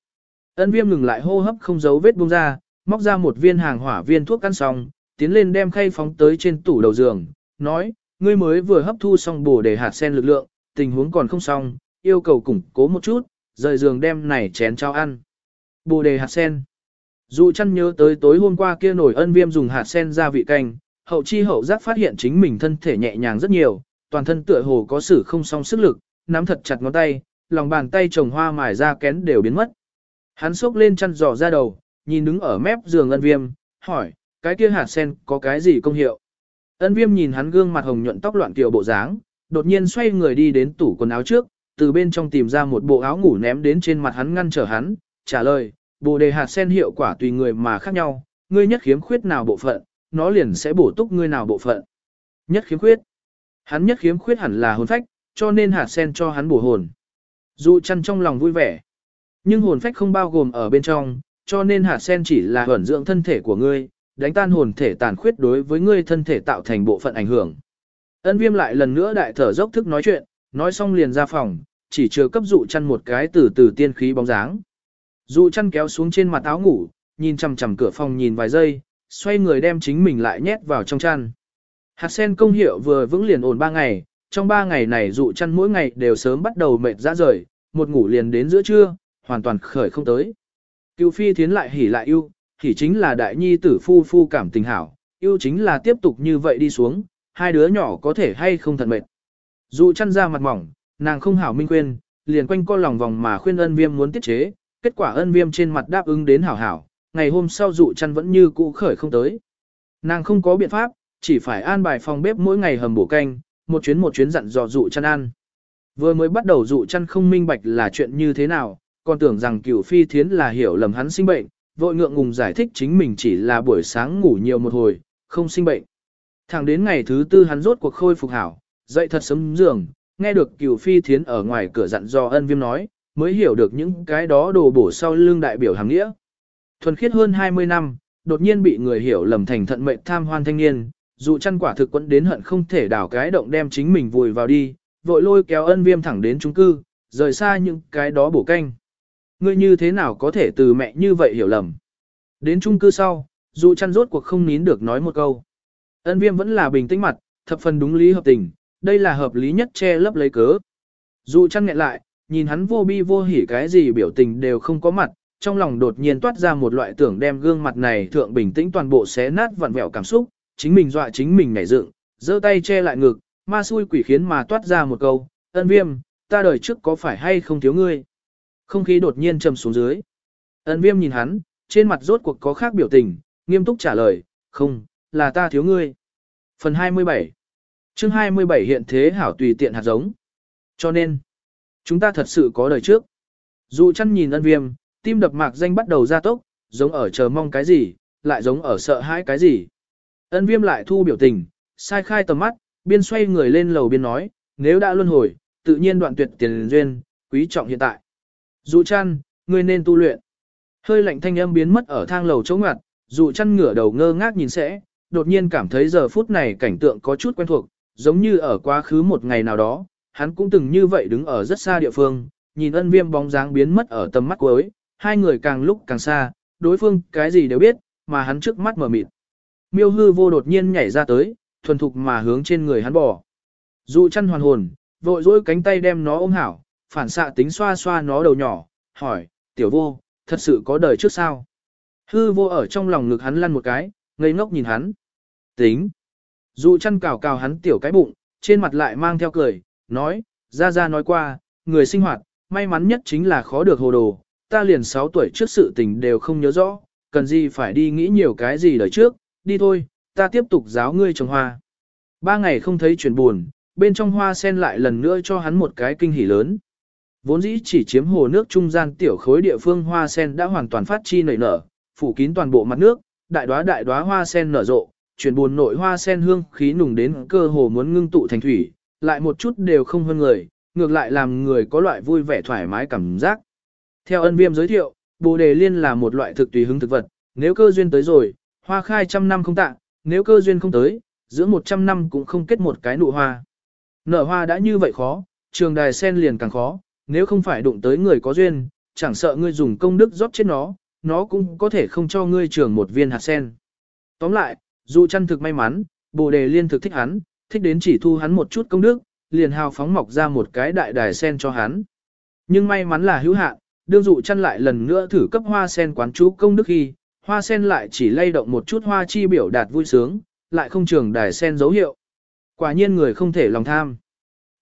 Ân viêm ngừng lại hô hấp không giấu vết buông ra, móc ra một viên hàng hỏa viên thuốc căn xong, tiến lên đem khay phóng tới trên tủ đầu giường, nói, ngươi mới vừa hấp thu xong bổ để hạt sen lực lượng, tình huống còn không xong, yêu cầu củng cố một chút, rời giường đem này chén trao ăn. Bồ đề hạt sen. Dụ chăn nhớ tới tối hôm qua kia nổi ân viêm dùng hạt sen ra vị canh, hậu chi hậu giác phát hiện chính mình thân thể nhẹ nhàng rất nhiều, toàn thân tựa hồ có sử không song sức lực, nắm thật chặt ngón tay, lòng bàn tay trồng hoa mài ra kén đều biến mất. Hắn xốc lên chăn giò ra đầu, nhìn đứng ở mép giường ân viêm, hỏi, cái kia hạt sen có cái gì công hiệu? Ân viêm nhìn hắn gương mặt hồng nhuận tóc loạn kiểu bộ dáng, đột nhiên xoay người đi đến tủ quần áo trước, từ bên trong tìm ra một bộ áo ngủ ném đến trên mặt hắn ngăn trở hắn, trả lời, bồ đề hạt sen hiệu quả tùy người mà khác nhau, ngươi nhất khiếm khuyết nào bộ phận, nó liền sẽ bổ túc ngươi nào bộ phận. Nhất khiếm khuyết. Hắn nhất khiếm khuyết hẳn là hồn phách, cho nên hạt sen cho hắn bổ hồn. dụ chăn trong lòng vui vẻ. Nhưng hồn phách không bao gồm ở bên trong, cho nên hạt sen chỉ là ẩn dưỡng thân thể của ngươi, đánh tan hồn thể tàn khuyết đối với ngươi thân thể tạo thành bộ phận ảnh hưởng. Ân viêm lại lần nữa đại thở dốc thức nói chuyện, nói xong liền ra phòng, chỉ chưa cấp dụ chăn một cái từ từ tiên khí bóng dáng. Dụ chăn kéo xuống trên mặt áo ngủ, nhìn chằm chằm cửa phòng nhìn vài giây, xoay người đem chính mình lại nhét vào trong chăn. Hạt sen công hiệu vừa vững liền ổn 3 ngày, trong ba ngày này dụ chăn mỗi ngày đều sớm bắt đầu mệt ra rời, một ngủ liền đến giữa trưa, hoàn toàn khởi không tới. Cựu phi thiến lại hỉ lại yêu, hỉ chính là đại nhi tử phu phu cảm tình hảo, yêu chính là tiếp tục như vậy đi xuống, hai đứa nhỏ có thể hay không thật mệt. Dụ chăn ra mặt mỏng, nàng không hảo minh khuyên, liền quanh co lòng vòng mà khuyên ân viêm muốn tiết chế, kết quả ân viêm trên mặt đáp ứng đến hảo hảo, ngày hôm sau dụ chăn vẫn như cũ khởi không tới. Nàng không có biện pháp, chỉ phải an bài phòng bếp mỗi ngày hầm bổ canh, một chuyến một chuyến dặn dò dụ chăn ăn. Vừa mới bắt đầu dụ chăn không minh bạch là chuyện như thế nào, còn tưởng rằng cửu phi thiến là hiểu lầm hắn sinh bệnh, vội ngượng ngùng giải thích chính mình chỉ là buổi sáng ngủ nhiều một hồi, không sinh bệnh. Thẳng đến ngày thứ tư hắn rốt cuộc khôi phục hảo, dậy thật sớm giường, nghe được cửu phi thiến ở ngoài cửa dặn dò ân viêm nói, mới hiểu được những cái đó đồ bổ sau lưng đại biểu hàng nghĩa. Thuần khiết hơn 20 năm, đột nhiên bị người hiểu lầm thành thận mệnh tham hoan thanh niên, dù chăn quả thực quẫn đến hận không thể đảo cái động đem chính mình vùi vào đi, vội lôi kéo ân viêm thẳng đến trung cư, rời xa những cái đó bổ canh. Ngươi như thế nào có thể từ mẹ như vậy hiểu lầm. Đến trung cư sau, dù chăn rốt cuộc không nín được nói một câu. Ân viêm vẫn là bình tĩnh mặt, thập phần đúng lý hợp tình, đây là hợp lý nhất che lấp lấy cớ. Dù chăn nghẹn lại, nhìn hắn vô bi vô hỉ cái gì biểu tình đều không có mặt, trong lòng đột nhiên toát ra một loại tưởng đem gương mặt này thượng bình tĩnh toàn bộ xé nát vặn vẹo cảm xúc, chính mình dọa chính mình nhảy dựng, giơ tay che lại ngực, ma xui quỷ khiến mà toát ra một câu, ân viêm, ta đời trước có phải hay không thiếu ngươi. Không khí đột nhiên trầm xuống dưới. Ân viêm nhìn hắn, trên mặt rốt cuộc có khác biểu tình, nghiêm túc trả lời, không, là ta thiếu ngươi. Phần 27 chương 27 hiện thế hảo tùy tiện hạt giống. Cho nên, chúng ta thật sự có đời trước. Dụ chăn nhìn ân viêm, tim đập mạc danh bắt đầu ra tốc, giống ở chờ mong cái gì, lại giống ở sợ hãi cái gì. Ân viêm lại thu biểu tình, sai khai tầm mắt, biên xoay người lên lầu biên nói, nếu đã luân hồi, tự nhiên đoạn tuyệt tiền duyên, quý trọng hiện tại. Dụ chăn, ngươi nên tu luyện. Hơi lạnh thanh âm biến mất ở thang lầu chỗ ngặt, dụ chăn ngửa đầu ngơ ngác nhìn sẽ, đột nhiên cảm thấy giờ phút này cảnh tượng có chút quen thuộc, giống như ở quá khứ một ngày nào đó, hắn cũng từng như vậy đứng ở rất xa địa phương, nhìn ân viêm bóng dáng biến mất ở tầm mắt cuối, hai người càng lúc càng xa, đối phương cái gì đều biết, mà hắn trước mắt mở mịt. Miêu hư vô đột nhiên nhảy ra tới, thuần thục mà hướng trên người hắn bò. Dụ chăn hoàn hồn, vội dỗi cánh tay đem nó ôm hảo, phản xạ tính xoa xoa nó đầu nhỏ, hỏi, tiểu vô, thật sự có đời trước sao? Hư vô ở trong lòng ngực hắn lăn một cái, ngây ngốc nhìn hắn. Tính. Dụ chăn cào cào hắn tiểu cái bụng, trên mặt lại mang theo cười, nói, ra ra nói qua, người sinh hoạt, may mắn nhất chính là khó được hồ đồ, ta liền 6 tuổi trước sự tình đều không nhớ rõ, cần gì phải đi nghĩ nhiều cái gì đời trước, đi thôi, ta tiếp tục giáo ngươi trồng hoa. Ba ngày không thấy chuyển buồn, bên trong hoa sen lại lần nữa cho hắn một cái kinh hỉ lớn. Vốn dĩ chỉ chiếm hồ nước trung gian tiểu khối địa phương hoa sen đã hoàn toàn phát chi nảy nở, phủ kín toàn bộ mặt nước, đại đóa đại đóa hoa sen nở rộ, chuyển buồn nội hoa sen hương khí nùng đến cơ hồ muốn ngưng tụ thành thủy, lại một chút đều không hơn người, ngược lại làm người có loại vui vẻ thoải mái cảm giác. Theo ân viêm giới thiệu, bồ đề liên là một loại thực tùy hứng thực vật, nếu cơ duyên tới rồi, hoa khai trăm năm không tạ, nếu cơ duyên không tới, giữa một trăm năm cũng không kết một cái nụ hoa. Nở hoa đã như vậy khó, trường đài sen liền càng khó, nếu không phải đụng tới người có duyên, chẳng sợ ngươi dùng công đức rót chết nó, nó cũng có thể không cho ngươi trường một viên hạt sen. Tóm lại, dù chăn thực may mắn, bồ đề liên thực thích hắn, thích đến chỉ thu hắn một chút công đức, liền hào phóng mọc ra một cái đại đài sen cho hắn. Nhưng may mắn là hữu hạn, đương dụ chăn lại lần nữa thử cấp hoa sen quán chú công đức khi, hoa sen lại chỉ lay động một chút hoa chi biểu đạt vui sướng, lại không trường đài sen dấu hiệu. Quả nhiên người không thể lòng tham.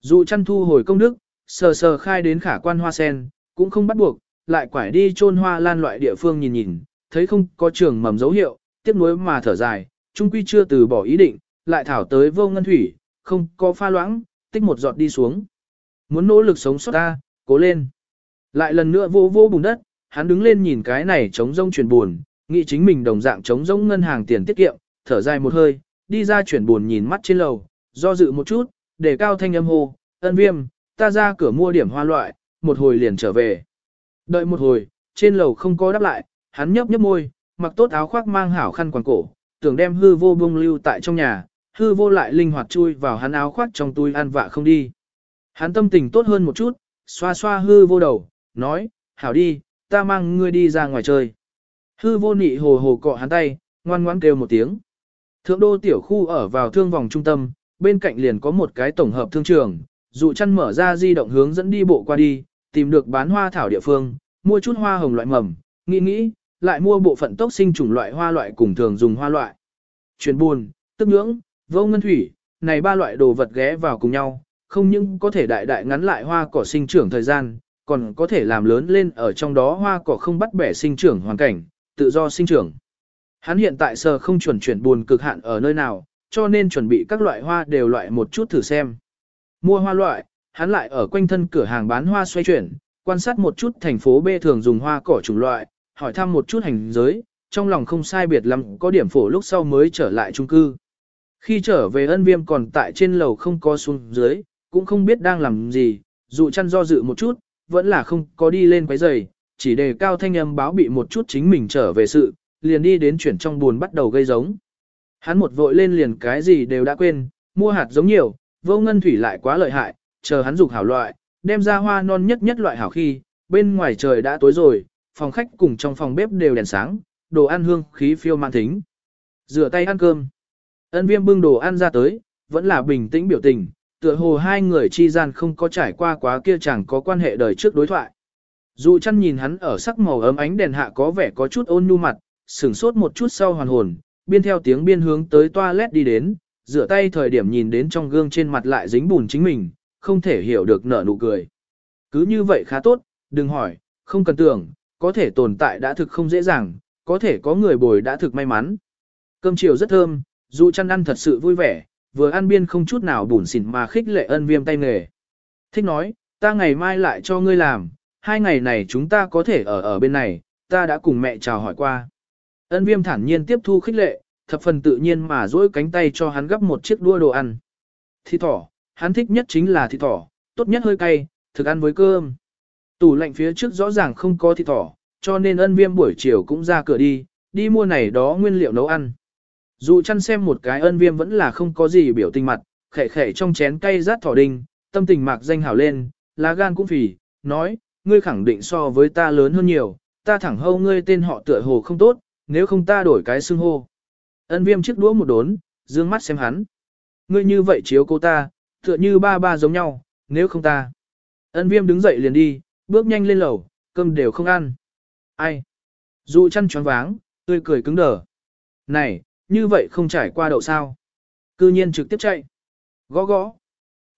Dụ chăn thu hồi công đức, sờ sờ khai đến khả quan hoa sen, cũng không bắt buộc, lại quải đi chôn hoa lan loại địa phương nhìn nhìn, thấy không có trường mầm dấu hiệu, tiếc nuối mà thở dài, trung quy chưa từ bỏ ý định, lại thảo tới vô ngân thủy, không có pha loãng, tích một giọt đi xuống. Muốn nỗ lực sống sót ta, cố lên. Lại lần nữa vô vô bùn đất, hắn đứng lên nhìn cái này trống rông chuyển buồn, nghĩ chính mình đồng dạng chống giống ngân hàng tiền tiết kiệm, thở dài một hơi, đi ra chuyển buồn nhìn mắt trên lầu, do dự một chút, để cao thanh âm hô, ân viêm, ta ra cửa mua điểm hoa loại, một hồi liền trở về. Đợi một hồi, trên lầu không có đáp lại, hắn nhấp nhấp môi, mặc tốt áo khoác mang hảo khăn quàng cổ, tưởng đem hư vô bông lưu tại trong nhà, hư vô lại linh hoạt chui vào hắn áo khoác trong túi ăn vạ không đi. Hắn tâm tình tốt hơn một chút, xoa xoa hư vô đầu, nói, hảo đi, ta mang ngươi đi ra ngoài chơi. Hư vô nị hồ hồ cọ hắn tay, ngoan ngoãn kêu một tiếng. Thượng đô tiểu khu ở vào thương vòng trung tâm, bên cạnh liền có một cái tổng hợp thương trường, dụ chăn mở ra di động hướng dẫn đi bộ qua đi, tìm được bán hoa thảo địa phương, mua chút hoa hồng loại mầm, nghĩ nghĩ, lại mua bộ phận tốc sinh chủng loại hoa loại cùng thường dùng hoa loại. Chuyển buồn, tức nhưỡng, vô ngân thủy, này ba loại đồ vật ghé vào cùng nhau, không những có thể đại đại ngắn lại hoa cỏ sinh trưởng thời gian, còn có thể làm lớn lên ở trong đó hoa cỏ không bắt bẻ sinh trưởng hoàn cảnh, tự do sinh trưởng. Hắn hiện tại sờ không chuẩn chuyển buồn cực hạn ở nơi nào, cho nên chuẩn bị các loại hoa đều loại một chút thử xem. Mua hoa loại, hắn lại ở quanh thân cửa hàng bán hoa xoay chuyển, quan sát một chút thành phố B thường dùng hoa cỏ chủng loại, hỏi thăm một chút hành giới, trong lòng không sai biệt lắm có điểm phổ lúc sau mới trở lại trung cư. Khi trở về ân viêm còn tại trên lầu không có xuống dưới, cũng không biết đang làm gì, dụ chăn do dự một chút, vẫn là không có đi lên quấy giày, chỉ đề cao thanh âm báo bị một chút chính mình trở về sự, liền đi đến chuyển trong buồn bắt đầu gây giống. Hắn một vội lên liền cái gì đều đã quên, mua hạt giống nhiều, vô ngân thủy lại quá lợi hại, chờ hắn dục hảo loại, đem ra hoa non nhất nhất loại hảo khi, bên ngoài trời đã tối rồi, phòng khách cùng trong phòng bếp đều đèn sáng, đồ ăn hương khí phiêu man thính. Rửa tay ăn cơm. Ân viêm bưng đồ ăn ra tới, vẫn là bình tĩnh biểu tình, tựa hồ hai người chi gian không có trải qua quá kia chẳng có quan hệ đời trước đối thoại. Dù chăn nhìn hắn ở sắc màu ấm ánh đèn hạ có vẻ có chút ôn nhu mặt, sửng sốt một chút sau hoàn hồn, biên theo tiếng biên hướng tới toilet đi đến, rửa tay thời điểm nhìn đến trong gương trên mặt lại dính bùn chính mình, không thể hiểu được nở nụ cười. Cứ như vậy khá tốt, đừng hỏi, không cần tưởng, có thể tồn tại đã thực không dễ dàng, có thể có người bồi đã thực may mắn. Cơm chiều rất thơm, dù chăn ăn thật sự vui vẻ, vừa ăn biên không chút nào bùn xỉn mà khích lệ ân viêm tay nghề. Thích nói, ta ngày mai lại cho ngươi làm, hai ngày này chúng ta có thể ở ở bên này, ta đã cùng mẹ chào hỏi qua. Ân viêm thản nhiên tiếp thu khích lệ, thập phần tự nhiên mà duỗi cánh tay cho hắn gấp một chiếc đua đồ ăn. Thịt thỏ, hắn thích nhất chính là thịt thỏ, tốt nhất hơi cay, thực ăn với cơm. Tủ lạnh phía trước rõ ràng không có thịt thỏ, cho nên ân viêm buổi chiều cũng ra cửa đi, đi mua này đó nguyên liệu nấu ăn. Dù chăn xem một cái ân viêm vẫn là không có gì biểu tình mặt, khẻ khẻ trong chén cay rát thỏ đinh, tâm tình mạc danh hảo lên, lá gan cũng phì, nói, ngươi khẳng định so với ta lớn hơn nhiều, ta thẳng hâu ngươi tên họ tựa hồ không tốt, nếu không ta đổi cái xưng hô. Ân viêm chiếc đũa một đốn, dương mắt xem hắn. Ngươi như vậy chiếu cô ta, tựa như ba ba giống nhau, nếu không ta. Ân viêm đứng dậy liền đi, bước nhanh lên lầu, cơm đều không ăn. Ai? Dụ chăn choáng váng, tươi cười cứng đờ. Này, như vậy không trải qua đậu sao? Cư nhiên trực tiếp chạy. Gõ gõ.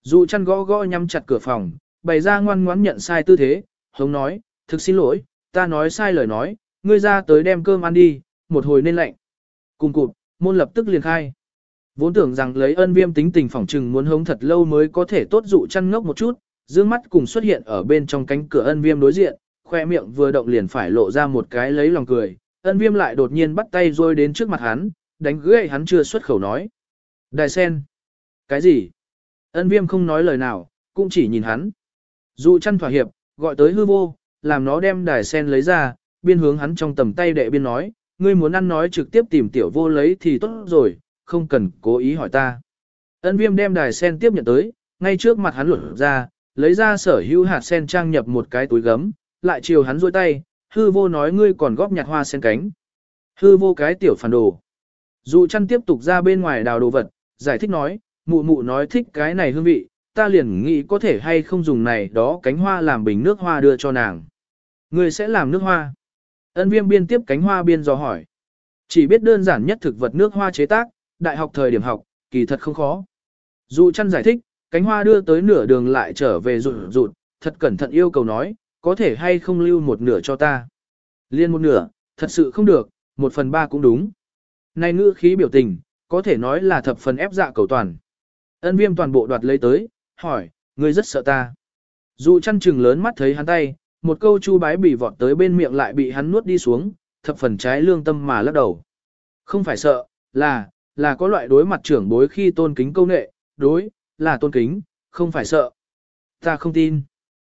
Dụ chăn gõ gõ nhắm chặt cửa phòng, bày ra ngoan ngoãn nhận sai tư thế, hống nói, thực xin lỗi, ta nói sai lời nói, ngươi ra tới đem cơm ăn đi, một hồi nên lạnh. Cùng cụt, môn lập tức liền khai. Vốn tưởng rằng lấy ân viêm tính tình phỏng trừng muốn hống thật lâu mới có thể tốt dụ chăn ngốc một chút, dương mắt cùng xuất hiện ở bên trong cánh cửa ân viêm đối diện, khoe miệng vừa động liền phải lộ ra một cái lấy lòng cười. Ân viêm lại đột nhiên bắt tay rôi đến trước mặt hắn, đánh gãy hắn chưa xuất khẩu nói. Đài sen. Cái gì? Ân viêm không nói lời nào, cũng chỉ nhìn hắn. Dụ chăn thỏa hiệp, gọi tới hư vô, làm nó đem đài sen lấy ra, biên hướng hắn trong tầm tay đệ biên nói, ngươi muốn ăn nói trực tiếp tìm tiểu vô lấy thì tốt rồi, không cần cố ý hỏi ta. Ân viêm đem đài sen tiếp nhận tới, ngay trước mặt hắn luận ra, lấy ra sở hữu hạt sen trang nhập một cái túi gấm, lại chiều hắn rôi tay, hư vô nói ngươi còn góp nhặt hoa sen cánh. Hư vô cái tiểu phản đồ. Dụ chăn tiếp tục ra bên ngoài đào đồ vật, giải thích nói, mụ mụ nói thích cái này hương vị, ta liền nghĩ có thể hay không dùng này đó cánh hoa làm bình nước hoa đưa cho nàng. Người sẽ làm nước hoa. Ân viêm biên tiếp cánh hoa biên do hỏi. Chỉ biết đơn giản nhất thực vật nước hoa chế tác, đại học thời điểm học, kỳ thật không khó. Dụ chăn giải thích, cánh hoa đưa tới nửa đường lại trở về rụt rụt, thật cẩn thận yêu cầu nói, có thể hay không lưu một nửa cho ta. Liên một nửa, thật sự không được, một phần ba cũng đúng. Này ngữ khí biểu tình, có thể nói là thập phần ép dạ cầu toàn. Ân viêm toàn bộ đoạt lấy tới, hỏi, ngươi rất sợ ta. Dù chăn trừng lớn mắt thấy hắn tay, một câu chu bái bị vọt tới bên miệng lại bị hắn nuốt đi xuống, thập phần trái lương tâm mà lắc đầu. Không phải sợ, là, là có loại đối mặt trưởng bối khi tôn kính câu nệ, đối, là tôn kính, không phải sợ. Ta không tin.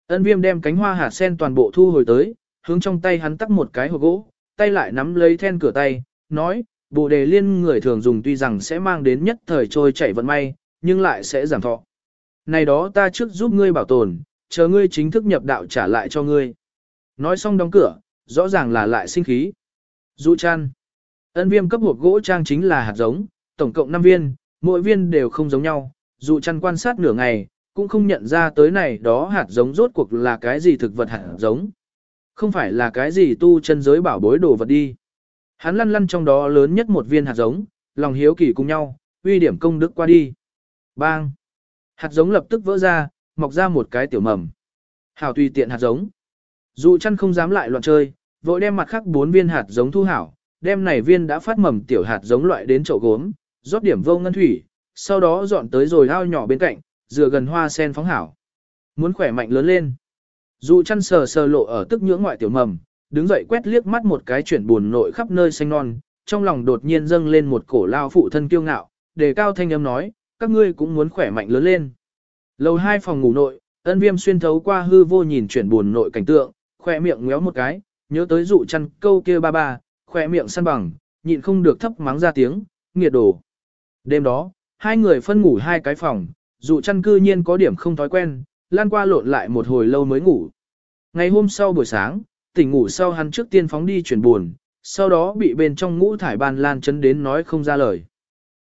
Ân viêm đem cánh hoa hạt sen toàn bộ thu hồi tới, hướng trong tay hắn tắt một cái hộp gỗ, tay lại nắm lấy then cửa tay, nói, bộ đề liên người thường dùng tuy rằng sẽ mang đến nhất thời trôi chảy vận may, nhưng lại sẽ giảm thọ. Này đó ta trước giúp ngươi bảo tồn, chờ ngươi chính thức nhập đạo trả lại cho ngươi. Nói xong đóng cửa, rõ ràng là lại sinh khí. Dụ chăn. Ân viêm cấp hộp gỗ trang chính là hạt giống, tổng cộng 5 viên, mỗi viên đều không giống nhau. Dụ chăn quan sát nửa ngày, cũng không nhận ra tới này đó hạt giống rốt cuộc là cái gì thực vật hạt giống. Không phải là cái gì tu chân giới bảo bối đồ vật đi. Hắn lăn lăn trong đó lớn nhất một viên hạt giống, lòng hiếu kỳ cùng nhau, uy điểm công đức qua đi. Bang! Hạt giống lập tức vỡ ra, mọc ra một cái tiểu mầm. Hảo tùy tiện hạt giống. Dụ chăn không dám lại loạn chơi, vội đem mặt khác bốn viên hạt giống thu hảo, đem này viên đã phát mầm tiểu hạt giống loại đến chậu gốm, rót điểm vô ngân thủy, sau đó dọn tới rồi ao nhỏ bên cạnh, dựa gần hoa sen phóng hảo. Muốn khỏe mạnh lớn lên. Dụ chăn sờ sờ lộ ở tức nhưỡng ngoại tiểu mầm, đứng dậy quét liếc mắt một cái chuyển buồn nội khắp nơi xanh non, trong lòng đột nhiên dâng lên một cổ lao phụ thân kiêu ngạo, đề cao thanh âm nói, các ngươi cũng muốn khỏe mạnh lớn lên. Lầu hai phòng ngủ nội, ân viêm xuyên thấu qua hư vô nhìn chuyển buồn nội cảnh tượng, khỏe miệng ngéo một cái, nhớ tới dụ chăn câu kia ba ba, khỏe miệng săn bằng, nhịn không được thấp mắng ra tiếng, nghiệt đồ. Đêm đó, hai người phân ngủ hai cái phòng, dụ chăn cư nhiên có điểm không thói quen, lan qua lộn lại một hồi lâu mới ngủ. Ngày hôm sau buổi sáng, tỉnh ngủ sau hắn trước tiên phóng đi chuyển buồn, sau đó bị bên trong ngũ thải ban lan chấn đến nói không ra lời.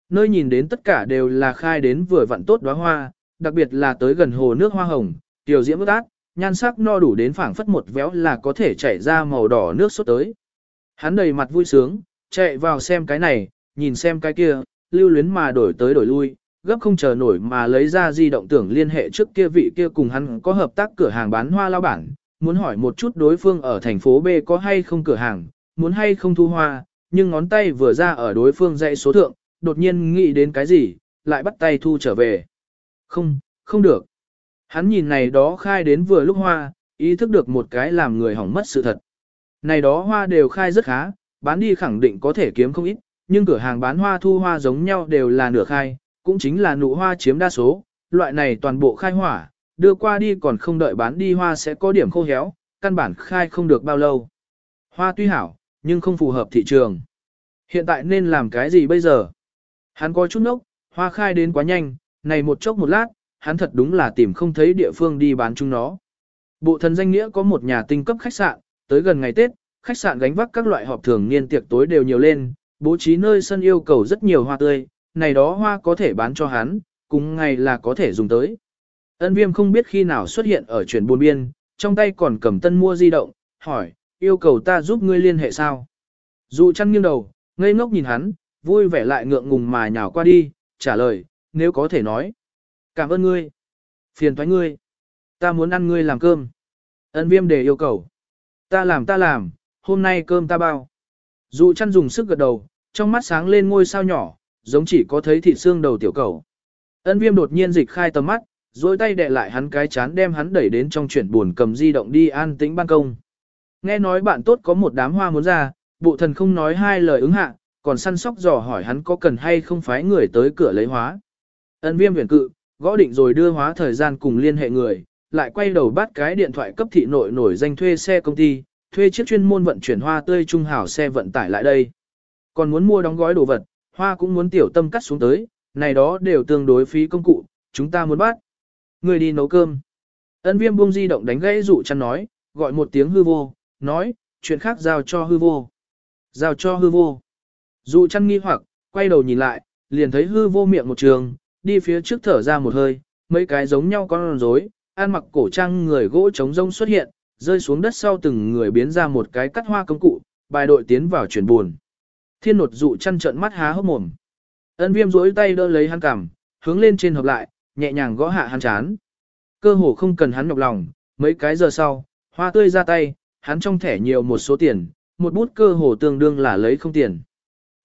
Nơi nhìn đến tất cả đều là khai đến vừa vặn tốt đóa hoa, đặc biệt là tới gần hồ nước hoa hồng, tiểu diễm ướt át, nhan sắc no đủ đến phảng phất một véo là có thể chảy ra màu đỏ nước sốt tới. Hắn đầy mặt vui sướng, chạy vào xem cái này, nhìn xem cái kia, lưu luyến mà đổi tới đổi lui, gấp không chờ nổi mà lấy ra di động tưởng liên hệ trước kia vị kia cùng hắn có hợp tác cửa hàng bán hoa lao bản, muốn hỏi một chút đối phương ở thành phố B có hay không cửa hàng, muốn hay không thu hoa, nhưng ngón tay vừa ra ở đối phương dãy số thượng, đột nhiên nghĩ đến cái gì, lại bắt tay thu trở về. Không, không được. Hắn nhìn này đó khai đến vừa lúc hoa, ý thức được một cái làm người hỏng mất sự thật. Này đó hoa đều khai rất khá, bán đi khẳng định có thể kiếm không ít, nhưng cửa hàng bán hoa thu hoa giống nhau đều là nửa khai, cũng chính là nụ hoa chiếm đa số, loại này toàn bộ khai hỏa, đưa qua đi còn không đợi bán đi hoa sẽ có điểm khô héo, căn bản khai không được bao lâu. Hoa tuy hảo, nhưng không phù hợp thị trường. Hiện tại nên làm cái gì bây giờ? Hắn có chút nốc, hoa khai đến quá nhanh, này một chốc một lát, hắn thật đúng là tìm không thấy địa phương đi bán chúng nó. Bộ thần danh nghĩa có một nhà tinh cấp khách sạn, tới gần ngày Tết, khách sạn gánh vác các loại họp thường niên tiệc tối đều nhiều lên, bố trí nơi sân yêu cầu rất nhiều hoa tươi, này đó hoa có thể bán cho hắn, cùng ngày là có thể dùng tới. Ân viêm không biết khi nào xuất hiện ở chuyển buôn biên, trong tay còn cầm tân mua di động, hỏi, yêu cầu ta giúp ngươi liên hệ sao? Dụ chăn nghiêng đầu, ngây ngốc nhìn hắn, vui vẻ lại ngượng ngùng mà nhào qua đi, trả lời, nếu có thể nói. Cảm ơn ngươi. Phiền thoái ngươi. Ta muốn ăn ngươi làm cơm. Ân viêm để yêu cầu. Ta làm ta làm, hôm nay cơm ta bao. Dụ chăn dùng sức gật đầu, trong mắt sáng lên ngôi sao nhỏ, giống chỉ có thấy thịt xương đầu tiểu cầu. Ân viêm đột nhiên dịch khai tầm mắt, rồi tay đẹ lại hắn cái chán đem hắn đẩy đến trong chuyển buồn cầm di động đi an tĩnh ban công. Nghe nói bạn tốt có một đám hoa muốn ra, bộ thần không nói hai lời ứng hạ, còn săn sóc dò hỏi hắn có cần hay không phái người tới cửa lấy hóa. Ân viêm huyền cự, gõ định rồi đưa hóa thời gian cùng liên hệ người, lại quay đầu bắt cái điện thoại cấp thị nội nổi danh thuê xe công ty, thuê chiếc chuyên môn vận chuyển hoa tươi trung hảo xe vận tải lại đây. Còn muốn mua đóng gói đồ vật, hoa cũng muốn tiểu tâm cắt xuống tới, này đó đều tương đối phí công cụ, chúng ta muốn bắt. Người đi nấu cơm. Ân viêm buông di động đánh gãy dụ chăn nói, gọi một tiếng hư vô, nói, chuyện khác giao cho hư vô. Giao cho hư vô. Dụ chăn nghi hoặc, quay đầu nhìn lại, liền thấy hư vô miệng một trường, đi phía trước thở ra một hơi, mấy cái giống nhau con rối, ăn mặc cổ trang người gỗ trống rông xuất hiện, rơi xuống đất sau từng người biến ra một cái cắt hoa công cụ, bài đội tiến vào chuyển buồn. Thiên nột dụ chăn trợn mắt há hốc mồm. Ân viêm rỗi tay đỡ lấy hắn cằm, hướng lên trên hợp lại, nhẹ nhàng gõ hạ hắn chán. Cơ hồ không cần hắn nhọc lòng, mấy cái giờ sau, hoa tươi ra tay, hắn trong thẻ nhiều một số tiền, một bút cơ hồ tương đương là lấy không tiền.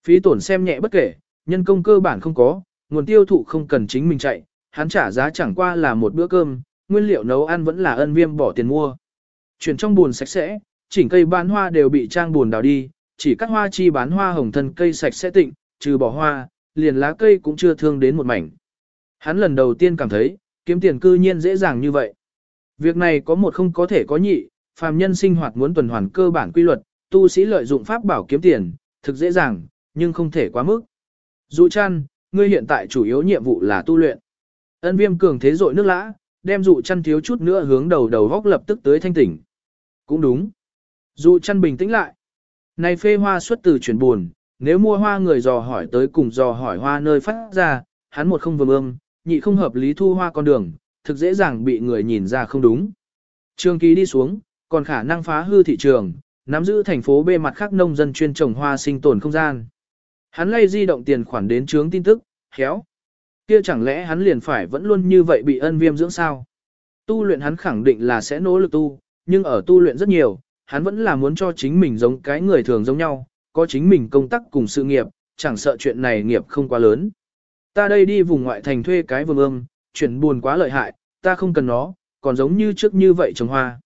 Phí tổn xem nhẹ bất kể, nhân công cơ bản không có, nguồn tiêu thụ không cần chính mình chạy, hắn trả giá chẳng qua là một bữa cơm, nguyên liệu nấu ăn vẫn là ân viêm bỏ tiền mua. Chuyển trong buồn sạch sẽ, chỉnh cây bán hoa đều bị trang buồn đào đi, chỉ cắt hoa chi bán hoa hồng thân cây sạch sẽ tịnh, trừ bỏ hoa, liền lá cây cũng chưa thương đến một mảnh. Hắn lần đầu tiên cảm thấy, kiếm tiền cư nhiên dễ dàng như vậy. Việc này có một không có thể có nhị, phàm nhân sinh hoạt muốn tuần hoàn cơ bản quy luật, tu sĩ lợi dụng pháp bảo kiếm tiền, thực dễ dàng, nhưng không thể quá mức. Dụ chăn, ngươi hiện tại chủ yếu nhiệm vụ là tu luyện. Ân viêm cường thế dội nước lã, đem dụ chăn thiếu chút nữa hướng đầu đầu góc lập tức tới thanh tỉnh. Cũng đúng. Dụ chăn bình tĩnh lại. Này phê hoa xuất từ chuyển buồn, nếu mua hoa người dò hỏi tới cùng dò hỏi hoa nơi phát ra, hắn một không vừa ương, nhị không hợp lý thu hoa con đường, thực dễ dàng bị người nhìn ra không đúng. Trường ký đi xuống, còn khả năng phá hư thị trường, nắm giữ thành phố bề mặt khác nông dân chuyên trồng hoa sinh tồn không gian. Hắn lay di động tiền khoản đến chướng tin tức, khéo. Kia chẳng lẽ hắn liền phải vẫn luôn như vậy bị ân viêm dưỡng sao? Tu luyện hắn khẳng định là sẽ nỗ lực tu, nhưng ở tu luyện rất nhiều, hắn vẫn là muốn cho chính mình giống cái người thường giống nhau, có chính mình công tác cùng sự nghiệp, chẳng sợ chuyện này nghiệp không quá lớn. Ta đây đi vùng ngoại thành thuê cái vườn ươm, chuyện buồn quá lợi hại, ta không cần nó, còn giống như trước như vậy trồng hoa.